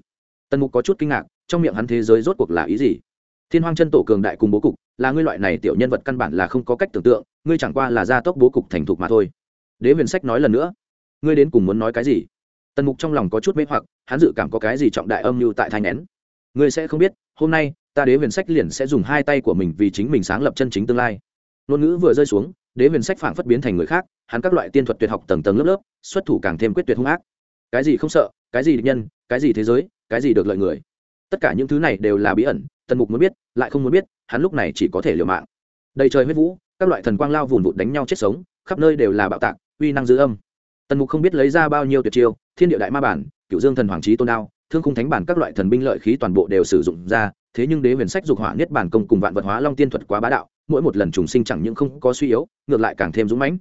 Tần mục có chút kinh ngạc, trong miệng hắn thế giới rốt cuộc là ý gì? Thiên hoang chân tổ cường đại cùng bố cục, là ngươi loại này tiểu nhân vật căn bản là không có cách tưởng tượng ngươi chẳng qua là gia tốc bố cục thành thục mà thôi. Đế huyền sách nói lần nữa. Ngươi đến cùng muốn nói cái gì? Tần mục trong lòng có chút mê hoặc, hắn dự cảm có cái gì trọng đại âm mưu tại thai nén. Ngươi sẽ không biết, hôm nay, ta đế huyền sách liền sẽ dùng hai tay của mình vì chính mình sáng lập chân chính tương lai. Ngôn ngữ vừa rơi xuống, đế huyền sách phảng phất biến thành người khác, hắn các loại tiên thuật tuyệt học tầng tầng lớp lớp, xuất thủ càng thêm quyết tuyệt hung ác. Cái gì không sợ, cái gì địch nhân, cái gì thế giới, cái gì được lợi người. Tất cả những thứ này đều là bí ẩn, tần mục muốn biết, lại không muốn biết, hắn lúc này chỉ có thể liều mạng. Đầy trời huyết vũ các loại thần quang lao vùn vụt đánh nhau chết sống, khắp nơi đều là bạo tạc, uy năng dư âm. Tần mục không biết lấy ra bao nhiêu tuyệt chiêu, thiên địa đại ma bản, cựu dương thần hoàng trí tôn đao, thương khung thánh bản các loại thần binh lợi khí toàn bộ đều sử dụng ra, thế nhưng đế huyền sách dục hỏa niết bản công cùng vạn vật hóa long tiên thuật quá bá đạo, mỗi một lần trùng sinh chẳng những không có suy yếu, ngược lại càng thêm dũng mãnh.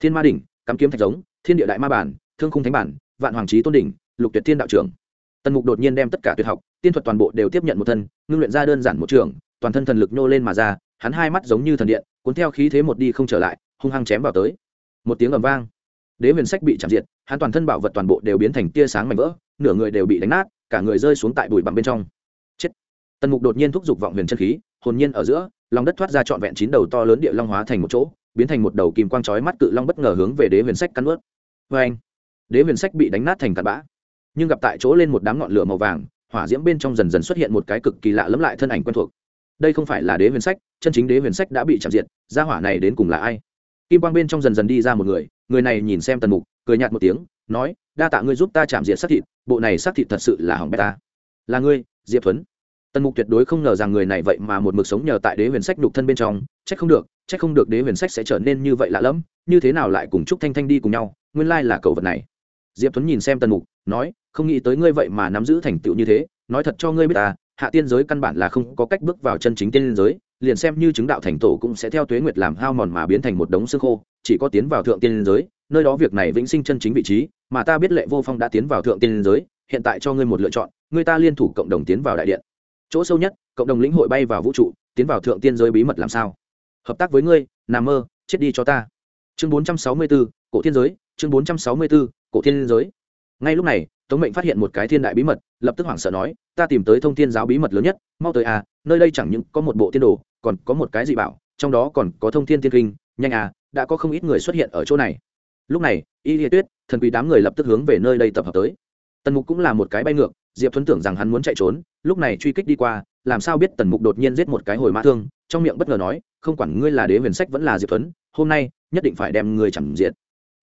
Thiên ma đỉnh, cắm kiếm thạch giống, thiên địa đại ma bản, thương khung thánh bản, vạn hoàng trí tôn đỉnh, lục tuyệt thiên đạo trưởng. Tần mục đột nhiên đem tất cả tuyệt học, tiên thuật toàn bộ đều tiếp nhận một thân, ngưng luyện ra đơn giản một trường, toàn thân thần lực nhô lên mà ra, hắn hai mắt giống như thần điện cuốn theo khí thế một đi không trở lại, hung hăng chém vào tới. Một tiếng ầm vang. Đế huyền sách bị chạm diệt, hắn toàn thân bảo vật toàn bộ đều biến thành tia sáng mảnh vỡ, nửa người đều bị đánh nát, cả người rơi xuống tại bụi bặm bên trong. Chết. Tần mục đột nhiên thúc giục vọng huyền chân khí, hồn nhiên ở giữa, lòng đất thoát ra trọn vẹn chín đầu to lớn địa long hóa thành một chỗ, biến thành một đầu kim quang chói mắt cự long bất ngờ hướng về đế huyền sách cắn ướt vê anh, đế huyền sách bị đánh nát thành tạt bã. Nhưng gặp tại chỗ lên một đám ngọn lửa màu vàng, hỏa diễm bên trong dần dần xuất hiện một cái cực kỳ lạ lẫm lại thân ảnh quen thuộc đây không phải là đế huyền sách, chân chính đế huyền sách đã bị chạm diệt, gia hỏa này đến cùng là ai? Kim quang bên trong dần dần đi ra một người người này nhìn xem tần mục, cười nhạt một tiếng, nói, đa tạ ngươi giúp ta chạm diệt xác thịt, bộ này xác thịt thật sự là hỏng bét ta. Là ngươi, diệp thuấn. Tần mục tuyệt đối không ngờ rằng người này vậy mà một mực sống nhờ tại đế huyền sách đục thân bên trong c h ắ c không được c h ắ c không được đế huyền sách sẽ trở nên như vậy lạ lẫm, như thế nào lại cùng chúc thanh thanh đi cùng nhau, nguyên lai là cầu vật này. Diệp thuấn nhìn xem tần mục, nói, không nghĩ tới ngươi vậy mà nắm giữ thành tựu như thế, nói thật cho ngươi biết ta hạ tiên giới căn bản là không có cách bước vào chân chính tiên giới liền xem như chứng đạo thành tổ cũng sẽ theo tuế nguyệt làm hao mòn mà biến thành một đống xương khô chỉ có tiến vào thượng tiên giới nơi đó việc này vĩnh sinh chân chính vị trí mà ta biết lệ vô phong đã tiến vào thượng tiên giới hiện tại cho ngươi một lựa chọn ngươi ta liên thủ cộng đồng tiến vào đại điện. Chỗ sâu nhất cộng đồng lĩnh hội bay vào vũ trụ tiến vào thượng tiên giới bí mật làm sao? Hợp tác với ngươi nằm mơ chết đi cho ta. Chương 464, cổ thiên giới chương 464, cổ thiên giới. Ngay lúc này tống mệnh phát hiện một cái thiên đại bí mật, lập tức hoảng sợ nói, ta tìm tới thông thiên giáo bí mật lớn nhất, mau tới à nơi đây chẳng những có một bộ tiên đồ, còn có một cái gì bảo, trong đó còn có thông thiên tiên kinh, nhanh à đã có không ít người xuất hiện ở chỗ này lúc này, y liệt tuyết, thần quý đám người lập tức hướng về nơi đây tập hợp tới tần mục cũng là một cái bay ngược, diệp thuấn tưởng rằng hắn muốn chạy trốn, lúc này truy kích đi qua, làm sao biết tần mục đột nhiên giết một cái hồi mã thương, trong miệng bất ngờ nói, không quản ngươi là đế huyền sách vẫn là diệp thuấn, hôm nay nhất định phải đem ngươi chẳng diện.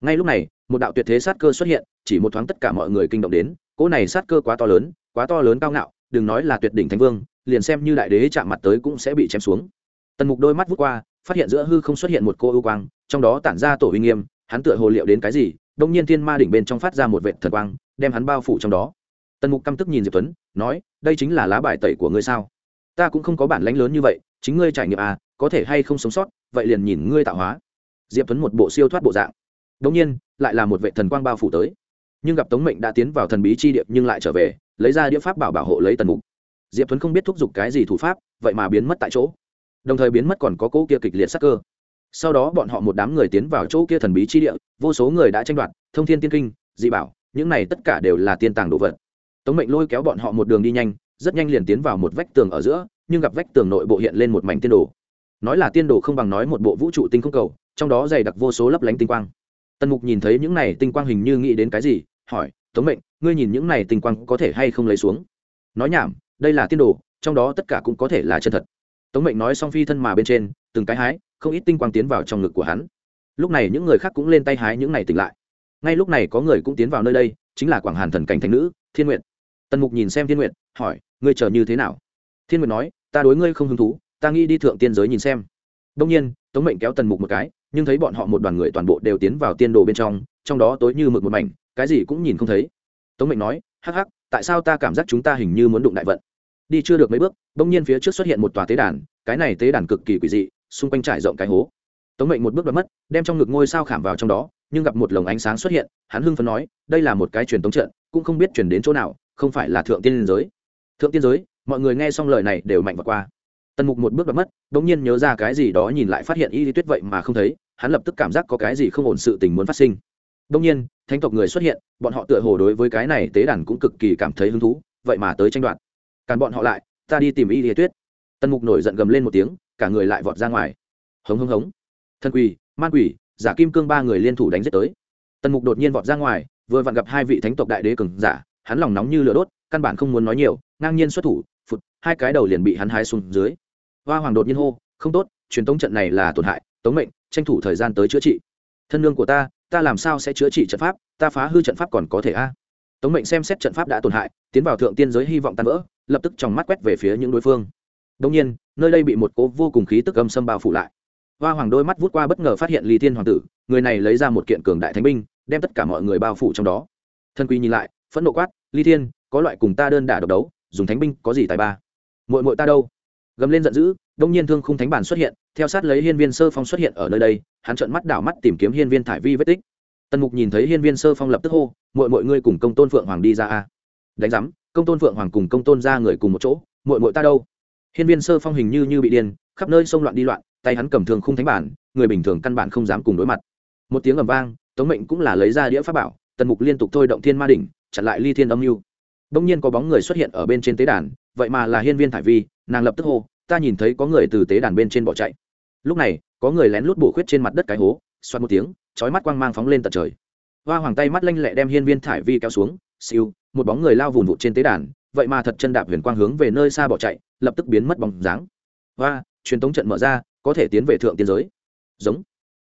ngay lúc này, một đạo tuyệt thế sát cơ xuất hiện chỉ một thoáng tất cả mọi người kinh động đến, cỗ này sát cơ quá to lớn, quá to lớn cao ngạo, đừng nói là tuyệt đỉnh thánh vương, liền xem như đại đế chạm mặt tới cũng sẽ bị chém xuống. Tần mục đôi mắt vút qua, phát hiện giữa hư không xuất hiện một cô ưu quang, trong đó tản ra tổ uy nghiêm, hắn tựa hồ liệu đến cái gì, đông nhiên thiên ma đỉnh bên trong phát ra một vệ thần quang, đem hắn bao phủ trong đó. Tần mục căm tức nhìn diệp tuấn, nói, đây chính là lá bài tẩy của ngươi sao? Ta cũng không có bản lãnh lớn như vậy, chính ngươi trải nghiệm à có thể hay không sống sót, vậy liền nhìn ngươi tạo hóa. Diệp tuấn một bộ siêu thoát bộ dạng. Đông nhiên, lại là một vệ thần quang bao phủ tới nhưng gặp tống mệnh đã tiến vào thần bí chi điệp nhưng lại trở về, lấy ra đĩa pháp bảo bảo hộ lấy tần mục. Diệp Thuấn không biết thúc giục cái gì thủ pháp, vậy mà biến mất tại chỗ. Đồng thời biến mất còn có cỗ kia kịch liệt sắc cơ. Sau đó bọn họ một đám người tiến vào chỗ kia thần bí chi địa, vô số người đã tranh đoạt, thông thiên tiên kinh, dị bảo, những này tất cả đều là tiên tàng đồ vật. Tống mệnh lôi kéo bọn họ một đường đi nhanh, rất nhanh liền tiến vào một vách tường ở giữa, nhưng gặp vách tường nội bộ hiện lên một mảnh tiên đồ. Nói là tiên đồ không bằng nói một bộ vũ trụ tinh không cầu, trong đó dày đặc vô số lấp lánh tinh quang. Tần mục nhìn thấy những này tinh quang hình như nghĩ đến cái gì hỏi, tống mệnh, ngươi nhìn những này tinh quang có thể hay không lấy xuống? Nói nhảm, đây là tiên đồ, trong đó tất cả cũng có thể là chân thật. Tống mệnh nói xong phi thân mà bên trên, từng cái hái, không ít tinh quang tiến vào trong ngực của hắn. Lúc này những người khác cũng lên tay hái những này tỉnh lại. Ngay lúc này có người cũng tiến vào nơi đây, chính là quảng hàn thần cảnh thành nữ, thiên nguyện tần mục nhìn xem thiên nguyện hỏi, ngươi chờ như thế nào? Thiên nguyện nói, ta đối ngươi không hứng thú, ta nghĩ đi thượng tiên giới nhìn xem. Đông nhiên, tống mệnh kéo tần mục một cái, nhưng thấy bọn họ một đoàn người toàn bộ đều tiến vào tiên đồ bên trong trong đó tối như mực một mảnh cái gì cũng nhìn không thấy. Tống mệnh nói, hắc hắc, tại sao ta cảm giác chúng ta hình như muốn đụng đại vận? Đi chưa được mấy bước đông nhiên phía trước xuất hiện một tòa tế đàn, cái này tế đàn cực kỳ quỷ dị, xung quanh trải rộng cái hố. Tống mệnh một bước đoạt mất, đem trong ngực ngôi sao khảm vào trong đó, nhưng gặp một lồng ánh sáng xuất hiện, hắn hưng phấn nói, đây là một cái truyền tống trận, cũng không biết truyền đến chỗ nào, không phải là thượng tiên giới. Thượng tiên giới, mọi người nghe xong lời này đều mạnh và qua. Tần mục một bước đoạt mất đ ỗ n g nhiên nhớ ra cái gì đó nhìn lại phát hiện y lý tuyết vậy mà không thấy, hắn lập tức cảm giác có cái gì không ổn sự tình muốn phát sinh đông nhiên, thánh tộc người xuất hiện, bọn họ tựa hồ đối với cái này tế đàn cũng cực kỳ cảm thấy hứng thú, vậy mà tới tranh đoạt. Càn bọn họ lại, ta đi tìm y lý tuyết. Tần mục nổi giận gầm lên một tiếng, cả người lại vọt ra ngoài. Hống hống hống. Thân quỳ man quỷ, giả kim cương ba người liên thủ đánh giết tới. Tần mục đột nhiên vọt ra ngoài, vừa vặn gặp hai vị thánh tộc đại đế cường giả, hắn lòng nóng như lửa đốt, căn bản không muốn nói nhiều, ngang nhiên xuất thủ, phụt, hai cái đầu liền bị hắn hái xuống dưới. Hoa hoàng đột nhiên hô, không tốt, truyền tống trận này là tổn hại, tống mệnh, tranh thủ thời gian tới chữa trị. Thân lương của ta ta làm sao sẽ chữa trị trận pháp, ta phá hư trận pháp còn có thể a? Tống mệnh xem xét trận pháp đã tổn hại, tiến vào thượng tiên giới hy vọng tan vỡ, lập tức trong mắt quét về phía những đối phương. Đông nhiên, nơi đây bị một cố vô cùng khí tức âm xâm bao phủ lại. Hoa hoàng đôi mắt vút qua bất ngờ phát hiện Lý thiên hoàng tử, người này lấy ra một kiện cường đại thánh binh, đem tất cả mọi người bao phủ trong đó. Thân quy nhìn lại, phẫn nộ quát Lý thiên, có loại cùng ta đơn đả độc đấu, dùng thánh binh có gì tài ba? Mội mội ta đâu? Gầm lên giận dữ, đông nhiên thương khung thánh bản xuất hiện theo sát lấy hiên viên sơ phong xuất hiện ở nơi đây, hắn trợn mắt đảo mắt tìm kiếm hiên viên thải vi vết tích. Tần mục nhìn thấy hiên viên sơ phong lập tức hô mọi mọi ngươi cùng công tôn phượng hoàng đi ra a. Đánh giám, công tôn phượng hoàng cùng công tôn ra người cùng một chỗ mọi mọi ta đâu? Hiên viên sơ phong hình như như bị điên, khắp nơi xông loạn đi loạn, tay hắn cầm thường khung thánh bản, người bình thường căn bản không dám cùng đối mặt. Một tiếng ầm vang, tống mệnh cũng là lấy ra đĩa pháp bảo, tần mục liên tục thôi động thiên ma đỉnh, chặn lại ly thiên âm mưu bỗng nhiên có bóng người xuất hiện ở bên trên tế đàn, vậy mà là hiên viên thải vi, nàng lập tức hô, ta nhìn thấy có người từ tế đàn bên trên bỏ chạy lúc này, có người lén lút bổ khuyết trên mặt đất cái hố, xoát một tiếng, chói mắt quang mang phóng lên tận trời. Hoa hoàng tay mắt lanh lẹ đem hiên viên thải vi kéo xuống, siêu, một bóng người lao vùn vụt trên tế đàn, vậy mà thật chân đạp huyền quang hướng về nơi xa bỏ chạy, lập tức biến mất bóng dáng. Hoa, truyền tống trận mở ra, có thể tiến về thượng tiên giới. Giống.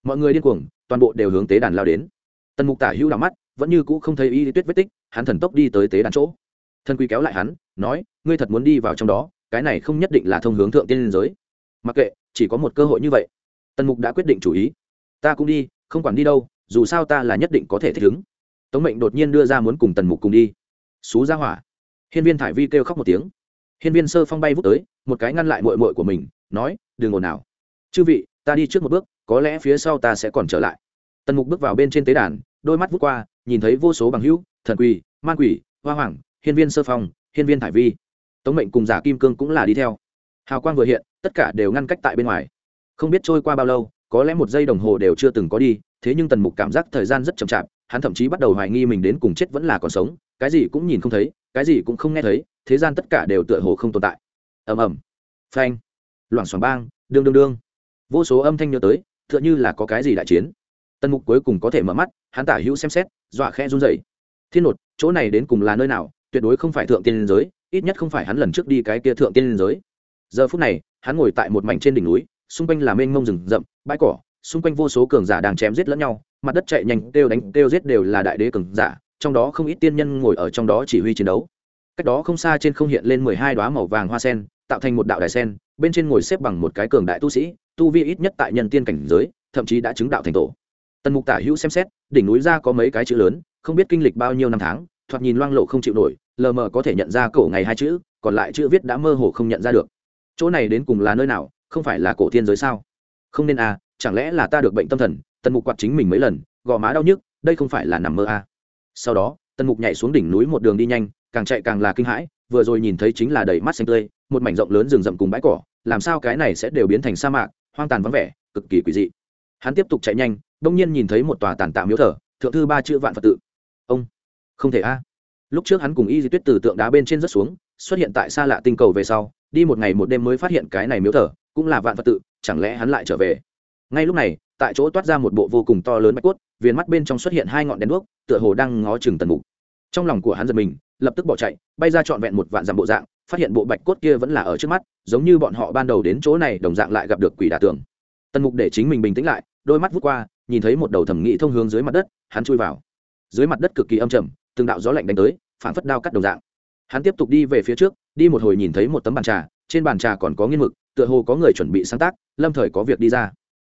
Mọi người điên cuồng, toàn bộ đều hướng tế đàn lao đến. Tần mục tả hữu đ mắt, vẫn như cũ không thấy y tuyết vết tích, hắn thần tốc đi tới tế đàn chỗ. Thân quy kéo lại hắn, nói, ngươi thật muốn đi vào trong đó, cái này không nhất định là thông hướng thượng tiên giới. Mặc kệ chỉ có một cơ hội như vậy. Tần mục đã quyết định chủ ý. Ta cũng đi, không quản đi đâu, dù sao ta là nhất định có thể thích ứng. Tống mệnh đột nhiên đưa ra muốn cùng tần mục cùng đi. Xú ra hỏa. Hiên viên thải vi kêu khóc một tiếng. Hiên viên sơ phong bay vút tới, một cái ngăn lại mội mội của mình, nói, đừng ồn nào chư vị, ta đi trước một bước, có lẽ phía sau ta sẽ còn trở lại. Tần mục bước vào bên trên tế đàn, đôi mắt vút qua, nhìn thấy vô số bằng hữu, thần quỳ, man quỷ hoa hoàng hiên viên sơ phong, hiên viên thải vi. Tống mệnh cùng giả kim cương cũng là đi theo. Hào quang vừa hiện tất cả đều ngăn cách tại bên ngoài. Không biết trôi qua bao lâu, có lẽ một giây đồng hồ đều chưa từng có đi, thế nhưng tần mục cảm giác thời gian rất chậm chạp, hắn thậm chí bắt đầu hoài nghi mình đến cùng chết vẫn là còn sống, cái gì cũng nhìn không thấy, cái gì cũng không nghe thấy, thế gian tất cả đều tựa hồ không tồn tại. Ầm ầm. Phanh. Loảng xoảng bang, đương đương đương. Vô số âm thanh nhớ tới, tựa như là có cái gì đại chiến. Tần mục cuối cùng có thể mở mắt, hắn tả hữu xem xét, dọa khe run dậy thiên nột chỗ này đến cùng là nơi nào, tuyệt đối không phải thượng tiên liên giới, ít nhất không phải hắn lần trước đi cái kia thượng tiên liên giới giờ phút này, hắn ngồi tại một mảnh trên đỉnh núi, xung quanh là mênh mông rừng rậm, bãi cỏ, xung quanh vô số cường giả đang chém giết lẫn nhau, mặt đất chạy nhanh, kêu đánh, kêu giết đều là đại đế cường giả, trong đó không ít tiên nhân ngồi ở trong đó chỉ huy chiến đấu. Cách đó không xa trên không hiện lên mười hai đoá màu vàng hoa sen, tạo thành một đạo đài sen, bên trên ngồi xếp bằng một cái cường đại tu sĩ, tu vi ít nhất tại nhân tiên cảnh giới, thậm chí đã chứng đạo thành tổ. Tần mục tả hữu xem xét, đỉnh núi ra có mấy cái chữ lớn, không biết kinh lịch bao nhiêu năm tháng, thoạt nhìn loang lộ không chịu nổi, lờ mờ có thể nhận ra cổ ngày hai chữ, còn lại chữ viết đã mơ hồ không nhận ra được chỗ này đến cùng là nơi nào, không phải là cổ thiên giới sao? Không nên à chẳng lẽ là ta được bệnh tâm thần, tần mục quạt chính mình mấy lần, gò má đau nhức, đây không phải là nằm mơ à. sau đó, tần mục nhảy xuống đỉnh núi một đường đi nhanh, càng chạy càng là kinh hãi, vừa rồi nhìn thấy chính là đầy mắt xanh tươi, một mảnh rộng lớn rừng rậm cùng bãi cỏ, làm sao cái này sẽ đều biến thành sa mạc, hoang tàn vắng vẻ, cực kỳ quỷ dị. Hắn tiếp tục chạy nhanh, đông nhiên nhìn thấy một tòa tàn tạ miếu thờ, thượng thư ba chữ vạn phật tự. Ông, không thể a. Lúc trước hắn cùng y di tuyết từ tượng đá bên trên rất xuống, xuất hiện tại xa lạ tinh cầu về sau đi một ngày một đêm mới phát hiện cái này miếu thờ, cũng là vạn phật tự, chẳng lẽ hắn lại trở về? Ngay lúc này, tại chỗ toát ra một bộ vô cùng to lớn bạch cốt, viền mắt bên trong xuất hiện hai ngọn đèn đuốc, tựa hồ đang ngó chừng tần mục. Trong lòng của hắn giật mình, lập tức bỏ chạy, bay ra trọn vẹn một vạn dặm bộ dạng, phát hiện bộ bạch cốt kia vẫn là ở trước mắt, giống như bọn họ ban đầu đến chỗ này đồng dạng lại gặp được quỷ đà tường. Tần mục để chính mình bình tĩnh lại, đôi mắt vút qua, nhìn thấy một đầu thẩm nghị thông hướng dưới mặt đất, hắn chui vào. Dưới mặt đất cực kỳ âm trầm, từng đạo gió lạnh đánh tới phản phất đao cắt đồng dạng. Hắn tiếp tục đi về phía trước đi một hồi nhìn thấy một tấm bàn trà, trên bàn trà còn có nghiên mực, tựa hồ có người chuẩn bị sáng tác, lâm thời có việc đi ra.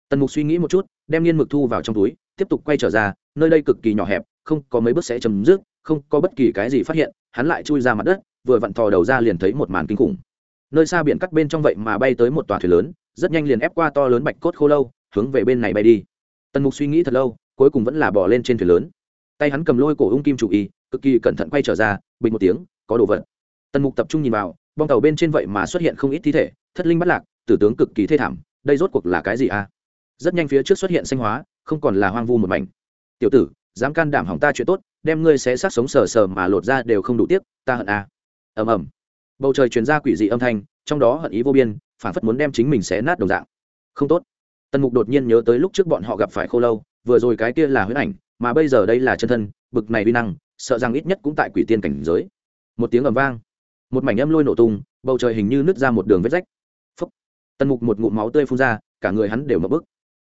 Tần mục suy nghĩ một chút, đem nghiên mực thu vào trong túi, tiếp tục quay trở ra, nơi đây cực kỳ nhỏ hẹp, không có mấy bước sẽ chấm dứt, không có bất kỳ cái gì phát hiện, hắn lại chui ra mặt đất, vừa vặn thò đầu ra liền thấy một màn kinh khủng. Nơi xa biển cắt bên trong vậy mà bay tới một tòa thuyền lớn, rất nhanh liền ép qua to lớn bạch cốt khô lâu, hướng về bên này bay đi. Tần mục suy nghĩ thật lâu, cuối cùng vẫn là bỏ lên trên thuyền lớn. Tay hắn cầm lôi cổ ung kim chủ y, cực kỳ cẩn thận quay trở ra bình một tiếng, có đồ vật tần mục tập trung nhìn vào, bong tàu bên trên vậy mà xuất hiện không ít thi thể, thất linh bắt lạc, tử tướng cực kỳ thê thảm, đây rốt cuộc là cái gì a rất nhanh phía trước xuất hiện xanh hóa, không còn là hoang vu một mảnh. Tiểu tử, dám can đảm hỏng ta chuyện tốt, đem ngươi xé xác sống sờ sờ mà lột ra đều không đủ tiếc, ta hận a ầm ầm. Bầu trời truyền ra quỷ dị âm thanh, trong đó hận ý vô biên phản phất muốn đem chính mình xé nát đồng dạng. Không tốt. Tần mục đột nhiên nhớ tới lúc trước bọn họ gặp phải khô lâu, vừa rồi cái kia là huyết ảnh, mà bây giờ đây là chân thân, bực này vi năng, sợ rằng ít nhất cũng tại quỷ tiên cảnh giới. Một tiếng ầm vang một mảnh âm lôi nổ tung, bầu trời hình như nứt ra một đường vết rách. Phấp tần mục một ngụm máu tươi phun ra, cả người hắn đều mập bức.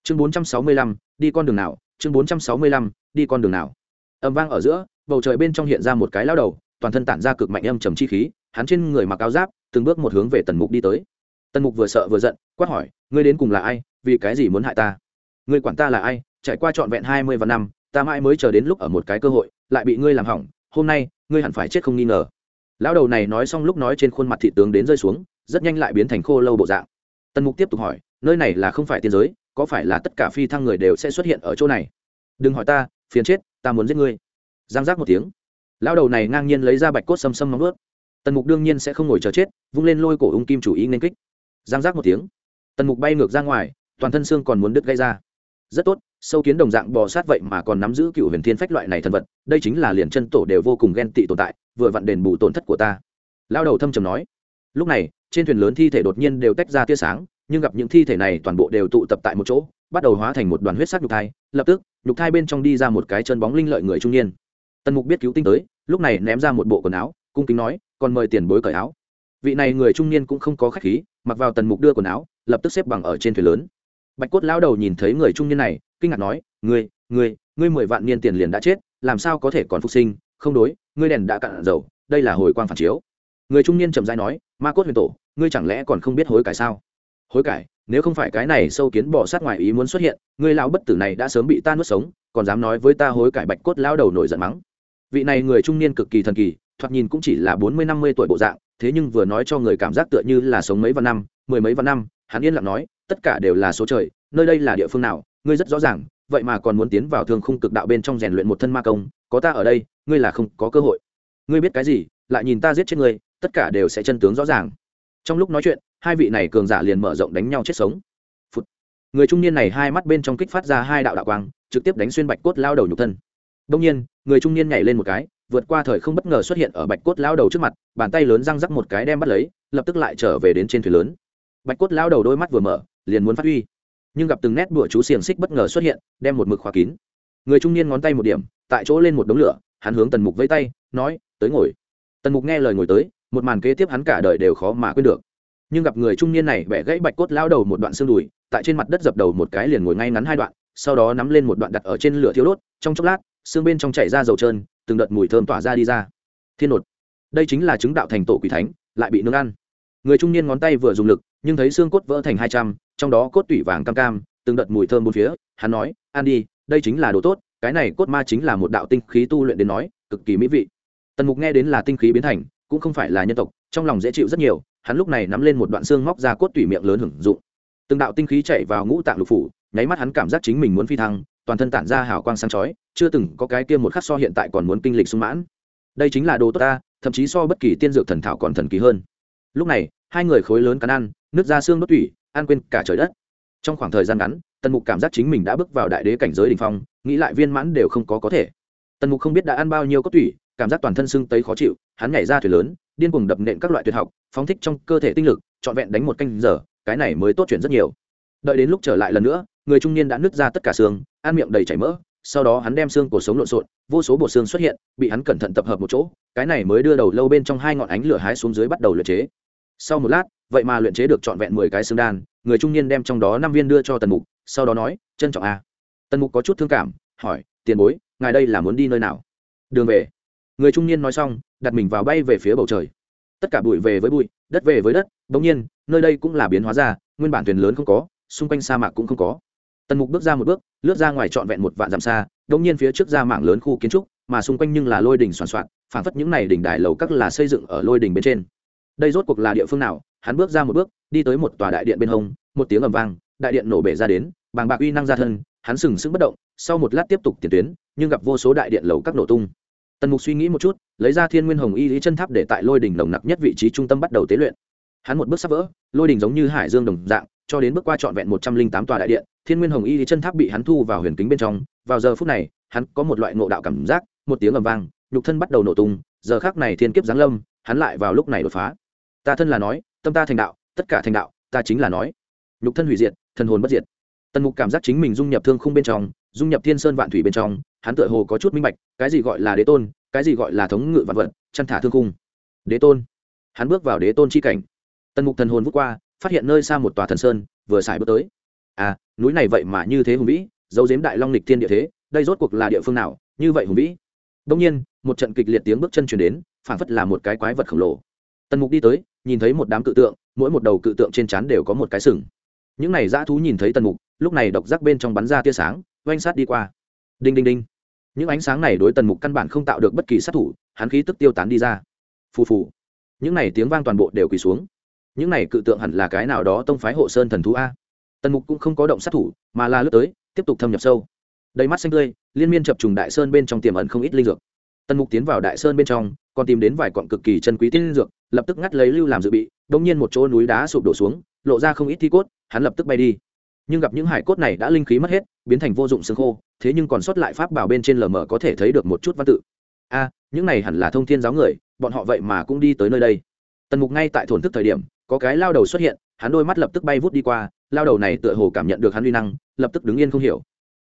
Chương bốn trăm sáu mươi lăm, đi con đường nào? Chương bốn trăm sáu mươi lăm, đi con đường nào? Âm vang ở giữa, bầu trời bên trong hiện ra một cái lao đầu, toàn thân tản ra cực mạnh âm trầm chi khí, hắn trên người mặc áo giáp, từng bước một hướng về tần mục đi tới. Tần mục vừa sợ vừa giận, quát hỏi, ngươi đến cùng là ai? Vì cái gì muốn hại ta? Ngươi quản ta là ai? Trải qua trọn vẹn hai mươi vạn năm, ta mãi mới chờ đến lúc ở một cái cơ hội, lại bị ngươi làm hỏng. Hôm nay, ngươi hẳn phải chết không nghi ngờ lão đầu này nói xong lúc nói trên khuôn mặt thị tướng đến rơi xuống, rất nhanh lại biến thành khô lâu bộ dạng. Tần mục tiếp tục hỏi, nơi này là không phải tiên giới, có phải là tất cả phi thăng người đều sẽ xuất hiện ở chỗ này? Đừng hỏi ta, phiền chết, ta muốn giết ngươi. Giang giác một tiếng. Lão đầu này ngang nhiên lấy ra bạch cốt xâm xâm móng ướt tần mục đương nhiên sẽ không ngồi chờ chết, vung lên lôi cổ ung kim chủ ý nên kích. Giang giác một tiếng. Tần mục bay ngược ra ngoài, toàn thân xương còn muốn đứt gây ra. Rất tốt, sâu kiến đồng dạng bò sát vậy mà còn nắm giữ cựu huyền thiên phách loại này thần vật, đây chính là liền chân tổ đều vô cùng ghen tị tồn tại vừa vặn đền bù tổn thất của ta. Lao đầu thâm trầm nói. Lúc này, trên thuyền lớn thi thể đột nhiên đều tách ra tia sáng, nhưng gặp những thi thể này toàn bộ đều tụ tập tại một chỗ, bắt đầu hóa thành một đoàn huyết sắc nhục thai, lập tức, nhục thai bên trong đi ra một cái chân bóng linh lợi người trung niên. Tần mục biết cứu tinh tới, lúc này ném ra một bộ quần áo, cung kính nói, còn mời tiền bối cởi áo. Vị này người trung niên cũng không có khách khí, mặc vào tần mục đưa quần áo, lập tức xếp bằng ở trên thuyền lớn. Bạch cốt lao đầu nhìn thấy người trung niên này, kinh ngạc nói, ngươi ngươi ngươi mười vạn niên tiền liền đã chết, làm sao có thể còn phục sinh? Không đối, ngươi đèn đã cạn dầu, đây là hồi quang phản chiếu. Người trung niên trầm dai nói, ma cốt huyền tổ, ngươi chẳng lẽ còn không biết hối cải sao? Hối cải? Nếu không phải cái này sâu kiến bỏ sát ngoài ý muốn xuất hiện, ngươi lão bất tử này đã sớm bị ta nuốt sống, còn dám nói với ta hối cải bạch cốt lao đầu nổi giận mắng? Vị này người trung niên cực kỳ thần kỳ, thoạt nhìn cũng chỉ là bốn mươi, năm mươi tuổi bộ dạng, thế nhưng vừa nói cho người cảm giác tựa như là sống mấy vạn năm, mười mấy vạn năm, hắn yên lặng nói, tất cả đều là số trời, nơi đây là địa phương nào, ngươi rất rõ ràng vậy mà còn muốn tiến vào thương khung cực đạo bên trong rèn luyện một thân ma công, có ta ở đây, ngươi là không có cơ hội. Ngươi biết cái gì, lại nhìn ta giết chết ngươi, tất cả đều sẽ chân tướng rõ ràng. Trong lúc nói chuyện, hai vị này cường giả liền mở rộng đánh nhau chết sống、Phụt. Người trung niên này hai mắt bên trong kích phát ra hai đạo đạo quang, trực tiếp đánh xuyên bạch cốt lao đầu nhục thân. Đông nhiên, người trung niên nhảy lên một cái, vượt qua thời không bất ngờ xuất hiện ở bạch cốt lao đầu trước mặt, bàn tay lớn răng rắc một cái đem bắt lấy, lập tức lại trở về đến trên thuyền lớn. Bạch cốt lao đầu đôi mắt vừa mở, liền muốn phát huy nhưng gặp từng nét bụa chú xiềng xích bất ngờ xuất hiện, đem một mực khóa kín. Người trung niên ngón tay một điểm, tại chỗ lên một đống lửa, hắn hướng tần mục vẫy tay, nói, tới ngồi. Tần mục nghe lời ngồi tới, một màn kế tiếp hắn cả đời đều khó mà quên được. Nhưng gặp người trung niên này bẻ gãy bạch cốt lao đầu một đoạn xương đùi, tại trên mặt đất dập đầu một cái liền ngồi ngay ngắn hai đoạn, sau đó nắm lên một đoạn đặt ở trên lửa thiếu đốt, trong chốc lát, xương bên trong chảy ra dầu trơn, từng đợt mùi thơm tỏa ra đi ra. Thiên nột, đây chính là chứng đạo thành tổ quỷ thánh, lại bị nướng ăn. Người trung niên ngón tay vừa dùng lực nhưng thấy xương cốt vỡ thành hai trăm, trong đó cốt tủy vàng cam cam, từng đợt mùi thơm bốn phía, hắn nói ăn đi, đây chính là đồ tốt, cái này cốt ma chính là một đạo tinh khí tu luyện đến nói, cực kỳ mỹ vị. Tần mục nghe đến là tinh khí biến thành, cũng không phải là nhân tộc, trong lòng dễ chịu rất nhiều, hắn lúc này nắm lên một đoạn xương móc ra cốt tủy miệng lớn hưởng dụng. Từng đạo tinh khí chạy vào ngũ tạng lục phủ, nháy mắt hắn cảm giác chính mình muốn phi thăng, toàn thân tản ra hào quang sáng chói, chưa từng có cái kia một khắc so hiện tại còn muốn kinh lịch sung mãn. Đây chính là đồ tốt ta, thậm chí so bất kỳ tiên dược thần thảo còn thần kỳ hơn lúc này, hai người khối lớn cắn ăn, nứt ra xương đốt tủy, ăn quên cả trời đất. Trong khoảng thời gian ngắn, tần mục cảm giác chính mình đã bước vào đại đế cảnh giới đình phong, nghĩ lại viên mãn đều không có có thể. Tần mục không biết đã ăn bao nhiêu cốt tủy, cảm giác toàn thân sưng tấy khó chịu, hắn nhảy ra thuyền lớn, điên cuồng đập nện các loại tuyệt học, phóng thích trong cơ thể tinh lực, trọn vẹn đánh một canh giờ, cái này mới tốt chuyển rất nhiều. Đợi đến lúc trở lại lần nữa, người trung niên đã nứt ra tất cả xương, ăn miệng đầy chảy mỡ, sau đó hắn đem xương cổ sống lộn xộn, vô số bộ xương xuất hiện, bị hắn cẩn thận tập hợp một chỗ, cái này mới đưa đầu lâu bên trong hai ngọn ánh lửa hái xuống dưới bắt đầu luyện chế sau một lát, vậy mà luyện chế được trọn vẹn mười cái xương đan, người trung niên đem trong đó năm viên đưa cho tần mục, sau đó nói, trân trọng a. Tần mục có chút thương cảm, hỏi, tiền bối, ngài đây là muốn đi nơi nào? Đường về. Người trung niên nói xong, đặt mình vào bay về phía bầu trời. Tất cả bụi về với bụi, đất về với đất, bỗng nhiên, nơi đây cũng là biến hóa ra, nguyên bản thuyền lớn không có, xung quanh sa mạc cũng không có. Tần mục bước ra một bước, lướt ra ngoài trọn vẹn một vạn dặm xa đông nhiên phía trước ra mảng lớn khu kiến trúc, mà xung quanh nhưng là lôi đỉnh soàn soạn, phảng phất những này đỉnh đài lầu các là xây dựng ở lôi đỉnh bên trên đây rốt cuộc là địa phương nào? Hắn bước ra một bước, đi tới một tòa đại điện bên hông, một tiếng ầm vang, đại điện nổ bể ra đến, bàng bạc uy năng ra thân, hắn sừng sững bất động, sau một lát tiếp tục tiền tuyến, nhưng gặp vô số đại điện lầu các nổ tung. Tần mục suy nghĩ một chút, lấy ra thiên nguyên hồng y lý chân tháp để tại lôi đỉnh nồng nặc nhất vị trí trung tâm bắt đầu tế luyện. Hắn một bước sắp vỡ, lôi đỉnh giống như hải dương đồng dạng, cho đến bước qua trọn vẹn một trăm linh tám tòa đại điện, thiên nguyên hồng y lý chân tháp bị hắn thu vào huyền kính bên trong. Vào giờ phút này, hắn có một loại ngộ đạo cảm giác, một tiếng ầm vang, nhục thân bắt đầu nổ tung, giờ khác này thiên kiếp giáng lâm, hắn lại vào lúc này đột phá ta thân là nói, tâm ta thành đạo, tất cả thành đạo, ta chính là nói. Nhục thân hủy diệt, thần hồn bất diệt. Tần mục cảm giác chính mình dung nhập thương khung bên trong, dung nhập thiên sơn vạn thủy bên trong, hắn tựa hồ có chút minh bạch, cái gì gọi là đế tôn, cái gì gọi là thống ngự vạn vật, chăn thả thương khung. Đế tôn. Hắn bước vào đế tôn chi cảnh. Tần mục thần hồn vút qua, phát hiện nơi xa một tòa thần sơn, vừa xài bước tới. À núi này vậy mà như thế hùng vĩ, dấu dếm đại long lịch thiên địa thế, đây rốt cuộc là địa phương nào, như vậy hùng vĩ. Đông nhiên, một trận kịch liệt tiếng bước chân chuyển đến, phảng phất là một cái quái vật khổng lồ. Tần mục đi tới nhìn thấy một đám cự tượng, mỗi một đầu cự tượng trên trán đều có một cái sừng. Những này dã thú nhìn thấy tần mục, lúc này độc giác bên trong bắn ra tia sáng, oanh sát đi qua. Đinh đinh đinh. Những ánh sáng này đối tần mục căn bản không tạo được bất kỳ sát thủ, hắn khí tức tiêu tán đi ra. Phù phù. Những này tiếng vang toàn bộ đều quỳ xuống. Những này cự tượng hẳn là cái nào đó tông phái hộ sơn thần thú a. Tần mục cũng không có động sát thủ, mà là lướt tới, tiếp tục thâm nhập sâu. Đầy mắt xanh tươi, liên miên chập trùng đại sơn bên trong tiềm ẩn không ít linh dược. Tần mục tiến vào đại sơn bên trong còn tìm đến vài quặng cực kỳ chân quý tiên dược, lập tức ngắt lấy lưu làm dự bị đông nhiên một chỗ núi đá sụp đổ xuống, lộ ra không ít thi cốt, hắn lập tức bay đi. Nhưng gặp những hải cốt này đã linh khí mất hết, biến thành vô dụng xương khô, thế nhưng còn sót lại pháp bảo bên trên lờ mờ có thể thấy được một chút văn tự. A, những này hẳn là thông thiên giáo người, bọn họ vậy mà cũng đi tới nơi đây. Tần mục ngay tại thổn thức thời điểm, có cái lao đầu xuất hiện, hắn đôi mắt lập tức bay vút đi qua, lao đầu này tựa hồ cảm nhận được hắn uy năng, lập tức đứng yên không hiểu.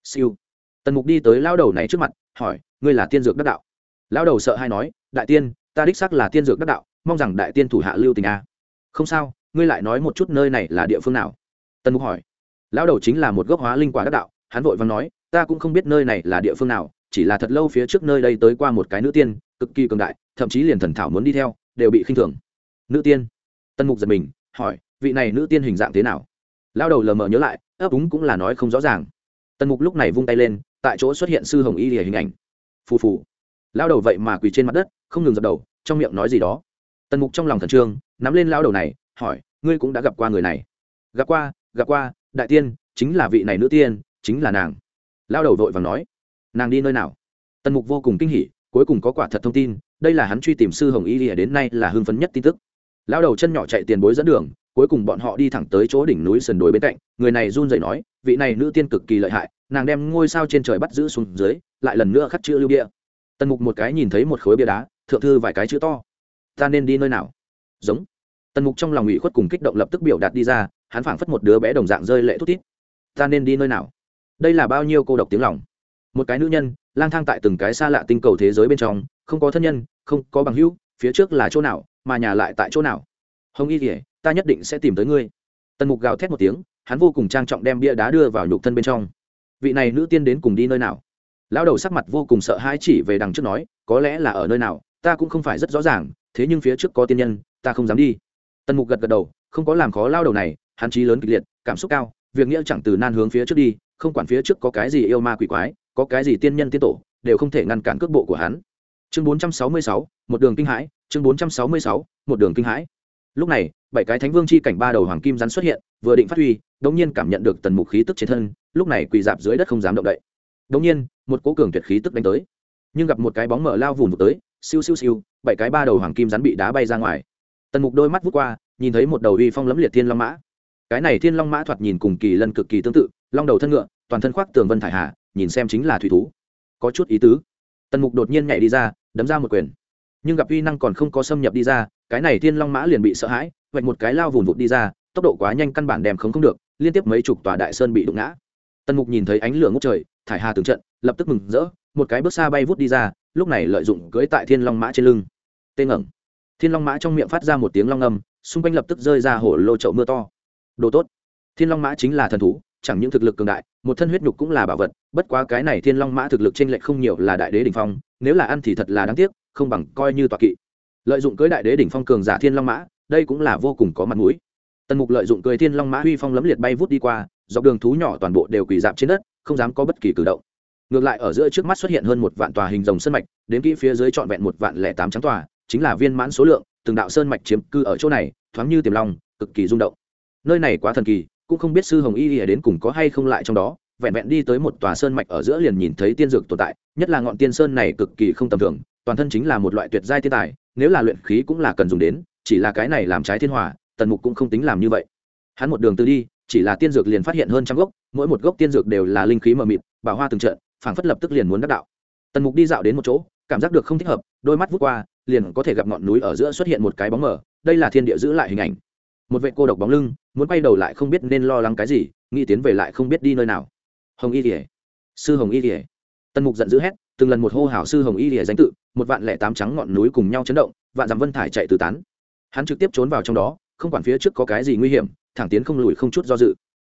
Siêu. Tần mục đi tới lao đầu này trước mặt, hỏi, ngươi là tiên dược đắc đạo? Lao đầu sợ hay nói đại tiên, ta đích sắc là tiên dược đắc đạo, mong rằng đại tiên thủ hạ lưu tình a. Không sao, ngươi lại nói một chút nơi này là địa phương nào? Tần mục hỏi. Lão đầu chính là một gốc hóa linh quả đắc đạo, hắn vội vàng nói, ta cũng không biết nơi này là địa phương nào, chỉ là thật lâu phía trước nơi đây tới qua một cái nữ tiên, cực kỳ cường đại, thậm chí liền thần thảo muốn đi theo, đều bị khinh thường. Nữ tiên? Tân mục giật mình, hỏi, vị này nữ tiên hình dạng thế nào? Lao đầu lờ mờ nhớ lại, ấp úng cũng là nói không rõ ràng. Tân mục lúc này vung tay lên, tại chỗ xuất hiện sư hồng y lìa hình ảnh. Phù phù lao đầu vậy mà quỳ trên mặt đất, không ngừng dập đầu, trong miệng nói gì đó. Tần mục trong lòng thần trương, nắm lên lao đầu này, hỏi, ngươi cũng đã gặp qua người này? Gặp qua gặp qua, đại tiên, chính là vị này nữ tiên, chính là nàng. Lao đầu vội và nói, nàng đi nơi nào? Tần mục vô cùng kinh hỉ, cuối cùng có quả thật thông tin, đây là hắn truy tìm sư hồng y lìa đến nay là hưng phấn nhất tin tức. Lao đầu chân nhỏ chạy tiền bối dẫn đường, cuối cùng bọn họ đi thẳng tới chỗ đỉnh núi sườn đồi bên cạnh, người này run rẩy nói, vị này nữ tiên cực kỳ lợi hại, nàng đem ngôi sao trên trời bắt giữ xuống dưới, lại lần nữa khắc chữ lưu địa tần mục một cái nhìn thấy một khối bia đá, thượng thư vài cái chữ to. Ta nên đi nơi nào? Giống. Tần mục trong lòng ủy khuất cùng kích động lập tức biểu đạt đi ra, hắn phảng phất một đứa bé đồng dạng rơi lệ thút thít. Ta nên đi nơi nào? Đây là bao nhiêu cô độc tiếng lòng? Một cái nữ nhân, lang thang tại từng cái xa lạ tinh cầu thế giới bên trong, không có thân nhân, không có bằng hữu, phía trước là chỗ nào, mà nhà lại tại chỗ nào? Hồng y kỉa ta nhất định sẽ tìm tới ngươi. Tần mục gào thét một tiếng, hắn vô cùng trang trọng đem bia đá đưa vào nhục thân bên trong. Vị này nữ tiên đến cùng đi nơi nào? Lão đầu sắc mặt vô cùng sợ hãi chỉ về đằng trước nói có lẽ là ở nơi nào ta cũng không phải rất rõ ràng thế nhưng phía trước có tiên nhân ta không dám đi. Tần mục gật gật đầu không có làm khó lao đầu này hắn trí lớn kịch liệt cảm xúc cao việc nghĩa chẳng từ nan hướng phía trước đi không quản phía trước có cái gì yêu ma quỷ quái có cái gì tiên nhân tiên tổ đều không thể ngăn cản cước bộ của hắn. Chương 466, một đường kinh hãi chương 466, một đường kinh hãi. Lúc này bảy cái thánh vương chi cảnh ba đầu hoàng kim rắn xuất hiện vừa định phát huy đống nhiên cảm nhận được tần mục khí tức trên thân lúc này quỳ dạp dưới đất không dám động đậy đống nhiên, một cố cường tuyệt khí tức đánh tới. Nhưng gặp một cái bóng mở lao vụn vụt tới, siêu siêu siêu, bảy cái ba đầu hoàng kim rắn bị đá bay ra ngoài. Tần mục đôi mắt vút qua, nhìn thấy một đầu uy phong lẫm liệt thiên long mã. Cái này thiên long mã thoạt nhìn cùng kỳ lân cực kỳ tương tự, long đầu thân ngựa, toàn thân khoác tường vân thải hà, nhìn xem chính là thủy thú. Có chút ý tứ. Tần mục đột nhiên nhảy đi ra, đấm ra một quyền. Nhưng gặp uy năng còn không có xâm nhập đi ra, cái này thiên long mã liền bị sợ hãi, vạch một cái lao vùn vụt đi ra, tốc độ quá nhanh căn bản đem không không được, liên tiếp mấy chục tòa đại sơn bị đụng ngã tần mục nhìn thấy ánh lửa ngốc trời, thải hà từng trận, lập tức mừng rỡ, một cái bước xa bay vút đi ra, lúc này lợi dụng cưỡi tại thiên long mã trên lưng. Tê ngẩng. Thiên long mã trong miệng phát ra một tiếng long âm, xung quanh lập tức rơi ra hổ lô chậu mưa to. Đồ tốt. Thiên long mã chính là thần thú, chẳng những thực lực cường đại, một thân huyết nhục cũng là bảo vật, bất quá cái này thiên long mã thực lực trên lệch không nhiều là đại đế đỉnh phong, nếu là ăn thì thật là đáng tiếc, không bằng coi như tọa kỵ. Lợi dụng cưới đại đế đỉnh phong cường giả thiên long mã, đây cũng là vô cùng có mặt mũi. Tần mục lợi dụng cưới thiên long mã huy phong lấm liệt bay vút đi qua dọc đường thú nhỏ toàn bộ đều quỳ dạp trên đất, không dám có bất kỳ cử động. Ngược lại ở giữa trước mắt xuất hiện hơn một vạn tòa hình rồng sân mạch, đến kỹ phía dưới trọn vẹn một vạn lẻ tám trắng tòa, chính là viên mãn số lượng, từng đạo sơn mạch chiếm cư ở chỗ này, thoáng như tiềm long, cực kỳ rung động. Nơi này quá thần kỳ, cũng không biết sư hồng y đến cùng có hay không lại trong đó, vẹn vẹn đi tới một tòa sơn mạch ở giữa liền nhìn thấy tiên dược tồn tại, nhất là ngọn tiên sơn này cực kỳ không tầm thường, toàn thân chính là một loại tuyệt giai thiên tài, nếu là luyện khí cũng là cần dùng đến, chỉ là cái này làm trái thiên hòa, tần mục cũng không tính làm như vậy. Hắn một đường từ đi chỉ là tiên dược liền phát hiện hơn trăm gốc, mỗi một gốc tiên dược đều là linh khí mờ mịt, bảo hoa từng trận, phảng phất lập tức liền muốn đắc đạo. Tần mục đi dạo đến một chỗ, cảm giác được không thích hợp, đôi mắt vút qua, liền có thể gặp ngọn núi ở giữa xuất hiện một cái bóng mờ, đây là thiên địa giữ lại hình ảnh. Một vệ cô độc bóng lưng, muốn quay đầu lại không biết nên lo lắng cái gì, nghĩ tiến về lại không biết đi nơi nào. Hồng y rỉa sư hồng y rỉa tần mục giận dữ hét, từng lần một hô hào sư hồng y lìa danh tự, một vạn lẻ tám trắng ngọn núi cùng nhau chấn động, vạn dặm vân thải chạy tứ tán. Hắn trực tiếp trốn vào trong đó, không quản phía trước có cái gì nguy hiểm thẳng tiến không lùi không chút do dự.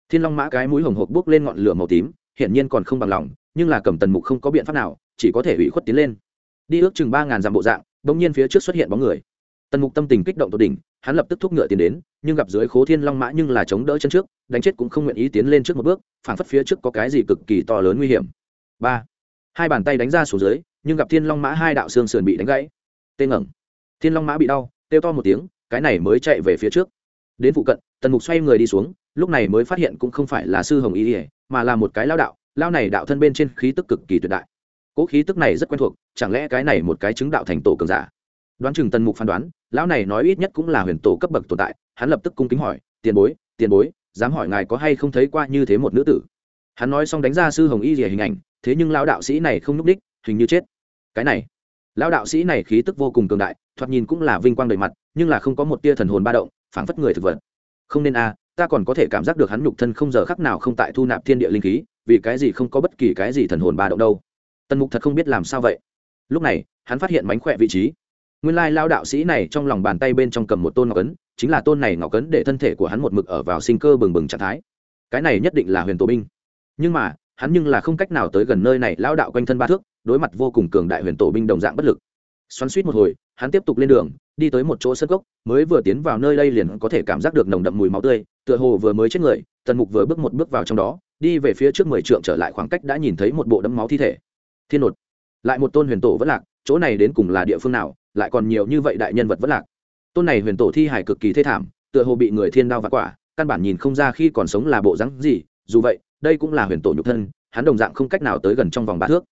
Thiên long mã cái mũi hồng hộc bước lên ngọn lửa màu tím, hiển nhiên còn không bằng lòng, nhưng là cầm tần mục không có biện pháp nào, chỉ có thể ủy khuất tiến lên. Đi ước chừng ba ngàn dặm bộ dạng bỗng nhiên phía trước xuất hiện bóng người. Tần mục tâm tình kích động tột đỉnh, hắn lập tức thúc ngựa tiến đến, nhưng gặp dưới khố thiên long mã nhưng là chống đỡ chân trước, đánh chết cũng không nguyện ý tiến lên trước một bước, phản phất phía trước có cái gì cực kỳ to lớn nguy hiểm. Ba. Hai bàn tay đánh ra xuống dưới, nhưng gặp thiên long mã hai đạo xương sườn bị đánh gãy. Tê ngẩng. Thiên long mã bị đau, kêu to một tiếng, cái này mới chạy về phía trước đến phụ cận, tần mục xoay người đi xuống, lúc này mới phát hiện cũng không phải là sư hồng y ỉa mà là một cái lao đạo lao này đạo thân bên trên khí tức cực kỳ tuyệt đại. Cỗ khí tức này rất quen thuộc, chẳng lẽ cái này một cái chứng đạo thành tổ cường giả? Đoán chừng tần mục phán đoán, lão này nói ít nhất cũng là huyền tổ cấp bậc tồn tại, hắn lập tức cung kính hỏi, tiền bối tiền bối, dám hỏi ngài có hay không thấy qua như thế một nữ tử? Hắn nói xong đánh ra sư hồng y rỉa hình ảnh, thế nhưng lão đạo sĩ này không n ú c đích hình như chết. Cái này, lão đạo sĩ này khí tức vô cùng cường đại, thoạt nhìn cũng là vinh quang đầy mặt, nhưng là không có một tia thần hồn ba động phảng phất người thực vật. Không nên a, ta còn có thể cảm giác được hắn nhục thân không giờ khắc nào không tại thu nạp thiên địa linh khí, vì cái gì không có bất kỳ cái gì thần hồn ba động đâu. Tần mục thật không biết làm sao vậy. Lúc này, hắn phát hiện mánh khỏe vị trí. Nguyên lai lao đạo sĩ này trong lòng bàn tay bên trong cầm một tôn ngọc ấn, chính là tôn này ngọc ấn để thân thể của hắn một mực ở vào sinh cơ bừng bừng trạng thái. Cái này nhất định là huyền tổ binh. Nhưng mà, hắn nhưng là không cách nào tới gần nơi này lao đạo quanh thân ba thước, đối mặt vô cùng cường đại huyền tổ binh đồng dạng bất lực xoắn suýt một hồi, hắn tiếp tục lên đường, đi tới một chỗ sân gốc mới vừa tiến vào nơi đây liền có thể cảm giác được nồng đậm mùi máu tươi, tựa hồ vừa mới chết người, tần mục vừa bước một bước vào trong đó, đi về phía trước mười trượng trở lại khoảng cách đã nhìn thấy một bộ đấm máu thi thể. Thiên nột. Lại một tôn huyền tổ vẫn lạc, chỗ này đến cùng là địa phương nào, lại còn nhiều như vậy đại nhân vật vẫn lạc. Tôn này huyền tổ thi hải cực kỳ thê thảm, tựa hồ bị người thiên đao vặt quả, căn bản nhìn không ra khi còn sống là bộ rắn gì, dù vậy, đây cũng là huyền tổ nhục thân, hắn đồng dạng không cách nào tới gần trong vòng ba thước.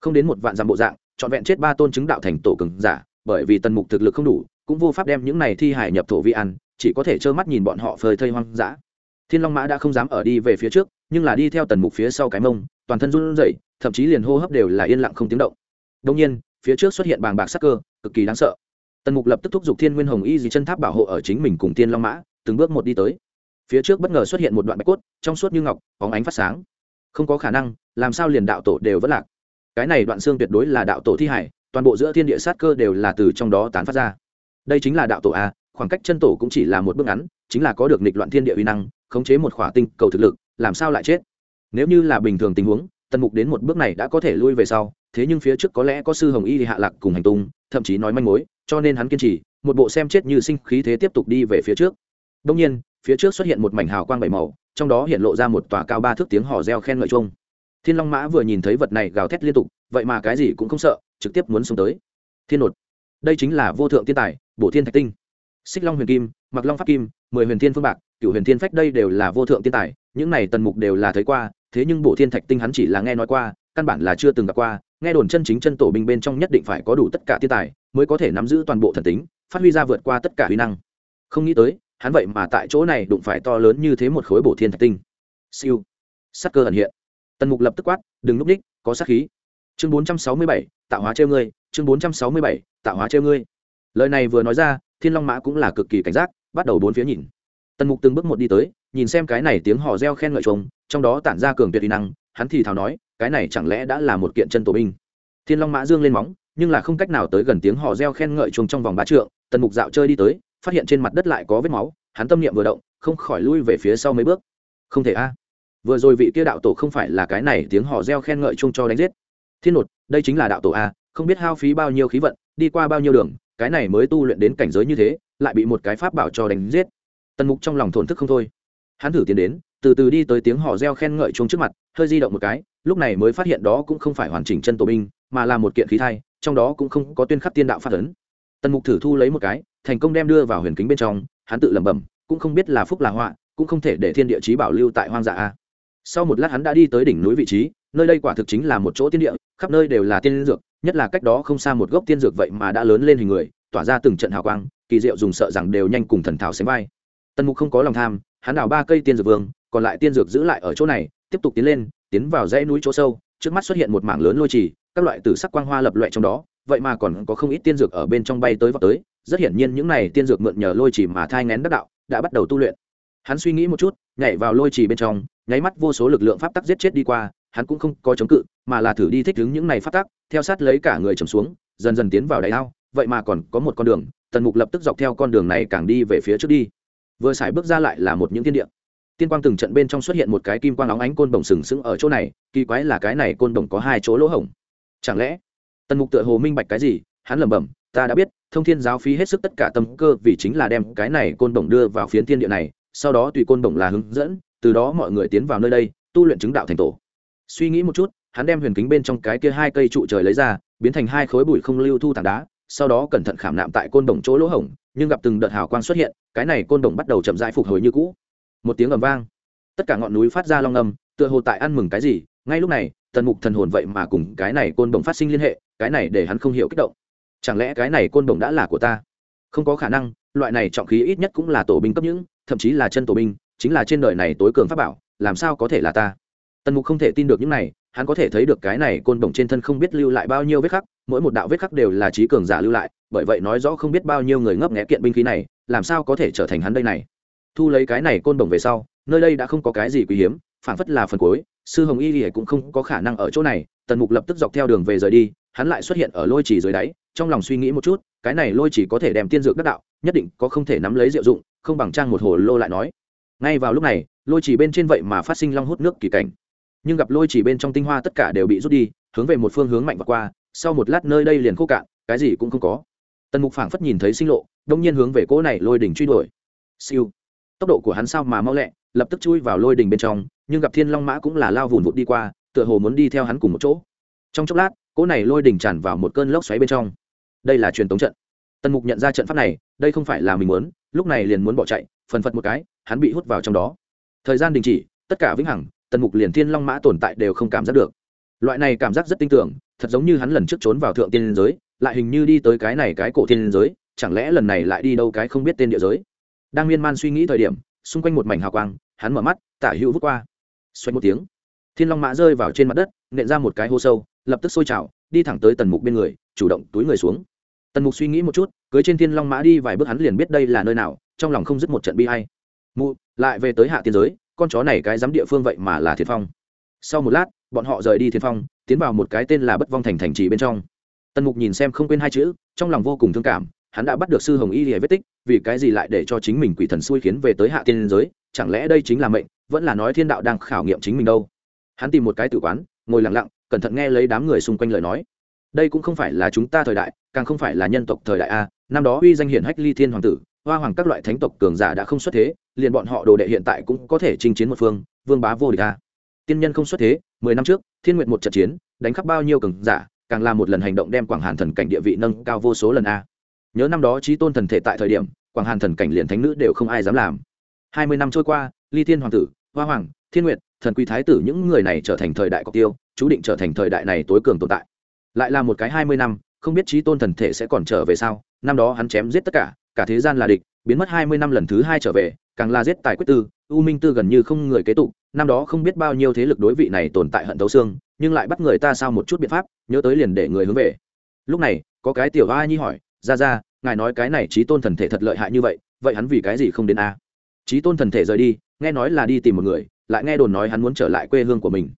Không đến một vạn dặm bộ dạng trọn vẹn chết ba tôn chứng đạo thành tổ cường giả, bởi vì tần mục thực lực không đủ, cũng vô pháp đem những này thi hải nhập thổ vi ăn, chỉ có thể trơ mắt nhìn bọn họ phơi thây hoang dã. Thiên long mã đã không dám ở đi về phía trước, nhưng là đi theo tần mục phía sau cái mông, toàn thân run rẩy, thậm chí liền hô hấp đều là yên lặng không tiếng động. Đông nhiên, phía trước xuất hiện bàng bạc sắc cơ, cực kỳ đáng sợ. Tần mục lập tức thúc giục thiên nguyên hồng y dì chân tháp bảo hộ ở chính mình cùng tiên long mã, từng bước một đi tới. Phía trước bất ngờ xuất hiện một đoạn bạch cốt, trong suốt như ngọc, bóng ánh phát sáng. Không có khả năng, làm sao liền đạo tổ đều vất lạc? Cái này đoạn xương tuyệt đối là đạo tổ thi hải, toàn bộ giữa thiên địa sát cơ đều là từ trong đó tán phát ra. Đây chính là đạo tổ a, khoảng cách chân tổ cũng chỉ là một bước ngắn, chính là có được nịch loạn thiên địa uy năng, khống chế một khỏa tinh cầu thực lực, làm sao lại chết? Nếu như là bình thường tình huống, tần mục đến một bước này đã có thể lui về sau, thế nhưng phía trước có lẽ có sư hồng y hạ lạc cùng hành tung, thậm chí nói manh mối, cho nên hắn kiên trì, một bộ xem chết như sinh khí thế tiếp tục đi về phía trước. Đông nhiên, phía trước xuất hiện một mảnh hào quang bảy màu, trong đó hiện lộ ra một tòa cao ba thước tiếng hò reo khen ngợi chung thiên long mã vừa nhìn thấy vật này gào thét liên tục, vậy mà cái gì cũng không sợ, trực tiếp muốn xuống tới. Thiên nột, đây chính là vô thượng thiên tài, bổ thiên thạch tinh. Xích long huyền kim mặc long pháp kim, mười huyền thiên phương bạc cựu huyền thiên phách đây đều là vô thượng thiên tài, những này tần mục đều là thấy qua, thế nhưng bổ thiên thạch tinh hắn chỉ là nghe nói qua, căn bản là chưa từng gặp qua, nghe đồn chân chính chân tổ binh bên trong nhất định phải có đủ tất cả thiên tài, mới có thể nắm giữ toàn bộ thần tính, phát huy ra vượt qua tất cả huy năng. Không nghĩ tới, hắn vậy mà tại chỗ này đụng phải to lớn như thế một khối bổ thiên thạch tinh. Siêu. Sắc cơ ẩn hiện tần mục lập tức quát, đừng núp ních có sát khí. Chương bốn trăm sáu mươi bảy, tạo hóa treo ngươi. Chương bốn trăm sáu mươi bảy, tạo hóa treo ngươi. Lời này vừa nói ra, thiên long mã cũng là cực kỳ cảnh giác, bắt đầu bốn phía nhìn. Tần mục từng bước một đi tới, nhìn xem cái này tiếng hò reo khen ngợi trống trong đó tản ra cường tuyệt uy năng, hắn thì thào nói, cái này chẳng lẽ đã là một kiện chân tổ binh? Thiên long mã dương lên móng, nhưng là không cách nào tới gần tiếng hò reo khen ngợi chuông trong vòng ba trượng, tần mục dạo chơi đi tới, phát hiện trên mặt đất lại có vết máu, hắn tâm niệm vừa động, không khỏi lui về phía sau mấy bước. Không thể a vừa rồi vị kia đạo tổ không phải là cái này tiếng họ reo khen ngợi chung cho đánh giết. Thiên nột, đây chính là đạo tổ a, không biết hao phí bao nhiêu khí vận, đi qua bao nhiêu đường, cái này mới tu luyện đến cảnh giới như thế, lại bị một cái pháp bảo cho đánh giết. Tần mục trong lòng thổn thức không thôi. Hắn thử tiến đến, từ từ đi tới tiếng họ reo khen ngợi chung trước mặt, hơi di động một cái, lúc này mới phát hiện đó cũng không phải hoàn chỉnh chân tổ binh, mà là một kiện khí thai, trong đó cũng không có tuyên khắc tiên đạo phát ấn. Tần mục thử thu lấy một cái, thành công đem đưa vào huyền kính bên trong, hắn tự lẩm bẩm, cũng không biết là phúc là họa, cũng không thể để thiên địa chí bảo lưu tại hoang dã a sau một lát hắn đã đi tới đỉnh núi vị trí, nơi đây quả thực chính là một chỗ tiên địa, khắp nơi đều là tiên dược, nhất là cách đó không xa một gốc tiên dược vậy mà đã lớn lên hình người, tỏa ra từng trận hào quang, kỳ diệu dùng sợ rằng đều nhanh cùng thần thảo sánh vai. Tần mục không có lòng tham, hắn đào ba cây tiên dược vương, còn lại tiên dược giữ lại ở chỗ này, tiếp tục tiến lên, tiến vào dãy núi chỗ sâu, trước mắt xuất hiện một mảng lớn lôi trì, các loại tử sắc quang hoa lập loại trong đó, vậy mà còn có không ít tiên dược ở bên trong bay tới vào tới, rất hiển nhiên những này tiên dược mượn nhờ lôi trì mà thai ngén đắc đạo, đã bắt đầu tu luyện. Hắn suy nghĩ một chút nhảy vào lôi trì bên trong, nháy mắt vô số lực lượng pháp tắc giết chết đi qua, hắn cũng không có chống cự, mà là thử đi thích ứng những này pháp tắc, theo sát lấy cả người trầm xuống, dần dần tiến vào đại ao, vậy mà còn có một con đường, tần mục lập tức dọc theo con đường này càng đi về phía trước đi. Vừa xài bước ra lại là một những thiên địa. Tiên quang từng trận bên trong xuất hiện một cái kim quang óng ánh côn bồng sừng sững ở chỗ này, kỳ quái là cái này côn bồng có hai chỗ lỗ hổng. Chẳng lẽ, tần mục tựa hồ minh bạch cái gì, hắn lẩm bẩm, ta đã biết, thông thiên giáo phí hết sức tất cả tâm cơ vì chính là đem cái này côn bồng đưa vào phiến thiên địa này sau đó tùy côn đồng là hướng dẫn, từ đó mọi người tiến vào nơi đây, tu luyện chứng đạo thành tổ. Suy nghĩ một chút, hắn đem huyền kính bên trong cái kia hai cây trụ trời lấy ra, biến thành hai khối bụi không lưu thu tảng đá, sau đó cẩn thận khảm nạm tại côn đồng chỗ lỗ hổng, nhưng gặp từng đợt hào quang xuất hiện, cái này côn đồng bắt đầu chậm rãi phục hồi như cũ. Một tiếng ầm vang. Tất cả ngọn núi phát ra long âm, tựa hồ tại ăn mừng cái gì, ngay lúc này, tần mục thần hồn vậy mà cùng cái này côn đồng phát sinh liên hệ, cái này để hắn không hiểu kích động. Chẳng lẽ cái này côn đồng đã là của ta? Không có khả năng, loại này trọng khí ít nhất cũng là tổ binh cấp những thậm chí là chân tổ binh, chính là trên đời này tối cường pháp bảo, làm sao có thể là ta? Tần mục không thể tin được những này, hắn có thể thấy được cái này côn đồng trên thân không biết lưu lại bao nhiêu vết khắc, mỗi một đạo vết khắc đều là trí cường giả lưu lại, bởi vậy nói rõ không biết bao nhiêu người ngấp nghẽ kiện binh khí này, làm sao có thể trở thành hắn đây này? Thu lấy cái này côn đồng về sau, nơi đây đã không có cái gì quý hiếm phản phất là phần cuối, sư hồng y thì cũng không có khả năng ở chỗ này, tần mục lập tức dọc theo đường về rời đi, hắn lại xuất hiện ở lôi trì dưới đáy, trong lòng suy nghĩ một chút cái này lôi chỉ có thể đem tiên dược đắc đạo, nhất định có không thể nắm lấy diệu dụng, không bằng trang một hồ lô lại nói. Ngay vào lúc này, lôi chỉ bên trên vậy mà phát sinh long hút nước kỳ cảnh. Nhưng gặp lôi chỉ bên trong tinh hoa tất cả đều bị rút đi, hướng về một phương hướng mạnh và qua, sau một lát nơi đây liền khô cạn, cái gì cũng không có. Tần mục phảng phất nhìn thấy sinh lộ, đông nhiên hướng về cỗ này lôi đỉnh truy đuổi. Siêu. Tốc độ của hắn sao mà mau lẹ, lập tức chui vào lôi đỉnh bên trong, nhưng gặp thiên long mã cũng là lao vùn vụt đi qua, tựa hồ muốn đi theo hắn cùng một chỗ. Trong chốc lát, cỗ này lôi đỉnh tràn vào một cơn lốc xoáy bên trong đây là truyền tống trận. Tần mục nhận ra trận pháp này, đây không phải là mình muốn, lúc này liền muốn bỏ chạy, phần phật một cái, hắn bị hút vào trong đó. Thời gian đình chỉ, tất cả vĩnh hằng, tần mục liền thiên long mã tồn tại đều không cảm giác được. Loại này cảm giác rất tin tưởng, thật giống như hắn lần trước trốn vào thượng tiên giới, lại hình như đi tới cái này cái cổ tiên giới, chẳng lẽ lần này lại đi đâu cái không biết tên địa giới. Đang miên man suy nghĩ thời điểm, xung quanh một mảnh hào quang, hắn mở mắt, tả hữu vút qua. Xoay một tiếng, thiên long mã rơi vào trên mặt đất, nện ra một cái hô sâu, lập tức sôi trào đi thẳng tới tần mục bên người, chủ động túi người xuống. Tần mục suy nghĩ một chút, cưới trên thiên long mã đi vài bước hắn liền biết đây là nơi nào, trong lòng không dứt một trận bi hay mụ, lại về tới hạ tiên giới, con chó này cái dám địa phương vậy mà là thiệt phong. Sau một lát, bọn họ rời đi thiên phong, tiến vào một cái tên là bất vong thành thành trì bên trong. Tần mục nhìn xem không quên hai chữ, trong lòng vô cùng thương cảm, hắn đã bắt được sư hồng y lìa vết tích, vì cái gì lại để cho chính mình quỷ thần xui khiến về tới hạ tiên giới, chẳng lẽ đây chính là mệnh, vẫn là nói thiên đạo đang khảo nghiệm chính mình đâu. Hắn tìm một cái tử quán, ngồi lặng lặng cẩn thận nghe lấy đám người xung quanh lời nói. Đây cũng không phải là chúng ta thời đại, càng không phải là nhân tộc thời đại a. Năm đó uy danh hiển hách ly thiên hoàng tử, hoa hoàng các loại thánh tộc cường giả đã không xuất thế, liền bọn họ đồ đệ hiện tại cũng có thể chinh chiến một phương, vương bá vô địch a. Tiên nhân không xuất thế, mười năm trước, thiên nguyện một trận chiến, đánh khắp bao nhiêu cường giả, càng là một lần hành động đem quảng hàn thần cảnh địa vị nâng cao vô số lần a. Nhớ năm đó trí tôn thần thể tại thời điểm, quảng hàn thần cảnh liền thánh nữ đều không ai dám làm. Hai mươi năm trôi qua, ly thiên hoàng tử, hoa hoàng, thiên nguyện thần quy thái tử những người này trở thành thời đại cọc tiêu chú định trở thành thời đại này tối cường tồn tại. Lại là một cái hai mươi năm, không biết trí tôn thần thể sẽ còn trở về sau năm đó hắn chém giết tất cả cả thế gian là địch, biến mất hai mươi năm lần thứ hai trở về, càng là giết tài quyết tư, u minh tư gần như không người kế tụ năm đó không biết bao nhiêu thế lực đối vị này tồn tại hận thấu xương, nhưng lại bắt người ta sao một chút biện pháp, nhớ tới liền để người hướng về. Lúc này, có cái tiểu a nhi hỏi, ra ra, ngài nói cái này trí tôn thần thể thật lợi hại như vậy vậy hắn vì cái gì không đến a? Trí tôn thần thể rời đi, nghe nói là đi tìm một người, lại nghe đồn nói hắn muốn trở lại quê hương của mình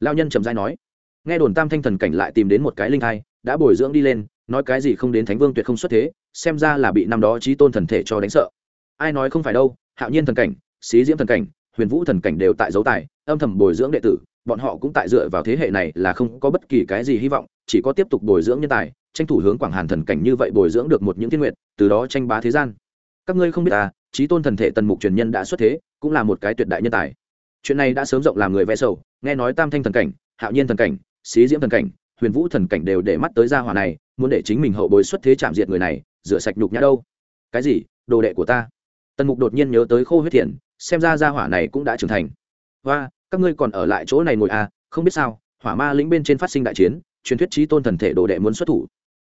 lao nhân trầm dai nói, nghe đồn tam thanh thần cảnh lại tìm đến một cái linh thai, đã bồi dưỡng đi lên, nói cái gì không đến thánh vương tuyệt không xuất thế, xem ra là bị năm đó trí tôn thần thể cho đánh sợ. Ai nói không phải đâu, hạo nhiên thần cảnh, xí diễm thần cảnh, huyền vũ thần cảnh đều tại dấu tài, âm thầm bồi dưỡng đệ tử, bọn họ cũng tại dựa vào thế hệ này là không có bất kỳ cái gì hy vọng, chỉ có tiếp tục bồi dưỡng nhân tài, tranh thủ hướng quảng hàn thần cảnh như vậy bồi dưỡng được một những thiên nguyện từ đó tranh bá thế gian. Các ngươi không biết à trí tôn thần thể tần mục truyền nhân đã xuất thế, cũng là một cái tuyệt đại nhân tài chuyện này đã sớm rộng làm người vẽ sầu, nghe nói tam thanh thần cảnh, hạo nhiên thần cảnh, xí diễm thần cảnh, huyền vũ thần cảnh đều để mắt tới gia hỏa này, muốn để chính mình hậu bồi xuất thế chạm diệt người này, rửa sạch nhục nhã đâu. Cái gì? Đồ đệ của ta. Tần mục đột nhiên nhớ tới khô huyết thiện, xem ra gia hỏa này cũng đã trưởng thành. Và các ngươi còn ở lại chỗ này ngồi à không biết sao, hỏa ma lĩnh bên trên phát sinh đại chiến, truyền thuyết trí tôn thần thể đồ đệ muốn xuất thủ.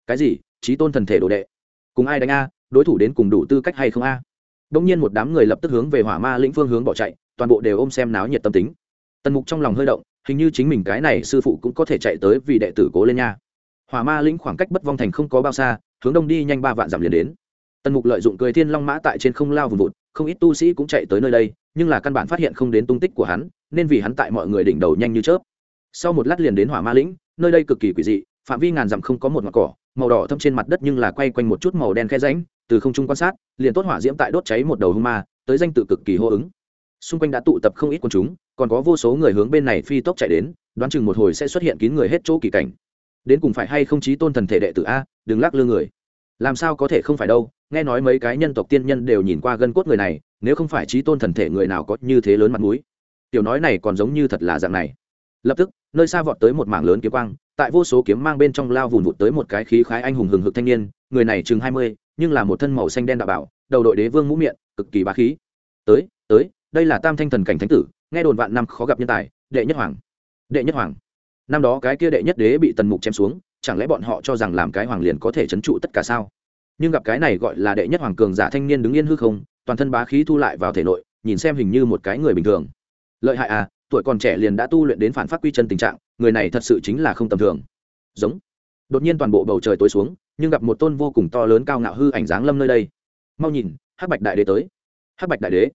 Cái gì? Trí tôn thần thể đồ đệ? Cùng ai đánh a, đối thủ đến cùng đủ tư cách hay không a? Đông nhiên một đám người lập tức hướng về hỏa ma lĩnh phương hướng bỏ chạy toàn bộ đều ôm xem náo nhiệt tâm tính. Tần mục trong lòng hơi động, hình như chính mình cái này sư phụ cũng có thể chạy tới vì đệ tử cố lên nha. Hỏa ma lĩnh khoảng cách bất vong thành không có bao xa, hướng đông đi nhanh ba vạn dặm liền đến. Tần mục lợi dụng cười thiên long mã tại trên không lao vùng vụt, không ít tu sĩ cũng chạy tới nơi đây, nhưng là căn bản phát hiện không đến tung tích của hắn, nên vì hắn tại mọi người đỉnh đầu nhanh như chớp. Sau một lát liền đến hỏa ma lĩnh, nơi đây cực kỳ quỷ dị, phạm vi ngàn dặm không có một ngọn cỏ, màu đỏ thâm trên mặt đất nhưng là quay quanh một chút màu đen khe ránh từ không trung quan sát, liền tốt hỏa diễm tại đốt cháy một đầu hung ma, tới danh tự cực kỳ hô ứng xung quanh đã tụ tập không ít quần chúng, còn có vô số người hướng bên này phi tốc chạy đến, đoán chừng một hồi sẽ xuất hiện kín người hết chỗ kỳ cảnh. Đến cùng phải hay không chí tôn thần thể đệ tử a, đừng lắc lư người. Làm sao có thể không phải đâu, nghe nói mấy cái nhân tộc tiên nhân đều nhìn qua gân cốt người này, nếu không phải chí tôn thần thể người nào có như thế lớn mặt mũi. Tiểu nói này còn giống như thật là dạng này. Lập tức, nơi xa vọt tới một mảng lớn kiếm quang, tại vô số kiếm mang bên trong lao vùn vụt tới một cái khí khái anh hùng hừng hực thanh niên, người này chừng hai mươi, nhưng là một thân màu xanh đen đạo bảo, đầu đội đế vương mũ miệng cực kỳ bá khí. Tới tới đây là tam thanh thần cảnh thánh tử, nghe đồn vạn năm khó gặp nhân tài, đệ nhất hoàng. Đệ nhất hoàng. Năm đó cái kia đệ nhất đế bị tần mục chém xuống, chẳng lẽ bọn họ cho rằng làm cái hoàng liền có thể c h ấ n trụ tất cả sao? Nhưng gặp cái này gọi là đệ nhất hoàng cường giả thanh niên đứng yên hư không, toàn thân bá khí thu lại vào thể nội, nhìn xem hình như một cái người bình thường. Lợi hại à tuổi còn trẻ liền đã tu luyện đến phản phát quy chân tình trạng, người này thật sự chính là không tầm thường. Giống. Đột nhiên toàn bộ bầu trời tối xuống, nhưng gặp một tôn vô cùng to lớn cao ngạo hư ảnh dáng lâm nơi đây. Mau nhìn, hắc bạch đại đế tới. Hắc bạch đại đế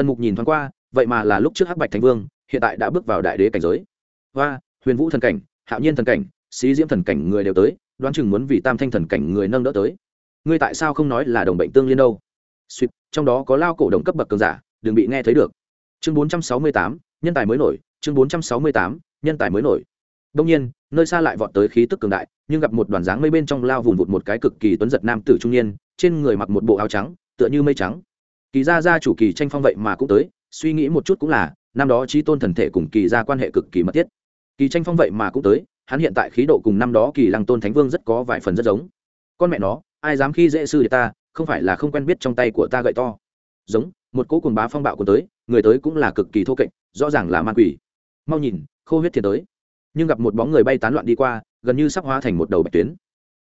tần mục nhìn thoáng qua, vậy mà là lúc trước hắc bạch thánh vương, hiện tại đã bước vào đại đế cảnh giới. Hoa, huyền vũ thần cảnh, hạo nhiên thần cảnh sĩ diễm thần cảnh người đều tới, đoán chừng muốn vì tam thanh thần cảnh người nâng đỡ tới. Ngươi tại sao không nói là đồng bệnh tương liên đâu? Suýt, trong đó có lao cổ đồng cấp bậc cường giả, đừng bị nghe thấy được. Chương bốn trăm sáu mươi tám, nhân tài mới nổi, chương bốn trăm sáu mươi tám, nhân tài mới nổi. Đông nhiên, nơi xa lại vọt tới khí tức cường đại, nhưng gặp một đoàn dáng mây bên trong lao vùng vụt một cái cực kỳ tuấn giật nam tử trung niên, trên người mặc một bộ áo trắng, tựa như mây trắng kỳ gia gia chủ kỳ tranh phong vậy mà cũng tới, suy nghĩ một chút cũng là, năm đó trí tôn thần thể cùng kỳ gia quan hệ cực kỳ mật thiết. Kỳ tranh phong vậy mà cũng tới, hắn hiện tại khí độ cùng năm đó kỳ lăng tôn thánh vương rất có vài phần rất giống. Con mẹ nó, ai dám khi dễ sư để ta, không phải là không quen biết trong tay của ta gậy to. Giống, một cỗ quần bá phong bạo của tới, người tới cũng là cực kỳ thô kệch, rõ ràng là ma quỷ. Mau nhìn, khô huyết thiệt tới. Nhưng gặp một bóng người bay tán loạn đi qua, gần như sắp hóa thành một đầu bạch tuyến.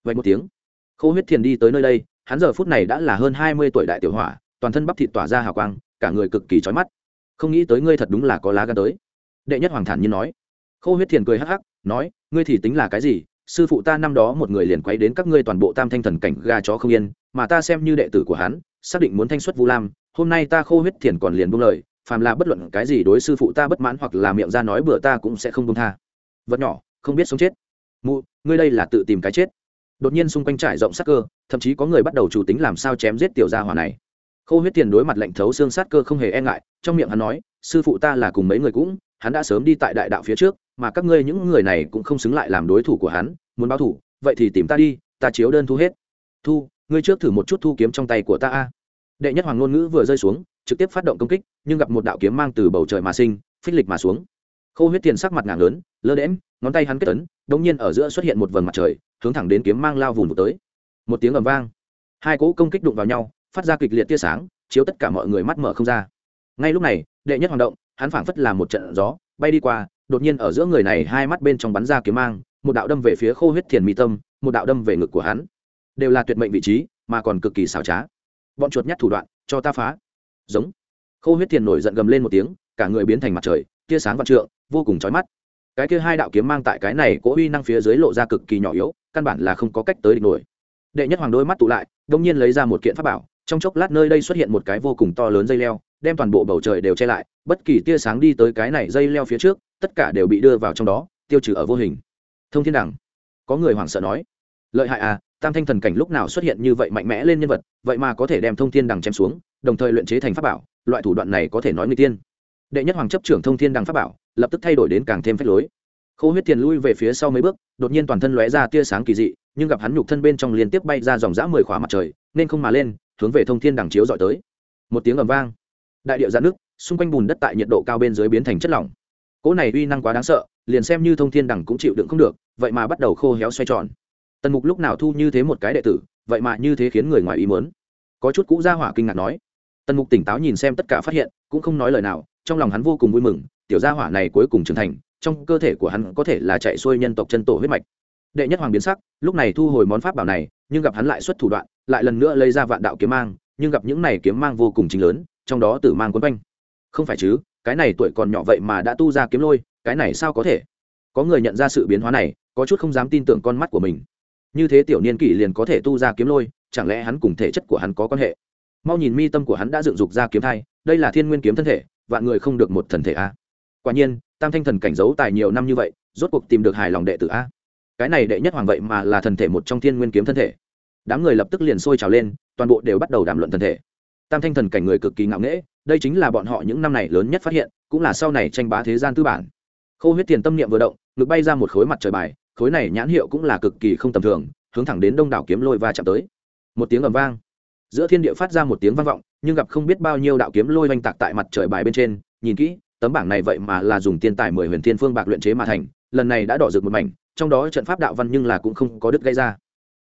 Vậy một tiếng, khô huyết thiền đi tới nơi đây, hắn giờ phút này đã là hơn hai mươi tuổi đại tiểu hỏa toàn thân bắp thịt tỏa ra hào quang, cả người cực kỳ trói mắt. Không nghĩ tới ngươi thật đúng là có lá gan tới. Đệ nhất hoàng thản nhiên nói. Khô huyết thiền cười hắc hắc, nói, ngươi thì tính là cái gì? Sư phụ ta năm đó một người liền quấy đến các ngươi toàn bộ tam thanh thần cảnh, gà chó không yên, mà ta xem như đệ tử của hắn, xác định muốn thanh xuất vu lam, hôm nay ta khô huyết thiền còn liền buông lời, phàm là bất luận cái gì đối sư phụ ta bất mãn hoặc là miệng ra nói bừa ta cũng sẽ không buông tha. Vật nhỏ, không biết sống chết. Mụ, ngươi đây là tự tìm cái chết. Đột nhiên xung quanh trải rộng sắc cơ, thậm chí có người bắt đầu chủ tính làm sao chém giết tiểu gia hỏa này khô huyết tiền đối mặt lệnh thấu xương sát cơ không hề e ngại, trong miệng hắn nói, sư phụ ta là cùng mấy người cũng, hắn đã sớm đi tại đại đạo phía trước, mà các ngươi những người này cũng không xứng lại làm đối thủ của hắn, muốn báo thủ, vậy thì tìm ta đi, ta chiếu đơn thu hết. Thu, ngươi trước thử một chút thu kiếm trong tay của ta a. Đệ nhất hoàng ngôn ngữ vừa rơi xuống, trực tiếp phát động công kích, nhưng gặp một đạo kiếm mang từ bầu trời mà sinh, phích lịch mà xuống. Khô huyết tiền sắc mặt ngàng lớn lơ đễm ngón tay hắn kết tấn đống nhiên ở giữa xuất hiện một vầng mặt trời, hướng thẳng đến kiếm mang lao vùng một tới. Một tiếng ầm vang. Hai cỗ công kích đụng vào nhau phát ra kịch liệt tia sáng, chiếu tất cả mọi người mắt mở không ra. Ngay lúc này, đệ nhất hoàng động, hắn phảng phất là một trận gió, bay đi qua, đột nhiên ở giữa người này hai mắt bên trong bắn ra kiếm mang, một đạo đâm về phía khô huyết thiền mi tâm, một đạo đâm về ngực của hắn. Đều là tuyệt mệnh vị trí, mà còn cực kỳ xảo trá. Bọn chuột nhát thủ đoạn, cho ta phá. Giống. Khô huyết thiền nổi giận gầm lên một tiếng, cả người biến thành mặt trời, tia sáng vạn trượng, vô cùng chói mắt. Cái kia hai đạo kiếm mang tại cái này cố uy năng phía dưới lộ ra cực kỳ nhỏ yếu, căn bản là không có cách tới địch nổi. Đệ nhất hoàng đôi mắt tụ lại, đông nhiên lấy ra một kiện pháp bảo trong chốc lát nơi đây xuất hiện một cái vô cùng to lớn dây leo, đem toàn bộ bầu trời đều che lại, bất kỳ tia sáng đi tới cái này dây leo phía trước, tất cả đều bị đưa vào trong đó, tiêu trừ ở vô hình. Thông thiên đẳng, có người hoảng sợ nói, lợi hại à tam thanh thần cảnh lúc nào xuất hiện như vậy mạnh mẽ lên nhân vật, vậy mà có thể đem thông thiên đằng chém xuống, đồng thời luyện chế thành pháp bảo, loại thủ đoạn này có thể nói người tiên. Đệ nhất hoàng chấp trưởng thông thiên đằng pháp bảo, lập tức thay đổi đến càng thêm phách lối. Khô huyết tiền lui về phía sau mấy bước, đột nhiên toàn thân lóe ra tia sáng kỳ dị, nhưng gặp hắn nhục thân bên trong liên tiếp bay ra dòng dã mười khỏa mặt trời, nên không mà lên hướng về thông thiên đằng chiếu dọi tới. Một tiếng ầm vang. Đại điệu giãn nước, xung quanh bùn đất tại nhiệt độ cao bên dưới biến thành chất lỏng. Cỗ này uy năng quá đáng sợ, liền xem như thông thiên đằng cũng chịu đựng không được, vậy mà bắt đầu khô héo xoay tròn. Tần mục lúc nào thu như thế một cái đệ tử, vậy mà như thế khiến người ngoài ý mớn có chút cũ ra hỏa kinh ngạc nói. Tần mục tỉnh táo nhìn xem tất cả phát hiện, cũng không nói lời nào, trong lòng hắn vô cùng vui mừng, tiểu gia hỏa này cuối cùng trưởng thành, trong cơ thể của hắn có thể là chạy xuôi nhân tộc chân tổ huyết mạch đệ nhất hoàng biến sắc, lúc này thu hồi món pháp bảo này, nhưng gặp hắn lại xuất thủ đoạn, lại lần nữa lấy ra vạn đạo kiếm mang, nhưng gặp những này kiếm mang vô cùng chính lớn, trong đó tử mang quấn quanh. Không phải chứ, cái này tuổi còn nhỏ vậy mà đã tu ra kiếm lôi, cái này sao có thể? Có người nhận ra sự biến hóa này, có chút không dám tin tưởng con mắt của mình. Như thế tiểu niên kỷ liền có thể tu ra kiếm lôi, chẳng lẽ hắn cùng thể chất của hắn có quan hệ? Mau nhìn mi tâm của hắn đã dựng dục ra kiếm thai, đây là thiên nguyên kiếm thân thể, vạn người không được một thần thể a. Quả nhiên, tam thanh thần cảnh giấu tài nhiều năm như vậy, rốt cuộc tìm được hài lòng đệ tử a cái này đệ nhất hoàng vậy mà là thần thể một trong thiên nguyên kiếm thân thể. Đám người lập tức liền sôi trào lên, toàn bộ đều bắt đầu đàm luận thần thể. Tam thanh thần cảnh người cực kỳ ngạo nghễ, đây chính là bọn họ những năm này lớn nhất phát hiện, cũng là sau này tranh bá thế gian tư bản. Khâu huyết tiền tâm niệm vừa động, ngực bay ra một khối mặt trời bài, khối này nhãn hiệu cũng là cực kỳ không tầm thường, hướng thẳng đến đông đảo kiếm lôi và chạm tới. Một tiếng ầm vang. Giữa thiên địa phát ra một tiếng vang vọng, nhưng gặp không biết bao nhiêu đạo kiếm lôi oanh tạc tại mặt trời bài bên trên, nhìn kỹ, tấm bảng này vậy mà là dùng tiên tài mười huyền thiên phương bạc luyện chế mà thành lần này đã đỏ rực một mảnh, trong đó trận pháp đạo văn nhưng là cũng không có đứt gây ra.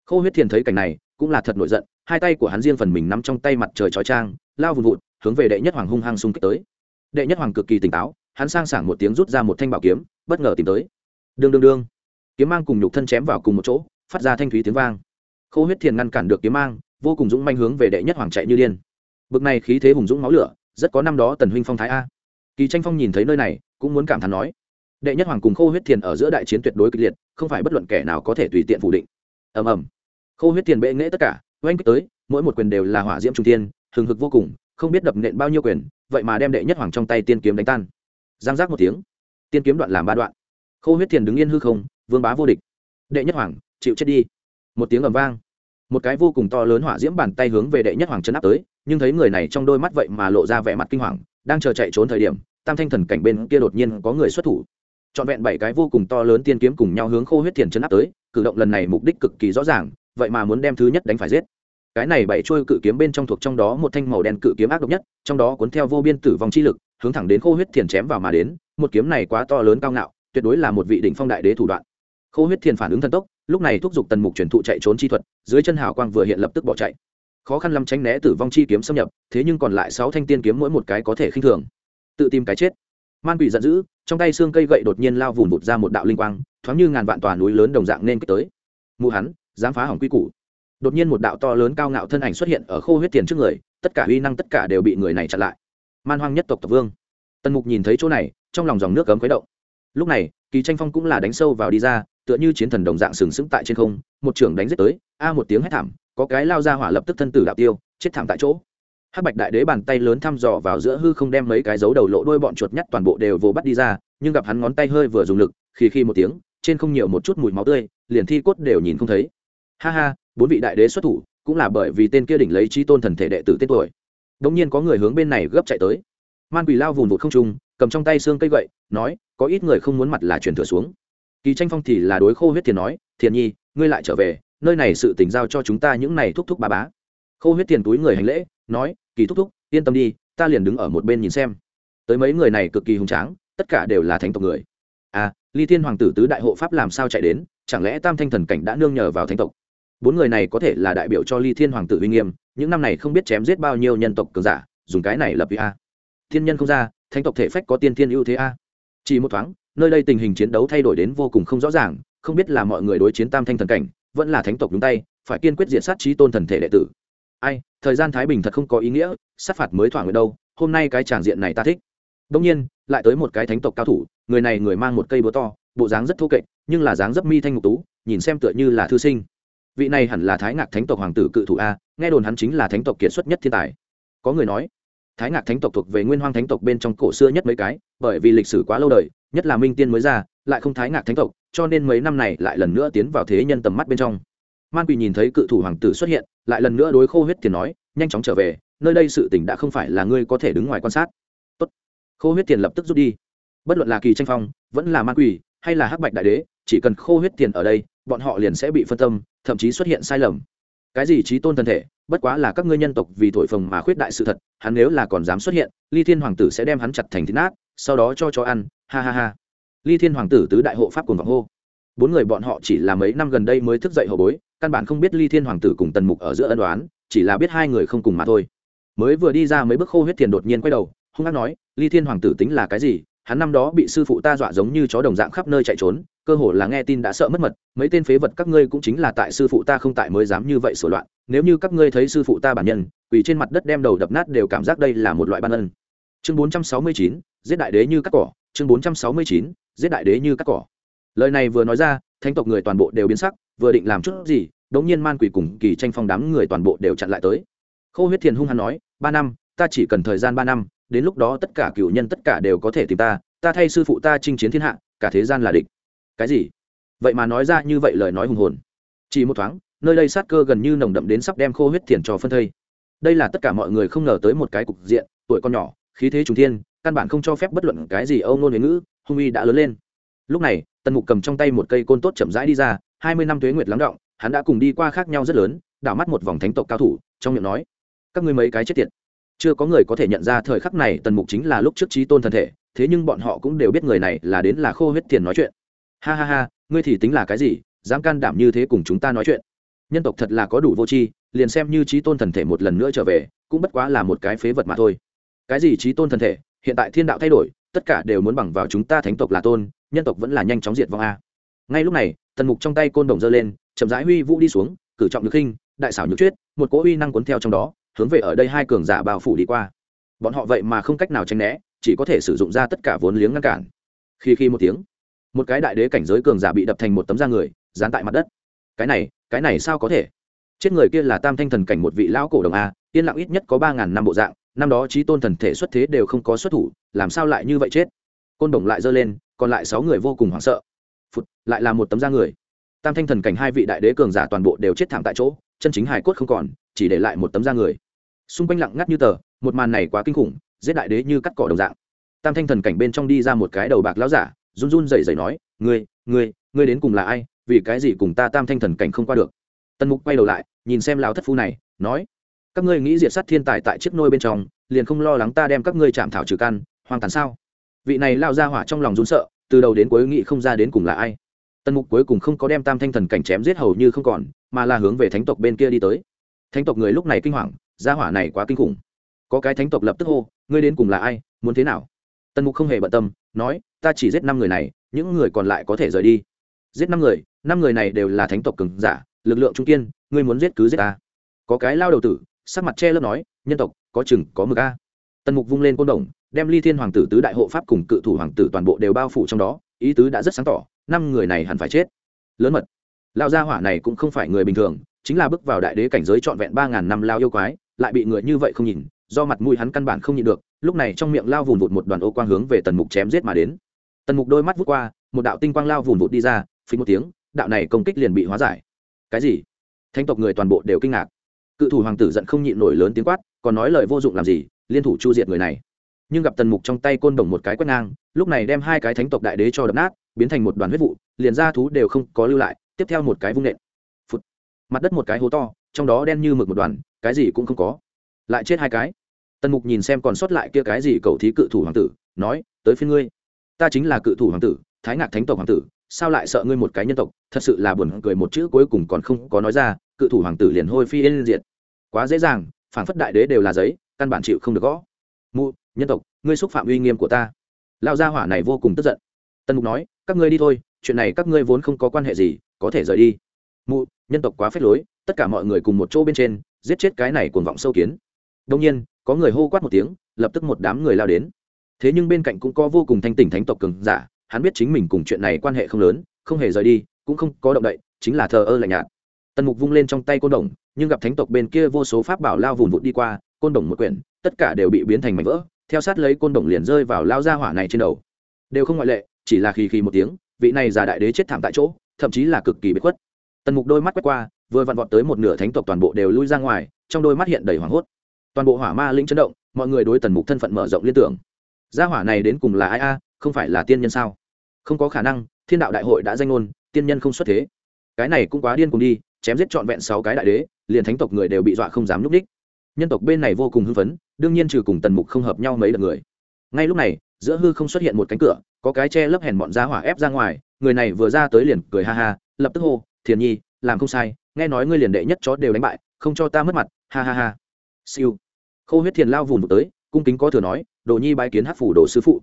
Khô huyết thiền thấy cảnh này, cũng là thật nổi giận, hai tay của hắn riêng phần mình nắm trong tay mặt trời chói trang lao vùn vụt, hướng về đệ nhất hoàng hung hăng xung kích tới. Đệ nhất hoàng cực kỳ tỉnh táo, hắn sang sảng một tiếng rút ra một thanh bảo kiếm, bất ngờ tìm tới. Đương đương đương. Kiếm mang cùng nhục thân chém vào cùng một chỗ, phát ra thanh thúy tiếng vang. Khô huyết thiền ngăn cản được kiếm mang, vô cùng dũng manh hướng về đệ nhất hoàng chạy như điên. Bực này khí thế hùng dũng máu lửa, rất có năm đó tần huynh phong thái a. Kỳ tranh phong nhìn thấy nơi này, cũng muốn cảm thán nói đệ nhất hoàng cùng khô huyết thiền ở giữa đại chiến tuyệt đối kịch liệt, không phải bất luận kẻ nào có thể tùy tiện phủ định. Ầm ầm. Khô huyết thiền bệ nghễ tất cả, oanh kích tới, mỗi một quyền đều là hỏa diễm trung tiên hừng hực vô cùng, không biết đập nện bao nhiêu quyền, vậy mà đem đệ nhất hoàng trong tay tiên kiếm đánh tan. Giang giác một tiếng. Tiên kiếm đoạn làm ba đoạn. Khô huyết thiền đứng yên hư không, vương bá vô địch. Đệ nhất hoàng, chịu chết đi. Một tiếng ầm vang. Một cái vô cùng to lớn hỏa diễm bàn tay hướng về đệ nhất hoàng chân áp tới, nhưng thấy người này trong đôi mắt vậy mà lộ ra vẻ mặt kinh hoàng, đang chờ chạy trốn thời điểm, tam thanh thần cảnh bên kia đột nhiên có người xuất thủ trọn vẹn bảy cái vô cùng to lớn tiên kiếm cùng nhau hướng khô huyết thiền chấn áp tới, cử động lần này mục đích cực kỳ rõ ràng, vậy mà muốn đem thứ nhất đánh phải giết. Cái này bảy trôi cự kiếm bên trong thuộc trong đó một thanh màu đen cự kiếm ác độc nhất, trong đó cuốn theo vô biên tử vong chi lực, hướng thẳng đến khô huyết thiền chém vào mà đến, một kiếm này quá to lớn cao ngạo, tuyệt đối là một vị đỉnh phong đại đế thủ đoạn. Khô huyết thiền phản ứng thần tốc, lúc này thúc giục tần mục truyền thụ chạy trốn chi thuật, dưới chân hào quang vừa hiện lập tức bỏ chạy. Khó khăn lắm tránh né tử vong chi kiếm xâm nhập, thế nhưng còn lại sáu thanh tiên kiếm mỗi một cái có thể khinh thường. Tự tìm cái chết man quỷ giận dữ, trong tay xương cây gậy đột nhiên lao vùn vụt ra một đạo linh quang, thoáng như ngàn vạn tòa núi lớn đồng dạng nên kích tới. Mụ hắn, dám phá hỏng quy củ. Đột nhiên một đạo to lớn cao ngạo thân ảnh xuất hiện ở khô huyết tiền trước người, tất cả uy năng tất cả đều bị người này chặn lại. Man hoang nhất tộc tộc vương. Tần mục nhìn thấy chỗ này, trong lòng dòng nước cấm khuấy động. Lúc này, kỳ tranh phong cũng là đánh sâu vào đi ra, tựa như chiến thần đồng dạng sừng sững tại trên không, một trưởng đánh giết tới, a một tiếng hét thảm, có cái lao ra hỏa lập tức thân tử đạo tiêu, chết thảm tại chỗ hắc bạch đại đế bàn tay lớn thăm dò vào giữa hư không đem mấy cái dấu đầu lộ đôi bọn chuột nhắt toàn bộ đều vồ bắt đi ra, nhưng gặp hắn ngón tay hơi vừa dùng lực khi khi một tiếng, trên không nhiều một chút mùi máu tươi, liền thi cốt đều nhìn không thấy. Ha ha, bốn vị đại đế xuất thủ, cũng là bởi vì tên kia đỉnh lấy chi tôn thần thể đệ tử tên tuổi. Đống nhiên có người hướng bên này gấp chạy tới. Man quỷ lao vùn vụt không trung, cầm trong tay xương cây gậy, nói, có ít người không muốn mặt là chuyển thừa xuống. Kỳ tranh phong thì là đối khô huyết thiền nói, thiền nhi, ngươi lại trở về, nơi này sự tỉnh giao cho chúng ta những này thúc thúc bà bá. Khô huyết thiền túi người hành lễ, nói kỳ thúc thúc, yên tâm đi, ta liền đứng ở một bên nhìn xem. Tới mấy người này cực kỳ hùng tráng, tất cả đều là thánh tộc người. À ly thiên hoàng tử tứ đại hộ pháp làm sao chạy đến, chẳng lẽ tam thanh thần cảnh đã nương nhờ vào thánh tộc? Bốn người này có thể là đại biểu cho ly thiên hoàng tử uy nghiêm, những năm này không biết chém giết bao nhiêu nhân tộc cường giả, dùng cái này lập vì a. Thiên nhân không ra, thánh tộc thể phách có tiên thiên ưu thế a. Chỉ một thoáng, nơi đây tình hình chiến đấu thay đổi đến vô cùng không rõ ràng, không biết là mọi người đối chiến tam thanh thần cảnh, vẫn là thánh tộc đúng tay, phải kiên quyết diện sát trí tôn thần thể đệ tử. Ai thời gian thái bình thật không có ý nghĩa, sát phạt mới thỏa nguyện đâu, hôm nay cái tràng diện này ta thích. Đông nhiên, lại tới một cái thánh tộc cao thủ, người này người mang một cây búa to, bộ dáng rất thô kệch, nhưng là dáng dấp mi thanh ngục tú, nhìn xem tựa như là thư sinh. Vị này hẳn là thái ngạc thánh tộc hoàng tử cự thủ a, nghe đồn hắn chính là thánh tộc kiệt xuất nhất thiên tài. Có người nói, thái ngạc thánh tộc thuộc về nguyên hoang thánh tộc bên trong cổ xưa nhất mấy cái, bởi vì lịch sử quá lâu đời, nhất là minh tiên mới ra, lại không thái ngạc thánh tộc, cho nên mấy năm này lại lần nữa tiến vào thế nhân tầm mắt bên trong. Man quỳ nhìn thấy cự thủ hoàng tử xuất hiện lại lần nữa đối khô huyết tiền nói, nhanh chóng trở về, nơi đây sự tỉnh đã không phải là ngươi có thể đứng ngoài quan sát. Tốt. khô huyết tiền lập tức rút đi. Bất luận là kỳ tranh phong, vẫn là ma quỷ, hay là hắc bạch đại đế, chỉ cần khô huyết tiền ở đây, bọn họ liền sẽ bị phân tâm, thậm chí xuất hiện sai lầm. Cái gì trí tôn thân thể, bất quá là các ngươi nhân tộc vì thổi phồng mà khuyết đại sự thật, hắn nếu là còn dám xuất hiện, ly thiên hoàng tử sẽ đem hắn chặt thành thịt nát, sau đó cho cho ăn, ha ha ha. Ly thiên hoàng tử tứ đại hộ pháp cùng vọng hô. Bốn người bọn họ chỉ là mấy năm gần đây mới thức dậy hậu bối căn bản không biết ly thiên hoàng tử cùng tần mục ở giữa ân đoán chỉ là biết hai người không cùng mà thôi. Mới vừa đi ra mấy bước khô huyết thiền đột nhiên quay đầu, hung hát nói, ly thiên hoàng tử tính là cái gì? Hắn năm đó bị sư phụ ta dọa giống như chó đồng dạng khắp nơi chạy trốn, cơ hồ là nghe tin đã sợ mất mật, mấy tên phế vật các ngươi cũng chính là tại sư phụ ta không tại mới dám như vậy sửa loạn, nếu như các ngươi thấy sư phụ ta bản nhân, quỳ trên mặt đất đem đầu đập nát đều cảm giác đây là một loại ban ân. Chương bốn trăm sáu mươi chín, giết đại đế như cắt cỏ, chương bốn trăm sáu mươi chín, giết đại đế như cắt cỏ. Lời này vừa nói ra thánh tộc người toàn bộ đều biến sắc, vừa định làm chút gì, đống nhiên man quỷ cùng kỳ tranh phong đám người toàn bộ đều chặn lại tới. Khô huyết thiền hung hăng nói, ba năm, ta chỉ cần thời gian ba năm, đến lúc đó tất cả cựu nhân tất cả đều có thể tìm ta ta thay sư phụ ta chinh chiến thiên hạ, cả thế gian là địch. Cái gì? Vậy mà nói ra như vậy lời nói hùng hồn. Chỉ một thoáng, nơi đây sát cơ gần như nồng đậm đến sắp đem khô huyết thiền cho phân thây. Đây là tất cả mọi người không ngờ tới một cái cục diện, tuổi con nhỏ, khí thế trùng thiên, căn bản không cho phép bất luận cái gì âu nôn huế ngữ, hung uy đã lớn lên. Lúc này tần mục cầm trong tay một cây côn tốt chậm rãi đi ra, hai mươi năm tuế nguyệt lắng động, hắn đã cùng đi qua khác nhau rất lớn, đảo mắt một vòng thánh tộc cao thủ, trong miệng nói, các ngươi mấy cái chết tiệt. Chưa có người có thể nhận ra thời khắc này tần mục chính là lúc trước trí tôn thân thể, thế nhưng bọn họ cũng đều biết người này là đến là khô huyết tiền nói chuyện. Ha ha ha, ngươi thì tính là cái gì, dám can đảm như thế cùng chúng ta nói chuyện? Nhân tộc thật là có đủ vô tri, liền xem như trí tôn thần thể một lần nữa trở về, cũng bất quá là một cái phế vật mà thôi. Cái gì trí tôn thần thể? Hiện tại thiên đạo thay đổi, tất cả đều muốn bằng vào chúng ta thánh tộc là tôn nhân tộc vẫn là nhanh chóng diệt vong a. Ngay lúc này tần mục trong tay côn đồng giơ lên, chậm rãi huy vũ đi xuống, cử trọng nhược khinh, đại xảo nhược chuyết một cỗ uy năng cuốn theo trong đó, hướng về ở đây hai cường giả bao phủ đi qua. Bọn họ vậy mà không cách nào tránh né, chỉ có thể sử dụng ra tất cả vốn liếng ngăn cản. Khi khi một tiếng, một cái đại đế cảnh giới cường giả bị đập thành một tấm da người, dán tại mặt đất. Cái này cái này sao có thể? Chết người kia là tam thanh thần cảnh một vị lão cổ đồng a, yên lặng ít nhất có ba ngàn năm bộ dạng, năm đó trí tôn thần thể xuất thế đều không có xuất thủ, làm sao lại như vậy chết? Côn đồng lại giơ lên còn lại sáu người vô cùng hoảng sợ. Phụt, lại là một tấm da người. Tam thanh thần cảnh hai vị đại đế cường giả toàn bộ đều chết thảm tại chỗ, chân chính hải cốt không còn, chỉ để lại một tấm da người. Xung quanh lặng ngắt như tờ, một màn này quá kinh khủng, giết đại đế như cắt cỏ đồng dạng. Tam thanh thần cảnh bên trong đi ra một cái đầu bạc lão giả, run run rẩy rẩy nói, ngươi ngươi ngươi đến cùng là ai? Vì cái gì cùng ta tam thanh thần cảnh không qua được? Tần mục quay đầu lại, nhìn xem lão thất phu này, nói, các ngươi nghĩ diệt sát thiên tài tại chiếc nôi bên trong, liền không lo lắng ta đem các ngươi chạm thảo trừ căn, hoang tàn sao? Vị này lao ra hỏa trong lòng run sợ, từ đầu đến cuối nghĩ không ra đến cùng là ai. Tần mục cuối cùng không có đem tam thanh thần cảnh chém giết hầu như không còn, mà là hướng về thánh tộc bên kia đi tới. Thánh tộc người lúc này kinh hoàng, gia hỏa này quá kinh khủng. Có cái thánh tộc lập tức hô, ngươi đến cùng là ai, muốn thế nào? Tần mục không hề bận tâm, nói, ta chỉ giết năm người này, những người còn lại có thể rời đi. Giết năm người? Năm người này đều là thánh tộc cường giả, lực lượng trung kiên, ngươi muốn giết cứ giết ta. Có cái lao đầu tử, sắc mặt che lớp nói, nhân tộc, có chừng, có mực a tần mục vung lên côn đồng, đem ly thiên hoàng tử tứ đại hộ pháp cùng cự thủ hoàng tử toàn bộ đều bao phủ trong đó, ý tứ đã rất sáng tỏ, năm người này hẳn phải chết. Lớn mật. Lao gia hỏa này cũng không phải người bình thường, chính là bước vào đại đế cảnh giới trọn vẹn ba ngàn năm lao yêu quái, lại bị người như vậy không nhìn, do mặt mũi hắn căn bản không nhịn được, lúc này trong miệng lao vùn vụt một đoàn ô quang hướng về tần mục chém giết mà đến. Tần mục đôi mắt vút qua, một đạo tinh quang lao vùn vụt đi ra, phí một tiếng, đạo này công kích liền bị hóa giải. Cái gì? Thanh tộc người toàn bộ đều kinh ngạc. Cự thủ hoàng tử giận không nhịn nổi lớn tiếng quát, còn nói lời vô dụng làm gì liên thủ chu diệt người này. Nhưng gặp tần mục trong tay côn đồng một cái quét ngang, lúc này đem hai cái thánh tộc đại đế cho đập nát, biến thành một đoàn huyết vụ, liền ra thú đều không có lưu lại, tiếp theo một cái vung nện. Phụt. mặt đất một cái hố to, trong đó đen như mực một đoàn, cái gì cũng không có. Lại chết hai cái. Tần mục nhìn xem còn sót lại kia cái gì cầu thí cự thủ hoàng tử, nói, tới phía ngươi. Ta chính là cự thủ hoàng tử, thái ngạc thánh tộc hoàng tử, sao lại sợ ngươi một cái nhân tộc, thật sự là buồn cười một chữ cuối cùng còn không có nói ra, cự thủ hoàng tử liền hôi phi yên diệt. Quá dễ dàng phản phất đại đế đều là giấy căn bản chịu không được gõ. Mụ, nhân tộc, ngươi xúc phạm uy nghiêm của ta. Lao gia hỏa này vô cùng tức giận. Tân mục nói, các ngươi đi thôi, chuyện này các ngươi vốn không có quan hệ gì, có thể rời đi. Mụ, nhân tộc quá phết lối, tất cả mọi người cùng một chỗ bên trên, giết chết cái này cuồng vọng sâu kiến. Đông nhiên, có người hô quát một tiếng, lập tức một đám người lao đến. Thế nhưng bên cạnh cũng có vô cùng thanh tỉnh thánh tộc cường giả, hắn biết chính mình cùng chuyện này quan hệ không lớn, không hề rời đi, cũng không có động đậy, chính là thờ ơ lạnh nhạt. Tần mục vung lên trong tay côn đồng, nhưng gặp thánh tộc bên kia vô số pháp bảo lao vùn vụt đi qua côn đồng một quyển, tất cả đều bị biến thành mảnh vỡ, theo sát lấy côn đồng liền rơi vào lao ra hỏa này trên đầu. Đều không ngoại lệ, chỉ là khi khi một tiếng, vị này già đại đế chết thảm tại chỗ, thậm chí là cực kỳ bất khuất. Tần mục đôi mắt quét qua, vừa vặn vọt tới một nửa thánh tộc toàn bộ đều lui ra ngoài, trong đôi mắt hiện đầy hoảng hốt. Toàn bộ hỏa ma linh chấn động, mọi người đối tần mục thân phận mở rộng liên tưởng. Gia hỏa này đến cùng là ai a, không phải là tiên nhân sao? Không có khả năng, thiên đạo đại hội đã danh ngôn, tiên nhân không xuất thế. Cái này cũng quá điên cùng đi, chém giết trọn vẹn sáu cái đại đế, liền thánh tộc người đều bị dọa không dám núp đích nhân tộc bên này vô cùng hưng phấn, đương nhiên trừ cùng tần mục không hợp nhau mấy đợt người. Ngay lúc này, giữa hư không xuất hiện một cánh cửa, có cái che lấp hèn bọn giá hỏa ép ra ngoài, người này vừa ra tới liền cười ha ha, lập tức hô, thiền nhi, làm không sai, nghe nói ngươi liền đệ nhất chó đều đánh bại, không cho ta mất mặt, ha ha ha. Siêu. Khô huyết thiền lao vùng một tới, cung kính có thừa nói, đồ nhi bái kiến hát phủ đồ sư phụ.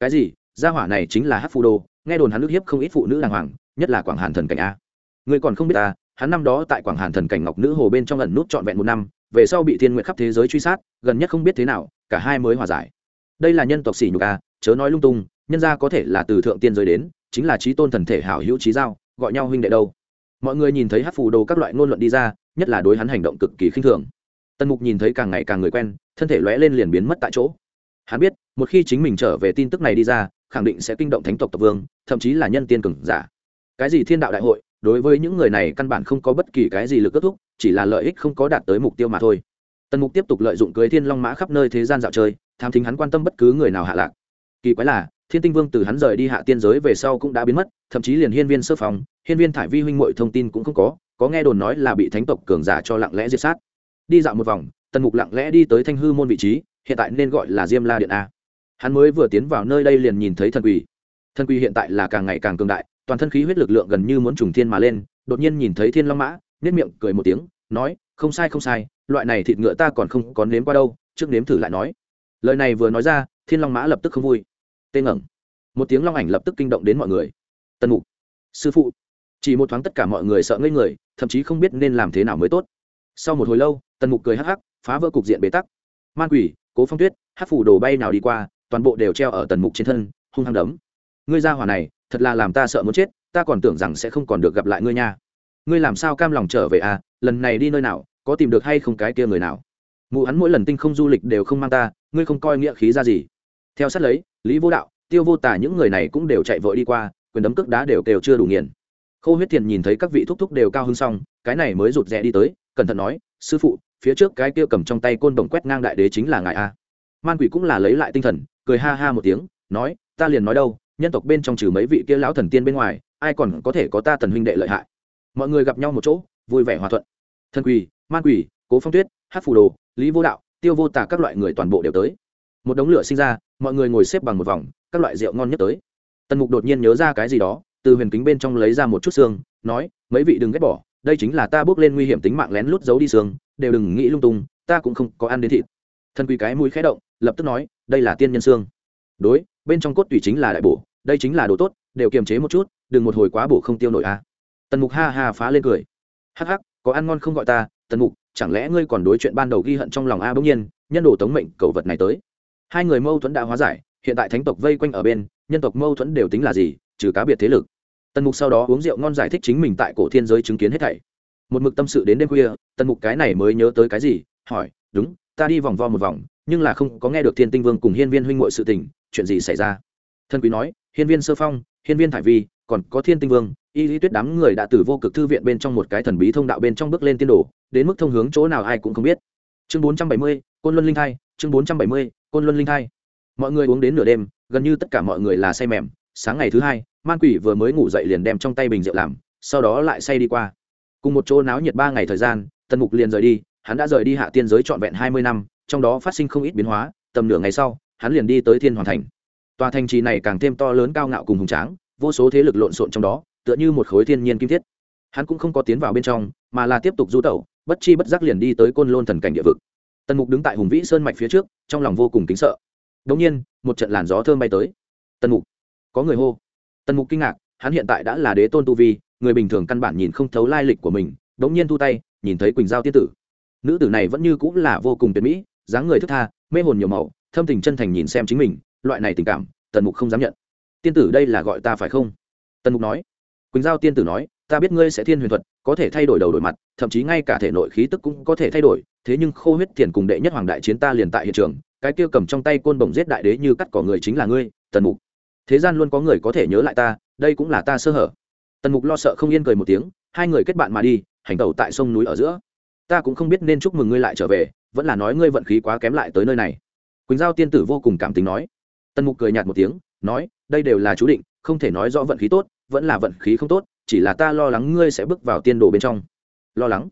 Cái gì? Gia hỏa này chính là hát phủ đồ, nghe đồn hắn nước hiếp không ít phụ nữ đàng hoàng, nhất là quảng hàn thần cảnh a. Người còn không biết ta, hắn năm đó tại quảng hàn thần cảnh ngọc nữ hồ bên trong ẩn nút trọn vẹn một năm về sau bị thiên nguyện khắp thế giới truy sát, gần nhất không biết thế nào, cả hai mới hòa giải. Đây là nhân tộc xỉ nhục a chớ nói lung tung, nhân ra có thể là từ thượng tiên giới đến, chính là trí tôn thần thể hảo hữu trí giao, gọi nhau huynh đệ đâu. Mọi người nhìn thấy hát phù đồ các loại ngôn luận đi ra, nhất là đối hắn hành động cực kỳ khinh thường. Tần mục nhìn thấy càng ngày càng người quen, thân thể lóe lên liền biến mất tại chỗ. Hắn biết, một khi chính mình trở về tin tức này đi ra, khẳng định sẽ kinh động thánh tộc tộc vương, thậm chí là nhân tiên cường giả. Cái gì thiên đạo đại hội đối với những người này căn bản không có bất kỳ cái gì lực kết thúc, chỉ là lợi ích không có đạt tới mục tiêu mà thôi. Tần mục tiếp tục lợi dụng cưới thiên long mã khắp nơi thế gian dạo chơi, tham thính hắn quan tâm bất cứ người nào hạ lạc. Kỳ quái là, thiên tinh vương từ hắn rời đi hạ tiên giới về sau cũng đã biến mất, thậm chí liền hiên viên sơ phòng hiên viên thải vi huynh mội thông tin cũng không có có nghe đồn nói là bị thánh tộc cường giả cho lặng lẽ diệt sát. Đi dạo một vòng, tần mục lặng lẽ đi tới thanh hư môn vị trí, hiện tại nên gọi là diêm la điện a. Hắn mới vừa tiến vào nơi đây liền nhìn thấy thần quỷ thần quỷ hiện tại là càng ngày càng cường đại toàn thân khí huyết lực lượng gần như muốn trùng thiên mà lên, đột nhiên nhìn thấy thiên long mã nết miệng cười một tiếng, nói, không sai không sai, loại này thịt ngựa ta còn không có nếm qua đâu, trước nếm thử lại nói. Lời này vừa nói ra, thiên long mã lập tức không vui. Tên ngẩng một tiếng long ảnh lập tức kinh động đến mọi người. Tân mục, sư phụ. Chỉ một thoáng tất cả mọi người sợ ngây người, thậm chí không biết nên làm thế nào mới tốt. Sau một hồi lâu, tần mục cười hắc hắc, phá vỡ cục diện bế tắc. Man quỷ, cố phong tuyết, hát phủ đồ bay nào đi qua, toàn bộ đều treo ở tần mục trên thân, hung hăng đấm. Ngươi ra hỏa này thật là làm ta sợ muốn chết, ta còn tưởng rằng sẽ không còn được gặp lại ngươi nha. Ngươi làm sao cam lòng trở về à? Lần này đi nơi nào, có tìm được hay không cái kia người nào? Mụ hắn mỗi lần tinh không du lịch đều không mang ta, ngươi không coi nghĩa khí ra gì. Theo sát lấy, lý vô đạo, tiêu vô tả những người này cũng đều chạy vội đi qua, quyền đấm cước đá đều đều chưa đủ nghiền. Khô huyết thiền nhìn thấy các vị thúc thúc đều cao hơn xong, cái này mới rụt rè đi tới, cẩn thận nói, sư phụ, phía trước cái kia cầm trong tay côn đồng quét ngang đại đế chính là ngài a. Man quỷ cũng là lấy lại tinh thần, cười ha ha một tiếng, nói, ta liền nói đâu nhân tộc bên trong trừ mấy vị kia lão thần tiên bên ngoài, ai còn có thể có ta tần huynh đệ lợi hại? Mọi người gặp nhau một chỗ, vui vẻ hòa thuận. Thần quỷ man quỷ cố phong tuyết, hát phù đồ, lý vô đạo, tiêu vô tả các loại người toàn bộ đều tới. Một đống lửa sinh ra, mọi người ngồi xếp bằng một vòng, các loại rượu ngon nhất tới. Tần mục đột nhiên nhớ ra cái gì đó, từ huyền kính bên trong lấy ra một chút xương, nói, mấy vị đừng ghét bỏ, đây chính là ta bước lên nguy hiểm tính mạng lén lút giấu đi xương, đều đừng nghĩ lung tung, ta cũng không có ăn đến thịt. Thần quỷ cái mũi khẽ động, lập tức nói, đây là tiên nhân xương. Đối, bên trong cốt tủy chính là đại bổ đây chính là đồ tốt, đều kiềm chế một chút, đừng một hồi quá bổ không tiêu nổi a tần mục ha ha phá lên cười. Hắc hắc, có ăn ngon không gọi ta, tần mục, chẳng lẽ ngươi còn đối chuyện ban đầu ghi hận trong lòng a bỗng nhiên, nhân đồ tống mệnh cầu vật này tới. Hai người mâu thuẫn đã hóa giải, hiện tại thánh tộc vây quanh ở bên, nhân tộc mâu thuẫn đều tính là gì, trừ cá biệt thế lực. Tần mục sau đó uống rượu ngon giải thích chính mình tại cổ thiên giới chứng kiến hết thảy. Một mực tâm sự đến đêm khuya, tần mục cái này mới nhớ tới cái gì, hỏi, đúng, ta đi vòng vo một vòng, nhưng là không có nghe được thiên tinh vương cùng hiên viên huynh ngội sự tình, chuyện gì xảy ra? Thân quý nói hiên viên sơ phong, hiên viên thải vi, còn có thiên tinh vương, y lý tuyết đám người đã từ vô cực thư viện bên trong một cái thần bí thông đạo bên trong bước lên tiên đồ, đến mức thông hướng chỗ nào ai cũng không biết. Chương bốn trăm bảy mươi, côn luân linh thai, chương bốn trăm bảy mươi, côn luân linh thai. Mọi người uống đến nửa đêm, gần như tất cả mọi người là say mềm. Sáng ngày thứ hai, man quỷ vừa mới ngủ dậy liền đem trong tay bình rượu làm, sau đó lại say đi qua. Cùng một chỗ náo nhiệt ba ngày thời gian, tần mục liền rời đi, hắn đã rời đi hạ tiên giới trọn vẹn hai mươi năm, trong đó phát sinh không ít biến hóa, tầm nửa ngày sau, hắn liền đi tới thiên hoàn thành tòa thành trì này càng thêm to lớn cao ngạo cùng hùng tráng, vô số thế lực lộn xộn trong đó, tựa như một khối thiên nhiên kim thiết. Hắn cũng không có tiến vào bên trong, mà là tiếp tục du tẩu, bất chi bất giác liền đi tới côn lôn thần cảnh địa vực. Tần mục đứng tại hùng vĩ sơn mạch phía trước, trong lòng vô cùng kính sợ. Đống nhiên, một trận làn gió thơm bay tới. Tần mục, có người hô. Tần mục kinh ngạc, hắn hiện tại đã là đế tôn tu vi, người bình thường căn bản nhìn không thấu lai lịch của mình Đống nhiên thu tay, nhìn thấy quỳnh giao tiên tử. Nữ tử này vẫn như cũng là vô cùng tuyệt mỹ, dáng người thức tha, mê hồn nhiều màu, thâm tình chân thành nhìn xem chính mình loại này tình cảm, tần mục không dám nhận. Tiên tử đây là gọi ta phải không? Tần mục nói. Quỳnh giao tiên tử nói, ta biết ngươi sẽ thiên huyền thuật, có thể thay đổi đầu đổi mặt, thậm chí ngay cả thể nội khí tức cũng có thể thay đổi, thế nhưng khô huyết thiền cùng đệ nhất hoàng đại chiến ta liền tại hiện trường, cái kia cầm trong tay côn bổng giết đại đế như cắt cỏ người chính là ngươi, tần mục. Thế gian luôn có người có thể nhớ lại ta, đây cũng là ta sơ hở. Tần mục lo sợ không yên cười một tiếng, hai người kết bạn mà đi, hành tẩu tại sông núi ở giữa. Ta cũng không biết nên chúc mừng ngươi lại trở về, vẫn là nói ngươi vận khí quá kém lại tới nơi này. Quỳnh giao tiên tử vô cùng cảm tính nói tần mục cười nhạt một tiếng, nói, đây đều là chú định, không thể nói rõ vận khí tốt, vẫn là vận khí không tốt, chỉ là ta lo lắng ngươi sẽ bước vào tiên đồ bên trong. Lo lắng?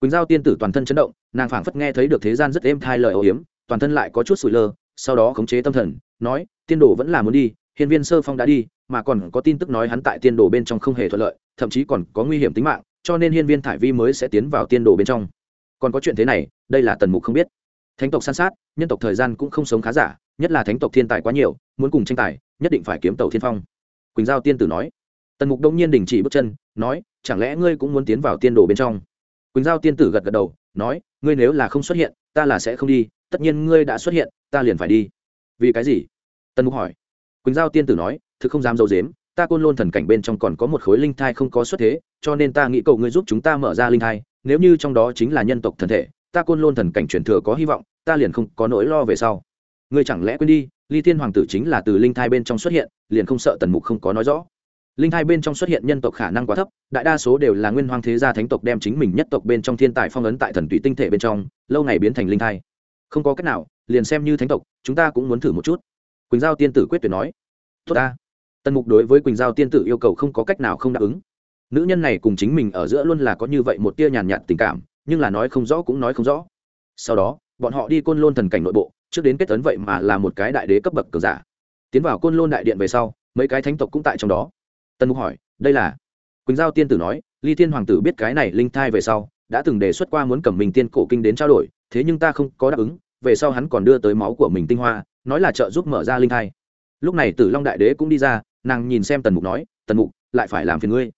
Quỳnh giao tiên tử toàn thân chấn động, nàng phảng phất nghe thấy được thế gian rất êm thai lời âu hiếm toàn thân lại có chút sụi lơ, sau đó khống chế tâm thần, nói, tiên đồ vẫn là muốn đi, hiên viên sơ phong đã đi, mà còn có tin tức nói hắn tại tiên đồ bên trong không hề thuận lợi, thậm chí còn có nguy hiểm tính mạng, cho nên hiên viên thải vi mới sẽ tiến vào tiên đồ bên trong. Còn có chuyện thế này, đây là tần mục không biết. Thánh tộc san sát, nhân tộc thời gian cũng không sống khá giả nhất là thánh tộc thiên tài quá nhiều, muốn cùng tranh tài, nhất định phải kiếm tàu thiên phong. Quỳnh giao tiên tử nói. Tần mục đông nhiên đình chỉ bước chân, nói, chẳng lẽ ngươi cũng muốn tiến vào tiên đồ bên trong? Quỳnh giao tiên tử gật gật đầu, nói, ngươi nếu là không xuất hiện, ta là sẽ không đi, tất nhiên ngươi đã xuất hiện, ta liền phải đi. Vì cái gì? Tần mục hỏi. Quỳnh giao tiên tử nói, thực không dám d i ấ u dếm, ta côn lôn thần cảnh bên trong còn có một khối linh thai không có xuất thế, cho nên ta nghĩ cầu ngươi giúp chúng ta mở ra linh thai, nếu như trong đó chính là nhân tộc thần thể, ta côn lôn thần cảnh truyền thừa có hy vọng, ta liền không có nỗi lo về sau ngươi chẳng lẽ quên đi, ly thiên hoàng tử chính là từ linh thai bên trong xuất hiện, liền không sợ tần mục không có nói rõ. Linh thai bên trong xuất hiện nhân tộc khả năng quá thấp, đại đa số đều là nguyên hoàng thế gia thánh tộc đem chính mình nhất tộc bên trong thiên tài phong ấn tại thần tụy tinh thể bên trong, lâu ngày biến thành linh thai. Không có cách nào, liền xem như thánh tộc, chúng ta cũng muốn thử một chút. Quỳnh giao tiên tử quyết tuyệt nói. Tốt ta. Tần mục đối với quỳnh giao tiên tử yêu cầu không có cách nào không đáp ứng. Nữ nhân này cùng chính mình ở giữa luôn là có như vậy một tia nhàn nhạt tình cảm, nhưng là nói không rõ cũng nói không rõ. Sau đó, bọn họ đi côn lôn thần cảnh nội bộ trước đến kết tấn vậy mà là một cái đại đế cấp bậc cường giả. Tiến vào côn lôn đại điện về sau, mấy cái thánh tộc cũng tại trong đó. Tân mục hỏi, đây là? Quỳnh giao tiên tử nói, ly thiên hoàng tử biết cái này linh thai về sau, đã từng đề xuất qua muốn cầm mình tiên cổ kinh đến trao đổi, thế nhưng ta không có đáp ứng, về sau hắn còn đưa tới máu của mình tinh hoa, nói là trợ giúp mở ra linh thai. Lúc này tử long đại đế cũng đi ra, nàng nhìn xem tần mục nói, tần mục, lại phải làm phiền ngươi.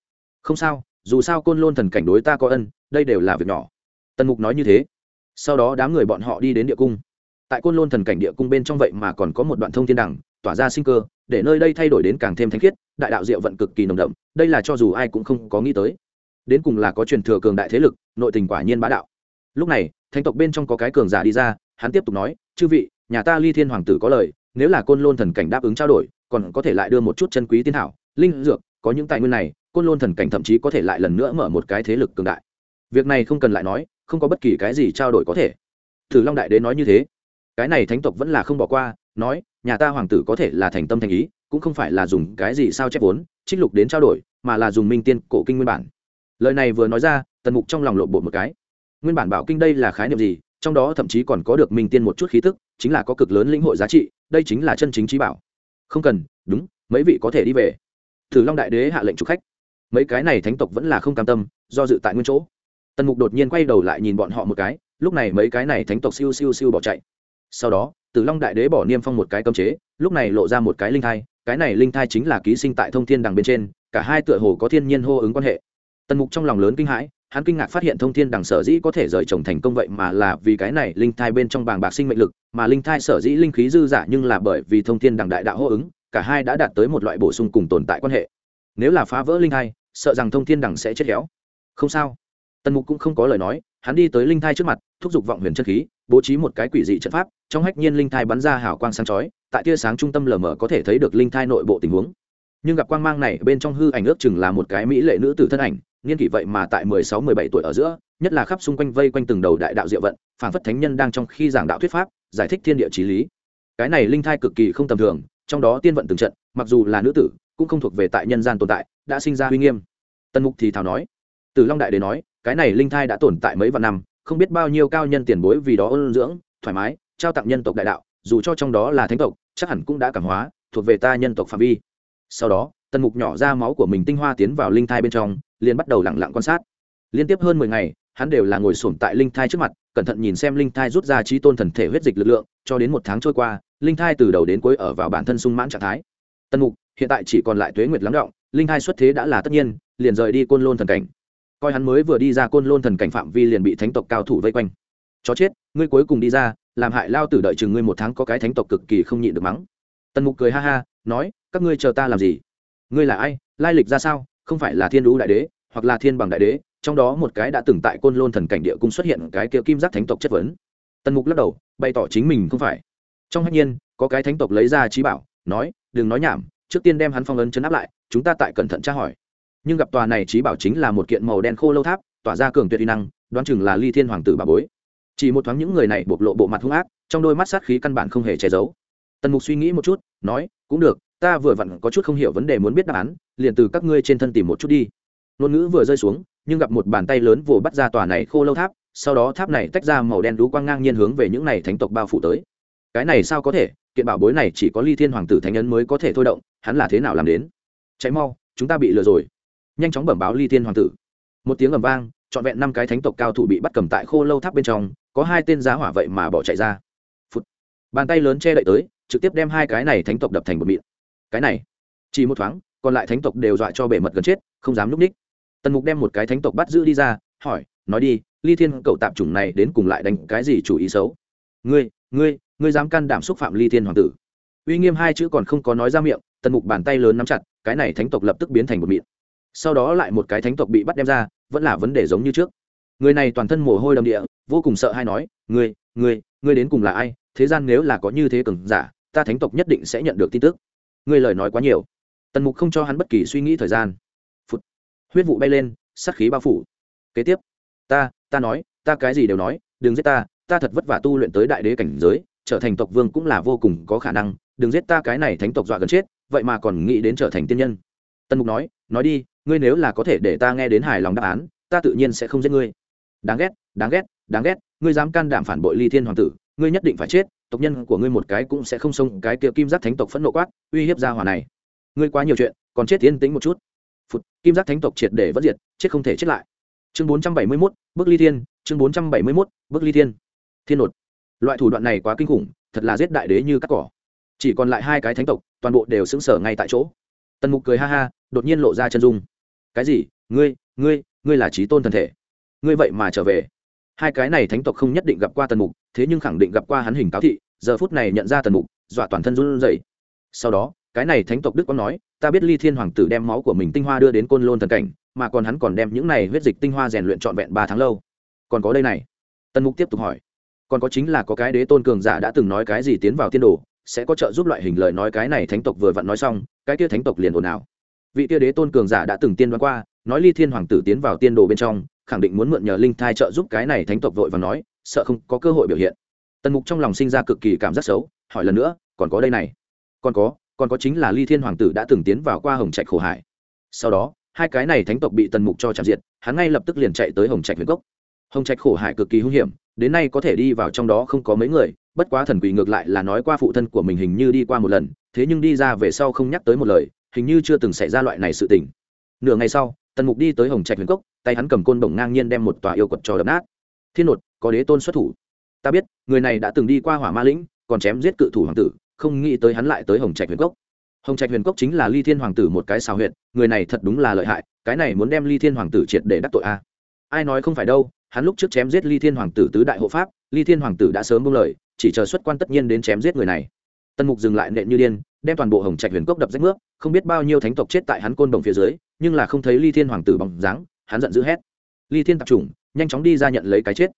Không sao, dù sao côn lôn thần cảnh đối ta có ân, đây đều là việc nhỏ. Tần mục nói như thế. Sau đó đám người bọn họ đi đến địa cung tại côn lôn thần cảnh địa cung bên trong vậy mà còn có một đoạn thông thiên đẳng tỏa ra sinh cơ, để nơi đây thay đổi đến càng thêm thanh khiết, đại đạo diệu vận cực kỳ nồng đậm, đây là cho dù ai cũng không có nghĩ tới. Đến cùng là có truyền thừa cường đại thế lực, nội tình quả nhiên bá đạo. Lúc này, thánh tộc bên trong có cái cường giả đi ra, hắn tiếp tục nói, chư vị, nhà ta ly thiên hoàng tử có lời, nếu là côn lôn thần cảnh đáp ứng trao đổi, còn có thể lại đưa một chút chân quý tiên thảo, linh dược, có những tài nguyên này, côn lôn thần cảnh thậm chí có thể lại lần nữa mở một cái thế lực cường đại. Việc này không cần lại nói, không có bất kỳ cái gì trao đổi có thể. Thử long đại đế nói như thế cái này thánh tộc vẫn là không bỏ qua, nói, nhà ta hoàng tử có thể là thành tâm thành ý, cũng không phải là dùng cái gì sao chép vốn, trích lục đến trao đổi, mà là dùng minh tiên cổ kinh nguyên bản. Lời này vừa nói ra, tần mục trong lòng lộn bột một cái. Nguyên bản bảo kinh đây là khái niệm gì, trong đó thậm chí còn có được minh tiên một chút khí tức, chính là có cực lớn lĩnh hội giá trị, đây chính là chân chính trí bảo. Không cần, đúng, mấy vị có thể đi về. Thử long đại đế hạ lệnh trục khách. Mấy cái này thánh tộc vẫn là không cam tâm, do dự tại nguyên chỗ. Tần mục đột nhiên quay đầu lại nhìn bọn họ một cái, lúc này mấy cái này thánh tộc siêu siêu siêu bỏ chạy sau đó, tử long đại đế bỏ niêm phong một cái cấm chế, lúc này lộ ra một cái linh thai, cái này linh thai chính là ký sinh tại thông thiên đằng bên trên, cả hai tựa hồ có thiên nhiên hô ứng quan hệ. Tần mục trong lòng lớn kinh hãi, hắn kinh ngạc phát hiện thông thiên đằng sở dĩ có thể rời trồng thành công vậy mà là vì cái này linh thai bên trong bàng bạc sinh mệnh lực, mà linh thai sở dĩ linh khí dư giả nhưng là bởi vì thông thiên đằng đại đạo hô ứng, cả hai đã đạt tới một loại bổ sung cùng tồn tại quan hệ. Nếu là phá vỡ linh thai, sợ rằng thông thiên đằng sẽ chết héo. Không sao. Tần mục cũng không có lời nói, hắn đi tới linh thai trước mặt, thúc giục vọng huyền chân khí, bố trí một cái quỷ dị trận pháp trong hách nhiên linh thai bắn ra hào quang sáng chói, tại tia sáng trung tâm lờ mờ có thể thấy được linh thai nội bộ tình huống. Nhưng gặp quang mang này, bên trong hư ảnh ước chừng là một cái mỹ lệ nữ tử thân ảnh, niên kỷ vậy mà tại mười sáu, mười bảy tuổi ở giữa, nhất là khắp xung quanh vây quanh từng đầu đại đạo diệu vận phản phất thánh nhân đang trong khi giảng đạo thuyết pháp, giải thích thiên địa trí lý. Cái này linh thai cực kỳ không tầm thường, trong đó tiên vận từng trận, mặc dù là nữ tử, cũng không thuộc về tại nhân gian tồn tại, đã sinh ra uy nghiêm. Tân mục thì thảo nói, từ long đại đế nói, cái này linh thai đã tồn tại mấy vạn năm, không biết bao nhiêu cao nhân tiền bối vì đó ôn dưỡng, thoải mái trao tặng nhân tộc đại đạo, dù cho trong đó là thánh tộc, chắc hẳn cũng đã cảm hóa, thuộc về ta nhân tộc phạm vi. Sau đó, tần mục nhỏ ra máu của mình tinh hoa tiến vào linh thai bên trong, liền bắt đầu lẳng lặng quan sát. Liên tiếp hơn mười ngày, hắn đều là ngồi sổm tại linh thai trước mặt, cẩn thận nhìn xem linh thai rút ra trí tôn thần thể huyết dịch lực lượng, cho đến một tháng trôi qua, linh thai từ đầu đến cuối ở vào bản thân sung mãn trạng thái. Tần mục, hiện tại chỉ còn lại tuế nguyệt lắng động, linh thai xuất thế đã là tất nhiên, liền rời đi côn lôn thần cảnh. Coi hắn mới vừa đi ra côn lôn thần cảnh phạm vi liền bị thánh tộc cao thủ vây quanh. Chó chết, ngươi cuối cùng đi ra làm hại lao tử đợi chừng ngươi một tháng có cái thánh tộc cực kỳ không nhịn được mắng. Tần mục cười ha ha, nói, các ngươi chờ ta làm gì? Ngươi là ai? Lai lịch ra sao? Không phải là thiên đũ đại đế, hoặc là thiên bằng đại đế, trong đó một cái đã từng tại côn lôn thần cảnh địa cung xuất hiện cái kia kim giác thánh tộc chất vấn. Tần mục lắc đầu, bày tỏ chính mình không phải. Trong hạnh nhiên, có cái thánh tộc lấy ra trí bảo, nói, đừng nói nhảm, trước tiên đem hắn phong ấn chấn áp lại, chúng ta tại cẩn thận tra hỏi. Nhưng gặp tòa này trí bảo chính là một kiện màu đen khô lâu tháp, tỏa ra cường tuyệt uy năng, đoán chừng là ly thiên hoàng tử bà bối chỉ một thoáng những người này bộc lộ bộ mặt hung ác, trong đôi mắt sát khí căn bản không hề che giấu. Tần mục suy nghĩ một chút, nói, cũng được, ta vừa vặn có chút không hiểu vấn đề muốn biết đáp án, liền từ các ngươi trên thân tìm một chút đi. Ngôn ngữ vừa rơi xuống, nhưng gặp một bàn tay lớn vồ bắt ra tòa này khô lâu tháp, sau đó tháp này tách ra màu đen đú quang ngang nhiên hướng về những này thánh tộc bao phủ tới. Cái này sao có thể? Kiện bảo bối này chỉ có ly thiên hoàng tử thánh nhân mới có thể thôi động, hắn là thế nào làm đến? Cháy mau, chúng ta bị lừa rồi. Nhanh chóng bẩm báo ly thiên hoàng tử. Một tiếng ầm vang trọn vẹn năm cái thánh tộc cao thủ bị bắt cầm tại khô lâu tháp bên trong, có hai tên giá hỏa vậy mà bỏ chạy ra. Phụt. bàn tay lớn che đậy tới, trực tiếp đem hai cái này thánh tộc đập thành một mịn. Cái này, chỉ một thoáng, còn lại thánh tộc đều dọa cho bể mật gần chết, không dám núp ních. Tần mục đem một cái thánh tộc bắt giữ đi ra, hỏi, nói đi, ly thiên cậu tạm chủng này đến cùng lại đánh cái gì chủ ý xấu? Ngươi ngươi ngươi dám can đảm xúc phạm ly thiên hoàng tử. Uy nghiêm hai chữ còn không có nói ra miệng, tần mục bàn tay lớn nắm chặt, cái này thánh tộc lập tức biến thành một miệng sau đó lại một cái thánh tộc bị bắt đem ra, vẫn là vấn đề giống như trước. Người này toàn thân mồ hôi đầm địa, vô cùng sợ hay nói, ngươi ngươi ngươi đến cùng là ai? Thế gian nếu là có như thế cường giả, ta thánh tộc nhất định sẽ nhận được tin tức. Ngươi lời nói quá nhiều. Tần mục không cho hắn bất kỳ suy nghĩ thời gian. Phụt. huyết vụ bay lên, sát khí bao phủ. Kế tiếp. Ta ta nói, ta cái gì đều nói, đừng giết ta ta thật vất vả tu luyện tới đại đế cảnh giới, trở thành tộc vương cũng là vô cùng có khả năng, đừng giết ta cái này thánh tộc dọa gần chết, vậy mà còn nghĩ đến trở thành tiên nhân. Tân mục nói nói đi ngươi nếu là có thể để ta nghe đến hài lòng đáp án, ta tự nhiên sẽ không giết ngươi. Đáng ghét đáng ghét đáng ghét, ngươi dám can đảm phản bội ly thiên hoàng tử, ngươi nhất định phải chết, tộc nhân của ngươi một cái cũng sẽ không xông cái kia kim giác thánh tộc phẫn nộ quát, uy hiếp ra hỏa này. Ngươi quá nhiều chuyện, còn chết yên tĩnh một chút. Phút kim giác thánh tộc triệt để vẫn diệt, chết không thể chết lại. Chương bốn trăm bảy mươi mốt, bước ly thiên, chương bốn trăm bảy mươi mốt, bước ly thiên. Thiên nột. Loại thủ đoạn này quá kinh khủng, thật là giết đại đế như cắt cỏ. Chỉ còn lại hai cái thánh tộc, toàn bộ đều sững sở ngay tại chỗ. Tần mục cười ha ha, đột nhiên lộ ra chân dung cái gì? Ngươi ngươi ngươi là trí tôn thần thể. Ngươi vậy mà trở về. Hai cái này thánh tộc không nhất định gặp qua tần mục, thế nhưng khẳng định gặp qua hắn hình cáo thị, giờ phút này nhận ra tần mục, dọa toàn thân run rẩy. Sau đó, cái này thánh tộc đức có nói, ta biết ly thiên hoàng tử đem máu của mình tinh hoa đưa đến côn lôn thần cảnh, mà còn hắn còn đem những này huyết dịch tinh hoa rèn luyện trọn vẹn ba tháng lâu. Còn có đây này. Tần mục tiếp tục hỏi, còn có chính là có cái đế tôn cường giả đã từng nói cái gì tiến vào tiên đồ, sẽ có trợ giúp loại hình lời nói cái này thánh tộc vừa vặn nói xong, cái kia thánh tộc liền ồn ào vị kia đế tôn cường giả đã từng tiên đoán qua, nói ly thiên hoàng tử tiến vào tiên đồ bên trong, khẳng định muốn mượn nhờ linh thai trợ giúp cái này thánh tộc vội và nói, sợ không có cơ hội biểu hiện. Tần mục trong lòng sinh ra cực kỳ cảm giác xấu, hỏi lần nữa, còn có đây này. Còn có còn có chính là ly thiên hoàng tử đã từng tiến vào qua hồng trạch khổ hải. Sau đó, hai cái này thánh tộc bị tần mục cho chạm diệt, hắn ngay lập tức liền chạy tới hồng trạch huyện cốc. Hồng trạch khổ hải cực kỳ hung hiểm, đến nay có thể đi vào trong đó không có mấy người, bất quá thần quỷ ngược lại là nói qua phụ thân của mình hình như đi qua một lần, thế nhưng đi ra về sau không nhắc tới một lời hình như chưa từng xảy ra loại này sự tình. Nửa ngày sau, tần mục đi tới hồng trạch huyền cốc, tay hắn cầm côn bổng ngang nhiên đem một tòa yêu quật cho đập nát. Thiên nột, có đế tôn xuất thủ. Ta biết, người này đã từng đi qua hỏa ma lĩnh, còn chém giết cự thủ hoàng tử, không nghĩ tới hắn lại tới hồng trạch huyền cốc. Hồng trạch huyền cốc chính là ly thiên hoàng tử một cái xào huyệt, người này thật đúng là lợi hại, cái này muốn đem ly thiên hoàng tử triệt để đắc tội a. À. ai nói không phải đâu, hắn lúc trước chém giết ly thiên hoàng tử tứ đại hộ pháp, ly thiên hoàng tử đã sớm buông lời, chỉ chờ xuất quan tất nhiên đến chém giết người này tân mục dừng lại nện như điên, đem toàn bộ hồng trạch huyền cốc đập rách nước, không biết bao nhiêu thánh tộc chết tại hắn côn đồng phía dưới, nhưng là không thấy ly thiên hoàng tử bằng dáng, hắn giận dữ hét. Ly thiên tạp chủng, nhanh chóng đi ra nhận lấy cái chết.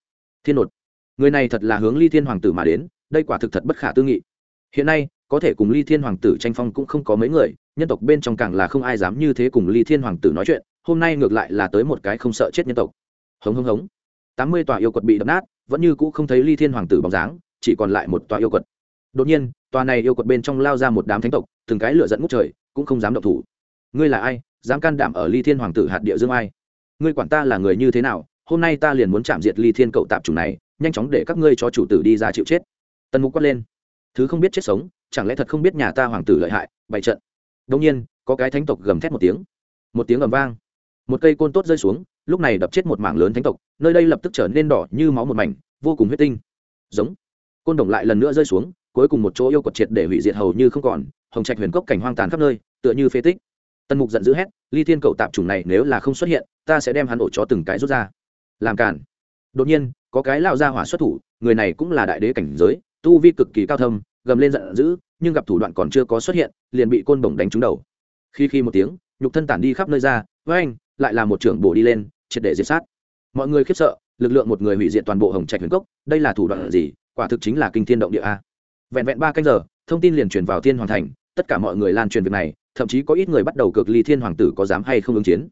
Thiên nột, người này thật là hướng ly thiên hoàng tử mà đến, đây quả thực thật bất khả tư nghị. Hiện nay, có thể cùng ly thiên hoàng tử tranh phong cũng không có mấy người, nhân tộc bên trong càng là không ai dám như thế cùng ly thiên hoàng tử nói chuyện, hôm nay ngược lại là tới một cái không sợ chết nhân tộc. Hống hống hống. Tám mươi tòa yêu quật bị đập nát, vẫn như cũ không thấy ly thiên hoàng tử bóng dáng, chỉ còn lại một tòa yêu quật đột nhiên, tòa này yêu quật bên trong lao ra một đám thánh tộc, từng cái lửa dẫn ngút trời, cũng không dám động thủ. Ngươi là ai? Dám can đảm ở ly thiên hoàng tử hạt địa dương ai? Ngươi quản ta là người như thế nào? Hôm nay ta liền muốn chạm diệt ly thiên cậu tạp chủng này, nhanh chóng để các ngươi cho chủ tử đi ra chịu chết. Tần mục quát lên. Thứ không biết chết sống, chẳng lẽ thật không biết nhà ta hoàng tử lợi hại? Bày trận. Đông nhiên, có cái thánh tộc gầm thét một tiếng. Một tiếng ầm vang. Một cây côn tốt rơi xuống, lúc này đập chết một mảng lớn thánh tộc, nơi đây lập tức trở nên đỏ như máu một mảnh, vô cùng huyết tinh. Giống. Côn đồng lại lần nữa rơi xuống cuối cùng một chỗ yêu quật triệt để hủy diệt hầu như không còn, hồng trạch huyền cốc cảnh hoang tàn khắp nơi, tựa như phế tích. Tần mục giận dữ hét, ly thiên cậu tạp chủng này nếu là không xuất hiện, ta sẽ đem hắn ổ chó từng cái rút ra. Làm cản đột nhiên, có cái lão gia hỏa xuất thủ, người này cũng là đại đế cảnh giới, tu vi cực kỳ cao thâm, gầm lên giận dữ, nhưng gặp thủ đoạn còn chưa có xuất hiện, liền bị côn bổng đánh trúng đầu. Khi khi một tiếng, nhục thân tản đi khắp nơi ra với anh lại là một trưởng bổ đi lên, triệt để diệt sát. Mọi người khiếp sợ, lực lượng một người hủy diệt toàn bộ hồng trạch huyền cốc, đây là thủ đoạn gì? Quả thực chính là kinh thiên động địa a vẹn vẹn ba canh giờ, thông tin liền truyền vào thiên hoàng thành, tất cả mọi người lan truyền việc này, thậm chí có ít người bắt đầu cực ly thiên hoàng tử có dám hay không ứng chiến.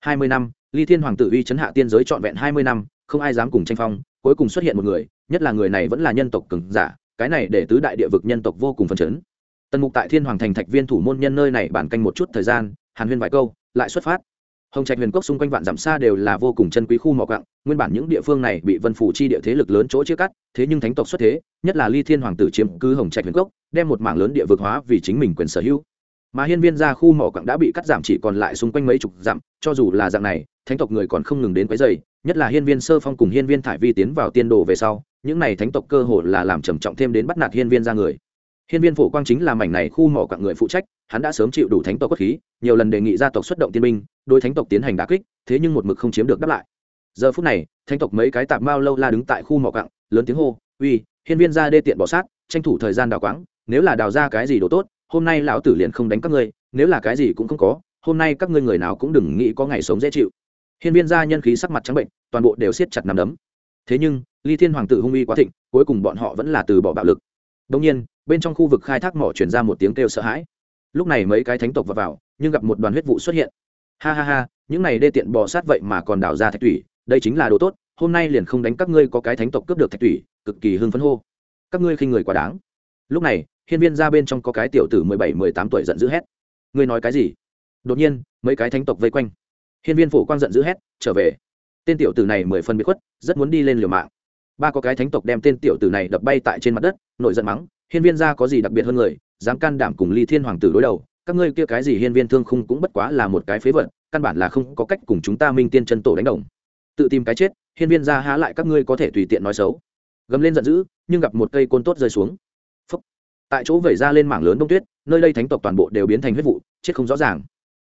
Hai mươi năm, ly thiên hoàng tử uy chấn hạ tiên giới trọn vẹn hai mươi năm, không ai dám cùng tranh phong, cuối cùng xuất hiện một người, nhất là người này vẫn là nhân tộc cường giả, cái này để tứ đại địa vực nhân tộc vô cùng phấn chấn. Tần mục tại thiên hoàng thành thạch viên thủ môn nhân nơi này bản canh một chút thời gian, hàn huyên vài câu, lại xuất phát hồng trạch huyền cốc xung quanh vạn dặm xa đều là vô cùng chân quý khu mỏ cặng nguyên bản những địa phương này bị vân phủ chi địa thế lực lớn chỗ chia cắt, thế nhưng thánh tộc xuất thế, nhất là ly thiên hoàng tử chiếm cứ hồng trạch huyền cốc đem một mảng lớn địa vực hóa vì chính mình quyền sở hữu. Mà hiên viên ra khu mỏ quặng đã bị cắt giảm chỉ còn lại xung quanh mấy chục dặm, cho dù là dạng này, thánh tộc người còn không ngừng đến quấy dày nhất là hiên viên sơ phong cùng hiên viên thải vi tiến vào tiên đồ về sau, những này thánh tộc cơ hồ là làm trầm trọng thêm đến bắt nạt hiên viên ra người. Hiên viên phổ quang chính là mảnh này khu mỏ quặng người phụ trách hắn đã sớm chịu đủ thánh tộc quốc khí, nhiều lần đề nghị gia tộc xuất động tiên binh, đối thánh tộc tiến hành đà kích, thế nhưng một mực không chiếm được đáp lại. Giờ phút này, thánh tộc mấy cái tạp mao lâu la đứng tại khu mỏ quặng lớn tiếng hô, uy, hiên viên ra đê tiện bỏ sát, tranh thủ thời gian đào quáng, nếu là đào ra cái gì đồ tốt, hôm nay lão tử liền không đánh các ngươi, nếu là cái gì cũng không có, hôm nay các ngươi người nào cũng đừng nghĩ có ngày sống dễ chịu. Hiên viên gia nhân khí sắc mặt trắng bệnh, toàn bộ đều siết chặt nằm đấm. Thế nhưng, ly thiên hoàng tử hung uy quá thịnh, cuối cùng bọn họ vẫn là từ bỏ bạo lực. Đông nhiên, bên trong khu vực khai thác mỏ chuyển ra một tiếng kêu sợ hãi lúc này mấy cái thánh tộc vào, vào nhưng gặp một đoàn huyết vụ xuất hiện. Ha ha ha những này đê tiện bò sát vậy mà còn đào ra thạch thủy đây chính là đồ tốt hôm nay liền không đánh các ngươi có cái thánh tộc cướp được thạch thủy cực kỳ hưng phấn hô. Các ngươi khinh người quá đáng. Lúc này hiên viên ra bên trong có cái tiểu tử mười bảy mười tám tuổi giận dữ hét. Ngươi nói cái gì? Đột nhiên mấy cái thánh tộc vây quanh. Hiên viên phổ quang giận dữ hét trở về. Tên tiểu tử này mười phân bị khuất rất muốn đi lên liều mạng. Ba có cái thánh tộc đem tên tiểu tử này đập bay tại trên mặt đất nội giận mắng hiên viên gia có gì đặc biệt hơn người dám can đảm cùng ly thiên hoàng tử đối đầu, các ngươi kia cái gì hiên viên thương khung cũng bất quá là một cái phế vật, căn bản là không có cách cùng chúng ta minh tiên chân tổ đánh đồng. Tự tìm cái chết, hiên viên gia há lại các ngươi có thể tùy tiện nói xấu. Gầm lên giận dữ, nhưng gặp một cây côn tốt rơi xuống. Phúc. tại chỗ vẩy ra lên mảng lớn đông tuyết, nơi đây thánh tộc toàn bộ đều biến thành huyết vụ, chết không rõ ràng.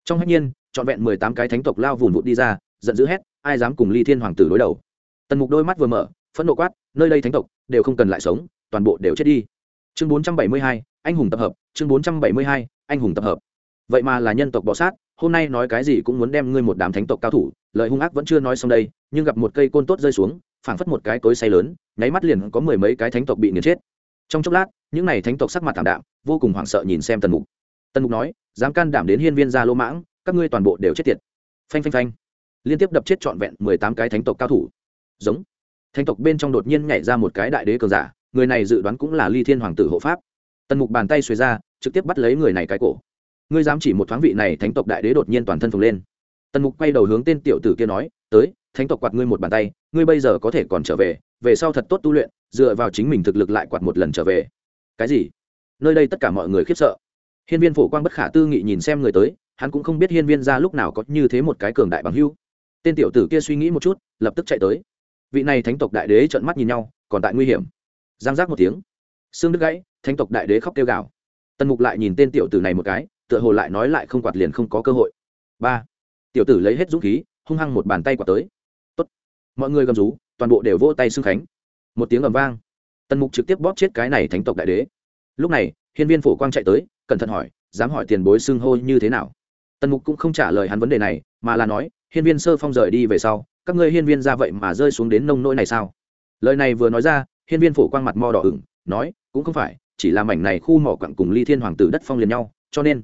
Trong hạnh nhiên, trọn vẹn mười tám cái thánh tộc lao vùn vụt đi ra, giận dữ hét, ai dám cùng ly thiên hoàng tử đối đầu? Tần mục đôi mắt vừa mở, phẫn nộ quát, nơi đây thánh tộc đều không cần lại sống, toàn bộ đều chết đi. Chương bốn trăm bảy mươi hai anh hùng tập hợp, chương bốn trăm bảy mươi hai, anh hùng tập hợp. Vậy mà là nhân tộc bọ sát, hôm nay nói cái gì cũng muốn đem ngươi một đám thánh tộc cao thủ, lời hung ác vẫn chưa nói xong đây, nhưng gặp một cây côn tốt rơi xuống, phảng phất một cái cối say lớn, nháy mắt liền có mười mấy cái thánh tộc bị nghiền chết. Trong chốc lát, những n à y thánh tộc sắc mặt thảm đạm, vô cùng hoảng sợ nhìn xem tần mục. Tần mục nói, dám can đảm đến hiên viên gia lô mãng, các ngươi toàn bộ đều chết tiệt. Phanh phanh phanh. Liên tiếp đập chết trọn vẹn mười tám cái thánh tộc cao thủ. Giống. Thánh tộc bên trong đột nhiên nhảy ra một cái đại đế cường giả, người này dự đoán cũng là ly thiên hoàng tử hộ pháp tần mục bàn tay xuề ra, trực tiếp bắt lấy người này cái cổ. Ngươi dám chỉ một thoáng vị này thánh tộc đại đế đột nhiên toàn thân phồng lên. Tần mục quay đầu hướng tên tiểu tử kia nói, tới, thánh tộc quạt ngươi một bàn tay, ngươi bây giờ có thể còn trở về về sau thật tốt tu luyện, dựa vào chính mình thực lực lại quạt một lần trở về. Cái gì? Nơi đây tất cả mọi người khiếp sợ. Hiên viên phổ quang bất khả tư nghị nhìn xem người tới, hắn cũng không biết hiên viên ra lúc nào có như thế một cái cường đại bằng hưu tên tiểu tử kia suy nghĩ một chút, lập tức chạy tới. Vị này thánh tộc đại đế trợn mắt nhìn nhau, còn tại nguy hiểm? Giang giác một tiếng. Xương đứt gãy thánh tộc đại đế khóc kêu gào. Tần mục lại nhìn tên tiểu tử này một cái, tựa hồ lại nói lại không quạt liền không có cơ hội. Ba, tiểu tử lấy hết dũng khí, hung hăng một bàn tay quạt tới. Tốt. mọi người gầm rú, toàn bộ đều vỗ tay xưng khánh. Một tiếng ầm vang. Tần mục trực tiếp bóp chết cái này thánh tộc đại đế. Lúc này, hiên viên phổ quang chạy tới, cẩn thận hỏi, dám hỏi tiền bối xưng hô như thế nào? Tần mục cũng không trả lời hắn vấn đề này, mà là nói, hiên viên sơ phong rời đi về sau, các ngươi hiên viên ra vậy mà rơi xuống đến nông nỗi này sao? Lời này vừa nói ra, hiên viên phổ quang mặt mo đỏ ửng, nói, cũng không phải chỉ là mảnh này khu mỏ quặng cùng ly thiên hoàng tử đất phong liền nhau, cho nên,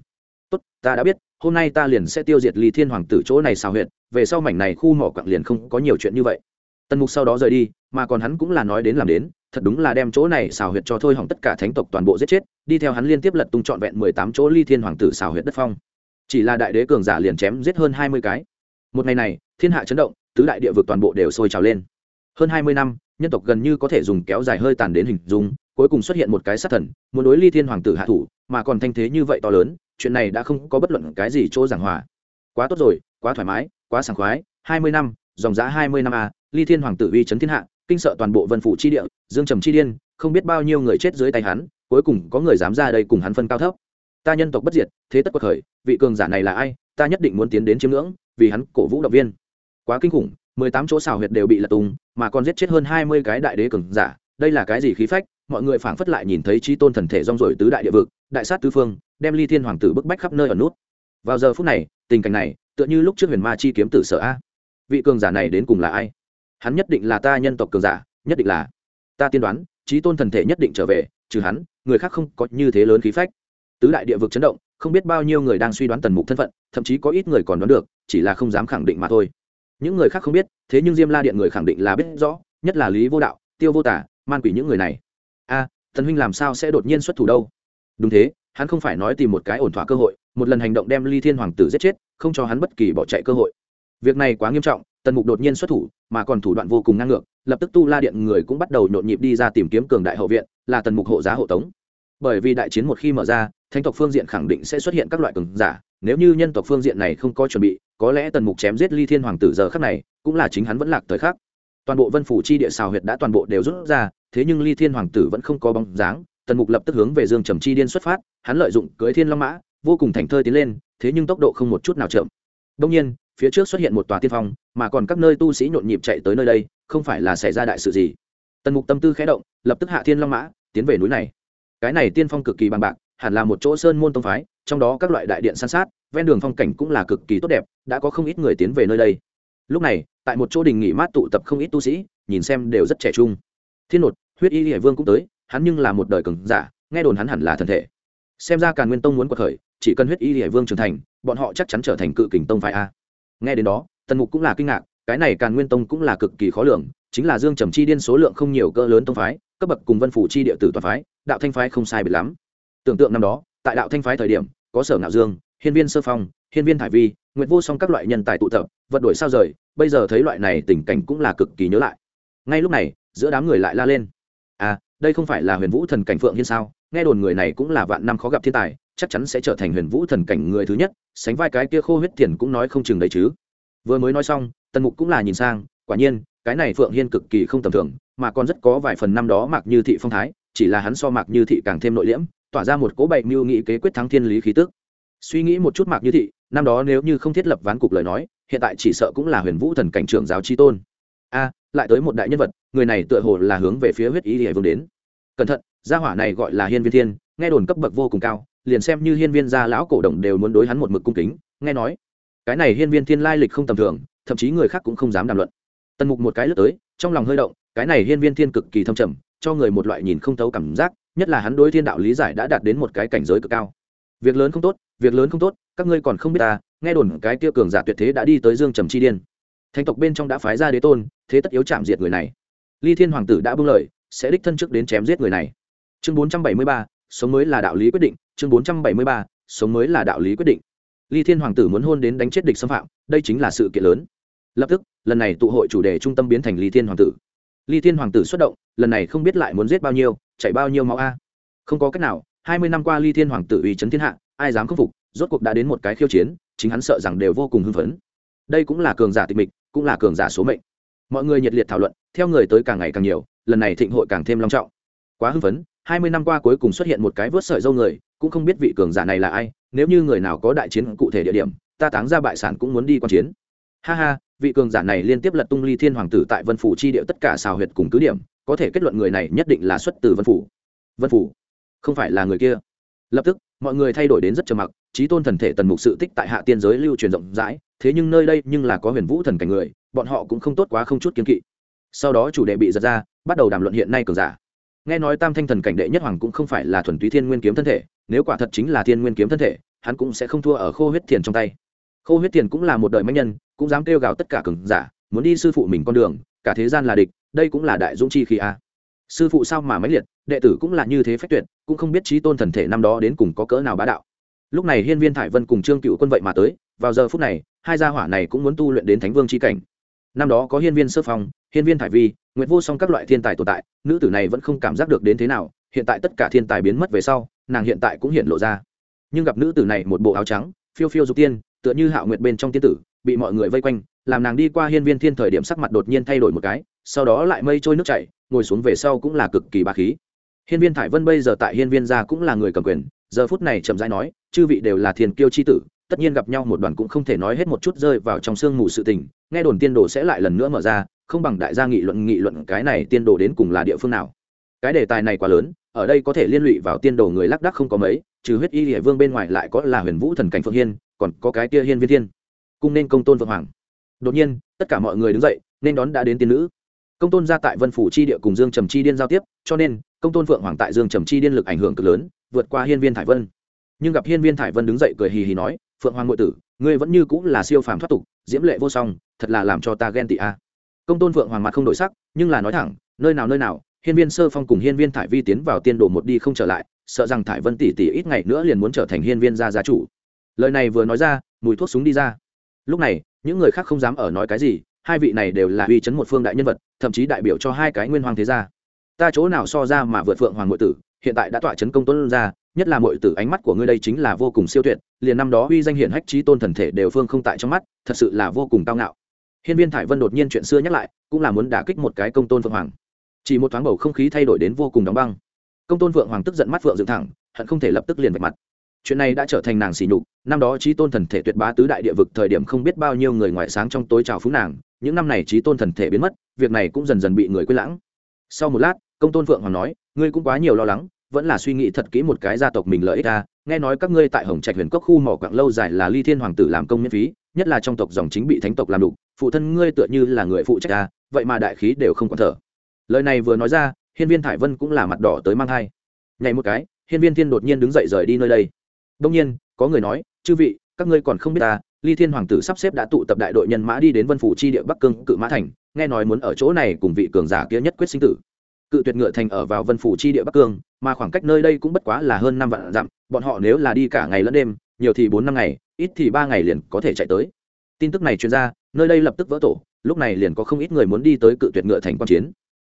tốt, ta đã biết, hôm nay ta liền sẽ tiêu diệt ly thiên hoàng tử chỗ này xào huyện về sau mảnh này khu mỏ quặng liền không có nhiều chuyện như vậy. Tần mục sau đó rời đi, mà còn hắn cũng là nói đến làm đến, thật đúng là đem chỗ này xào huyệt cho thôi hỏng tất cả thánh tộc toàn bộ giết chết, đi theo hắn liên tiếp lật tung trọn vẹn mười tám chỗ ly thiên hoàng tử xào huyệt đất phong. Chỉ là đại đế cường giả liền chém giết hơn hai mươi cái. Một ngày này, thiên hạ chấn động, tứ đại địa vực toàn bộ đều sôi trào lên. Hơn hai mươi năm nhân tộc gần như có thể dùng kéo dài hơi tàn đến hình dung, cuối cùng xuất hiện một cái sát thần, muốn đối ly thiên hoàng tử hạ thủ, mà còn thanh thế như vậy to lớn, chuyện này đã không có bất luận cái gì chỗ giảng hòa. Quá tốt rồi, quá thoải mái, quá sảng khoái, hai mươi năm, dòng giá hai mươi năm a, ly thiên hoàng tử uy chấn thiên hạ, kinh sợ toàn bộ vân phủ chi địa, dương trầm chi điên, không biết bao nhiêu người chết dưới tay hắn, cuối cùng có người dám ra đây cùng hắn phân cao thấp. Ta nhân tộc bất diệt, thế tất quật khởi, vị cường giả này là ai, ta nhất định muốn tiến đến chiếm ngưỡng, vì hắn cổ vũ động viên. Quá kinh khủng mười tám chỗ xào huyệt đều bị lật tung, mà còn giết chết hơn hai mươi cái đại đế cường giả. Đây là cái gì khí phách? Mọi người phảng phất lại nhìn thấy trí tôn thần thể rong rổi tứ đại địa vực, đại sát tứ phương, đem ly thiên hoàng tử bức bách khắp nơi ở nút. Vào giờ phút này, tình cảnh này, tựa như lúc trước huyền ma chi kiếm tử sở a. Vị cường giả này đến cùng là ai? Hắn nhất định là ta nhân tộc cường giả, nhất định là. Ta tiên đoán trí tôn thần thể nhất định trở về, trừ hắn, người khác không có như thế lớn khí phách. Tứ đại địa vực chấn động, không biết bao nhiêu người đang suy đoán tần mục thân phận, thậm chí có ít người còn đoán được, chỉ là không dám khẳng định mà thôi những người khác không biết, thế nhưng diêm la điện người khẳng định là biết rõ, nhất là lý vô đạo, tiêu vô tả, man quỷ những người này. A Thần huynh làm sao sẽ đột nhiên xuất thủ đâu? Đúng thế, hắn không phải nói tìm một cái ổn thỏa cơ hội, một lần hành động đem ly thiên hoàng tử giết chết, không cho hắn bất kỳ bỏ chạy cơ hội. Việc này quá nghiêm trọng, tần mục đột nhiên xuất thủ, mà còn thủ đoạn vô cùng ngang ngược, lập tức tu la điện người cũng bắt đầu nhộn nhịp đi ra tìm kiếm cường đại hậu viện, là tần mục hộ giá hộ tống. Bởi vì đại chiến một khi mở ra thanh tộc phương diện khẳng định sẽ xuất hiện các loại cường giả, nếu như nhân tộc phương diện này không có chuẩn bị có lẽ tần mục chém giết ly thiên hoàng tử giờ khắc này, cũng là chính hắn vẫn lạc thời khắc. Toàn bộ vân phủ chi địa xào huyệt đã toàn bộ đều rút ra, thế nhưng ly thiên hoàng tử vẫn không có bóng dáng. Tần mục lập tức hướng về dương trầm chi điên xuất phát, hắn lợi dụng cưới thiên long mã, vô cùng thành thơi tiến lên, thế nhưng tốc độ không một chút nào chậm. Đông nhiên, phía trước xuất hiện một tòa tiên phong, mà còn các nơi tu sĩ nhộn nhịp chạy tới nơi đây, không phải là xảy ra đại sự gì. Tần mục tâm tư khẽ động, lập tức hạ thiên long mã, tiến về núi này. Cái này tiên phong cực kỳ bằng bạc, hẳn là một chỗ sơn môn tông phái, trong đó các loại đại điện san sát ven đường phong cảnh cũng là cực kỳ tốt đẹp, đã có không ít người tiến về nơi đây. Lúc này, tại một chỗ đình nghỉ mát tụ tập không ít tu sĩ, nhìn xem đều rất trẻ trung. Thiên nột, huyết y hải vương cũng tới, hắn nhưng là một đời cường giả, nghe đồn hắn hẳn là thần thể. Xem ra càn nguyên tông muốn quật khởi, chỉ cần huyết y hải vương trưởng thành, bọn họ chắc chắn trở thành cự kình tông phái a. Nghe đến đó, tần mục cũng là kinh ngạc, cái này càn nguyên tông cũng là cực kỳ khó lường, chính là dương trầm chi điên số lượng không nhiều cỡ lớn tông phái, cấp bậc cùng vân phủ chi địa tử toàn phái, đạo thanh phái không sai biệt lắm. Tưởng tượng năm đó, tại đạo thanh phái thời điểm, có sở ngạo dương hiên viên sơ phong, hiên viên thải vi nguyện vô song các loại nhân tài tụ tập, vật đổi sao rời, bây giờ thấy loại này tình cảnh cũng là cực kỳ nhớ lại. Ngay lúc này, giữa đám người lại la lên. À đây không phải là huyền vũ thần cảnh phượng hiên sao? Nghe đồn người này cũng là vạn năm khó gặp thiên tài, chắc chắn sẽ trở thành huyền vũ thần cảnh người thứ nhất, sánh vai cái kia khô huyết tiền cũng nói không chừng đấy chứ. Vừa mới nói xong, tần mục cũng là nhìn sang, quả nhiên, cái này phượng hiên cực kỳ không tầm thường, mà còn rất có vài phần năm đó mạc như thị phong thái, chỉ là hắn so mạc như thị càng thêm nội liễm, tỏa ra một cố bậy mưu nghị kế quyết thắng thiên lý khí tức suy nghĩ một chút mạc như thị, năm đó nếu như không thiết lập ván cục lời nói, hiện tại chỉ sợ cũng là huyền vũ thần cảnh trưởng giáo chi tôn. A, lại tới một đại nhân vật, người này tựa hồ là hướng về phía huyết ý địa vương đến. Cẩn thận, gia hỏa này gọi là hiên viên thiên, nghe đồn cấp bậc vô cùng cao, liền xem như hiên viên gia lão cổ đồng đều muốn đối hắn một mực cung kính, nghe nói. Cái này hiên viên thiên lai lịch không tầm thường, thậm chí người khác cũng không dám đàm luận. Tần mục một cái lướt tới, trong lòng hơi động, cái này hiên viên thiên cực kỳ thâm trầm, cho người một loại nhìn không thấu cảm giác, nhất là hắn đối thiên đạo lý giải đã đạt đến một cái cảnh giới cực cao việc lớn không tốt, việc lớn không tốt, các ngươi còn không biết ta, nghe đồn cái kia cường giả tuyệt thế đã đi tới dương trầm chi điên. Thành tộc bên trong đã phái ra đế tôn, thế tất yếu chạm diệt người này. Ly thiên hoàng tử đã bưng lời, sẽ đích thân trước đến chém giết người này. Chương bốn trăm bảy mươi ba, sống mới là đạo lý quyết định. Chương bốn trăm bảy mươi ba, sống mới là đạo lý quyết định. Ly thiên hoàng tử muốn hôn đến đánh chết địch xâm phạm, đây chính là sự kiện lớn. Lập tức, lần này tụ hội chủ đề trung tâm biến thành ly thiên hoàng tử. Ly thiên hoàng tử xuất động, lần này không biết lại muốn giết bao nhiêu chạy bao nhiêu máu a. Không có cách nào hai mươi năm qua ly thiên hoàng tử uy chấn thiên hạ, ai dám khâm phục, rốt cuộc đã đến một cái khiêu chiến, chính hắn sợ rằng đều vô cùng hưng phấn. Đây cũng là cường giả tịch mịch, cũng là cường giả số mệnh. Mọi người nhiệt liệt thảo luận, theo người tới càng ngày càng nhiều, lần này thịnh hội càng thêm long trọng. Quá hưng phấn, hai mươi năm qua cuối cùng xuất hiện một cái vớt sợi dâu người, cũng không biết vị cường giả này là ai, nếu như người nào có đại chiến cụ thể địa điểm, ta táng ra bại sản cũng muốn đi quan chiến. Ha ha, vị cường giả này liên tiếp lật tung ly thiên hoàng tử tại vân phủ chi địa tất cả xào huyệt cùng cứ điểm, có thể kết luận người này nhất định là xuất từ vân phủ. Vân phủ không phải là người kia. Lập tức, mọi người thay đổi đến rất trầm mặc, trí tôn thần thể tần mục sự tích tại hạ tiên giới lưu truyền rộng rãi, thế nhưng nơi đây nhưng là có huyền vũ thần cảnh người, bọn họ cũng không tốt quá không chút kiến kỵ. Sau đó chủ đề bị giật ra, bắt đầu đàm luận hiện nay cường giả. Nghe nói tam thanh thần cảnh đệ nhất hoàng cũng không phải là thuần túy thiên nguyên kiếm thân thể, nếu quả thật chính là thiên nguyên kiếm thân thể, hắn cũng sẽ không thua ở khô huyết thiền trong tay. Khô huyết thiền cũng là một đời mạnh nhân, cũng dám kêu gào tất cả cường giả, muốn đi sư phụ mình con đường, cả thế gian là địch, đây cũng là đại dũng chi khi a sư phụ sao mà mãnh liệt, đệ tử cũng là như thế phách tuyệt, cũng không biết trí tôn thần thể năm đó đến cùng có cỡ nào bá đạo. Lúc này hiên viên thải vân cùng trương cựu quân vậy mà tới, vào giờ phút này, hai gia hỏa này cũng muốn tu luyện đến thánh vương c h i cảnh. Năm đó có hiên viên sơ phong, hiên viên thải vi nguyện vô song các loại thiên tài tồn tại, nữ tử này vẫn không cảm giác được đến thế nào, hiện tại tất cả thiên tài biến mất về sau, nàng hiện tại cũng hiện lộ ra. Nhưng gặp nữ tử này một bộ áo trắng, phiêu phiêu dục tiên, tựa như hạo nguyệt bên trong tiên tử, bị mọi người vây quanh, làm nàng đi qua hiên viên thiên thời điểm sắc mặt đột nhiên thay đổi một cái sau đó lại mây trôi nước chảy, ngồi xuống về sau cũng là cực kỳ bá khí. Hiên viên thải vân bây giờ tại hiên viên gia cũng là người cầm quyền, giờ phút này chậm rãi nói, chư vị đều là thiên kiêu chi tử, tất nhiên gặp nhau một đoàn cũng không thể nói hết một chút rơi vào trong sương mù sự tình, nghe đồn tiên đồ sẽ lại lần nữa mở ra, không bằng đại gia nghị luận nghị luận cái này tiên đồ đến cùng là địa phương nào. Cái đề tài này quá lớn, ở đây có thể liên lụy vào tiên đồ người lác đắc không có mấy, trừ huyết y địa vương bên ngoài lại có là huyền vũ thần cảnh phượng hiên, còn có cái kia hiên viên thiên. Cung nên công tôn vương hoàng. Đột nhiên, tất cả mọi người đứng dậy, nên đón đã đến tiên nữ công tôn gia tại vân phủ chi địa cùng dương trầm chi điên giao tiếp, cho nên, công tôn phượng hoàng tại dương trầm chi điên lực ảnh hưởng cực lớn, vượt qua hiên viên thải vân. Nhưng gặp hiên viên thải vân đứng dậy cười hì hì nói, phượng hoàng ngụy tử, ngươi vẫn như cũng là siêu phàm thoát tục, diễm lệ vô song, thật là làm cho ta ghen tị a. Công tôn phượng hoàng mặt không đổi sắc, nhưng là nói thẳng, nơi nào nơi nào, hiên viên sơ phong cùng hiên viên thải vi tiến vào tiên đồ một đi không trở lại, sợ rằng thải vân tỷ tỷ ít ngày nữa liền muốn trở thành hiên viên gia gia chủ. Lời này vừa nói ra, mùi thuốc súng đi ra. Lúc này, những người khác không dám ở nói cái gì hai vị này đều là uy chấn một phương đại nhân vật, thậm chí đại biểu cho hai cái nguyên hoàng thế gia. Ta chỗ nào so ra mà vượt phượng hoàng ngụy tử, hiện tại đã tỏa chấn công tuấn ra nhất là mọi tử ánh mắt của ngươi đây chính là vô cùng siêu tuyệt, liền năm đó uy danh hiển hách trí tôn thần thể đều phương không tại trong mắt, thật sự là vô cùng cao ngạo. Hiên viên thải vân đột nhiên chuyện xưa nhắc lại, cũng là muốn đả kích một cái công tôn phượng hoàng. Chỉ một thoáng bầu không khí thay đổi đến vô cùng đóng băng. Công tôn phượng hoàng tức giận mắt phượng dựng thẳng, hận không thể lập tức liền vạch mặt. Chuyện này đã trở thành nàng xỉ nhục, năm đó trí tôn thần thể tuyệt bá tứ đại địa vực thời điểm không biết bao nhiêu người ngoại sáng trong tối trào phúng nàng những năm này trí tôn thần thể biến mất, việc này cũng dần dần bị người quên lãng. Sau một lát, công tôn phượng hoàng nói, ngươi cũng quá nhiều lo lắng, vẫn là suy nghĩ thật kỹ một cái gia tộc mình lợi ích ta nghe nói các ngươi tại hồng trạch huyền cốc khu mỏ quặng lâu dài là ly thiên hoàng tử làm công miễn phí, nhất là trong tộc dòng chính bị thánh tộc làm đục, phụ thân ngươi tựa như là người phụ trách ta vậy mà đại khí đều không còn thở. Lời này vừa nói ra, hiên viên thải vân cũng là mặt đỏ tới mang thai. Nhảy một cái, hiên viên thiên đột nhiên đứng dậy rời đi nơi đây. Đông nhiên, có người nói, chư vị, các ngươi còn không biết ta ly thiên hoàng tử sắp xếp đã tụ tập đại đội nhân mã đi đến vân phủ chi địa bắc cương cự mã thành, nghe nói muốn ở chỗ này cùng vị cường giả kia nhất quyết sinh tử. Cự tuyệt ngựa thành ở vào vân phủ chi địa bắc cương, mà khoảng cách nơi đây cũng bất quá là hơn năm vạn dặm, bọn họ nếu là đi cả ngày lẫn đêm, nhiều thì bốn năm ngày, ít thì ba ngày liền có thể chạy tới. Tin tức này truyền ra, nơi đây lập tức vỡ tổ, lúc này liền có không ít người muốn đi tới cự tuyệt ngựa thành quan chiến.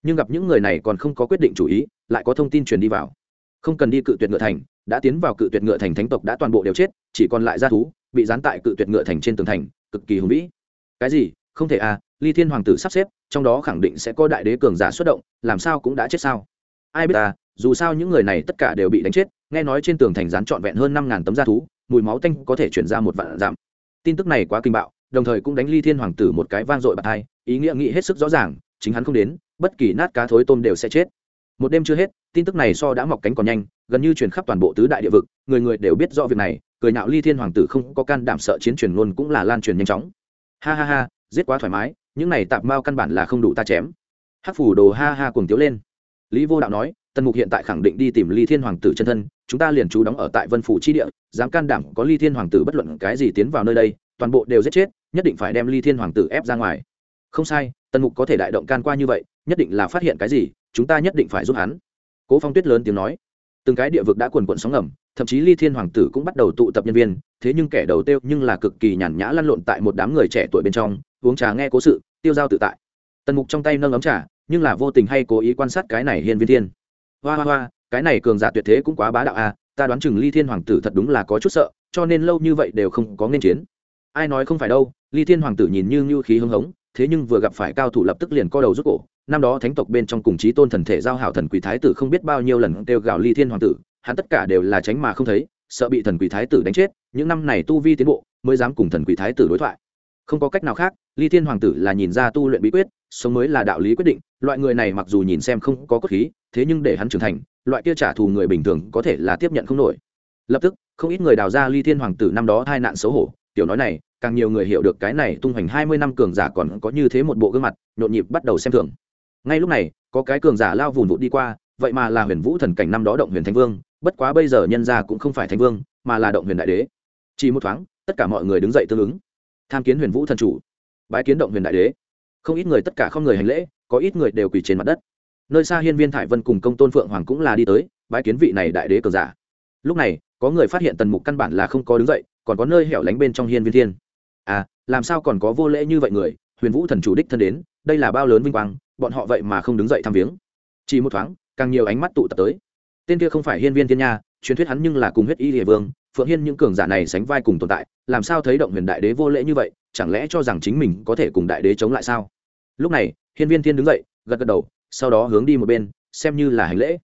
Nhưng gặp những người này còn không có quyết định chủ ý, lại có thông tin truyền đi vào. Không cần đi cự tuyệt ngựa thành, đã tiến vào cự tuyệt ngựa thành thánh tộc đã toàn bộ đều chết, chỉ còn lại gia thú bị dán tại cự tuyệt ngựa thành trên tường thành, cực kỳ hùng vĩ. Cái gì? Không thể à ly thiên hoàng tử sắp xếp, trong đó khẳng định sẽ có đại đế cường giả xuất động, làm sao cũng đã chết sao? Ai biết à dù sao những người này tất cả đều bị đánh chết, nghe nói trên tường thành dán trọn vẹn hơn năm ngàn tấm da thú, mùi máu tanh có thể chuyển ra một vạn giảm tin tức này quá kinh bạo, đồng thời cũng đánh ly thiên hoàng tử một cái vang dội bạc thai ý nghĩa nghĩ hết sức rõ ràng, chính hắn không đến, bất kỳ nát cá thối tôm đều sẽ chết. Một đêm chưa hết, tin tức này so đã mọc cánh còn nhanh, gần như truyền khắp toàn bộ tứ đại địa vực, người người đều biết rõ việc này cười nhạo ly thiên hoàng tử không có can đảm sợ chiến truyền luôn cũng là lan truyền nhanh chóng. Ha ha ha, giết quá thoải mái, những này tạp mao căn bản là không đủ ta chém. Hắc phủ đồ ha ha cuồng tiếu lên. Lý vô đạo nói, tần mục hiện tại khẳng định đi tìm ly thiên hoàng tử chân thân, chúng ta liền trú đóng ở tại vân phủ chi địa, dám can đảm có ly thiên hoàng tử bất luận cái gì tiến vào nơi đây, toàn bộ đều giết chết, nhất định phải đem ly thiên hoàng tử ép ra ngoài. Không sai, tần mục có thể đại động can qua như vậy, nhất định là phát hiện cái gì, chúng ta nhất định phải giúp hắn. Cố phong tuyết lớn tiếng nói từng cái địa vực đã quần quận sóng ngầm, thậm chí ly thiên hoàng tử cũng bắt đầu tụ tập nhân viên, thế nhưng kẻ đầu tiêu nhưng là cực kỳ nhàn nhã lăn lộn tại một đám người trẻ tuổi bên trong, uống trà nghe cố sự, tiêu giao tự tại. Tần mục trong tay nâng ấm trà, nhưng là vô tình hay cố ý quan sát cái này hiên viên thiên. Hoa hoa hoa, cái này cường giả tuyệt thế cũng quá bá đạo à ta đoán chừng ly thiên hoàng tử thật đúng là có chút sợ, cho nên lâu như vậy đều không có nên chiến. Ai nói không phải đâu, ly thiên hoàng tử nhìn như như khí hưng hống thế nhưng vừa gặp phải cao thủ lập tức liền co đầu rút cổ. Năm đó thánh tộc bên trong cùng chí tôn thần thể giao hảo thần quỷ thái tử không biết bao nhiêu lần kêu gào ly thiên hoàng tử, hắn tất cả đều là tránh mà không thấy, sợ bị thần quỷ thái tử đánh chết, những năm này tu vi tiến bộ, mới dám cùng thần quỷ thái tử đối thoại. Không có cách nào khác, ly thiên hoàng tử là nhìn ra tu luyện bí quyết, sống mới là đạo lý quyết định, loại người này mặc dù nhìn xem không có cốt khí, thế nhưng để hắn trưởng thành, loại kia trả thù người bình thường có thể là tiếp nhận không nổi. Lập tức, không ít người đào ra ly thiên hoàng tử năm đó hai nạn xấu hổ, tiểu nói này càng nhiều người hiểu được cái này tung hoành hai mươi năm cường giả còn có như thế một bộ gương mặt, nhộn nhịp bắt đầu xem thường. Ngay lúc này, có cái cường giả lao vụn vụt đi qua, vậy mà là huyền vũ thần cảnh năm đó động huyền thánh vương, bất quá bây giờ nhân ra cũng không phải thánh vương, mà là động huyền đại đế. Chỉ một thoáng, tất cả mọi người đứng dậy tương ứng. Tham kiến huyền vũ thần chủ. Bái kiến động huyền đại đế. Không ít người tất cả không người hành lễ, có ít người đều quỳ trên mặt đất. Nơi xa hiên viên thải vân cùng công tôn phượng hoàng cũng là đi tới, bái kiến vị này đại đế cường giả. Lúc này, có người phát hiện tần mục căn bản là không có đứng dậy, còn có nơi hẻo lánh bên trong hiên viên thiên à làm sao còn có vô lễ như vậy người? Huyền vũ thần chủ đích thân đến, đây là bao lớn vinh quang, bọn họ vậy mà không đứng dậy thăm viếng. Chỉ một thoáng, càng nhiều ánh mắt tụ tập tới. Tên kia không phải hiên viên thiên nha, truyền thuyết hắn nhưng là cùng huyết y địa vương, phượng hiên những cường giả này sánh vai cùng tồn tại, làm sao thấy động huyền đại đế vô lễ như vậy, chẳng lẽ cho rằng chính mình có thể cùng đại đế chống lại sao? Lúc này, hiên viên thiên đứng dậy, gật gật đầu, sau đó hướng đi một bên, xem như là hành lễ.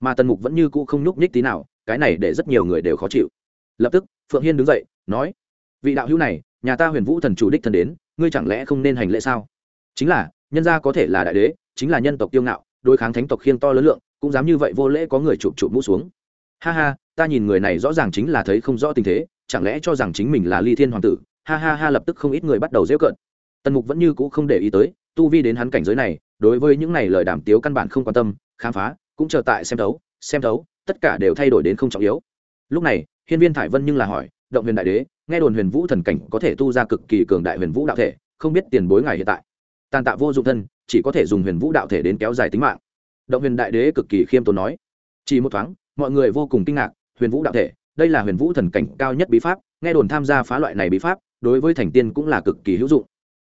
Mà tần mục vẫn như cũ không nhúc nhích tí nào, cái này để rất nhiều người đều khó chịu. Lập tức, phượng hiên đứng dậy, nói, vị đạo hữu này nhà ta huyền vũ thần chủ đích thân đến, ngươi chẳng lẽ không nên hành lễ sao? Chính là, nhân gia có thể là đại đế, chính là nhân tộc tiêu ngạo, đối kháng thánh tộc khiêng to lớn lượng, cũng dám như vậy vô lễ có người chụp chụp mũ xuống. Ha ha, ta nhìn người này rõ ràng chính là thấy không rõ tình thế, chẳng lẽ cho rằng chính mình là ly thiên hoàng tử? Ha ha ha, lập tức không ít người bắt đầu dễ cợt. Tần mục vẫn như cũ không để ý tới, tu vi đến hắn cảnh giới này, đối với những này lời đàm tiếu căn bản không quan tâm, khám phá, cũng chờ tại xem thấu xem thấu, tất cả đều thay đổi đến không trọng yếu. Lúc này, hiên viên thải vân nhưng là hỏi động huyền đại đế, nghe đồn huyền vũ thần cảnh có thể tu ra cực kỳ cường đại huyền vũ đạo thể, không biết tiền bối ngài hiện tại. Tàn tạ vô dụng thân, chỉ có thể dùng huyền vũ đạo thể đến kéo dài tính mạng. Động huyền đại đế cực kỳ khiêm tốn nói. Chỉ một thoáng, mọi người vô cùng kinh ngạc, huyền vũ đạo thể, đây là huyền vũ thần cảnh cao nhất bí pháp, nghe đồn tham gia phá loại này bí pháp, đối với thành tiên cũng là cực kỳ hữu dụng.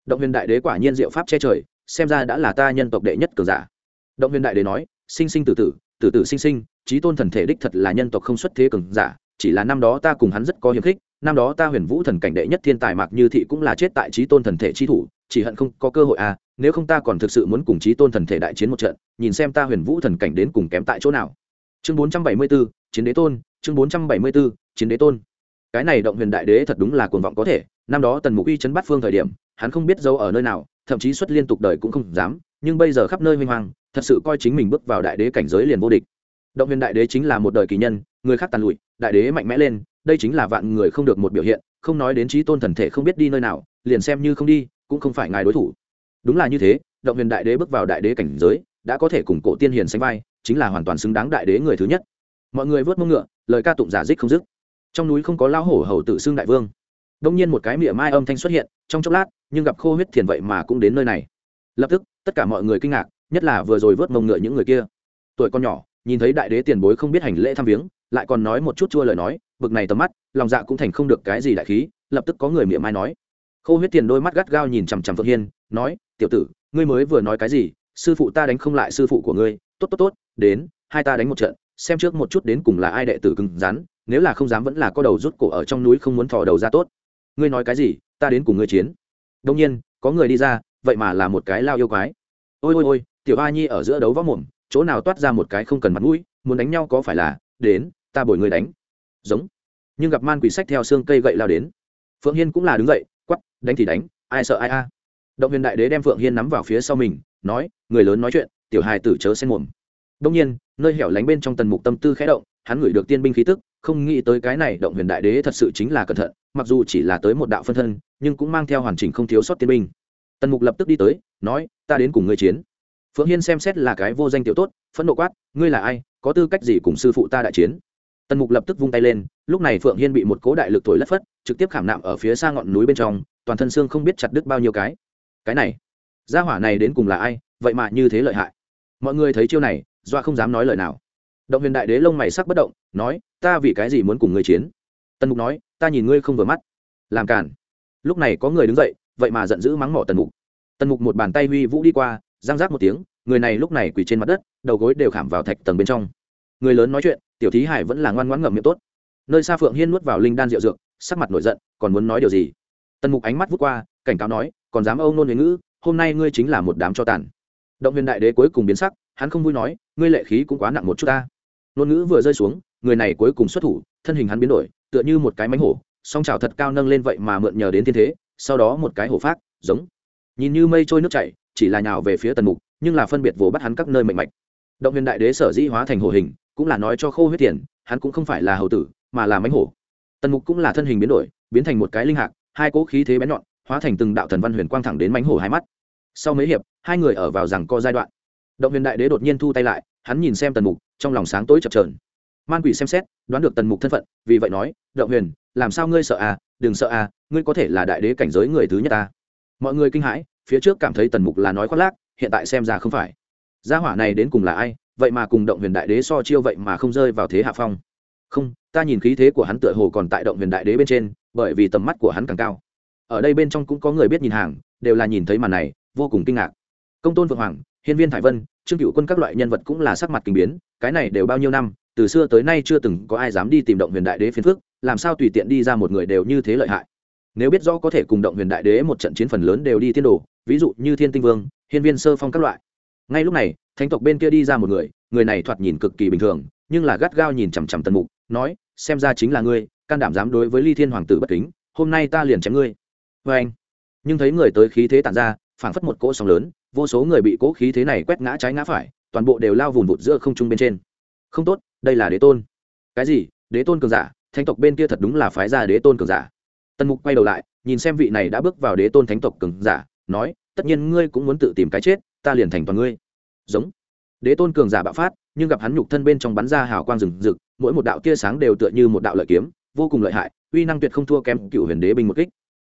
Động huyền đại đế quả nhiên diệu pháp che trời, xem ra đã là ta nhân tộc đệ nhất cường giả. Động huyền đại đế nói, sinh sinh tử tử tử tử sinh sinh trí tôn thần thể đích thật là nhân tộc không xuất thế cường giả chỉ là năm đó ta cùng hắn rất có hiềm khích năm đó ta huyền vũ thần cảnh đệ nhất thiên tài mạc như thị cũng là chết tại trí tôn thần thể chi thủ chỉ hận không có cơ hội à nếu không ta còn thực sự muốn cùng trí tôn thần thể đại chiến một trận nhìn xem ta huyền vũ thần cảnh đến cùng kém tại chỗ nào. Chương bốn trăm bảy mươi 474, chiến đế tôn chương bốn trăm bảy mươi 474, chiến đế tôn. Cái này động huyền đại đế thật đúng là cuồng vọng có thể năm đó tần mục uy chấn bắt phương thời điểm hắn không biết dâu ở nơi nào thậm chí xuất liên tục đời cũng không dám nhưng bây giờ khắp nơi huy hoàng thật sự coi chính mình bước vào đại đế cảnh giới liền vô địch. Động huyền đại đế chính là một đời kỳ nhân người khác tàn lụi đại đế mạnh mẽ lên, đây chính là vạn người không được một biểu hiện, không nói đến trí tôn thần thể không biết đi nơi nào, liền xem như không đi, cũng không phải ngài đối thủ. Đúng là như thế, động huyền đại đế bước vào đại đế cảnh giới, đã có thể cùng cổ tiên hiền sánh vai, chính là hoàn toàn xứng đáng đại đế người thứ nhất. Mọi người vớt mông ngựa, lời ca tụng giả dích không dứt. Trong núi không có lao hổ hầu tự xưng đại vương. Đông nhiên một cái miệng mai âm thanh xuất hiện, trong chốc lát, nhưng gặp khô huyết thiền vậy mà cũng đến nơi này. Lập tức, tất cả mọi người kinh ngạc, nhất là vừa rồi vớt mông ngựa những người kia. Tuổi con nhỏ, nhìn thấy đại đế tiền bối không biết hành lễ thăm viếng lại còn nói một chút chua lời nói, bực này tầm mắt, lòng dạ cũng thành không được cái gì đại khí, lập tức có người miệng mai nói. Khô huyết tiền đôi mắt gắt gao nhìn chằm chằm phượng hiên, nói, tiểu tử, ngươi mới vừa nói cái gì? Sư phụ ta đánh không lại sư phụ của ngươi. Tốt tốt tốt, đến, hai ta đánh một trận, xem trước một chút đến cùng là ai đệ tử cứng rắn, nếu là không dám vẫn là có đầu rút cổ ở trong núi không muốn thò đầu ra tốt. Ngươi nói cái gì, ta đến cùng ngươi chiến. Đông nhiên, có người đi ra, vậy mà là một cái lao yêu quái. Ôi ôi ôi, tiểu a nhi ở giữa đấu võ mồm, chỗ nào toát ra một cái không cần mặt mũi, muốn đánh nhau có phải là, đến ta bồi người đánh. Giống. Nhưng gặp man quỷ sách theo xương cây gậy lao đến. Phượng hiên cũng là đứng dậy quắp đánh thì đánh, ai sợ ai a. Động huyền đại đế đem phượng hiên nắm vào phía sau mình, nói, người lớn nói chuyện, tiểu hài tử chớ xen mồm. Đông nhiên, nơi hẻo lánh bên trong tần mục tâm tư khẽ động, hắn ngửi được tiên binh khí tức, không nghĩ tới cái này động huyền đại đế thật sự chính là cẩn thận, mặc dù chỉ là tới một đạo phân thân, nhưng cũng mang theo hoàn chỉnh không thiếu sót tiên binh. Tần mục lập tức đi tới, nói, ta đến cùng ngươi chiến. Phượng hiên xem xét là cái vô danh tiểu tốt, phẫn nộ quát, ngươi là ai, có tư cách gì cùng sư phụ ta đại chiến? Tần mục lập tức vung tay lên, lúc này phượng hiên bị một cố đại lực thổi lất phất, trực tiếp khảm nạm ở phía xa ngọn núi bên trong, toàn thân xương không biết chặt đứt bao nhiêu cái. Cái này, gia hỏa này đến cùng là ai? Vậy mà như thế lợi hại. Mọi người thấy chiêu này, doa không dám nói lời nào. Động huyền đại đế lông mày sắc bất động, nói, ta vì cái gì muốn cùng ngươi chiến? Tần mục nói, ta nhìn ngươi không vừa mắt. Làm cản lúc này có người đứng dậy, vậy mà giận dữ mắng mỏ tần mục. Tần mục một bàn tay huy vũ đi qua giang giác một tiếng, người này lúc này quỳ trên mặt đất, đầu gối đều khảm vào thạch tầng bên trong. Người lớn nói chuyện tiểu thí hải vẫn là ngoan ngoãn ngậm miệng tốt. Nơi xa phượng hiên nuốt vào linh đan rượu dược, sắc mặt nổi giận, còn muốn nói điều gì? Tần mục ánh mắt vút qua, cảnh cáo nói, còn dám âu nôn huế ngữ, hôm nay ngươi chính là một đám cho tàn. Động huyền đại đế cuối cùng biến sắc, hắn không vui nói, ngươi lệ khí cũng quá nặng một chút ta. Ngôn ngữ vừa rơi xuống, người này cuối cùng xuất thủ, thân hình hắn biến đổi, tựa như một cái mánh hổ, song trào thật cao nâng lên vậy mà mượn nhờ đến thiên thế, sau đó một cái hổ phát, giống. Nhìn như mây trôi nước chảy, chỉ là nhào về phía tần mục, nhưng là phân biệt vồ bắt hắn các nơi mạnh mạch. Động huyền đại đế sở dĩ hóa thành hổ hình cũng là nói cho khô huyết tiền, hắn cũng không phải là hầu tử, mà là mánh hổ. Tần mục cũng là thân hình biến đổi, biến thành một cái linh hạc, hai cỗ khí thế bén nhọn, hóa thành từng đạo thần văn huyền quang thẳng đến mánh hổ hai mắt. Sau mấy hiệp, hai người ở vào rằng co giai đoạn. Động huyền đại đế đột nhiên thu tay lại, hắn nhìn xem tần mục, trong lòng sáng tối chập trờn man quỷ xem xét, đoán được tần mục thân phận, vì vậy nói, động huyền, làm sao ngươi sợ à đừng sợ à ngươi có thể là đại đế cảnh giới người thứ nhất ta. Mọi người kinh hãi, phía trước cảm thấy tần mục là nói khoác lác, hiện tại xem ra không phải gia hỏa này đến cùng là ai? Vậy mà cùng động huyền đại đế so chiêu vậy mà không rơi vào thế hạ phong. Không, ta nhìn khí thế của hắn tựa hồ còn tại động huyền đại đế bên trên, bởi vì tầm mắt của hắn càng cao. Ở đây bên trong cũng có người biết nhìn hàng, đều là nhìn thấy màn này, vô cùng kinh ngạc. Công tôn vượng hoàng, hiên viên thải vân, trương cựu quân các loại nhân vật cũng là sắc mặt kinh biến, cái này đều bao nhiêu năm, từ xưa tới nay chưa từng có ai dám đi tìm động huyền đại đế phiền phước làm sao tùy tiện đi ra một người đều như thế lợi hại. Nếu biết rõ có thể cùng động huyền đại đế một trận chiến phần lớn đều đi tiên đồ, ví dụ như thiên tinh vương, hiên viên sơ phong các loại ngay lúc này, thánh tộc bên kia đi ra một người người này thoạt nhìn cực kỳ bình thường, nhưng là gắt gao nhìn chằm chằm tần mục, nói, xem ra chính là ngươi, can đảm dám đối với ly thiên hoàng tử bất kính, hôm nay ta liền chém ngươi. Vê anh, nhưng thấy người tới khí thế tản ra, phảng phất một cỗ sóng lớn, vô số người bị cỗ khí thế này quét ngã trái ngã phải, toàn bộ đều lao vùn vụt giữa không trung bên trên. Không tốt, đây là đế tôn. Cái gì? Đế tôn cường giả? Thánh tộc bên kia thật đúng là phái ra đế tôn cường giả. Tần mục quay đầu lại, nhìn xem vị này đã bước vào đế tôn thánh tộc cường giả, nói, tất nhiên ngươi cũng muốn tự tìm cái chết ta liền thành toàn ngươi. Giống. Đế tôn cường giả bạo phát, nhưng gặp hắn nhục thân bên trong bắn ra hào quang rừng rực, mỗi một đạo tia sáng đều tựa như một đạo lợi kiếm, vô cùng lợi hại, uy năng tuyệt không thua kém cựu huyền đế binh một kích.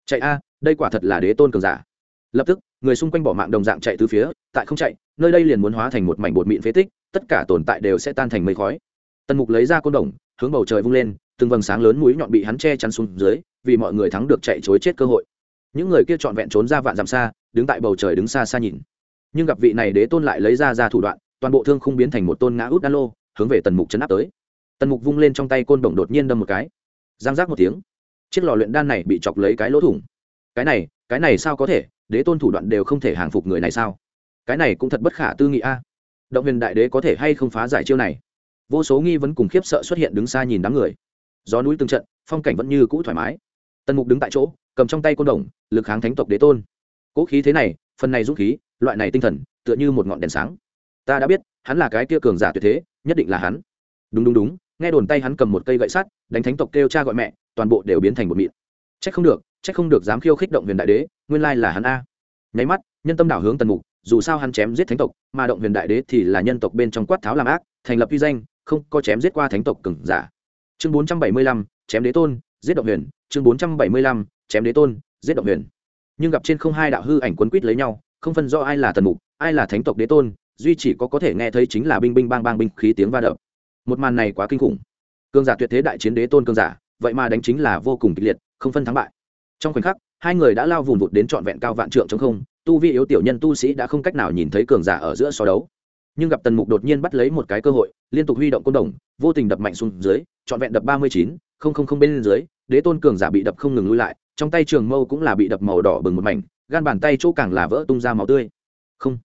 Chạy a, đây quả thật là đế tôn cường giả. Lập tức, người xung quanh bỏ mạng đồng dạng chạy từ phía, tại không chạy, nơi đây liền muốn hóa thành một mảnh bột mịn phế tích, tất cả tồn tại đều sẽ tan thành mây khói. Tần mục lấy ra côn đồng, hướng bầu trời vung lên, từng vầng sáng lớn mũi nhọn bị hắn che chắn xuống dưới, vì mọi người thắng được chạy chối chết cơ hội. Những người kia trọn vẹn trốn ra vạn dặm xa, đứng tại bầu trời đứng xa xa nhìn nhưng gặp vị này đế tôn lại lấy ra ra thủ đoạn, toàn bộ thương không biến thành một tôn ngã út đan lô, hướng về tần mục chấn áp tới. Tần mục vung lên trong tay côn đồng đột nhiên đâm một cái. Giang giác một tiếng, chiếc lò luyện đan này bị chọc lấy cái lỗ thủng. Cái này cái này sao có thể? Đế tôn thủ đoạn đều không thể hàng phục người này sao? Cái này cũng thật bất khả tư nghị a. Động huyền đại đế có thể hay không phá giải chiêu này? Vô số nghi vấn cùng khiếp sợ xuất hiện đứng xa nhìn đám người. Gió núi từng trận, phong cảnh vẫn như cũ thoải mái. Tần mục đứng tại chỗ, cầm trong tay côn đồng lực kháng thánh tộc đế tôn. Cỗ khí thế này, phần này dũng khí loại này tinh thần, tựa như một ngọn đèn sáng. Ta đã biết, hắn là cái kia cường giả tuyệt thế, nhất định là hắn. Đúng đúng đúng, nghe đồn tay hắn cầm một cây gậy sắt, đánh thánh tộc kêu cha gọi mẹ, toàn bộ đều biến thành một mịn. Trách không được trách không được dám khiêu khích động huyền đại đế, nguyên lai là hắn a. Nháy mắt, nhân tâm đảo hướng tần mục, dù sao hắn chém giết thánh tộc, mà động huyền đại đế thì là nhân tộc bên trong quát tháo làm ác, thành lập uy danh, không có chém giết qua thánh tộc cừng giả. Chương bốn trăm bảy mươi lăm, chém đế tôn, giết động huyền. Chương bốn trăm bảy mươi lăm, chém đế tôn, giết động huyền. Nhưng gặp trên không hai đạo hư ảnh quấn quýt lấy nhau không phân rõ ai là tần mục, ai là thánh tộc đế tôn, duy chỉ có có thể nghe thấy chính là binh binh bang bang binh khí tiếng va đập. Một màn này quá kinh khủng. Cương giả tuyệt thế đại chiến đế tôn cương giả, vậy mà đánh chính là vô cùng kịch liệt, không phân thắng bại. Trong khoảnh khắc, hai người đã lao vùng vụt đến trọn vẹn cao vạn trượng chống không, tu vi yếu tiểu nhân tu sĩ đã không cách nào nhìn thấy cường giả ở giữa so đấu. Nhưng gặp tần mục đột nhiên bắt lấy một cái cơ hội, liên tục huy động côn đồng, vô tình đập mạnh xuống dưới, trọn vẹn đập ba mươi chín, không không không bên dưới, đế tôn cường giả bị đập không ngừng lui lại, trong tay trường mâu cũng là bị đập màu đỏ bừng một mảnh gan bàn tay chỗ càng là vỡ tung ra máu tươi. Không.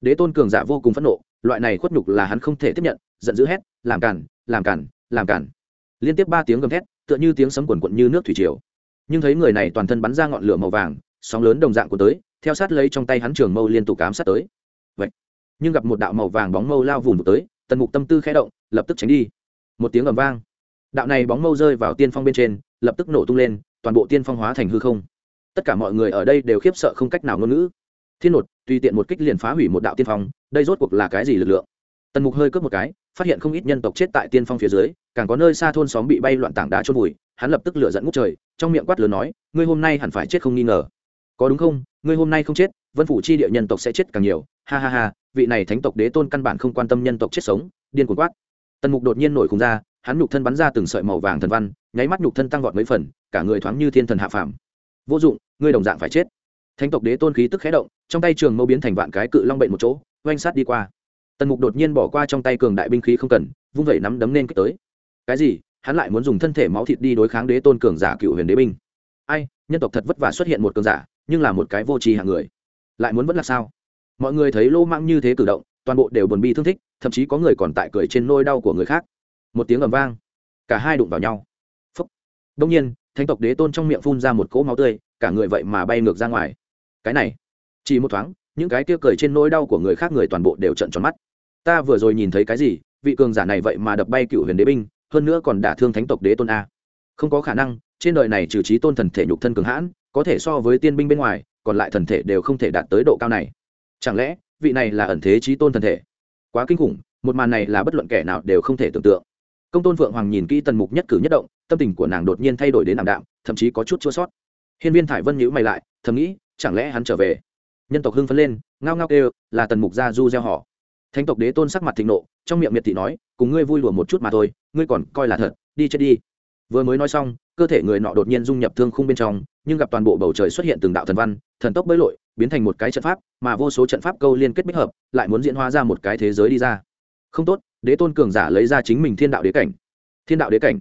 Đế tôn cường giả vô cùng phẫn nộ, loại này khuất nhục là hắn không thể tiếp nhận, giận dữ hét, làm cản làm cản làm cản liên tiếp ba tiếng gầm thét, tựa như tiếng sấm quần quận như nước thủy triều. Nhưng thấy người này toàn thân bắn ra ngọn lửa màu vàng, sóng lớn đồng dạng của tới, theo sát lấy trong tay hắn trường mâu liên tục cám sát tới. Vậy nhưng gặp một đạo màu vàng bóng mâu lao vùng tới, tần mục tâm tư khẽ động, lập tức tránh đi. Một tiếng ầm vang. Đạo này bóng mâu rơi vào tiên phong bên trên, lập tức nổ tung lên, toàn bộ tiên phong hóa thành hư không tất cả mọi người ở đây đều khiếp sợ không cách nào ngôn ngữ. Thiên nột, tùy tiện một kích liền phá hủy một đạo tiên phong, đây rốt cuộc là cái gì lực lượng? Tần mục hơi cướp một cái, phát hiện không ít nhân tộc chết tại tiên phong phía dưới, càng có nơi xa thôn xóm bị bay loạn tảng đá trôn vùi, hắn lập tức lửa dẫn ngút trời, trong miệng quát lớn nói, ngươi hôm nay hẳn phải chết không nghi ngờ. Có đúng không? Ngươi hôm nay không chết, vân phủ chi địa nhân tộc sẽ chết càng nhiều. Ha ha ha, vị này thánh tộc đế tôn căn bản không quan tâm nhân tộc chết sống, điên cuồng quát. Tần mục đột nhiên nổi khùng ra, hắn nhục thân bắn ra từng sợi màu vàng thần văn, nháy mắt nhục thân tăng vọt mấy phần, cả người thoáng như thiên thần hạ phàm vô dụng, ngươi đồng dạng phải chết. Thánh tộc đế tôn khí tức khé động, trong tay trường mâu biến thành vạn cái cự long bệnh một chỗ, oanh sát đi qua. Tần mục đột nhiên bỏ qua trong tay cường đại binh khí không cần, vung vẩy nắm đấm nên kích tới. Cái gì? Hắn lại muốn dùng thân thể máu thịt đi đối kháng đế tôn cường giả cựu huyền đế binh. Ai, nhân tộc thật vất vả xuất hiện một cường giả, nhưng là một cái vô tri hạng người. Lại muốn vẫn là sao? Mọi người thấy lô mang như thế cử động, toàn bộ đều buồn bi thương thích, thậm chí có người còn tại cười trên nôi đau của người khác. Một tiếng ầm vang, cả hai đụng vào nhau. Phấp đông nhiên thánh tộc đế tôn trong miệng phun ra một cỗ máu tươi, cả người vậy mà bay ngược ra ngoài. Cái này, chỉ một thoáng, những cái kia cười trên nỗi đau của người khác người toàn bộ đều trận tròn mắt. Ta vừa rồi nhìn thấy cái gì, vị cường giả này vậy mà đập bay cựu huyền đế binh, hơn nữa còn đả thương thánh tộc đế tôn a. Không có khả năng, trên đời này trừ trí tôn thần thể nhục thân cường hãn, có thể so với tiên binh bên ngoài, còn lại thần thể đều không thể đạt tới độ cao này. Chẳng lẽ, vị này là ẩn thế trí tôn thần thể? Quá kinh khủng, một màn này là bất luận kẻ nào đều không thể tưởng tượng. Công tôn phượng hoàng nhìn kỹ tần mục nhất cử nhất động tâm tình của nàng đột nhiên thay đổi đến ảm đạm, thậm chí có chút chua sót. Hiên viên thải vân nhữ mày lại, thầm nghĩ, chẳng lẽ hắn trở về? Nhân tộc hưng phấn lên, ngao ngao kêu, là tần mục gia du gieo họ. Thánh tộc đế tôn sắc mặt thịnh nộ, trong miệng miệt thị nói, cùng ngươi vui lùa một chút mà thôi, ngươi còn coi là thật, đi chết đi. Vừa mới nói xong, cơ thể người nọ đột nhiên dung nhập thương khung bên trong, nhưng gặp toàn bộ bầu trời xuất hiện từng đạo thần văn, thần tốc bơi lội, biến thành một cái trận pháp, mà vô số trận pháp câu liên kết bích hợp, lại muốn diễn hóa ra một cái thế giới đi ra. Không tốt, đế tôn cường giả lấy ra chính mình thiên đạo đế cảnh. Thiên đạo đế cảnh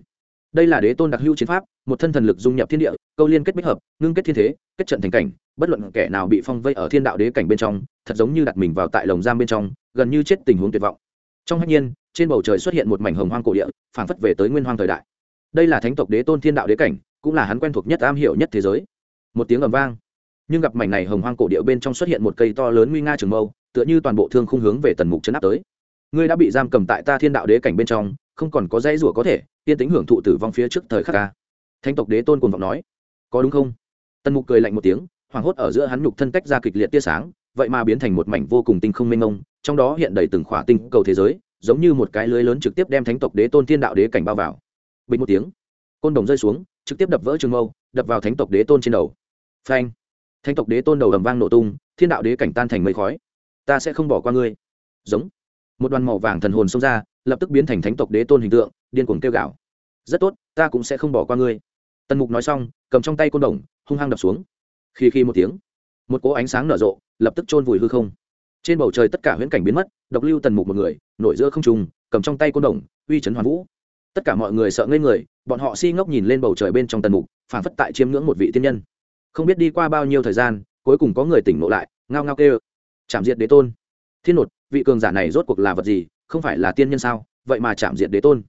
đây là đế tôn đặc hữu chiến pháp, một thân thần lực dung nhập thiên địa, câu liên kết bích hợp, ngưng kết thiên thế, kết trận thành cảnh, bất luận kẻ nào bị phong vây ở thiên đạo đế cảnh bên trong, thật giống như đặt mình vào tại lồng giam bên trong, gần như chết tình huống tuyệt vọng. Trong hạnh nhiên, trên bầu trời xuất hiện một mảnh hồng hoang cổ địa, phảng phất về tới nguyên hoang thời đại. Đây là thánh tộc đế tôn thiên đạo đế cảnh, cũng là hắn quen thuộc nhất am hiểu nhất thế giới. Một tiếng ầm vang. Nhưng gặp mảnh này hồng hoang cổ địa bên trong xuất hiện một cây to lớn nguy nga trường mâu, tựa như toàn bộ thương khung hướng về tần mục chấn áp tới. Ngươi đã bị giam cầm tại ta thiên đạo đế cảnh bên trong, không còn có dãy rủa có thể yên tính hưởng thụ tử vong phía trước thời khắc ca. Thánh tộc đế tôn cùng vọng nói, có đúng không? Tần mục cười lạnh một tiếng, hoảng hốt ở giữa hắn nhục thân tách ra kịch liệt tia sáng, vậy mà biến thành một mảnh vô cùng tinh không mênh mông, trong đó hiện đầy từng khỏa tinh cầu thế giới, giống như một cái lưới lớn trực tiếp đem thánh tộc đế tôn thiên đạo đế cảnh bao vào. Bình một tiếng, côn đồng rơi xuống, trực tiếp đập vỡ trường mâu, đập vào thánh tộc đế tôn trên đầu. Phanh! Thánh tộc đế tôn đầu ầm vang nổ tung, thiên đạo đế cảnh tan thành mây khói. Ta sẽ không bỏ qua ngươi. Giống một đoàn màu vàng thần hồn xông ra, lập tức biến thành thánh tộc đế tôn hình tượng, điên cuồng kêu gạo rất tốt, ta cũng sẽ không bỏ qua ngươi. Tần mục nói xong, cầm trong tay côn đồng, hung hăng đập xuống. Khi khi một tiếng, một cỗ ánh sáng nở rộ, lập tức chôn vùi hư không. Trên bầu trời tất cả huyễn cảnh biến mất, độc lưu tần mục một người, nổi giữa không trùng cầm trong tay côn đồng, uy chấn hoàn vũ. Tất cả mọi người sợ ngây người, bọn họ si ngốc nhìn lên bầu trời bên trong tần mục, phản phất tại chiêm ngưỡng một vị tiên nhân. Không biết đi qua bao nhiêu thời gian, cuối cùng có người tỉnh ngộ lại, ngao ngao kêu, chạm diệt đế tôn. Thiên nột vị cường giả này rốt cuộc là vật gì, không phải là tiên nhân sao? Vậy mà chạm diệt đế tôn.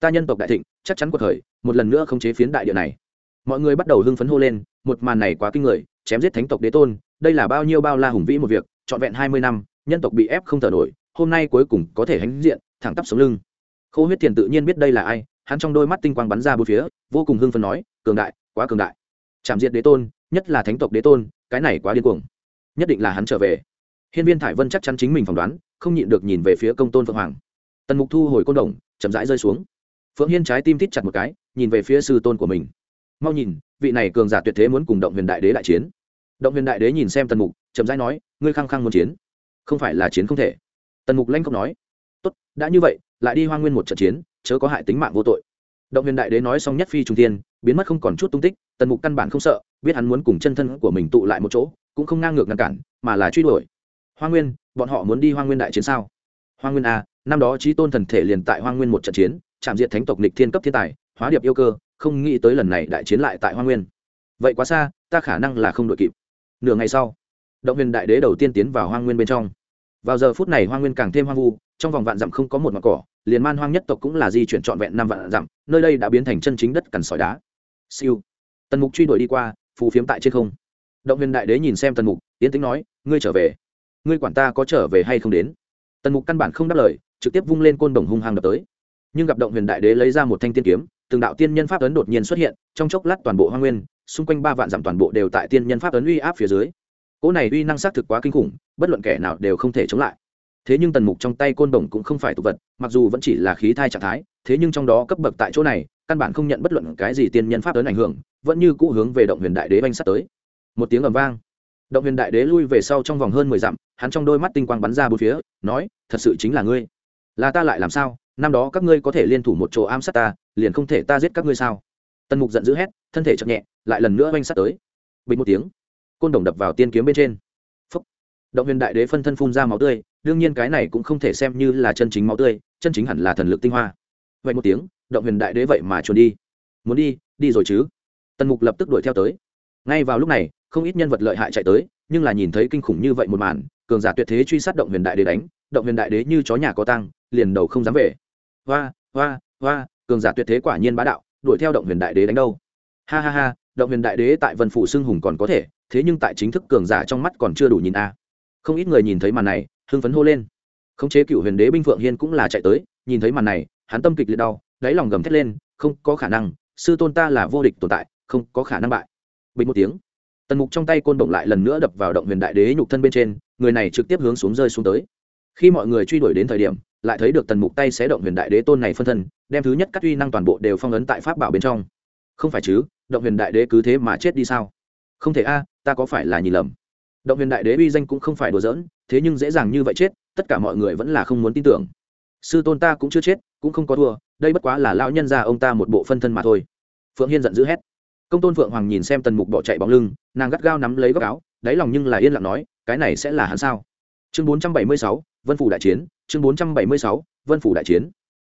Ta nhân tộc đại thịnh, chắc chắn cuộc khởi, một lần nữa không chế phiến đại địa này. Mọi người bắt đầu hưng phấn hô lên, một màn này quá kinh người, chém giết thánh tộc đế tôn, đây là bao nhiêu bao la hùng vĩ một việc, trọn vẹn hai mươi năm, nhân tộc bị ép không thở nổi, hôm nay cuối cùng có thể hãnh diện, thẳng tắp sống lưng. Khô huyết thiền tự nhiên biết đây là ai, hắn trong đôi mắt tinh quang bắn ra bốn phía, vô cùng hưng phấn nói, cường đại, quá cường đại. Chạm diệt đế tôn, nhất là thánh tộc đế tôn, cái này quá điên cuồng. Nhất định là hắn trở về hiên viên thải vân chắc chắn chính mình phỏng đoán, không nhịn được nhìn về phía công tôn phượng hoàng. Tần mục thu hồi côn đồng, chậm rãi rơi xuống. Phượng hiên trái tim thít chặt một cái, nhìn về phía sư tôn của mình. Mau nhìn, vị này cường giả tuyệt thế muốn cùng động huyền đại đế đại chiến. Động huyền đại đế nhìn xem tần mục, chậm rãi nói, ngươi khăng khăng muốn chiến? Không phải là chiến không thể. Tần mục lanh không nói, tốt, đã như vậy, lại đi hoa nguyên một trận chiến, chớ có hại tính mạng vô tội. Động huyền đại đế nói xong nhất phi trung tiên biến mất không còn chút tung tích, tần mục căn bản không sợ, biết hắn muốn cùng chân thân của mình tụ lại một chỗ, cũng không ngang ngược ngăn cản, mà là truy đuổi hoa nguyên, bọn họ muốn đi hoa nguyên đại chiến sao? Hoa nguyên a năm đó trí tôn thần thể liền tại hoa nguyên một trận chiến, chạm diệt thánh tộc nịch thiên cấp thiên tài, hóa điệp yêu cơ, không nghĩ tới lần này đại chiến lại tại hoa nguyên. Vậy quá xa, ta khả năng là không đội kịp. Nửa ngày sau, động huyền đại đế đầu tiên tiến vào hoa nguyên bên trong. Vào giờ phút này hoa nguyên càng thêm hoang vu, trong vòng vạn dặm không có một mặt cỏ, liền man hoang nhất tộc cũng là di chuyển trọn vẹn năm vạn dặm, nơi đây đã biến thành chân chính đất cằn sỏi đá. Siêu. Tần mục truy đuổi đi qua, phù phiếm tại trên không. Động huyền đại đế nhìn xem tần mục tiến tính nói, ngươi trở về ngươi quản ta có trở về hay không đến? Tần mục căn bản không đáp lời, trực tiếp vung lên côn đồng hung hăng đập tới. Nhưng gặp động huyền đại đế lấy ra một thanh tiên kiếm, từng đạo tiên nhân pháp ấn đột nhiên xuất hiện, trong chốc lát toàn bộ hoa nguyên, xung quanh ba vạn dặm toàn bộ đều tại tiên nhân pháp ấn uy áp phía dưới. Cỗ này uy năng xác thực quá kinh khủng, bất luận kẻ nào đều không thể chống lại. Thế nhưng tần mục trong tay côn đồng cũng không phải tục vật, mặc dù vẫn chỉ là khí thai trạng thái, thế nhưng trong đó cấp bậc tại chỗ này, căn bản không nhận bất luận cái gì tiên nhân pháp ấn ảnh hưởng, vẫn như cũ hướng về động huyền đại đế banh sắt tới. Một tiếng ầm vang động huyền đại đế lui về sau trong vòng hơn mười dặm, hắn trong đôi mắt tinh quang bắn ra bốn phía, nói, thật sự chính là ngươi. Là ta lại làm sao? Năm đó các ngươi có thể liên thủ một chỗ ám sát ta, liền không thể ta giết các ngươi sao? Tần mục giận dữ hét, thân thể chậm nhẹ, lại lần nữa oanh sát tới. Bình một tiếng, côn đồng đập vào tiên kiếm bên trên. Phúc. động huyền đại đế phân thân phun ra máu tươi, đương nhiên cái này cũng không thể xem như là chân chính máu tươi, chân chính hẳn là thần lực tinh hoa. Vậy một tiếng, động huyền đại đế vậy mà chuồn đi. Muốn đi đi rồi chứ? Tần mục lập tức đuổi theo tới. Ngay vào lúc này không ít nhân vật lợi hại chạy tới, nhưng là nhìn thấy kinh khủng như vậy một màn, cường giả tuyệt thế truy sát động huyền đại đế đánh, động huyền đại đế như chó nhà có tăng liền đầu không dám về. Hoa hoa hoa, cường giả tuyệt thế quả nhiên bá đạo, đuổi theo động huyền đại đế đánh đâu. Ha ha ha, động huyền đại đế tại vân phủ xưng hùng còn có thể, thế nhưng tại chính thức cường giả trong mắt còn chưa đủ nhìn a. Không ít người nhìn thấy màn này, hưng phấn hô lên. Khống chế cựu huyền đế binh phượng hiên cũng là chạy tới, nhìn thấy màn này, hắn tâm kịch liệt đau, đáy lòng gầm thét lên, không có khả năng, sư tôn ta là vô địch tồn tại, không có khả năng bại. Bình một tiếng tần mục trong tay côn động lại lần nữa đập vào động huyền đại đế nhục thân bên trên, người này trực tiếp hướng xuống rơi xuống tới. Khi mọi người truy đuổi đến thời điểm, lại thấy được tần mục tay xé động huyền đại đế tôn này phân thân, đem thứ nhất các uy năng toàn bộ đều phong ấn tại pháp bảo bên trong. Không phải chứ, động huyền đại đế cứ thế mà chết đi sao? Không thể a, ta có phải là nhìn lầm? Động huyền đại đế uy danh cũng không phải đùa giỡn, thế nhưng dễ dàng như vậy chết, tất cả mọi người vẫn là không muốn tin tưởng. Sư tôn ta cũng chưa chết, cũng không có thua, đây bất quá là lão nhân ra ông ta một bộ phân thân mà thôi. Phượng hiên giận dữ hét công tôn phượng hoàng nhìn xem tần mục bỏ chạy bóng lưng, nàng gắt gao nắm lấy góc áo, đáy lòng nhưng là yên lặng nói, cái này sẽ là hắn sao? Chương bốn trăm bảy mươi sáu, vân phủ đại chiến, chương bốn trăm bảy mươi sáu, vân phủ đại chiến.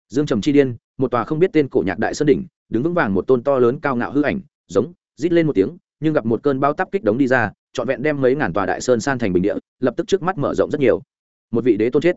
Dương trầm chi điên, một tòa không biết tên cổ nhạc đại sơn đỉnh, đứng vững vàng một tôn to lớn cao ngạo hư ảnh, giống, rít lên một tiếng, nhưng gặp một cơn bao tắp kích đống đi ra, trọn vẹn đem mấy ngàn tòa đại sơn san thành bình địa, lập tức trước mắt mở rộng rất nhiều. Một vị đế tôn chết.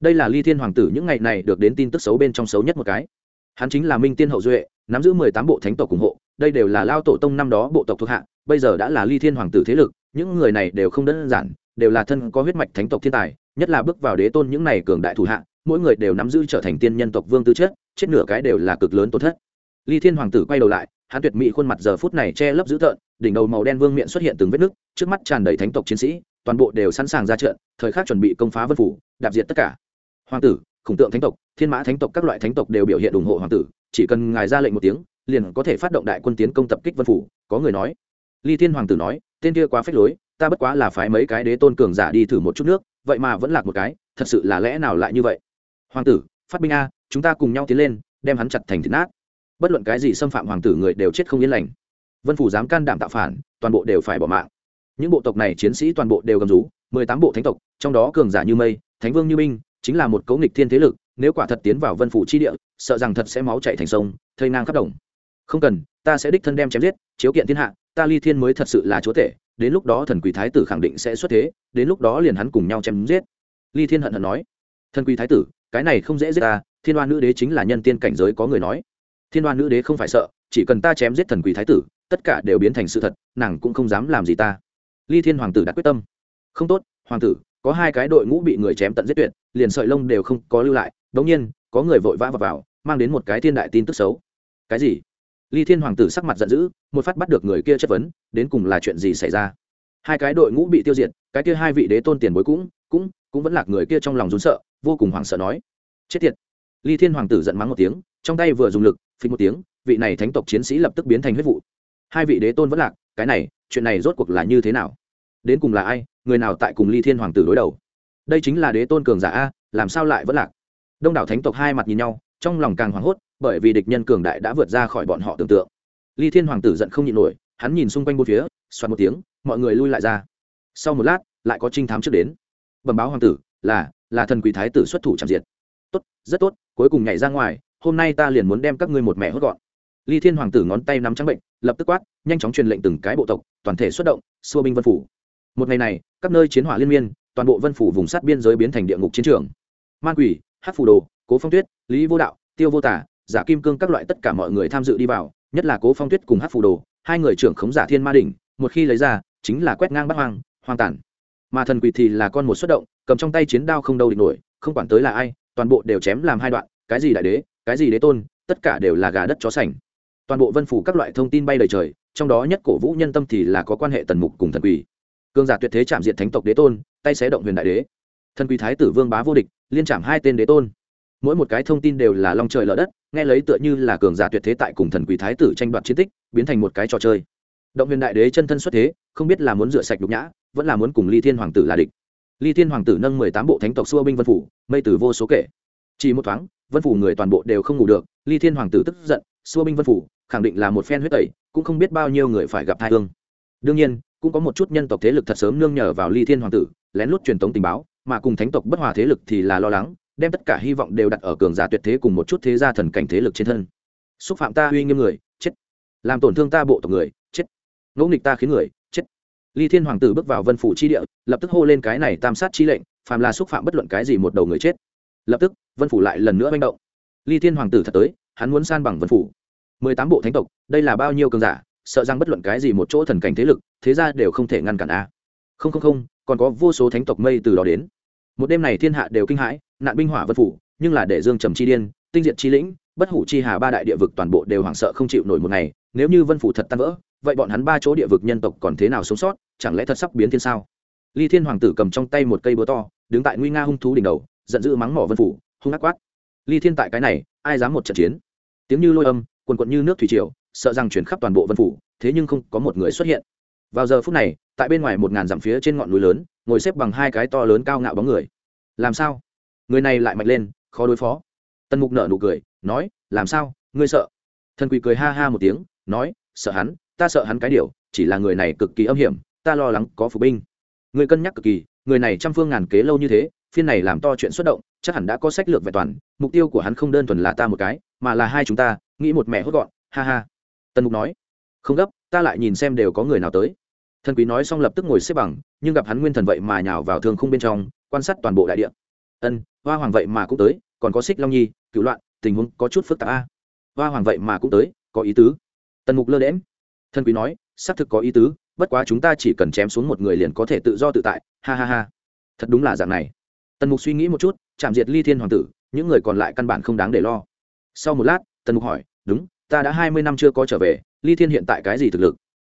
Đây là ly thiên hoàng tử những ngày này được đến tin tức xấu bên trong xấu nhất một cái. Hắn chính là minh tiên hậu duệ, nắm giữ mười tám bộ thánh tộc ủng hộ đây đều là lao tổ tông năm đó bộ tộc thuộc hạ, bây giờ đã là ly thiên hoàng tử thế lực, những người này đều không đơn giản, đều là thân có huyết mạch thánh tộc thiên tài, nhất là bước vào đế tôn những này cường đại thủ hạ, mỗi người đều nắm giữ trở thành tiên nhân tộc vương tư chất, chết nửa cái đều là cực lớn tổn thất. Ly thiên hoàng tử quay đầu lại, hắn tuyệt mỹ khuôn mặt giờ phút này che lấp dữ tợn, đỉnh đầu màu đen vương miệng xuất hiện từng vết nứt, trước mắt tràn đầy thánh tộc chiến sĩ, toàn bộ đều sẵn sàng ra trận, thời khắc chuẩn bị công phá vân phủ, đạp diệt tất cả. Hoàng tử, khủng tượng thánh tộc, thiên mã thánh tộc các loại thánh tộc đều biểu hiện ủng hộ hoàng tử, chỉ cần ngài ra lệnh một tiếng liền có thể phát động đại quân tiến công tập kích vân phủ, có người nói. Ly thiên hoàng tử nói, tên kia quá phách lối, ta bất quá là phái mấy cái đế tôn cường giả đi thử một chút nước, vậy mà vẫn lạc một cái, thật sự là lẽ nào lại như vậy? Hoàng tử, phát binh a, chúng ta cùng nhau tiến lên, đem hắn chặt thành thịt nát. Bất luận cái gì xâm phạm hoàng tử người đều chết không yên lành. Vân phủ dám can đảm tạo phản, toàn bộ đều phải bỏ mạng. Những bộ tộc này chiến sĩ toàn bộ đều gầm rú, mười tám bộ thánh tộc, trong đó cường giả như mây, thánh vương như minh chính là một cấu nghịch thiên thế lực, nếu quả thật tiến vào vân phủ chi địa, sợ rằng thật sẽ máu chạy thành sông, thây nang khắp đồng không cần ta sẽ đích thân đem chém giết chiếu kiện thiên hạ ta ly thiên mới thật sự là chúa tể đến lúc đó thần quỷ thái tử khẳng định sẽ xuất thế đến lúc đó liền hắn cùng nhau chém giết. Ly thiên hận hận nói. Thần quỷ thái tử cái này không dễ giết ta thiên đoan nữ đế chính là nhân tiên cảnh giới có người nói. Thiên đoan nữ đế không phải sợ chỉ cần ta chém giết thần quỷ thái tử tất cả đều biến thành sự thật nàng cũng không dám làm gì ta. Ly thiên hoàng tử đã quyết tâm. Không tốt hoàng tử có hai cái đội ngũ bị người chém tận giết tuyệt liền sợi lông đều không có lưu lại đống nhiên có người vội vã vào, vào mang đến một cái thiên đại tin tức xấu. Cái gì? Ly thiên hoàng tử sắc mặt giận dữ, một phát bắt được người kia chất vấn, đến cùng là chuyện gì xảy ra? Hai cái đội ngũ bị tiêu diệt, cái kia hai vị đế tôn tiền bối cũng cũng cũng vẫn lạc người kia trong lòng rún sợ, vô cùng hoảng sợ nói, chết tiệt! Ly thiên hoàng tử giận mắng một tiếng, trong tay vừa dùng lực phình một tiếng, vị này thánh tộc chiến sĩ lập tức biến thành huyết vụ. Hai vị đế tôn vẫn lạc, cái này, chuyện này rốt cuộc là như thế nào? Đến cùng là ai, người nào tại cùng ly thiên hoàng tử đối đầu? Đây chính là đế tôn cường giả a, làm sao lại vẫn lạc? Đông đảo thánh tộc hai mặt nhìn nhau, trong lòng càng hoảng hốt bởi vì địch nhân cường đại đã vượt ra khỏi bọn họ tưởng tượng. Ly thiên hoàng tử giận không nhịn nổi, hắn nhìn xung quanh bốn phía xoắn một tiếng, mọi người lui lại ra. Sau một lát, lại có trinh thám trước đến. Bẩm báo hoàng tử, là là thần quỷ thái tử xuất thủ chạm diệt. Tốt, rất tốt, cuối cùng nhảy ra ngoài, hôm nay ta liền muốn đem các ngươi một mẹ hốt gọn. Ly thiên hoàng tử ngón tay nắm trắng bệnh, lập tức quát, nhanh chóng truyền lệnh từng cái bộ tộc, toàn thể xuất động, xua binh vân phủ. Một ngày này, các nơi chiến hỏa liên miên, toàn bộ vân phủ vùng sát biên giới biến thành địa ngục chiến trường. Man quỷ hát phủ đồ, cố phong tuyết, lý vô đạo, tiêu vô tả giả kim cương các loại tất cả mọi người tham dự đi vào, nhất là cố phong tuyết cùng hát phù đồ, hai người trưởng khống giả thiên ma đỉnh, một khi lấy ra, chính là quét ngang bắt hoang hoang tản mà thần quỷ thì là con một xuất động, cầm trong tay chiến đao không đâu địch nổi, không quản tới là ai, toàn bộ đều chém làm hai đoạn, cái gì đại đế, cái gì đế tôn, tất cả đều là gà đất chó sành. Toàn bộ vân phủ các loại thông tin bay đầy trời, trong đó nhất cổ vũ nhân tâm thì là có quan hệ tần mục cùng thần quỷ. Cương giả tuyệt thế chạm diện thánh tộc đế tôn, tay xé động huyền đại đế. Thần quỷ thái tử vương bá vô địch, liên chạm hai tên đế tôn mỗi một cái thông tin đều là long trời lở đất, nghe lấy tựa như là cường giả tuyệt thế tại cùng thần quỷ thái tử tranh đoạt chiến tích, biến thành một cái trò chơi. Động huyền đại đế chân thân xuất thế, không biết là muốn rửa sạch đục nhã, vẫn là muốn cùng ly thiên hoàng tử là địch. Ly thiên hoàng tử nâng mười tám bộ thánh tộc xua binh vân phủ, mây tử vô số kể. Chỉ một thoáng, vân phủ người toàn bộ đều không ngủ được, ly thiên hoàng tử tức giận, xua binh vân phủ, khẳng định là một phen huyết tẩy, cũng không biết bao nhiêu người phải gặp thai hương. Đương nhiên, cũng có một chút nhân tộc thế lực thật sớm nương nhờ vào ly thiên hoàng tử, lén lút truyền tống tình báo, mà cùng thánh tộc bất hòa thế lực thì là lo lắng đem tất cả hy vọng đều đặt ở cường giả tuyệt thế cùng một chút thế gia thần cảnh thế lực trên thân. Xúc phạm ta uy nghiêm người, chết. Làm tổn thương ta bộ tộc người, chết. Ngẫu nghịch ta khiến người, chết. Ly thiên hoàng tử bước vào vân phủ chi địa, lập tức hô lên cái này tam sát chi lệnh, phàm là xúc phạm bất luận cái gì một đầu người chết. Lập tức, vân phủ lại lần nữa manh động. Ly thiên hoàng tử thật tới, hắn muốn san bằng vân phủ. Mười tám bộ thánh tộc, đây là bao nhiêu cường giả, sợ rằng bất luận cái gì một chỗ thần cảnh thế lực, thế ra đều không thể ngăn cản a. Không không không, còn có vô số thánh tộc mây từ đó đến một đêm này thiên hạ đều kinh hãi, nạn binh hỏa vân phủ, nhưng là để dương trầm chi điên, tinh diện chi lĩnh, bất hủ chi hà ba đại địa vực toàn bộ đều hoảng sợ không chịu nổi một ngày, nếu như vân phủ thật tan vỡ, vậy bọn hắn ba chỗ địa vực nhân tộc còn thế nào sống sót, chẳng lẽ thật sắp biến thiên sao? Ly thiên hoàng tử cầm trong tay một cây búa to, đứng tại nguy nga hung thú đỉnh đầu, giận dữ mắng mỏ vân phủ, hung ác quát. Ly thiên tại cái này, ai dám một trận chiến? Tiếng như lôi âm, quần quận như nước thủy triều, sợ rằng chuyển khắp toàn bộ vân phủ, thế nhưng không có một người xuất hiện. Vào giờ phút này, tại bên ngoài một ngàn dặm phía trên ngọn núi lớn ngồi xếp bằng hai cái to lớn cao ngạo bóng người. Làm sao? Người này lại mạnh lên, khó đối phó. Tần mục nợ nụ cười, nói, làm sao? Ngươi sợ? Thần quỷ cười ha ha một tiếng, nói, sợ hắn, ta sợ hắn cái điều, chỉ là người này cực kỳ âm hiểm, ta lo lắng có phục binh. Người cân nhắc cực kỳ, người này trăm phương ngàn kế lâu như thế, phiên này làm to chuyện xuất động, chắc hẳn đã có sách lược vẹn toàn, mục tiêu của hắn không đơn thuần là ta một cái, mà là hai chúng ta, nghĩ một mẹ hốt gọn, ha ha. Tần mục nói, không gấp, ta lại nhìn xem đều có người nào tới thần quý nói xong lập tức ngồi xếp bằng, nhưng gặp hắn nguyên thần vậy mà nhào vào thương khung bên trong, quan sát toàn bộ đại địa. Ân, hoa hoàng vậy mà cũng tới, còn có xích long nhi cựu loạn, tình huống có chút phức tạp a. Hoa hoàng vậy mà cũng tới, có ý tứ. Tần mục lơ đễm thần quý nói, xác thực có ý tứ, bất quá chúng ta chỉ cần chém xuống một người liền có thể tự do tự tại, ha ha ha. Thật đúng là dạng này. Tần mục suy nghĩ một chút, chạm diệt ly thiên hoàng tử, những người còn lại căn bản không đáng để lo. Sau một lát, tần mục hỏi, đúng, ta đã hai mươi năm chưa có trở về, ly thiên hiện tại cái gì thực lực?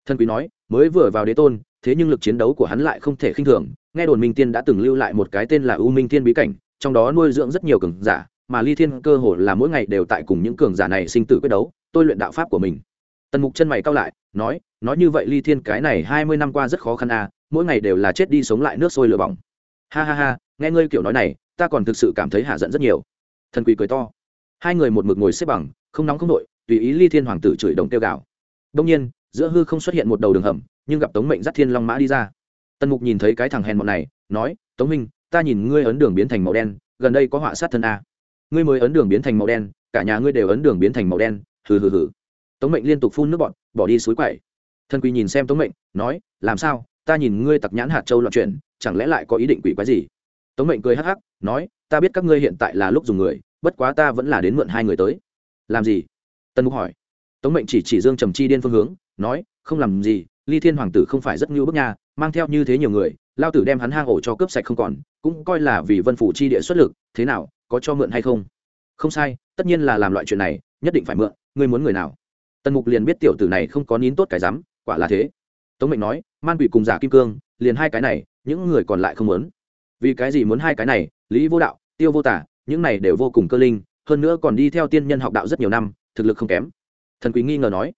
Thần quý nói mới vừa vào đế tôn, thế nhưng lực chiến đấu của hắn lại không thể khinh thường. Nghe đồn minh tiên đã từng lưu lại một cái tên là u minh tiên bí cảnh, trong đó nuôi dưỡng rất nhiều cường giả, mà ly thiên cơ hồ là mỗi ngày đều tại cùng những cường giả này sinh tử quyết đấu, tôi luyện đạo pháp của mình. Tần mục chân mày cao lại, nói nói như vậy ly thiên cái này hai mươi năm qua rất khó khăn à mỗi ngày đều là chết đi sống lại nước sôi lửa bỏng. Ha ha ha, nghe ngươi kiểu nói này, ta còn thực sự cảm thấy hạ giận rất nhiều. Thần quỷ cười to. Hai người một mực ngồi xếp bằng, không nóng không nội, tùy ý ly thiên hoàng tử chửi đồng tiêu gạo đông nhiên giữa hư không xuất hiện một đầu đường hầm, nhưng gặp tống mệnh dắt thiên long mã đi ra. Tần mục nhìn thấy cái thằng hèn mọn này, nói, tống minh ta nhìn ngươi ấn đường biến thành màu đen, gần đây có họa sát thân a. Ngươi mới ấn đường biến thành màu đen, cả nhà ngươi đều ấn đường biến thành màu đen, hừ hừ hừ. Tống mệnh liên tục phun nước bọn bỏ đi suối quậy. Thân quỳ nhìn xem tống mệnh, nói, làm sao? Ta nhìn ngươi tặc nhãn hạt châu loạn chuyển, chẳng lẽ lại có ý định quỷ quái gì? Tống mệnh cười hắc hắc, nói, ta biết các ngươi hiện tại là lúc dùng người, bất quá ta vẫn là đến mượn hai người tới. Làm gì? Tân mục hỏi. Tống mệnh chỉ chỉ dương trầm chi điên phương hướng nói không làm gì ly thiên hoàng tử không phải rất ngưu bức nha, mang theo như thế nhiều người lao tử đem hắn hang ổ cho cướp sạch không còn cũng coi là vì vân phủ chi địa xuất lực thế nào có cho mượn hay không? Không sai tất nhiên là làm loại chuyện này nhất định phải mượn ngươi muốn người nào? Tần mục liền biết tiểu tử này không có nín tốt cái rắm quả là thế. Tống mệnh nói man quỷ cùng giả kim cương liền hai cái này những người còn lại không muốn. Vì cái gì muốn hai cái này lý vô đạo tiêu vô tả những này đều vô cùng cơ linh hơn nữa còn đi theo tiên nhân học đạo rất nhiều năm thực lực không kém. Thần quý nghi ngờ nói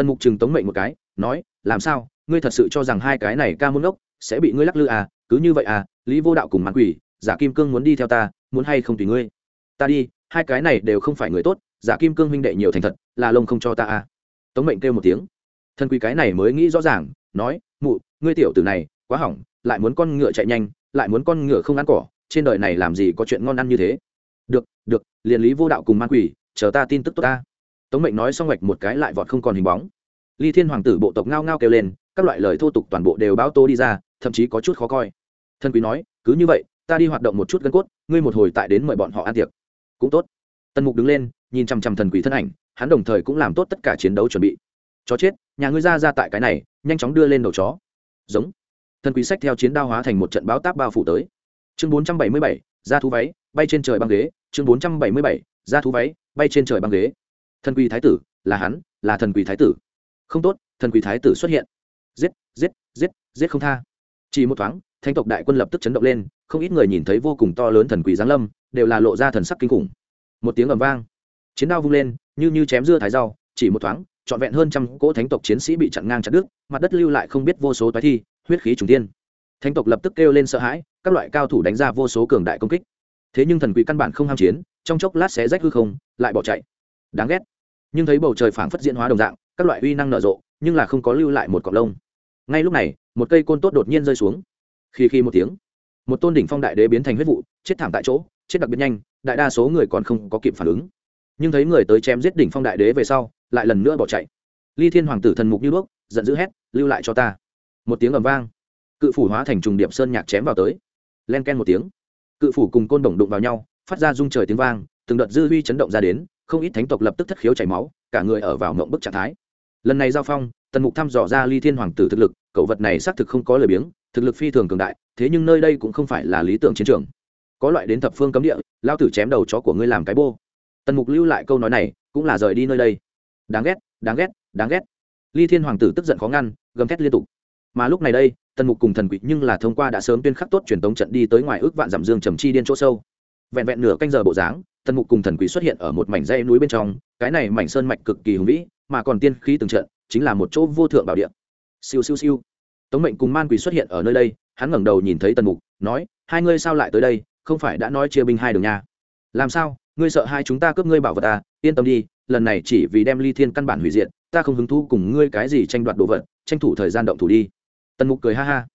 tần mục chừng tống mệnh một cái, nói, làm sao? Ngươi thật sự cho rằng hai cái này ca môn ốc sẽ bị ngươi lắc lư à? Cứ như vậy à? Lý vô đạo cùng mãn quỷ, giả kim cương muốn đi theo ta, muốn hay không tùy ngươi? Ta đi, hai cái này đều không phải người tốt, giả kim cương huynh đệ nhiều thành thật, là lông không cho ta à? Tống mệnh kêu một tiếng. Thân quý cái này mới nghĩ rõ ràng, nói, mụ, ngươi tiểu tử này, quá hỏng, lại muốn con ngựa chạy nhanh, lại muốn con ngựa không ăn cỏ, trên đời này làm gì có chuyện ngon ăn như thế? Được được, liền lý vô đạo cùng man quỷ, chờ ta tin tức tốt ta tống mệnh nói xong ngạch một cái lại vọt không còn hình bóng. Ly thiên hoàng tử bộ tộc ngao ngao kêu lên, các loại lời thô tục toàn bộ đều báo tô đi ra, thậm chí có chút khó coi. Thân quý nói, cứ như vậy, ta đi hoạt động một chút gân cốt, ngươi một hồi tại đến mời bọn họ ăn tiệc. Cũng tốt. Tần mục đứng lên, nhìn chằm chằm thần quỷ thân ảnh, hắn đồng thời cũng làm tốt tất cả chiến đấu chuẩn bị. Chó chết, nhà ngươi ra ra tại cái này, nhanh chóng đưa lên đầu chó. Giống. Thần quỷ sách theo chiến đao hóa thành một trận báo táp bao phủ tới. Chương bốn trăm bảy mươi bảy, ra thú váy, bay trên trời băng ghế. Chương bốn trăm bảy mươi bảy, ra thú váy, bay trên trời băng ghế thần quỷ thái tử, là hắn, là thần quỷ thái tử. Không tốt, thần quỷ thái tử xuất hiện. Giết giết giết giết không tha. Chỉ một thoáng thanh tộc đại quân lập tức chấn động lên, không ít người nhìn thấy vô cùng to lớn thần quỷ giáng lâm, đều là lộ ra thần sắc kinh khủng. Một tiếng ầm vang. Chiến đao vung lên, như như chém dưa thái rau, chỉ một thoáng, trọn vẹn hơn trăm cỗ thánh tộc chiến sĩ bị chặn ngang chặt đứt, mặt đất lưu lại không biết vô số toái thi, huyết khí trùng tiên. Thánh tộc lập tức kêu lên sợ hãi, các loại cao thủ đánh ra vô số cường đại công kích. Thế nhưng thần quỷ căn bản không ham chiến, trong chốc lát xé rách hư không, lại bỏ chạy đáng ghét. Nhưng thấy bầu trời phảng phất diễn hóa đồng dạng, các loại uy năng nở rộ, nhưng là không có lưu lại một cọng lông. Ngay lúc này, một cây côn tốt đột nhiên rơi xuống. Khi khi một tiếng, một tôn đỉnh phong đại đế biến thành huyết vụ, chết thảm tại chỗ, chết đặc biệt nhanh, đại đa số người còn không có kịp phản ứng. Nhưng thấy người tới chém giết đỉnh phong đại đế về sau, lại lần nữa bỏ chạy. Ly thiên hoàng tử thần mục như đuốc, giận dữ hét, lưu lại cho ta. Một tiếng ầm vang, cự phủ hóa thành trùng điệp sơn nhạc chém vào tới. Len ken một tiếng, cự phủ cùng côn đồng đụng vào nhau, phát ra rung trời tiếng vang, từng đợt dư huy chấn động ra đến không ít thánh tộc lập tức thất khiếu chảy máu, cả người ở vào mộng bức trạng thái. Lần này giao phong, tần mục thăm dò ra ly thiên hoàng tử thực lực, cậu vật này xác thực không có lời biếng, thực lực phi thường cường đại, thế nhưng nơi đây cũng không phải là lý tưởng chiến trường. Có loại đến thập phương cấm địa lao tử chém đầu chó của ngươi làm cái bô. Tần mục lưu lại câu nói này, cũng là rời đi nơi đây. Đáng ghét đáng ghét đáng ghét. Ly thiên hoàng tử tức giận khó ngăn, gầm thét liên tục. Mà lúc này đây, tần mục cùng thần quỷ nhưng là thông qua đã sớm tuyên khắc tốt truyền tống trận đi tới ngoài ước vạn giảm dương trầm chi điên chỗ sâu. Vẹn vẹn nửa canh giờ bộ dáng tần mục cùng thần quỷ xuất hiện ở một mảnh dây núi bên trong, cái này mảnh sơn mạch cực kỳ hùng vĩ, mà còn tiên khí từng trận, chính là một chỗ vô thượng bảo địa. Siêu siêu siêu. Tống mệnh cùng man quỷ xuất hiện ở nơi đây, hắn ngẩng đầu nhìn thấy tần mục, nói, hai ngươi sao lại tới đây? Không phải đã nói chia binh hai đường nha. Làm sao? Ngươi sợ hai chúng ta cướp ngươi bảo vật ta yên tâm đi, lần này chỉ vì đem ly thiên căn bản hủy diệt, ta không hứng thú cùng ngươi cái gì tranh đoạt đồ vật, tranh thủ thời gian động thủ đi. Tần mục cười ha ha.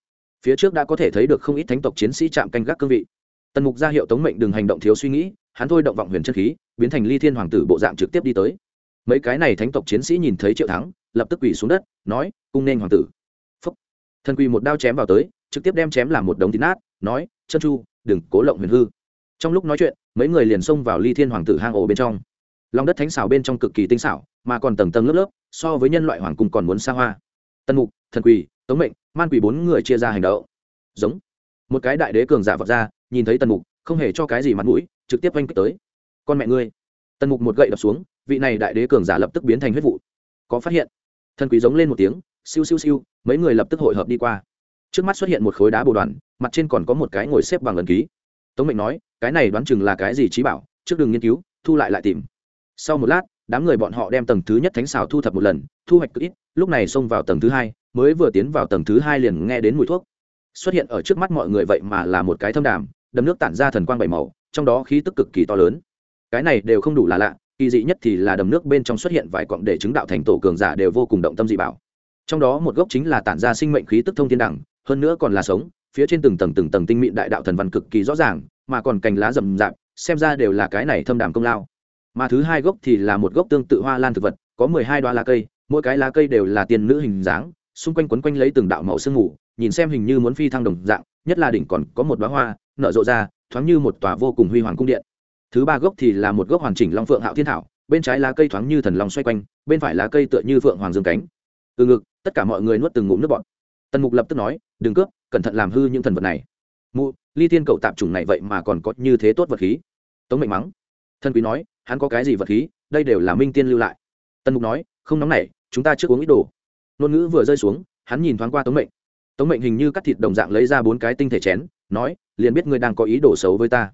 Phía trước đã có thể thấy được không ít thánh tộc chiến sĩ chạm canh gác cương vị. Tần mục ra hiệu tống mệnh đừng hành động thiếu suy nghĩ hắn thôi động vọng huyền chân khí, biến thành ly thiên hoàng tử bộ dạng trực tiếp đi tới. Mấy cái này thánh tộc chiến sĩ nhìn thấy triệu thắng, lập tức quỳ xuống đất, nói, cung nên hoàng tử. Phúc. Thần quỳ một đao chém vào tới, trực tiếp đem chém làm một đống thịt nát, nói, chân chu, đừng cố lộng huyền hư. Trong lúc nói chuyện, mấy người liền xông vào ly thiên hoàng tử hang ổ bên trong. Lòng đất thánh xảo bên trong cực kỳ tinh xảo, mà còn tầng tầng lớp lớp, so với nhân loại hoàng cung còn muốn xa hoa. Tân mục, thần quỳ, tống mệnh, man quỳ bốn người chia ra hành động. Giống. Một cái đại đế cường giả vọt ra, nhìn thấy tần mục, không hề cho cái gì mặt mũi trực tiếp oanh kích tới. Con mẹ ngươi. Tần mục một gậy đập xuống, vị này đại đế cường giả lập tức biến thành huyết vụ. Có phát hiện? Thần quý giống lên một tiếng, siêu siêu siêu, mấy người lập tức hội hợp đi qua. Trước mắt xuất hiện một khối đá bồ đoàn, mặt trên còn có một cái ngồi xếp bằng ẩn ký. Tống mệnh nói, cái này đoán chừng là cái gì trí bảo, trước đừng nghiên cứu, thu lại lại tìm. Sau một lát, đám người bọn họ đem tầng thứ nhất thánh xào thu thập một lần, thu hoạch cực ít, lúc này xông vào tầng thứ hai, mới vừa tiến vào tầng thứ hai liền nghe đến mùi thuốc. Xuất hiện ở trước mắt mọi người vậy mà là một cái thâm đàm, đầm nước tản ra thần quang bảy màu trong đó khí tức cực kỳ to lớn. Cái này đều không đủ là lạ, kỳ dị nhất thì là đầm nước bên trong xuất hiện vài quặng để chứng đạo thành tổ cường giả đều vô cùng động tâm dị bảo. Trong đó một gốc chính là tản ra sinh mệnh khí tức thông thiên đẳng, hơn nữa còn là sống, phía trên từng tầng từng tầng tinh mịn đại đạo thần văn cực kỳ rõ ràng, mà còn cành lá rậm rạp, xem ra đều là cái này thâm đàm công lao. Mà thứ hai gốc thì là một gốc tương tự hoa lan thực vật, có mười hai đoá lá cây, mỗi cái lá cây đều là tiền nữ hình dáng, xung quanh quấn quanh lấy từng đạo màu sương mù, nhìn xem hình như muốn phi thăng đồng dạng, nhất là đỉnh còn có một đoá hoa, nở rộ ra thoáng như một tòa vô cùng huy hoàng cung điện. Thứ ba gốc thì là một gốc hoàn chỉnh long phượng hạo thiên thảo, bên trái lá cây thoáng như thần long xoay quanh, bên phải lá cây tựa như phượng hoàng dương cánh. Từ ngực, tất cả mọi người nuốt từng ngụm nước bọt. Tần mục lập tức nói, đừng cướp, cẩn thận làm hư những thần vật này. Mụ, ly thiên cậu tạp chủng này vậy mà còn có như thế tốt vật khí. Tống mệnh mắng thân quý nói, hắn có cái gì vật khí, đây đều là minh tiên lưu lại. Tần mục nói, không nóng nảy, chúng ta trước uống ít đồ. Ngôn ngữ vừa rơi xuống, hắn nhìn thoáng qua tống mệnh. Tống mệnh hình như cắt thịt đồng dạng lấy ra bốn cái tinh thể chén nói, liền biết ngươi đang có ý đồ xấu với ta.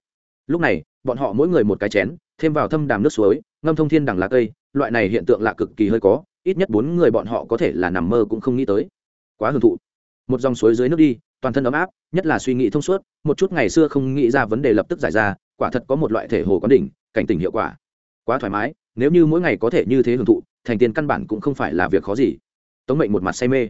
Lúc này, bọn họ mỗi người một cái chén, thêm vào thâm đàm nước suối, ngâm thông thiên đằng lá cây, loại này hiện tượng lạ cực kỳ hơi có, ít nhất bốn người bọn họ có thể là nằm mơ cũng không nghĩ tới. Quá hưởng thụ. Một dòng suối dưới nước đi, toàn thân ấm áp, nhất là suy nghĩ thông suốt, một chút ngày xưa không nghĩ ra vấn đề lập tức giải ra, quả thật có một loại thể hồ có đỉnh, cảnh tỉnh hiệu quả. Quá thoải mái, nếu như mỗi ngày có thể như thế hưởng thụ, thành tiền căn bản cũng không phải là việc khó gì. Tống mệnh một mặt say mê.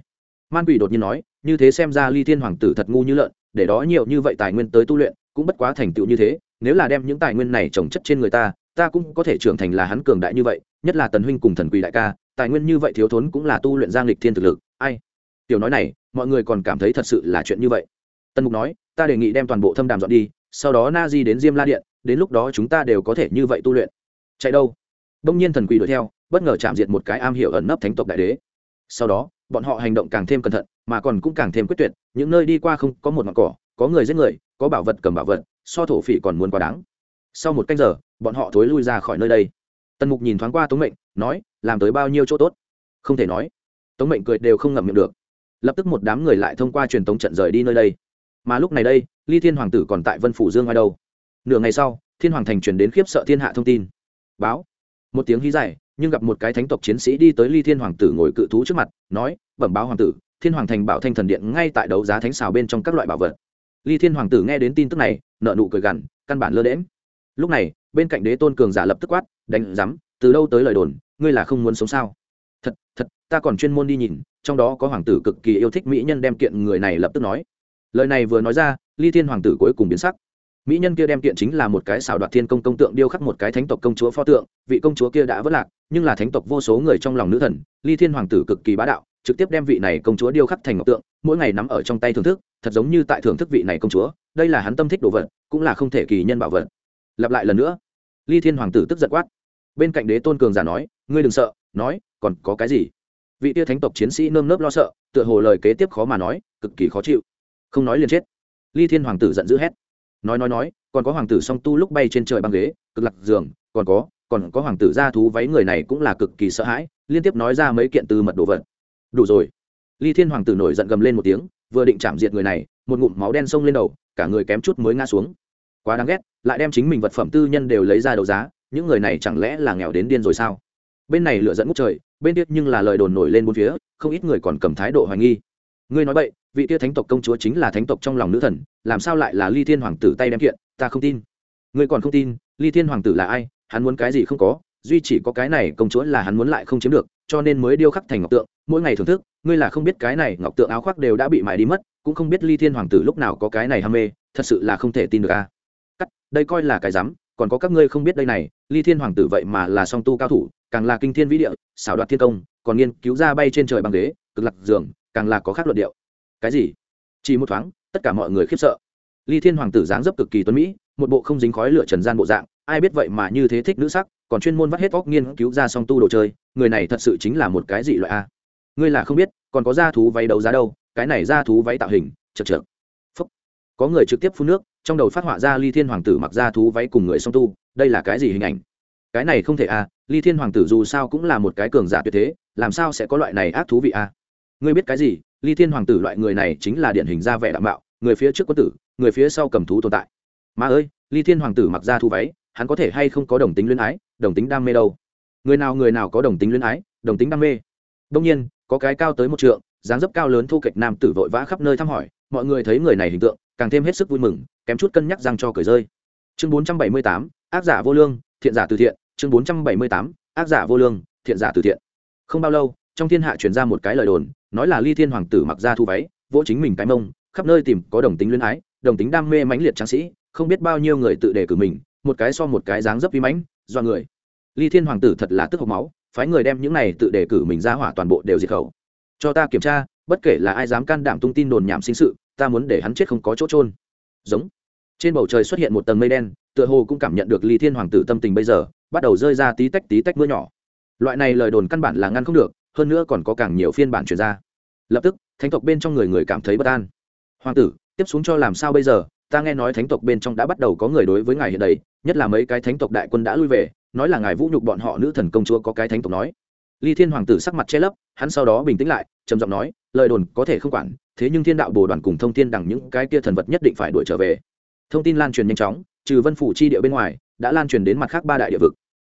Man quỷ đột nhiên nói như thế xem ra ly thiên hoàng tử thật ngu như lợn, để đó nhiều như vậy tài nguyên tới tu luyện, cũng bất quá thành tựu như thế, nếu là đem những tài nguyên này trồng chất trên người ta ta cũng có thể trưởng thành là hắn cường đại như vậy, nhất là tần huynh cùng thần quỷ đại ca, tài nguyên như vậy thiếu thốn cũng là tu luyện giang lịch thiên thực lực, ai? Tiểu nói này, mọi người còn cảm thấy thật sự là chuyện như vậy. Tân mục nói, ta đề nghị đem toàn bộ thâm đàm dọn đi, sau đó na di đến diêm la điện, đến lúc đó chúng ta đều có thể như vậy tu luyện. Chạy đâu? Đông nhiên thần quỷ đuổi theo, bất ngờ chạm diệt một cái am hiểu ẩn nấp thánh tộc đại đế. Sau đó bọn họ hành động càng thêm cẩn thận, mà còn cũng càng thêm quyết tuyệt, những nơi đi qua không có một mặt cỏ, có người giết người, có bảo vật cầm bảo vật, so thổ phỉ còn muốn quá đáng. Sau một canh giờ, bọn họ thối lui ra khỏi nơi đây. Tần mục nhìn thoáng qua tống mệnh, nói, làm tới bao nhiêu chỗ tốt? Không thể nói. Tống mệnh cười đều không ngậm miệng được. Lập tức một đám người lại thông qua truyền tống trận rời đi nơi đây. Mà lúc này đây, ly thiên hoàng tử còn tại vân phủ dương ai đâu. Nửa ngày sau, thiên hoàng thành truyền đến khiếp sợ thiên hạ thông tin. Báo. Một tiếng hí dài nhưng gặp một cái thánh tộc chiến sĩ đi tới ly thiên hoàng tử ngồi cự thú trước mặt, nói, bẩm báo hoàng tử, thiên hoàng thành bảo thanh thần điện ngay tại đấu giá thánh xào bên trong các loại bảo vật. Ly thiên hoàng tử nghe đến tin tức này nợ nụ cười gằn, căn bản lơ đễm lúc này, bên cạnh đế tôn cường giả lập tức quát, đánh rắm từ đâu tới lời đồn, ngươi là không muốn sống sao? Thật thật, ta còn chuyên môn đi nhìn, trong đó có hoàng tử cực kỳ yêu thích mỹ nhân đem kiện người này lập tức nói. Lời này vừa nói ra, ly thiên hoàng tử cuối cùng biến sắc mỹ nhân kia đem kiện chính là một cái xảo đoạt thiên công công tượng điêu khắc một cái thánh tộc công chúa pho tượng, vị công chúa kia đã vất lạc, nhưng là thánh tộc vô số người trong lòng nữ thần, ly thiên hoàng tử cực kỳ bá đạo, trực tiếp đem vị này công chúa điêu khắc thành ngọc tượng, mỗi ngày nắm ở trong tay thưởng thức, thật giống như tại thưởng thức vị này công chúa, đây là hắn tâm thích đồ vật, cũng là không thể kỳ nhân bảo vật. Lặp lại lần nữa, ly thiên hoàng tử tức giật quát. Bên cạnh đế tôn cường giả nói, ngươi đừng sợ, nói, còn có cái gì? Vị tia thánh tộc chiến sĩ nơm nớp lo sợ, tựa hồ lời kế tiếp khó mà nói, cực kỳ khó chịu. Không nói liền chết. Ly thiên hoàng tử giận dữ hét nói nói nói, còn có hoàng tử song tu lúc bay trên trời băng ghế, cực lạc giường, còn có còn có hoàng tử gia thú váy người này cũng là cực kỳ sợ hãi, liên tiếp nói ra mấy kiện từ mật đồ vật. Đủ rồi. Ly thiên hoàng tử nổi giận gầm lên một tiếng, vừa định chạm diệt người này, một ngụm máu đen xông lên đầu, cả người kém chút mới ngã xuống. Quá đáng ghét, lại đem chính mình vật phẩm tư nhân đều lấy ra đấu giá, những người này chẳng lẽ là nghèo đến điên rồi sao? Bên này lựa dẫn ngút trời, bên tiếc nhưng là lời đồn nổi lên bốn phía, không ít người còn cầm thái độ hoài nghi. Ngươi nói vậy vị tia thánh tộc công chúa chính là thánh tộc trong lòng nữ thần, làm sao lại là ly thiên hoàng tử tay đem kiện? Ta không tin. Ngươi còn không tin, ly thiên hoàng tử là ai? Hắn muốn cái gì không có, duy chỉ có cái này công chúa là hắn muốn lại không chiếm được, cho nên mới điêu khắc thành ngọc tượng, mỗi ngày thưởng thức, ngươi là không biết cái này ngọc tượng áo khoác đều đã bị mại đi mất, cũng không biết ly thiên hoàng tử lúc nào có cái này ham mê, thật sự là không thể tin được a. Cắt, đây coi là cái rắm còn có các ngươi không biết đây này, ly thiên hoàng tử vậy mà là song tu cao thủ, càng là kinh thiên vĩ địa, xảo đoạt thiên công, còn nghiên cứu ra bay trên trời bằng ghế, cực lạc giường, càng là có khác luận điệu cái gì? Chỉ một thoáng, tất cả mọi người khiếp sợ. Ly thiên hoàng tử dáng dấp cực kỳ tuấn mỹ, một bộ không dính khói lửa trần gian bộ dạng, ai biết vậy mà như thế thích nữ sắc, còn chuyên môn vắt hết óc nghiên cứu ra song tu đồ chơi, người này thật sự chính là một cái dị loại a. Ngươi là không biết, còn có da thú váy đấu giá đâu, cái này da thú váy tạo hình, chật chật Phúc. có người trực tiếp phun nước, trong đầu phát họa ra ly thiên hoàng tử mặc da thú váy cùng người song tu, đây là cái gì hình ảnh? Cái này không thể a, ly thiên hoàng tử dù sao cũng là một cái cường giả tuyệt thế, làm sao sẽ có loại này ác thú vị a? Ngươi biết cái gì ly thiên hoàng tử loại người này chính là điển hình ra vẻ đạo mạo, người phía trước quân tử, người phía sau cầm thú tồn tại. Mà ơi, ly thiên hoàng tử mặc da thu váy, hắn có thể hay không có đồng tính luyến ái, đồng tính đam mê đâu? Người nào người nào có đồng tính luyến ái, đồng tính đam mê? Đông nhiên, có cái cao tới một trượng, dáng dấp cao lớn thu kịch nam tử vội vã khắp nơi thăm hỏi, mọi người thấy người này hình tượng, càng thêm hết sức vui mừng, kém chút cân nhắc rằng cho cởi rơi. Chương bốn trăm bảy mươi tám, ác giả vô lương, thiện giả từ thiện. Chương bốn trăm bảy mươi tám, ác giả vô lương, thiện giả từ thiện. Không bao lâu trong thiên hạ truyền ra một cái lời đồn, nói là ly thiên hoàng tử mặc ra thu váy, vỗ chính mình cái mông, khắp nơi tìm có đồng tính luyến ái, đồng tính đam mê mãnh liệt tráng sĩ, không biết bao nhiêu người tự đề cử mình, một cái so một cái dáng dấp vi mãnh, do người. Ly thiên hoàng tử thật là tức hộc máu, phái người đem những này tự đề cử mình ra hỏa toàn bộ đều diệt khẩu. Cho ta kiểm tra, bất kể là ai dám can đảm tung tin đồn nhảm sinh sự, ta muốn để hắn chết không có chỗ trôn giống. Trên bầu trời xuất hiện một tầng mây đen, tựa hồ cũng cảm nhận được ly thiên hoàng tử tâm tình bây giờ, bắt đầu rơi ra tí tách tí tách mưa nhỏ. Loại này lời đồn căn bản là ngăn không được hơn nữa còn có càng nhiều phiên bản truyền ra. Lập tức, thánh tộc bên trong người người cảm thấy bất an. Hoàng tử, tiếp xuống cho làm sao bây giờ? Ta nghe nói thánh tộc bên trong đã bắt đầu có người đối với ngài hiện đầy nhất là mấy cái thánh tộc đại quân đã lui về, nói là ngài vũ nhục bọn họ nữ thần công chúa có cái thánh tộc nói. Ly thiên hoàng tử sắc mặt che lấp, hắn sau đó bình tĩnh lại, trầm giọng nói, lời đồn có thể không quản, thế nhưng thiên đạo bồ đoàn cùng thông tin đằng những cái kia thần vật nhất định phải đuổi trở về. Thông tin lan truyền nhanh chóng, trừ vân phủ chi địa bên ngoài, đã lan truyền đến mặt khác ba đại địa vực.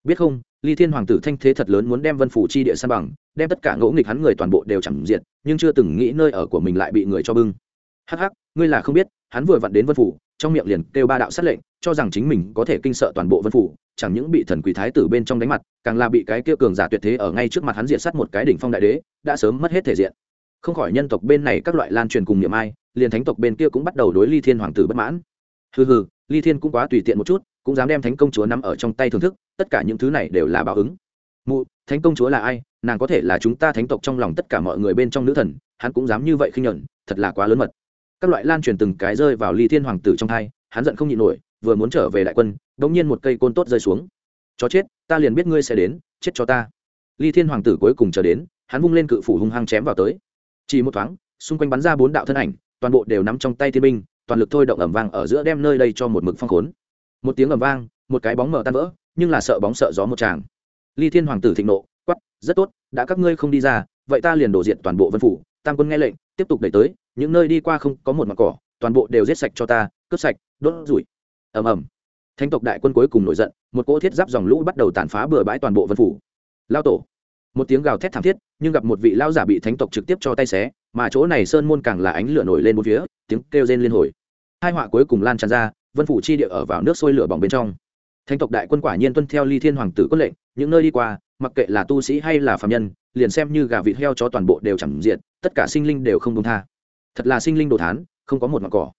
Biết không ly thiên hoàng tử thanh thế thật lớn muốn đem vân phủ chi địa san bằng, đem tất cả ngỗ nghịch hắn người toàn bộ đều chẳng diệt, nhưng chưa từng nghĩ nơi ở của mình lại bị người cho bưng. Hắc hắc, ngươi là không biết, hắn vừa vặn đến vân phủ, trong miệng liền kêu ba đạo sát lệnh, cho rằng chính mình có thể kinh sợ toàn bộ vân phủ, chẳng những bị thần quỷ thái tử bên trong đánh mặt, càng là bị cái kia cường giả tuyệt thế ở ngay trước mặt hắn diện sát một cái đỉnh phong đại đế, đã sớm mất hết thể diện. Không khỏi nhân tộc bên này các loại lan truyền cùng niệm ai, liền thánh tộc bên kia cũng bắt đầu đối ly thiên hoàng tử bất mãn. Hừ hừ, ly thiên cũng quá tùy tiện một chút cũng dám đem thánh công chúa nắm ở trong tay thưởng thức, tất cả những thứ này đều là báo ứng. Mụ, thánh công chúa là ai? Nàng có thể là chúng ta thánh tộc trong lòng tất cả mọi người bên trong nữ thần, hắn cũng dám như vậy khinh nhuận, thật là quá lớn mật. Các loại lan truyền từng cái rơi vào ly thiên hoàng tử trong thai, hắn giận không nhịn nổi, vừa muốn trở về đại quân đ ỗ n g nhiên một cây côn tốt rơi xuống. Chó chết, ta liền biết ngươi sẽ đến, chết cho ta. Ly thiên hoàng tử cuối cùng chờ đến, hắn vung lên cự phủ hung hăng chém vào tới. Chỉ một thoáng, xung quanh bắn ra bốn đạo thân ảnh, toàn bộ đều nắm trong tay thiên binh, toàn lực thôi động ẩm vang ở giữa đem nơi đây cho một mực phong khốn một tiếng ầm vang, một cái bóng mở tan vỡ, nhưng là sợ bóng sợ gió một tràng. Ly thiên hoàng tử thịnh nộ quắp rất tốt, đã các ngươi không đi ra, vậy ta liền đổ diện toàn bộ vân phủ. Tam quân nghe lệnh, tiếp tục đẩy tới, những nơi đi qua không có một mặt cỏ, toàn bộ đều giết sạch cho ta, cướp sạch, đốt rủi. Ầm ầm. Thánh tộc đại quân cuối cùng nổi giận, một cỗ thiết giáp dòng lũ bắt đầu tàn phá bừa bãi toàn bộ vân phủ. Lao tổ. Một tiếng gào thét thảm thiết, nhưng gặp một vị lao giả bị thánh tộc trực tiếp cho tay xé, mà chỗ này sơn môn càng là ánh lửa nổi lên một phía, tiếng kêu rên liên hồi. Hai họa cuối cùng lan tràn ra vân phủ chi địa ở vào nước sôi lửa bỏng bên trong. Thánh tộc đại quân quả nhiên tuân theo ly thiên hoàng tử quân lệnh, những nơi đi qua, mặc kệ là tu sĩ hay là phạm nhân, liền xem như gà vịt heo cho toàn bộ đều chẳng diện, tất cả sinh linh đều không công tha. Thật là sinh linh đồ thán, không có một mặt cỏ.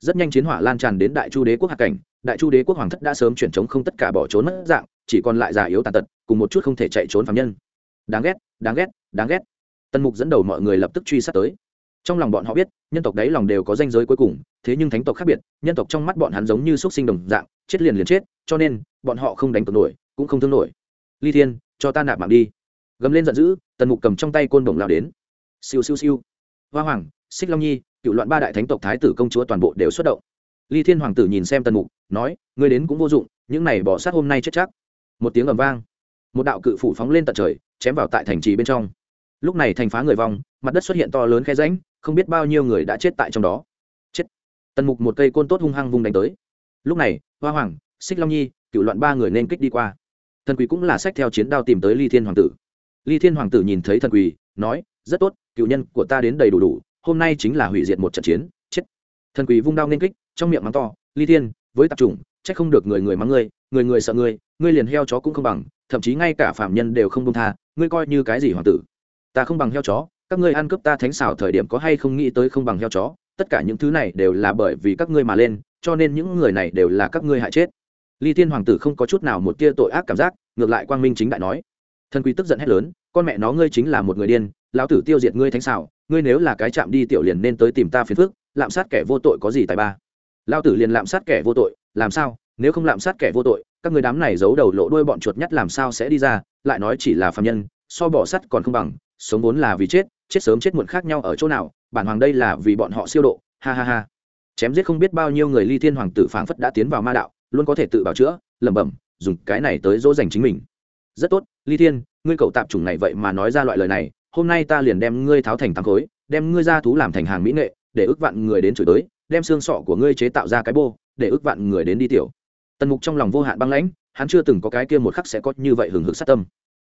Rất nhanh chiến hỏa lan tràn đến đại chu đế quốc hạ cảnh, đại chu đế quốc hoàng thất đã sớm chuyển chống không tất cả bỏ trốn mất dạng, chỉ còn lại già yếu tàn tật, cùng một chút không thể chạy trốn phạm nhân. Đáng ghét đáng ghét đáng ghét. Tân mục dẫn đầu mọi người lập tức truy sát tới trong lòng bọn họ biết, nhân tộc đấy lòng đều có danh giới cuối cùng, thế nhưng thánh tộc khác biệt, nhân tộc trong mắt bọn hắn giống như x u ấ t sinh đồng dạng, chết liền liền chết, cho nên, bọn họ không đánh cược nổi, cũng không thương nổi. Ly thiên, cho ta nạp mạng đi. Gầm lên giận dữ, tần mục cầm trong tay côn đồng lao đến. Siêu siêu siêu. Hoa hoàng, xích long nhi, cựu loạn ba đại thánh tộc thái tử công chúa toàn bộ đều xuất động. Ly thiên hoàng tử nhìn xem tần mục, nói, ngươi đến cũng vô dụng, những này bỏ sát hôm nay chết chắc. Một tiếng ầm vang. Một đạo cự phủ phóng lên tận trời, chém vào tại thành trì bên trong. Lúc này thành phá người vong, mặt đất xuất hiện to lớn khe ránh không biết bao nhiêu người đã chết tại trong đó. Chết. Tần mục một cây côn tốt hung hăng vung đánh tới. Lúc này, hoa hoàng, xích long nhi cựu loạn ba người nên kích đi qua. Thần quỷ cũng là sách theo chiến đao tìm tới ly thiên hoàng tử. Ly thiên hoàng tử nhìn thấy thần quỷ, nói, rất tốt, cựu nhân của ta đến đầy đủ đủ, hôm nay chính là hủy diệt một trận chiến, chết. Thần quỷ vung đao nên kích, trong miệng mắng to, ly thiên, với tạp chủng trách không được người người mắng ngươi, người người sợ ngươi ngươi liền heo chó cũng không bằng, thậm chí ngay cả phạm nhân đều không công tha, ngươi coi như cái gì hoàng tử? Ta không bằng heo chó các ngươi ăn cướp ta thánh xảo thời điểm có hay không nghĩ tới không bằng heo chó, tất cả những thứ này đều là bởi vì các ngươi mà lên, cho nên những người này đều là các ngươi hại chết. Ly thiên hoàng tử không có chút nào một tia tội ác cảm giác, ngược lại quang minh chính đại nói, thần quý tức giận hét lớn, con mẹ nó ngươi chính là một người điên, lão tử tiêu diệt ngươi thánh xảo, ngươi nếu là cái chạm đi tiểu liền nên tới tìm ta phiền phức, lạm sát kẻ vô tội có gì tài ba? Lão tử liền lạm sát kẻ vô tội, làm sao? Nếu không lạm sát kẻ vô tội, các người đám này giấu đầu lộ đuôi bọn chuột nhắt làm sao sẽ đi ra? Lại nói chỉ là phạm nhân, so bỏ sắt còn không bằng, sống vốn là vì chết chết sớm chết muộn khác nhau ở chỗ nào, bản hoàng đây là vì bọn họ siêu độ, ha ha ha. Chém giết không biết bao nhiêu người ly thiên hoàng tử phảng phất đã tiến vào ma đạo, luôn có thể tự bảo chữa, lẩm bẩm, dùng cái này tới dỗ dành chính mình. Rất tốt, ly thiên, ngươi cậu tạp chủng này vậy mà nói ra loại lời này, hôm nay ta liền đem ngươi tháo thành thắng khối, đem ngươi ra thú làm thành hàng mỹ nghệ, để ước vạn người đến chửi tới, đem xương sọ của ngươi chế tạo ra cái bô, để ước vạn người đến đi tiểu. Tần mục trong lòng vô hạn băng lãnh, hắn chưa từng có cái kia một khắc sẽ có như vậy hừng hực sát tâm.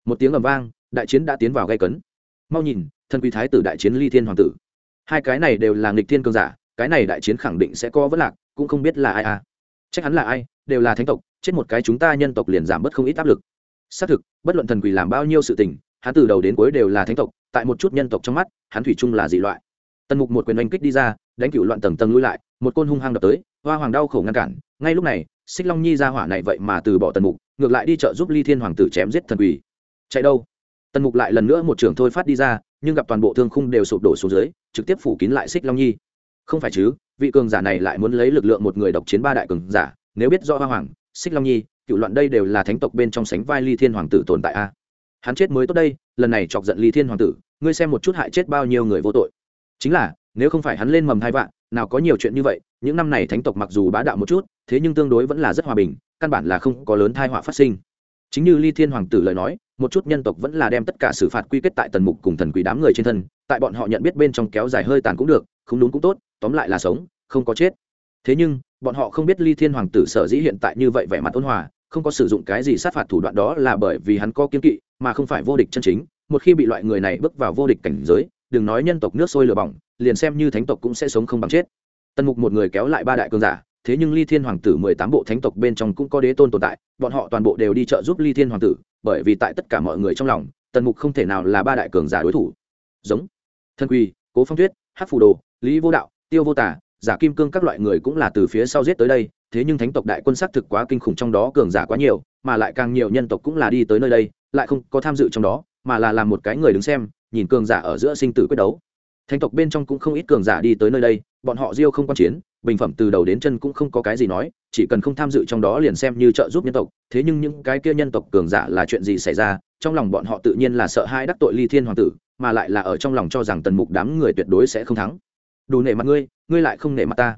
Một tiếng ầm vang, đại chiến đã tiến vào gây cấn. Mau nhìn thân quý thái tử đại chiến ly thiên hoàng tử. Hai cái này đều là nghịch thiên cường giả, cái này đại chiến khẳng định sẽ có vấn lạc, cũng không biết là ai à. Chắc hắn là ai, đều là thánh tộc, chết một cái chúng ta nhân tộc liền giảm bớt không ít áp lực. Xác thực, bất luận thần quỷ làm bao nhiêu sự tình, hắn từ đầu đến cuối đều là thánh tộc, tại một chút nhân tộc trong mắt, hắn thủy chung là dị loại. Tần mục một quyền oanh kích đi ra, đánh cựu loạn tầng tầng lui lại, một côn hung hăng đập tới, hoa hoàng đau khổ ngăn cản. Ngay lúc này, xích long nhi ra hỏa này vậy mà từ bỏ tần mục, ngược lại đi chợ giúp ly thiên hoàng tử chém giết thần quỷ. Chạy đâu? Tần mục lại lần nữa một trường thôi phát đi ra nhưng gặp toàn bộ thương khung đều sụp đổ xuống dưới, trực tiếp phủ kín lại xích long nhi. Không phải chứ, vị cường giả này lại muốn lấy lực lượng một người độc chiến ba đại cường giả, nếu biết do hoa hoàng, xích long nhi, cựu loạn đây đều là thánh tộc bên trong sánh vai ly thiên hoàng tử tồn tại a. Hắn chết mới tốt đây, lần này chọc giận ly thiên hoàng tử, ngươi xem một chút hại chết bao nhiêu người vô tội. Chính là, nếu không phải hắn lên mầm hai vạn, nào có nhiều chuyện như vậy, những năm này thánh tộc mặc dù bá đạo một chút, thế nhưng tương đối vẫn là rất hòa bình, căn bản là không có lớn thai họa phát sinh. Chính như ly thiên hoàng tử lời nói một chút nhân tộc vẫn là đem tất cả xử phạt quy kết tại tần mục cùng thần quỷ đám người trên thân, tại bọn họ nhận biết bên trong kéo dài hơi tàn cũng được, không đúng cũng tốt, tóm lại là sống, không có chết. Thế nhưng, bọn họ không biết ly thiên hoàng tử sở dĩ hiện tại như vậy vẻ mặt ôn hòa, không có sử dụng cái gì sát phạt thủ đoạn đó là bởi vì hắn có kiên kỵ, mà không phải vô địch chân chính. Một khi bị loại người này bước vào vô địch cảnh giới, đừng nói nhân tộc nước sôi lửa bỏng, liền xem như thánh tộc cũng sẽ sống không bằng chết. Tần mục một người kéo lại ba đại cường giả thế nhưng ly thiên hoàng tử mười tám bộ thánh tộc bên trong cũng có đế tôn tồn tại, bọn họ toàn bộ đều đi trợ giúp ly thiên hoàng tử, bởi vì tại tất cả mọi người trong lòng, tần mục không thể nào là ba đại cường giả đối thủ. Giống thân quy cố phong tuyết hát phù đồ, lý vô đạo, tiêu vô tả giả kim cương các loại người cũng là từ phía sau giết tới đây, thế nhưng thánh tộc đại quân xác thực quá kinh khủng trong đó cường giả quá nhiều, mà lại càng nhiều nhân tộc cũng là đi tới nơi đây, lại không có tham dự trong đó, mà là làm một cái người đứng xem, nhìn cường giả ở giữa sinh tử quyết đấu. Thánh tộc bên trong cũng không ít cường giả đi tới nơi đây bọn họ diêu không quan chiến, bình phẩm từ đầu đến chân cũng không có cái gì nói, chỉ cần không tham dự trong đó liền xem như trợ giúp nhân tộc. Thế nhưng những cái kia nhân tộc cường giả là chuyện gì xảy ra? Trong lòng bọn họ tự nhiên là sợ hai đắc tội ly thiên hoàng tử, mà lại là ở trong lòng cho rằng tần mục đám người tuyệt đối sẽ không thắng. Đủ nể mặt ngươi ngươi lại không nể mặt ta.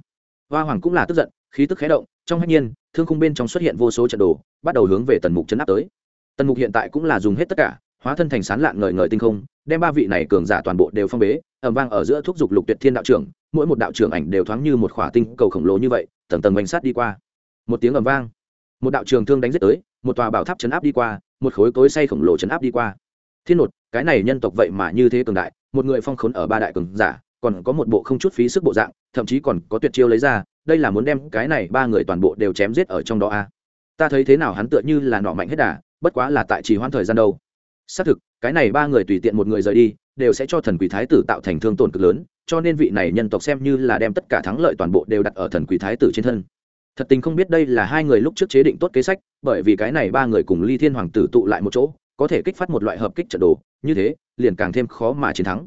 Hoa hoàng cũng là tức giận, khí tức khé động, trong hạnh nhiên, thương khung bên trong xuất hiện vô số trận đồ, bắt đầu hướng về tần mục chấn áp tới. Tần mục hiện tại cũng là dùng hết tất cả, hóa thân thành sán lạng ngời ngời tinh không, đem ba vị này cường giả toàn bộ đều phong bế ẩm vang ở giữa thúc giục lục tuyệt thiên đạo trưởng mỗi một đạo trường ảnh đều thoáng như một khỏa tinh cầu khổng lồ như vậy, tầng tầng bánh sát đi qua. Một tiếng ầm vang, một đạo trường thương đánh giết tới, một tòa bảo tháp chấn áp đi qua, một khối cối say khổng lồ chấn áp đi qua. Thiên nột, cái này nhân tộc vậy mà như thế cường đại, một người phong khốn ở ba đại cường giả, còn có một bộ không chút phí sức bộ dạng, thậm chí còn có tuyệt chiêu lấy ra, đây là muốn đem cái này ba người toàn bộ đều chém giết ở trong đó a. À. ta thấy thế nào hắn tựa như là nọ mạnh hết đà, bất quá là tại trì hoãn thời gian đâu. Xác thực, cái này ba người tùy tiện một người rời đi, đều sẽ cho thần quỷ thái tử tạo thành thương tổn cực lớn cho nên vị này nhân tộc xem như là đem tất cả thắng lợi toàn bộ đều đặt ở thần quỷ thái tử trên thân. Thật tình không biết đây là hai người lúc trước chế định tốt kế sách, bởi vì cái này ba người cùng ly thiên hoàng tử tụ lại một chỗ, có thể kích phát một loại hợp kích trận đồ, như thế, liền càng thêm khó mà chiến thắng.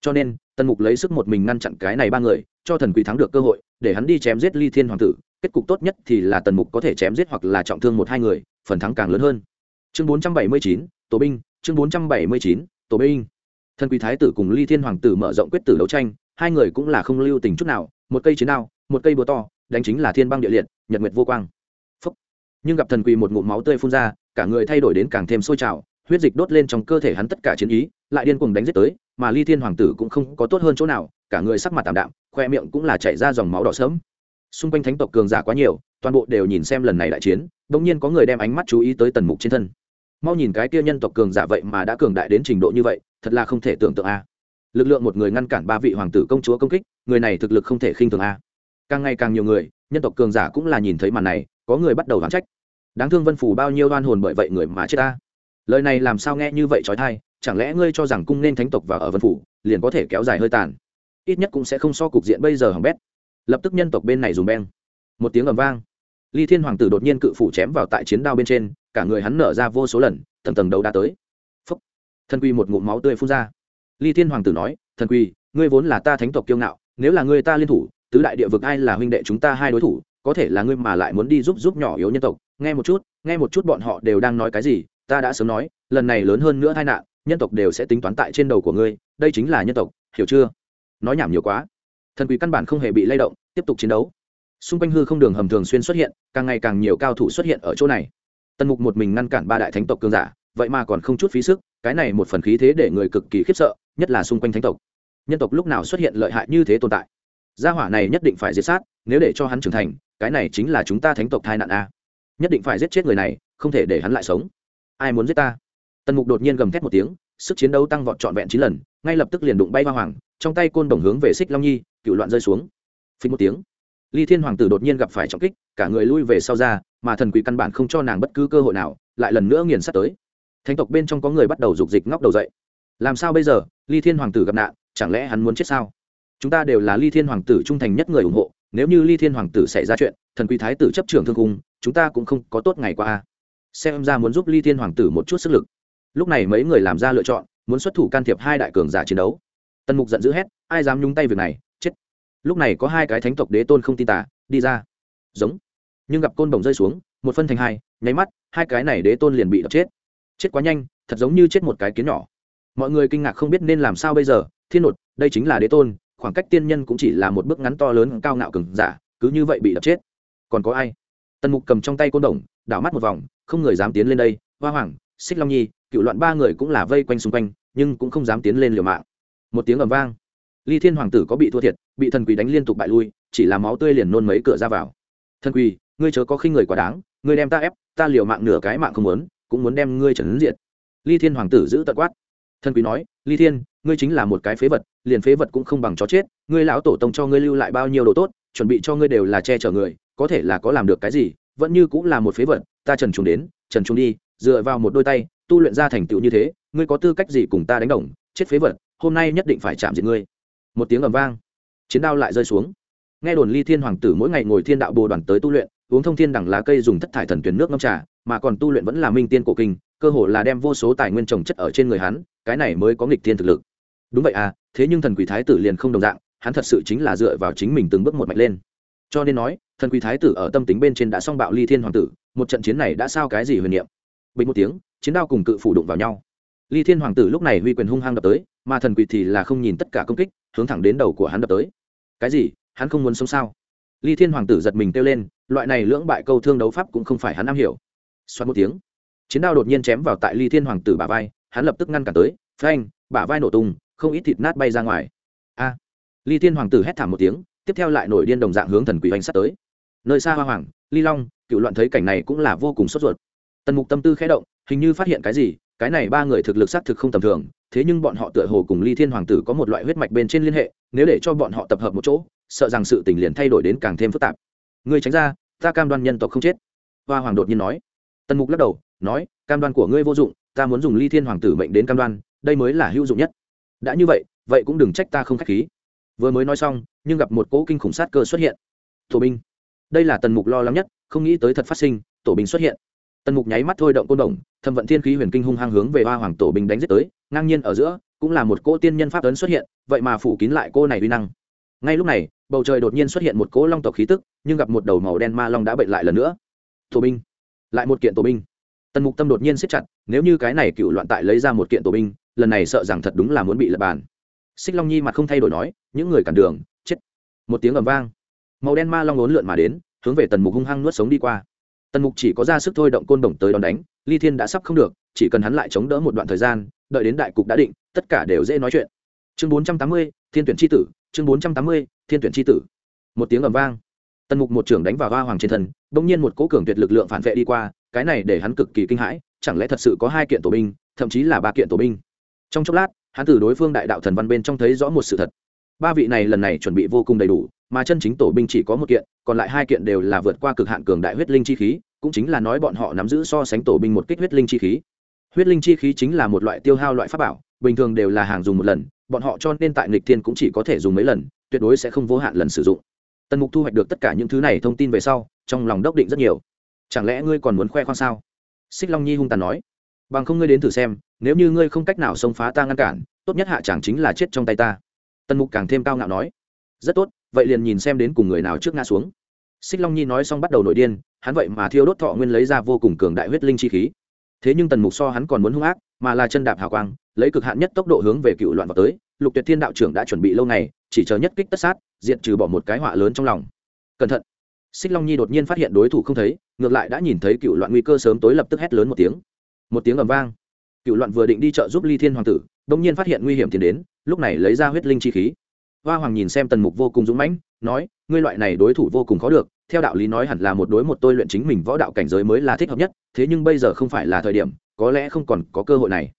Cho nên, tần mục lấy sức một mình ngăn chặn cái này ba người, cho thần quỷ thắng được cơ hội, để hắn đi chém giết ly thiên hoàng tử. Kết cục tốt nhất thì là tần mục có thể chém giết hoặc là trọng thương một hai người, phần thắng càng lớn hơn. Chương bốn trăm bảy mươi chín, tổ binh, chương bốn trăm bảy mươi chín, tổ binh. Thần quỷ thái tử cùng ly thiên hoàng tử mở rộng quyết tử đấu tranh hai người cũng là không lưu tình chút nào, một cây chiến đao, một cây búa to, đánh chính là thiên băng địa liệt, nhật nguyệt vô quang. Phúc. nhưng gặp thần quỷ một ngụm máu tươi phun ra, cả người thay đổi đến càng thêm sôi trào, huyết dịch đốt lên trong cơ thể hắn tất cả chiến ý, lại điên cuồng đánh giết tới, mà ly thiên hoàng tử cũng không có tốt hơn chỗ nào, cả người sắc mặt tạm đạm, khoe miệng cũng là chảy ra dòng máu đỏ sớm xung quanh thánh tộc cường giả quá nhiều, toàn bộ đều nhìn xem lần này đại chiến bỗng nhiên có người đem ánh mắt chú ý tới tần mục trên thân. Mau nhìn cái kia nhân tộc cường giả vậy mà đã cường đại đến trình độ như vậy, thật là không thể tưởng tượng a lực lượng một người ngăn cản ba vị hoàng tử công chúa công kích, người này thực lực không thể khinh thường a. Càng ngày càng nhiều người, nhân tộc cường giả cũng là nhìn thấy màn này, có người bắt đầu đoán trách. Đáng thương vân phủ bao nhiêu đoan hồn bởi vậy người mà chết ta. Lời này làm sao nghe như vậy trói thai, chẳng lẽ ngươi cho rằng cung nên thánh tộc và ở vân phủ, liền có thể kéo dài hơi tàn? Ít nhất cũng sẽ không so cục diện bây giờ hỏng bét. Lập tức nhân tộc bên này dùng beng. Một tiếng ầm vang. Ly thiên hoàng tử đột nhiên cự phủ chém vào tại chiến đao bên trên, cả người hắn nở ra vô số lần, tầng tầng đầu đã tới. Phúc. Thân quy một ngụm máu tươi phun ra ly thiên hoàng tử nói, thần quy ngươi vốn là ta thánh tộc kiêu ngạo, nếu là ngươi ta liên thủ, tứ đại địa vực ai là huynh đệ chúng ta hai đối thủ, có thể là ngươi mà lại muốn đi giúp giúp nhỏ yếu nhân tộc. Nghe một chút, nghe một chút bọn họ đều đang nói cái gì, ta đã sớm nói, lần này lớn hơn nữa tai nạn, nhân tộc đều sẽ tính toán tại trên đầu của ngươi, đây chính là nhân tộc, hiểu chưa? Nói nhảm nhiều quá. Thần quỷ căn bản không hề bị lay động, tiếp tục chiến đấu. Xung quanh hư không đường hầm thường xuyên xuất hiện, càng ngày càng nhiều cao thủ xuất hiện ở chỗ này. Tần mục một mình ngăn cản ba đại thánh tộc cường giả vậy mà còn không chút phí sức, cái này một phần khí thế để người cực kỳ khiếp sợ, nhất là xung quanh thánh tộc. Nhân tộc lúc nào xuất hiện lợi hại như thế tồn tại? Gia hỏa này nhất định phải giết sát, nếu để cho hắn trưởng thành, cái này chính là chúng ta thánh tộc thai nạn a. Nhất định phải giết chết người này, không thể để hắn lại sống. Ai muốn giết ta? Tần mục đột nhiên gầm thét một tiếng, sức chiến đấu tăng vọt trọn vẹn chín lần, ngay lập tức liền đụng bay hoa hoàng, trong tay côn đồng hướng về xích long nhi, cựu loạn rơi xuống. Phí một tiếng ly thiên hoàng tử đột nhiên gặp phải trọng kích, cả người lui về sau ra, mà thần quỷ căn bản không cho nàng bất cứ cơ hội nào, lại lần nữa nghiền sát tới thánh tộc bên trong có người bắt đầu rục dịch ngóc đầu dậy. Làm sao bây giờ? Ly thiên hoàng tử gặp nạn, chẳng lẽ hắn muốn chết sao? Chúng ta đều là ly thiên hoàng tử trung thành nhất người ủng hộ, nếu như ly thiên hoàng tử xảy ra chuyện, thần quý thái tử chấp trưởng thương cung chúng ta cũng không có tốt ngày qua xem ra muốn giúp ly thiên hoàng tử một chút sức lực. Lúc này mấy người làm ra lựa chọn, muốn xuất thủ can thiệp hai đại cường giả chiến đấu. Tần mục giận dữ hét, ai dám nhúng tay việc này, chết. Lúc này có hai cái thánh tộc đế tôn không tin tả đi ra. Giống. Nhưng gặp côn bồng rơi xuống, một phân thành hai, nháy mắt, hai cái này đế tôn liền bị đập chết chết quá nhanh, thật giống như chết một cái kiến nhỏ. Mọi người kinh ngạc không biết nên làm sao bây giờ. Thiên nột, đây chính là đế tôn, khoảng cách tiên nhân cũng chỉ là một bước ngắn to lớn cao ngạo cừng giả, cứ như vậy bị đập chết. Còn có ai? Tần mục cầm trong tay côn đồng, đảo mắt một vòng, không người dám tiến lên đây. Hoa hoàng, xích long nhi, cựu loạn ba người cũng là vây quanh xung quanh, nhưng cũng không dám tiến lên liều mạng. Một tiếng ầm vang. Ly thiên hoàng tử có bị thua thiệt, bị thần quỷ đánh liên tục bại lui, chỉ là máu tươi liền nôn mấy cửa ra vào. Thần quỷ, ngươi chớ có khi người quá đáng, ngươi đem ta ép, ta liều mạng nửa cái mạng không muốn cũng muốn đem ngươi trần diện ly thiên hoàng tử giữ tận quát. Thần quý nói, ly thiên, ngươi chính là một cái phế vật, liền phế vật cũng không bằng chó chết, ngươi lão tổ tông cho ngươi lưu lại bao nhiêu đồ tốt, chuẩn bị cho ngươi đều là che chở người, có thể là có làm được cái gì, vẫn như cũng là một phế vật, ta trần trùng đến, trần trùng đi, dựa vào một đôi tay, tu luyện ra thành tựu như thế, ngươi có tư cách gì cùng ta đánh đồng, chết phế vật, hôm nay nhất định phải chạm diệt ngươi. Một tiếng ầm vang, chiến đao lại rơi xuống. Nghe đồn ly thiên hoàng tử mỗi ngày ngồi thiên đạo bồ đoàn tới tu luyện, uống thông thiên đẳng lá cây dùng thất thải thần tuyển nước ngâm trà mà còn tu luyện vẫn là minh tiên cổ kinh, cơ hồ là đem vô số tài nguyên trồng chất ở trên người hắn, cái này mới có nghịch thiên thực lực. Đúng vậy à thế nhưng thần quỷ thái tử liền không đồng dạng, hắn thật sự chính là dựa vào chính mình từng bước một mạnh lên. Cho nên nói, thần quỷ thái tử ở tâm tính bên trên đã song bạo ly thiên hoàng tử, một trận chiến này đã sao cái gì huyền niệm? Bình một tiếng, chiến đao cùng cự phủ đụng vào nhau. Ly thiên hoàng tử lúc này huy quyền hung hăng đập tới, mà thần quỷ thì là không nhìn tất cả công kích, hướng thẳng đến đầu của hắn đập tới. Cái gì? Hắn không muốn sống sao? Ly thiên hoàng tử giật mình kêu lên, loại này lưỡng bại câu thương đấu pháp cũng không phải hắn am hiểu xoắn một tiếng. Chiến đao đột nhiên chém vào tại ly thiên hoàng tử bả vai, hắn lập tức ngăn cản tới, phanh, bả vai nổ tung, không ít thịt nát bay ra ngoài. A. Ly thiên hoàng tử hét thảm một tiếng, tiếp theo lại nổi điên đồng dạng hướng thần quỷ hành sát tới. Nơi xa hoa hoàng, ly long, cựu loạn thấy cảnh này cũng là vô cùng sốt ruột. Tần mục tâm tư khẽ động, hình như phát hiện cái gì, cái này ba người thực lực xác thực không tầm thường, thế nhưng bọn họ tựa hồ cùng ly thiên hoàng tử có một loại huyết mạch bên trên liên hệ, nếu để cho bọn họ tập hợp một chỗ, sợ rằng sự tình liền thay đổi đến càng thêm phức tạp. Ngươi tránh ra, ta cam đoan nhân tộc không chết. Hoa hoàng đột nhiên nói tần mục lắc đầu, nói, cam đoan của ngươi vô dụng, ta muốn dùng ly thiên hoàng tử mệnh đến cam đoan, đây mới là hữu dụng nhất. Đã như vậy vậy cũng đừng trách ta không k h á c h khí. Vừa mới nói xong, nhưng gặp một cỗ kinh khủng sát cơ xuất hiện. Tổ binh. Đây là tần mục lo lắng nhất, không nghĩ tới thật phát sinh, tổ binh xuất hiện. Tần mục nháy mắt thôi động côn đồng thâm vận thiên khí huyền kinh hung hăng hướng về hoa hoàng tổ binh đánh giết tới, ngang nhiên ở giữa, cũng là một cỗ tiên nhân pháp ấn xuất hiện, vậy mà phủ kín lại cô này uy năng. Ngay lúc này, bầu trời đột nhiên xuất hiện một cỗ long tộc khí tức, nhưng gặp một đầu màu đen ma long đã bệnh lại lần nữa. Tổ binh lại một kiện tổ binh. Tần mục tâm đột nhiên siết chặt, nếu như cái này cựu loạn tại lấy ra một kiện tổ binh, lần này sợ rằng thật đúng là muốn bị lập bàn. Xích long nhi mặt không thay đổi nói, những người cản đường, chết. Một tiếng ầm vang. Màu đen ma long ốn lượn mà đến, hướng về tần mục hung hăng nuốt sống đi qua. Tần mục chỉ có ra sức thôi động côn đồng tới đón đánh, ly thiên đã sắp không được, chỉ cần hắn lại chống đỡ một đoạn thời gian, đợi đến đại cục đã định, tất cả đều dễ nói chuyện. Chương bốn trăm tám mươi, thiên tuyển tri tử, chương bốn trăm tám mươi, thiên tuyển tri tử. Một tiếng ầm vang tần mục một trưởng đánh vào hoa hoàng trên thân đ ỗ n g nhiên một cố cường tuyệt lực lượng phản vệ đi qua, cái này để hắn cực kỳ kinh hãi, chẳng lẽ thật sự có hai kiện tổ binh, thậm chí là ba kiện tổ binh? Trong chốc lát, hắn từ đối phương đại đạo thần văn bên trong thấy rõ một sự thật. Ba vị này lần này chuẩn bị vô cùng đầy đủ, mà chân chính tổ binh chỉ có một kiện, còn lại hai kiện đều là vượt qua cực hạn cường đại huyết linh chi khí, cũng chính là nói bọn họ nắm giữ so sánh tổ binh một kích huyết linh chi khí. Huyết linh chi khí chính là một loại tiêu hao loại pháp bảo, bình thường đều là hàng dùng một lần, bọn họ cho nên tại nghịch thiên cũng chỉ có thể dùng mấy lần, tuyệt đối sẽ không vô hạn lần sử dụng tần mục thu hoạch được tất cả những thứ này thông tin về sau, trong lòng đốc định rất nhiều. Chẳng lẽ ngươi còn muốn khoe khoang sao? Xích long nhi hung tàn nói. Bằng không ngươi đến thử xem, nếu như ngươi không cách nào xông phá ta ngăn cản, tốt nhất hạ chẳng chính là chết trong tay ta. Tần mục càng thêm cao ngạo nói. Rất tốt, vậy liền nhìn xem đến cùng người nào trước ngã xuống. Xích long nhi nói xong bắt đầu nổi điên, hắn vậy mà thiêu đốt thọ nguyên lấy ra vô cùng cường đại huyết linh chi khí. Thế nhưng tần mục so hắn còn muốn hung ác, mà là chân đạp hào quang, lấy cực hạn nhất tốc độ hướng về cựu loạn vào tới. Lục tuyệt thiên đạo trưởng đã chuẩn bị lâu ngày, chỉ chờ nhất kích tất sát diện trừ bỏ một cái họa lớn trong lòng. Cẩn thận. Xích long nhi đột nhiên phát hiện đối thủ không thấy, ngược lại đã nhìn thấy cựu loạn nguy cơ sớm tối lập tức hét lớn một tiếng. Một tiếng ầm vang. Cựu loạn vừa định đi chợ giúp ly thiên hoàng tử đông nhiên phát hiện nguy hiểm tiến đến, lúc này lấy ra huyết linh chi khí. Hoa hoàng nhìn xem tần mục vô cùng dũng mãnh, nói, ngươi loại này đối thủ vô cùng khó được, theo đạo lý nói hẳn là một đối một tôi luyện chính mình võ đạo cảnh giới mới là thích hợp nhất, thế nhưng bây giờ không phải là thời điểm, có lẽ không còn có cơ hội này.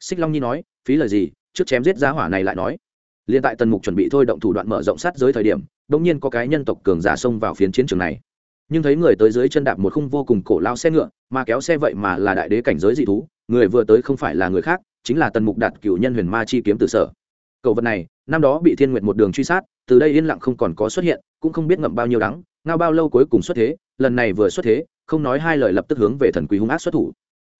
Xích long nhi nói, phí lời gì, trước chém giết giá hỏa này lại nói liền tại tần mục chuẩn bị thôi động thủ đoạn mở rộng sát giới thời điểm đ nhiên có cái nhân tộc cường giả xông vào phiến chiến trường này. Nhưng thấy người tới dưới chân đạp một khung vô cùng cổ lao xe ngựa, mà kéo xe vậy mà là đại đế cảnh giới dị thú, người vừa tới không phải là người khác, chính là tần mục đạt cựu nhân huyền ma chi kiếm từ sở. Cậu vật này, năm đó bị thiên nguyện một đường truy sát, từ đây yên lặng không còn có xuất hiện, cũng không biết ngậm bao nhiêu đắng, ngao bao lâu cuối cùng xuất thế, lần này vừa xuất thế, không nói hai lời lập tức hướng về thần quý hung ác xuất thủ.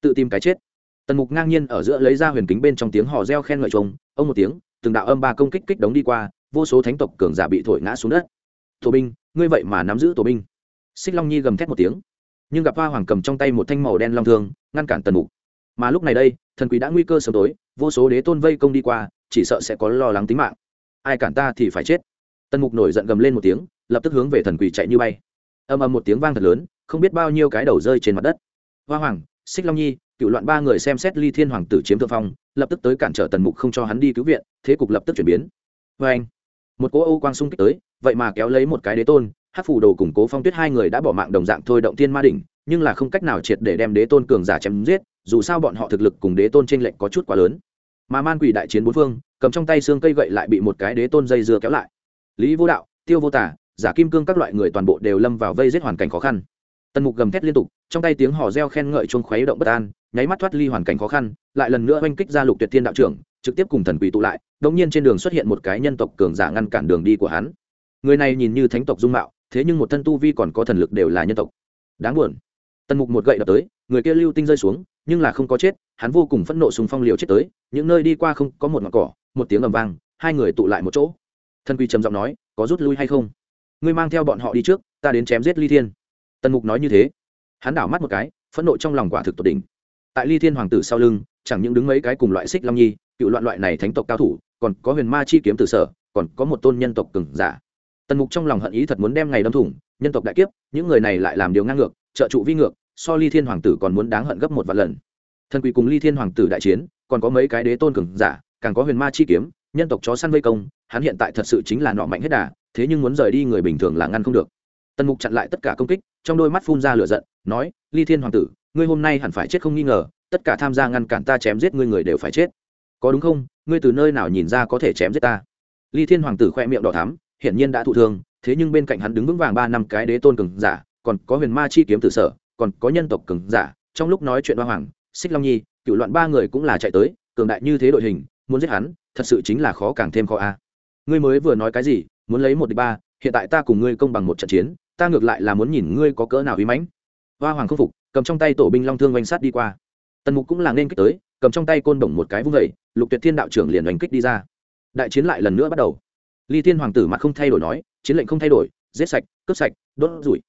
Tự tìm cái chết. Tần mục ngang nhiên ở giữa lấy ra huyền kính bên trong tiếng hò reo khen ngợi trông ông một tiếng từng đạo âm ba công kích kích đống đi qua, vô số thánh tộc cường giả bị thổi ngã xuống đất. Tổ binh, ngươi vậy mà nắm giữ tổ binh. Xích long nhi gầm thét một tiếng, nhưng gặp hoa hoàng cầm trong tay một thanh màu đen long thương, ngăn cản tần mục. Mà lúc này đây, thần quý đã nguy cơ sớm tối, vô số đế tôn vây công đi qua, chỉ sợ sẽ có lo lắng tính mạng. Ai cản ta thì phải chết. Tần mục nổi giận gầm lên một tiếng, lập tức hướng về thần quỷ chạy như bay. Âm âm một tiếng vang thật lớn, không biết bao nhiêu cái đầu rơi trên mặt đất. Hoa hoàng, xích long nhi, cựu loạn ba người xem xét ly thiên hoàng tử chiếm thượng phong lập tức tới cản trở tần mục không cho hắn đi cứu viện, thế cục lập tức chuyển biến. Vê anh, một cỗ Âu quang xung kích tới, vậy mà kéo lấy một cái đế tôn hát phủ đồ củng cố phong tuyết hai người đã bỏ mạng đồng dạng thôi động thiên ma đỉnh, nhưng là không cách nào triệt để đem đế tôn cường giả chém giết, dù sao bọn họ thực lực cùng đế tôn t r ê n lệch có chút quá lớn. Mà man quỷ đại chiến bốn phương, cầm trong tay xương cây gậy lại bị một cái đế tôn dây dưa kéo lại. Lý vô đạo, tiêu vô tả, giả kim cương các loại người toàn bộ đều lâm vào vây giết hoàn cảnh khó khăn. Tần mục gầm thét liên tục trong tay tiếng hò reo khen ngợi chuông khuấy động bất an, nháy mắt thoát ly hoàn cảnh khó khăn, lại lần nữa oanh kích ra lục tuyệt thiên đạo trưởng, trực tiếp cùng thần quỷ tụ lại, đống nhiên trên đường xuất hiện một cái nhân tộc cường giả ngăn cản đường đi của hắn. Người này nhìn như thánh tộc dung mạo, thế nhưng một thân tu vi còn có thần lực đều là nhân tộc. Đáng buồn. Tần mục một gậy đập tới, người kia lưu tinh rơi xuống, nhưng là không có chết, hắn vô cùng phẫn nộ sùng phong liều chết tới, những nơi đi qua không có một ngọn cỏ, một tiếng ầm vang, hai người tụ lại một chỗ. Thần quỷ trầm giọng nói, có rút lui hay không? Ngươi mang theo bọn họ đi trước, ta đến chém giết ly thiên. Tần mục nói như thế hắn đảo mắt một cái, phẫn nộ trong lòng quả thực tột đỉnh. Tại ly thiên hoàng tử sau lưng, chẳng những đứng mấy cái cùng loại xích long nhi, cựu loạn loại này thánh tộc cao thủ, còn có huyền ma chi kiếm tử sở, còn có một tôn nhân tộc cừng giả. Tần mục trong lòng hận ý thật muốn đem ngày đâm thủng, nhân tộc đại kiếp, những người này lại làm điều ngang ngược, trợ trụ vi ngược, so ly thiên hoàng tử còn muốn đáng hận gấp một vạn lần. Thần quỷ cùng ly thiên hoàng tử đại chiến, còn có mấy cái đế tôn cường giả, càng có huyền ma chi kiếm, nhân tộc chó săn vây công, hắn hiện tại thật sự chính là nọ mạnh hết đà, thế nhưng muốn rời đi người bình thường là ngăn không được. Tần mục chặn lại tất cả công kích, trong đôi mắt phun ra lửa giận nói, ly thiên hoàng tử, ngươi hôm nay hẳn phải chết không nghi ngờ, tất cả tham gia ngăn cản ta chém giết ngươi người đều phải chết. Có đúng không? Ngươi từ nơi nào nhìn ra có thể chém giết ta? Ly thiên hoàng tử khoe miệng đỏ thắm, hiển nhiên đã thụ thương, thế nhưng bên cạnh hắn đứng vững vàng ba năm cái đế tôn cường giả, còn có huyền ma chi kiếm tử sở, còn có nhân tộc cường giả, trong lúc nói chuyện ba hoàng, xích long nhi, cựu loạn ba người cũng là chạy tới, cường đại như thế đội hình, muốn giết hắn, thật sự chính là khó càng thêm khó a. Ngươi mới vừa nói cái gì, muốn lấy một đi ba, hiện tại ta cùng ngươi công bằng một trận chiến, ta ngược lại là muốn nhìn ngươi có cỡ nào uy mãnh hoa hoàng không phục, cầm trong tay tổ binh long thương oanh sát đi qua. Tần mục cũng là nên kích tới, cầm trong tay côn bổng một cái vung vẩy lục tuyệt thiên đạo trưởng liền oanh kích đi ra. Đại chiến lại lần nữa bắt đầu. Ly thiên hoàng tử mặt không thay đổi nói, chiến lệnh không thay đổi, giết sạch, cướp sạch, đốt rủi.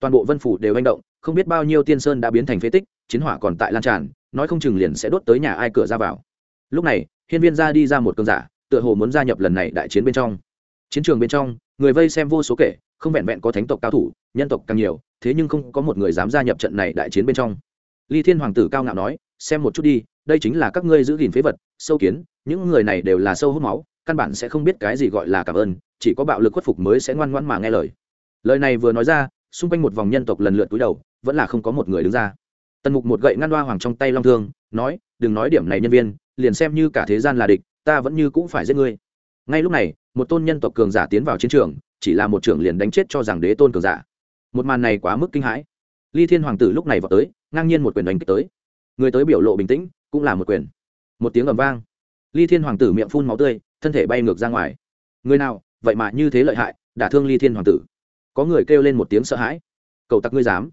Toàn bộ vân phủ đều hành động, không biết bao nhiêu tiên sơn đã biến thành phế tích, chiến hỏa còn tại lan tràn, nói không chừng liền sẽ đốt tới nhà ai cửa ra vào. Lúc này, hiên viên ra đi ra một cơn giả, tựa hồ muốn gia nhập lần này đại chiến bên trong. Chiến trường bên trong, người vây xem vô số kể, không vẹn vẹn có thánh tộc cao thủ, nhân tộc càng nhiều thế nhưng không có một người dám gia nhập trận này đại chiến bên trong. Ly thiên hoàng tử cao ngạo nói, xem một chút đi, đây chính là các ngươi giữ gìn phế vật, sâu kiến, những người này đều là sâu hút máu, căn bản sẽ không biết cái gì gọi là cảm ơn, chỉ có bạo lực khuất phục mới sẽ ngoan ngoãn mà nghe lời. Lời này vừa nói ra, xung quanh một vòng nhân tộc lần lượt túi đầu, vẫn là không có một người đứng ra. Tần mục một gậy ngăn hoa hoàng trong tay long thương, nói, đừng nói điểm này nhân viên, liền xem như cả thế gian là địch, ta vẫn như cũng phải giết ngươi. Ngay lúc này, một tôn nhân tộc cường giả tiến vào chiến trường, chỉ là một trưởng liền đánh chết cho rằng đế tôn cường giả một màn này quá mức kinh hãi. Ly thiên hoàng tử lúc này vào tới, ngang nhiên một quyền đánh kích tới. Người tới biểu lộ bình tĩnh, cũng là một quyền. Một tiếng ầm vang. Ly thiên hoàng tử miệng phun máu tươi, thân thể bay ngược ra ngoài. Người nào, vậy mà như thế lợi hại, đả thương ly thiên hoàng tử. Có người kêu lên một tiếng sợ hãi. Cầu tặc ngươi dám.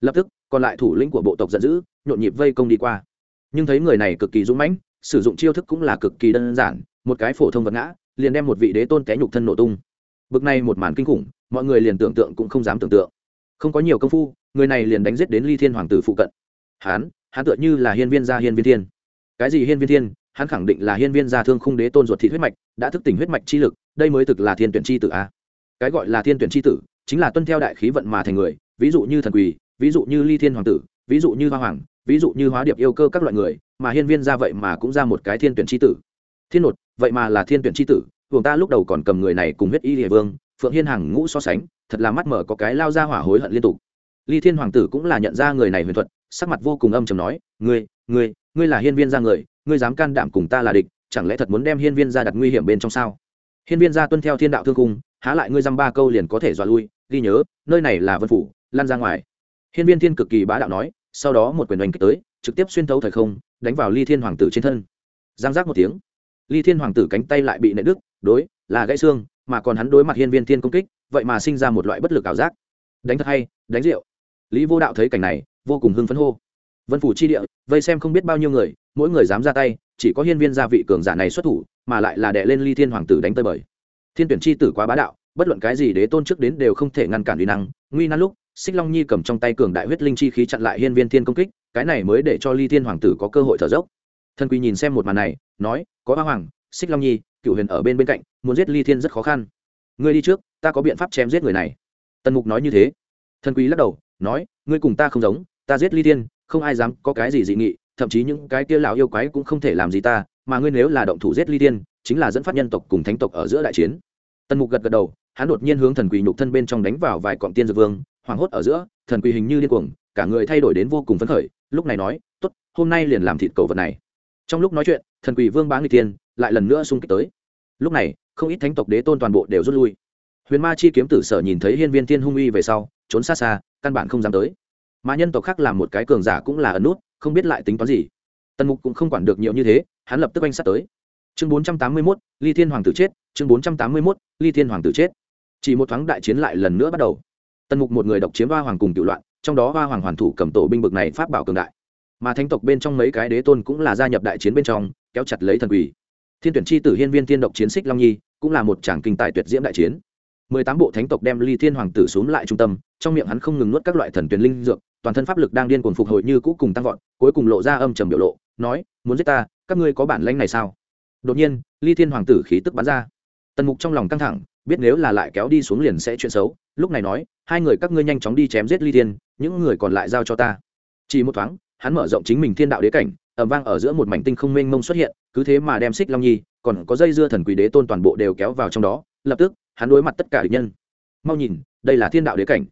Lập tức, còn lại thủ lĩnh của bộ tộc giận dữ, nhộn nhịp vây công đi qua. Nhưng thấy người này cực kỳ dũng mãnh, sử dụng chiêu thức cũng là cực kỳ đơn giản, một cái phổ thông vật ngã, liền đem một vị đế tôn té nhục thân nổ tung. Bực này một màn kinh khủng, mọi người liền tưởng tượng cũng không dám tưởng tượng không có nhiều công phu, người này liền đánh giết đến ly thiên hoàng tử phụ cận. Hán hắn tựa như là hiên viên gia hiên viên thiên. Cái gì hiên viên thiên? Hắn khẳng định là hiên viên gia thương khung đế tôn ruột thịt huyết mạch, đã thức tỉnh huyết mạch chi lực, đây mới thực là thiên tuyển chi tử a. Cái gọi là thiên tuyển chi tử, chính là tuân theo đại khí vận mà thành người, ví dụ như thần quỳ, ví dụ như ly thiên hoàng tử, ví dụ như hoa hoàng, ví dụ như hóa điệp yêu cơ các loại người, mà hiên viên ra vậy mà cũng ra một cái thiên tuyển tri tử. Thiên nột, vậy mà là thiên tuyển tri tử vùng ta lúc đầu còn cầm người này cùng huyết y địa vương, phượng hiên hàng ngũ so sánh thật là mắt mở có cái lao ra hỏa hối hận liên tục. Ly thiên hoàng tử cũng là nhận ra người này huyền thuật, sắc mặt vô cùng âm chầm nói, ngươi ngươi ngươi là hiên viên gia người, ngươi dám can đảm cùng ta là địch, chẳng lẽ thật muốn đem hiên viên gia đặt nguy hiểm bên trong sao? Hiên viên gia tuân theo thiên đạo thương cung, há lại ngươi dăm ba câu liền có thể dọa lui, ghi nhớ, nơi này là vân phủ lan ra ngoài. Hiên viên thiên cực kỳ bá đạo nói, sau đó một quyền đánh kích tới, trực tiếp xuyên thấu thời không, đánh vào ly thiên hoàng tử trên thân. Giang giác một tiếng, ly thiên hoàng tử cánh tay lại bị nệ đứt, đối, là gãy xương, mà còn hắn đối mặt hiên viên thiên công kích vậy mà sinh ra một loại bất lực ảo giác. Đánh thật hay, đánh rượu. Lý vô đạo thấy cảnh này, vô cùng hưng phấn hô. Vân phủ chi địa, vây xem không biết bao nhiêu người, mỗi người dám ra tay, chỉ có hiên viên gia vị cường giả này xuất thủ, mà lại là đệ lên ly thiên hoàng tử đánh tơi bời. Thiên tuyển chi tử quá bá đạo, bất luận cái gì đế tôn trước đến đều không thể ngăn cản uy năng. Nguy nan lúc, xích long nhi cầm trong tay cường đại huyết linh chi khí chặn lại hiên viên thiên công kích, cái này mới để cho ly thiên hoàng tử có cơ hội thở dốc. Thần quỳ nhìn xem một màn này, nói, có ba hoàng, xích long nhi cựu huyền ở bên bên cạnh, muốn giết ly thiên rất khó khăn ngươi đi trước, ta có biện pháp chém giết người này. Tần mục nói như thế. Thần quý lắc đầu, nói, ngươi cùng ta không giống, ta giết ly thiên, không ai dám có cái gì dị nghị, thậm chí những cái kia lão yêu quái cũng không thể làm gì ta, mà ngươi nếu là động thủ giết ly thiên, chính là dẫn phát nhân tộc cùng thánh tộc ở giữa đại chiến. Tần mục gật gật đầu, hắn đột nhiên hướng thần quỳ nhục thân bên trong đánh vào vài cọng tiên dược vương, hoảng hốt ở giữa, thần quỳ hình như điên cuồng, cả người thay đổi đến vô cùng phấn khởi, lúc này nói, tốt, hôm nay liền làm thịt cầu vật này. Trong lúc nói chuyện, thần quỳ vương bá người tiên lại lần nữa xung kích tới lúc này, không ít thánh tộc đế tôn toàn bộ đều rút lui. Huyền ma chi kiếm tử sở nhìn thấy hiên viên Thiên hung uy về sau, trốn xa xa, căn bản không dám tới. Mà nhân tộc khác làm một cái cường giả cũng là ẩn nút, không biết lại tính toán gì. Tần mục cũng không quản được nhiều như thế, hắn lập tức oanh sát tới. Chương bốn trăm tám mươi mốt, ly thiên hoàng tử chết, chương bốn trăm tám mươi mốt, ly thiên hoàng tử chết. Chỉ một thoáng đại chiến lại lần nữa bắt đầu. Tần mục một người độc chiếm ba hoàng cùng tiểu loạn, trong đó ba hoàng hoàn thủ cầm tổ binh bực này pháp bảo cường đại. Mà thánh tộc bên trong mấy cái đế tôn cũng là gia nhập đại chiến bên trong, kéo chặt lấy thần quỷ thiên tuyển chi tử hiên viên thiên độc chiến xích long nhi, cũng là một tràng kinh tài tuyệt diễm đại chiến. Mười tám bộ thánh tộc đem ly thiên hoàng tử xuống lại trung tâm, trong miệng hắn không ngừng nuốt các loại thần tuyển linh dược, toàn thân pháp lực đang điên cuồng phục hồi như cũ cùng tăng vọt, cuối cùng lộ ra âm trầm biểu lộ, nói, muốn giết ta, các ngươi có bản lanh này sao? Đột nhiên, ly thiên hoàng tử khí tức bắn ra. Tần mục trong lòng căng thẳng, biết nếu là lại kéo đi xuống liền sẽ chuyện xấu, lúc này nói, hai người các ngươi nhanh chóng đi chém giết ly thiên, những người còn lại giao cho ta. Chỉ một thoáng, hắn mở rộng chính mình thiên đạo đế cảnh ẩm vang ở giữa một mảnh tinh không mênh mông xuất hiện, cứ thế mà đem xích long nhi, còn có dây dưa thần quỷ đế tôn toàn bộ đều kéo vào trong đó, lập tức, hắn đối mặt tất cả địch nhân. Mau nhìn, đây là thiên đạo đế cảnh.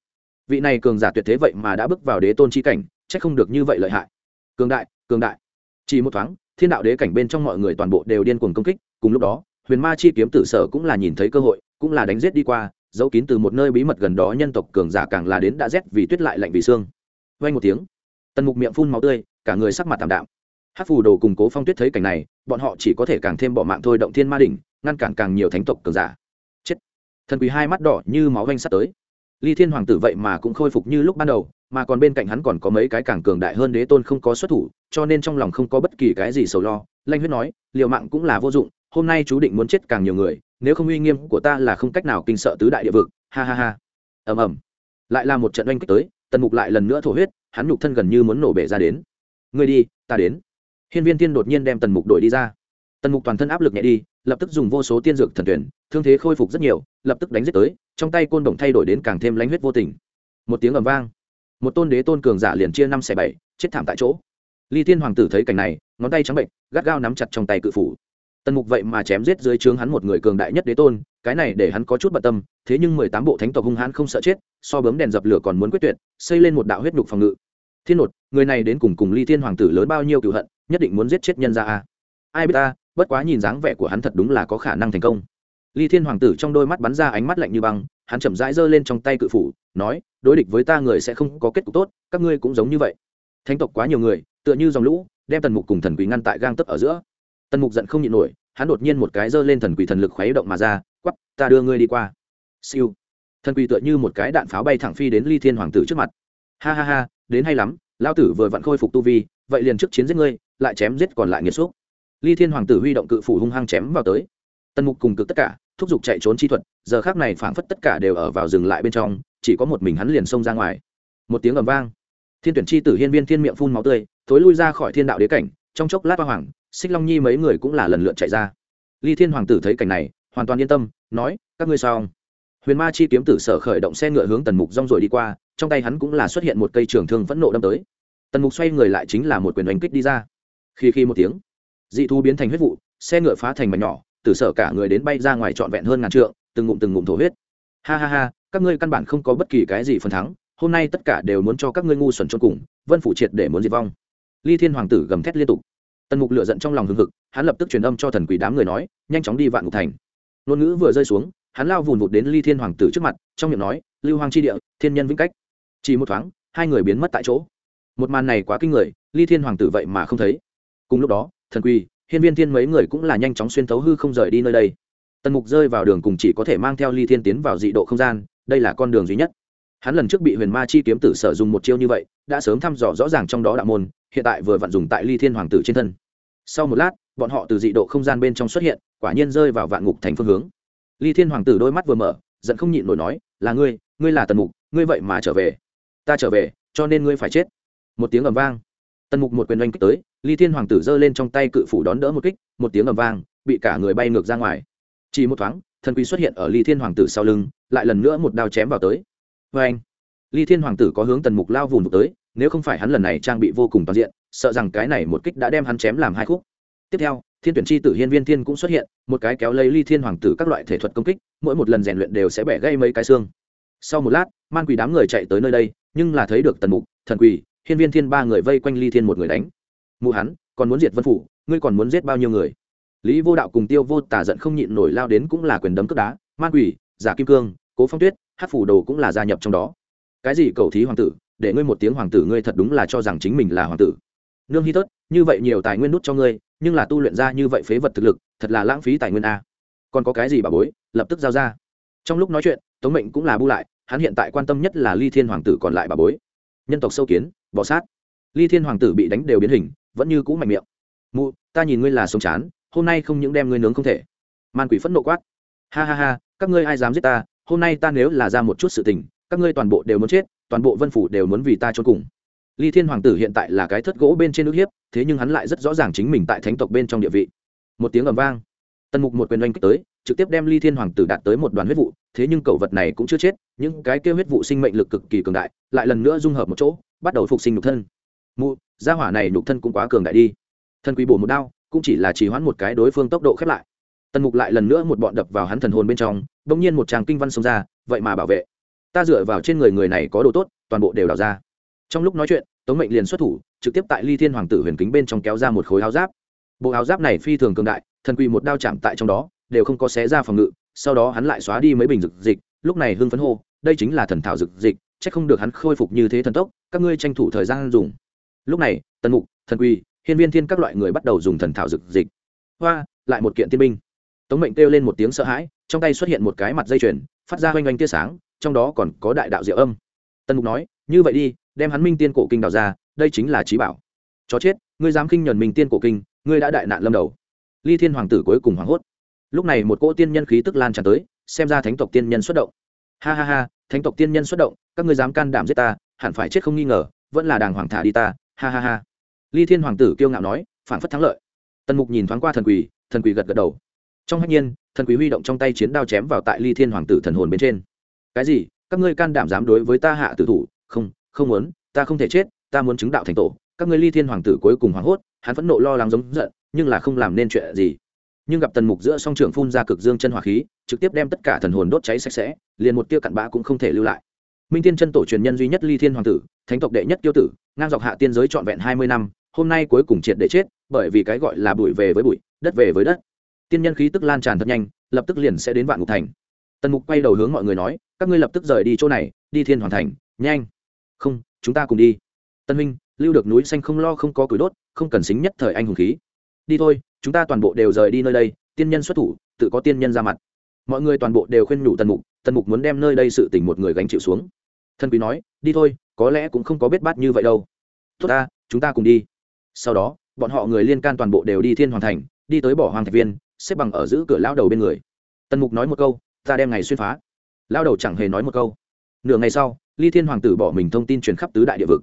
Vị này cường giả tuyệt thế vậy mà đã bước vào đế tôn chi cảnh trách không được như vậy lợi hại. Cường đại cường đại. Chỉ một thoáng, thiên đạo đế cảnh bên trong mọi người toàn bộ đều điên cuồng công kích, cùng lúc đó, huyền ma chi kiếm tử sở cũng là nhìn thấy cơ hội, cũng là đánh g i ế t đi qua, giấu kín từ một nơi bí mật gần đó nhân tộc cường giả càng là đến đã rét vì tuyết lại lạnh vì xương. Vay một tiếng, tần mục miệng phun máu tươi, cả người sắc mặt tảm đạm hát phù đồ cùng cố phong tuyết thấy cảnh này, bọn họ chỉ có thể càng thêm bỏ mạng thôi động thiên ma đỉnh, ngăn cản càng nhiều thánh tộc cường giả. Chết! Thần quý hai mắt đỏ như máu vanh sắt tới. Ly thiên hoàng tử vậy mà cũng khôi phục như lúc ban đầu, mà còn bên cạnh hắn còn có mấy cái càng cường đại hơn đế tôn không có xuất thủ, cho nên trong lòng không có bất kỳ cái gì sầu lo. Lanh huyết nói, liều mạng cũng là vô dụng, hôm nay chú định muốn chết càng nhiều người, nếu không uy nghiêm của ta là không cách nào kinh sợ tứ đại địa vực. Ha ha ha. Ầm ầm. Lại là một trận oanh kích tới, tần mục lại lần nữa thổ huyết, hắn nhục thân gần như muốn nổ bể ra đến. Người đi, ta đến hiên viên tiên đột nhiên đem tần mục đổi đi ra. Tần mục toàn thân áp lực nhẹ đi, lập tức dùng vô số tiên dược thần tuyển, thương thế khôi phục rất nhiều, lập tức đánh giết tới, trong tay côn đồng thay đổi đến càng thêm lãnh huyết vô tình. Một tiếng ầm vang, một tôn đế tôn cường giả liền chia năm xẻ bảy, chết thảm tại chỗ. Ly thiên hoàng tử thấy cảnh này, ngón tay trắng bệnh, gắt gao nắm chặt trong tay cự phủ. Tần mục vậy mà chém giết dưới trướng hắn một người cường đại nhất đế tôn, cái này để hắn có chút bận tâm, thế nhưng mười tám bộ thánh tộc hung hãn không sợ chết, so bấm đèn dập lửa còn muốn quyết tuyệt, xây lên một đạo huyết nhục phòng ngự. Thiên nột, người này đến cùng cùng ly thiên hoàng tử lớn bao nhiêu cựu hận nhất định muốn giết chết nhân ra a. Ai biết ta, bất quá nhìn dáng vẻ của hắn thật đúng là có khả năng thành công. Ly thiên hoàng tử trong đôi mắt bắn ra ánh mắt lạnh như băng, hắn chậm rãi giơ lên trong tay cự phủ, nói, đối địch với ta người sẽ không có kết cục tốt, các ngươi cũng giống như vậy. Thánh tộc quá nhiều người, tựa như dòng lũ, đem tần mục cùng thần quỷ ngăn tại gang tấp ở giữa. Tần mục giận không nhịn nổi, hắn đột nhiên một cái giơ lên thần quỷ thần lực khuấy động mà ra, quắp, ta đưa ngươi đi qua. Siêu. Thần quỷ tựa như một cái đạn pháo bay thẳng phi đến ly thiên hoàng tử trước mặt. Ha ha ha, đến hay lắm lao tử vừa vặn khôi phục tu vi vậy liền trước chiến giết ngươi, lại chém giết còn lại nghiệt xúc. Ly thiên hoàng tử huy động cự phủ hung hăng chém vào tới. Tần mục cùng cực tất cả, thúc giục chạy trốn chi thuật, giờ khác này phảng phất tất cả đều ở vào dừng lại bên trong, chỉ có một mình hắn liền xông ra ngoài. Một tiếng ầm vang. Thiên tuyển chi tử hiên viên thiên miệng phun máu tươi, thối lui ra khỏi thiên đạo đế cảnh, trong chốc lát ba hoàng, xích long nhi mấy người cũng là lần lượt chạy ra. Ly thiên hoàng tử thấy cảnh này, hoàn toàn yên tâm, nói, các ngươi sao huyền ma chi kiếm tử sở khởi động xe ngựa hướng tần mục rong rồi đi qua, trong tay hắn cũng là xuất hiện một cây trường thương phẫn nộ đâm tới tần mục xoay người lại chính là một quyền đánh kích đi ra. Khi khi một tiếng, dị thu biến thành huyết vụ, xe ngựa phá thành mảnh nhỏ, tử sở cả người đến bay ra ngoài trọn vẹn hơn ngàn trượng, từng ngụm từng ngụm thổ huyết. Ha ha ha, các ngươi căn bản không có bất kỳ cái gì phần thắng, hôm nay tất cả đều muốn cho các ngươi ngu xuẩn trốn cùng, vân phủ triệt để muốn diệt vong. Ly thiên hoàng tử gầm thét liên tục. Tần mục lựa giận trong lòng hưng hực, hắn lập tức truyền âm cho thần quỷ đám người nói, nhanh chóng đi vạn ngục thành. Ngôn ngữ vừa rơi xuống, hắn lao vùn vụt đến ly thiên hoàng tử trước mặt, trong miệng nói, lưu hoàng chi địa, thiên nhân vĩnh cách. Chỉ một thoáng, hai người biến mất tại chỗ một màn này quá kinh người, ly thiên hoàng tử vậy mà không thấy. Cùng lúc đó, thần quy hiên viên thiên mấy người cũng là nhanh chóng xuyên thấu hư không rời đi nơi đây. Tần mục rơi vào đường cùng chỉ có thể mang theo ly thiên tiến vào dị độ không gian, đây là con đường duy nhất. Hắn lần trước bị huyền ma chi kiếm tử sở dùng một chiêu như vậy, đã sớm thăm dò rõ ràng trong đó đạo môn, hiện tại vừa vặn dùng tại ly thiên hoàng tử trên thân. Sau một lát, bọn họ từ dị độ không gian bên trong xuất hiện, quả nhiên rơi vào vạn ngục thành phương hướng. Ly thiên hoàng tử đôi mắt vừa mở, giận không nhịn nổi nói, là ngươi ngươi là tần mục, ngươi vậy mà trở về. Ta trở về, cho nên ngươi phải chết một tiếng ầm vang. Tần mục một quyền oanh kích tới, ly thiên hoàng tử giơ lên trong tay cự phủ đón đỡ một kích, một tiếng ầm vang, bị cả người bay ngược ra ngoài. Chỉ một thoáng, thần quý xuất hiện ở ly thiên hoàng tử sau lưng, lại lần nữa một đao chém vào tới. Vê anh ly thiên hoàng tử có hướng tần mục lao vùng tới, nếu không phải hắn lần này trang bị vô cùng toàn diện, sợ rằng cái này một kích đã đem hắn chém làm hai khúc. Tiếp theo, thiên tuyển chi tử hiên viên thiên cũng xuất hiện, một cái kéo lấy ly thiên hoàng tử các loại thể thuật công kích, mỗi một lần rèn luyện đều sẽ bẻ gây mấy cái xương. Sau một lát, man quỷ đám người chạy tới nơi đây, nhưng là thấy được tần mục, thần quỷ hiên viên thiên ba người vây quanh ly thiên một người đánh. Mụ hắn, còn muốn diệt vân phủ, ngươi còn muốn giết bao nhiêu người? Lý vô đạo cùng tiêu vô tả giận không nhịn nổi lao đến cũng là quyền đấm cướp đá, man quỷ, giả kim cương, cố phong tuyết hát phủ đồ cũng là gia nhập trong đó. Cái gì cầu thí hoàng tử, để ngươi một tiếng hoàng tử ngươi thật đúng là cho rằng chính mình là hoàng tử. Nương hy tớt như vậy nhiều tài nguyên nút cho ngươi, nhưng là tu luyện ra như vậy phế vật thực lực, thật là lãng phí tài nguyên a. Còn có cái gì bà bối, lập tức giao ra. Trong lúc nói chuyện, tống mệnh cũng là bu lại, hắn hiện tại quan tâm nhất là ly thiên hoàng tử còn lại bà bối. Nhân tộc sâu kiến bọ sát. Ly thiên hoàng tử bị đánh đều biến hình, vẫn như cũ mạnh miệng. Mụ, ta nhìn ngươi là sống chán, hôm nay không những đem ngươi nướng không thể. Man quỷ phẫn nộ quát. Ha ha ha, các ngươi ai dám giết ta, hôm nay ta nếu là ra một chút sự tình, các ngươi toàn bộ đều muốn chết, toàn bộ vân phủ đều muốn vì ta trốn cùng. Ly thiên hoàng tử hiện tại là cái thất gỗ bên trên nước hiếp, thế nhưng hắn lại rất rõ ràng chính mình tại thánh tộc bên trong địa vị. Một tiếng ầm vang. Tần mục một quyền oanh kích tới trực tiếp đem ly thiên hoàng tử đạt tới một đoàn huyết vụ, thế nhưng cậu vật này cũng chưa chết, những cái kêu huyết vụ sinh mệnh lực cực kỳ cường đại, lại lần nữa dung hợp một chỗ, bắt đầu phục sinh nhục thân. Mụ, gia hỏa này nhục thân cũng quá cường đại đi. Thân quý bổ một đao, cũng chỉ là chỉ hoãn một cái đối phương tốc độ khép lại. Tần mục lại lần nữa một bọn đập vào hắn thần hồn bên trong đ ỗ n g nhiên một tràng kinh văn xông ra, vậy mà bảo vệ. Ta dựa vào trên người người này có đồ tốt, toàn bộ đều đào ra. Trong lúc nói chuyện, tống mệnh liền xuất thủ, trực tiếp tại ly thiên hoàng tử huyền kính bên trong kéo ra một khối áo giáp. Bộ áo giáp này phi thường cường đại, thần quỳ một đao chạm tại trong đó đều không có xé ra phòng ngự sau đó hắn lại xóa đi mấy bình dược dịch lúc này hưng phấn hô đây chính là thần thảo dược dịch c h ắ c không được hắn khôi phục như thế thần tốc các ngươi tranh thủ thời gian dùng. Lúc này tần mục thần quy, hiên viên thiên các loại người bắt đầu dùng thần thảo dược dịch. Hoa lại một kiện tiên binh. Tống mệnh kêu lên một tiếng sợ hãi trong tay xuất hiện một cái mặt dây chuyền phát ra oanh oanh tia sáng trong đó còn có đại đạo diệu âm. Tần mục nói như vậy đi đem hắn minh tiên cổ kinh đào ra đây chính là trí bảo. Chó chết ngươi dám khinh nhuần minh tiên cổ kinh ngươi đã đại nạn lâm đầu. Ly thiên hoàng tử cuối cùng hoảng hốt lúc này một cỗ tiên nhân khí tức lan tràn tới, xem ra thánh tộc tiên nhân xuất động. Ha ha ha, thánh tộc tiên nhân xuất động, các ngươi dám can đảm giết ta, hẳn phải chết không nghi ngờ, vẫn là đàng hoàng thả đi ta, ha ha ha. Ly thiên hoàng tử kiêu ngạo nói phản phất thắng lợi. Tần mục nhìn thoáng qua thần quỳ thần quỳ gật gật đầu. Trong hạnh nhiên, thần Quỷ huy động trong tay chiến đao chém vào tại ly thiên hoàng tử thần hồn bên trên. Cái gì? Các ngươi can đảm dám đối với ta hạ tử thủ? Không không muốn, ta không thể chết, ta muốn chứng đạo thành tổ. Các ngươi ly thiên hoàng tử cuối cùng hoảng hốt, hắn phẫn nộ lo lắng giống giận, nhưng là không làm nên chuyện gì nhưng gặp tần mục giữa song trường phun ra cực dương chân hỏa khí, trực tiếp đem tất cả thần hồn đốt cháy sạch sẽ, liền một tia cặn bã cũng không thể lưu lại. Minh tiên chân tổ truyền nhân duy nhất ly thiên hoàng tử, thánh tộc đệ nhất tiêu tử, ngang dọc hạ tiên giới trọn vẹn hai mươi năm, hôm nay cuối cùng triệt để chết, bởi vì cái gọi là bụi về với bụi, đất về với đất. Tiên nhân khí tức lan tràn thật nhanh, lập tức liền sẽ đến vạn ngục thành. Tần mục quay đầu hướng mọi người nói, các ngươi lập tức rời đi chỗ này, đi thiên hoàn thành, nhanh. Không, chúng ta cùng đi. Tân minh lưu được núi xanh không lo không có củi đốt, không cần xính nhất thời anh hùng khí đi thôi, chúng ta toàn bộ đều rời đi nơi đây, tiên nhân xuất thủ, tự có tiên nhân ra mặt. Mọi người toàn bộ đều khuyên nhủ tần mục tần mục muốn đem nơi đây sự tình một người gánh chịu xuống. Thân quý nói, đi thôi, có lẽ cũng không có biết bát như vậy đâu. Tốt ta, chúng ta cùng đi. Sau đó, bọn họ người liên can toàn bộ đều đi thiên hoàn thành, đi tới bỏ hoàng thạch viên, xếp bằng ở giữ cửa lao đầu bên người. Tần mục nói một câu, ta đem ngày xuyên phá. Lao đầu chẳng hề nói một câu. Nửa ngày sau, ly thiên hoàng tử bỏ mình thông tin truyền khắp tứ đại địa vực.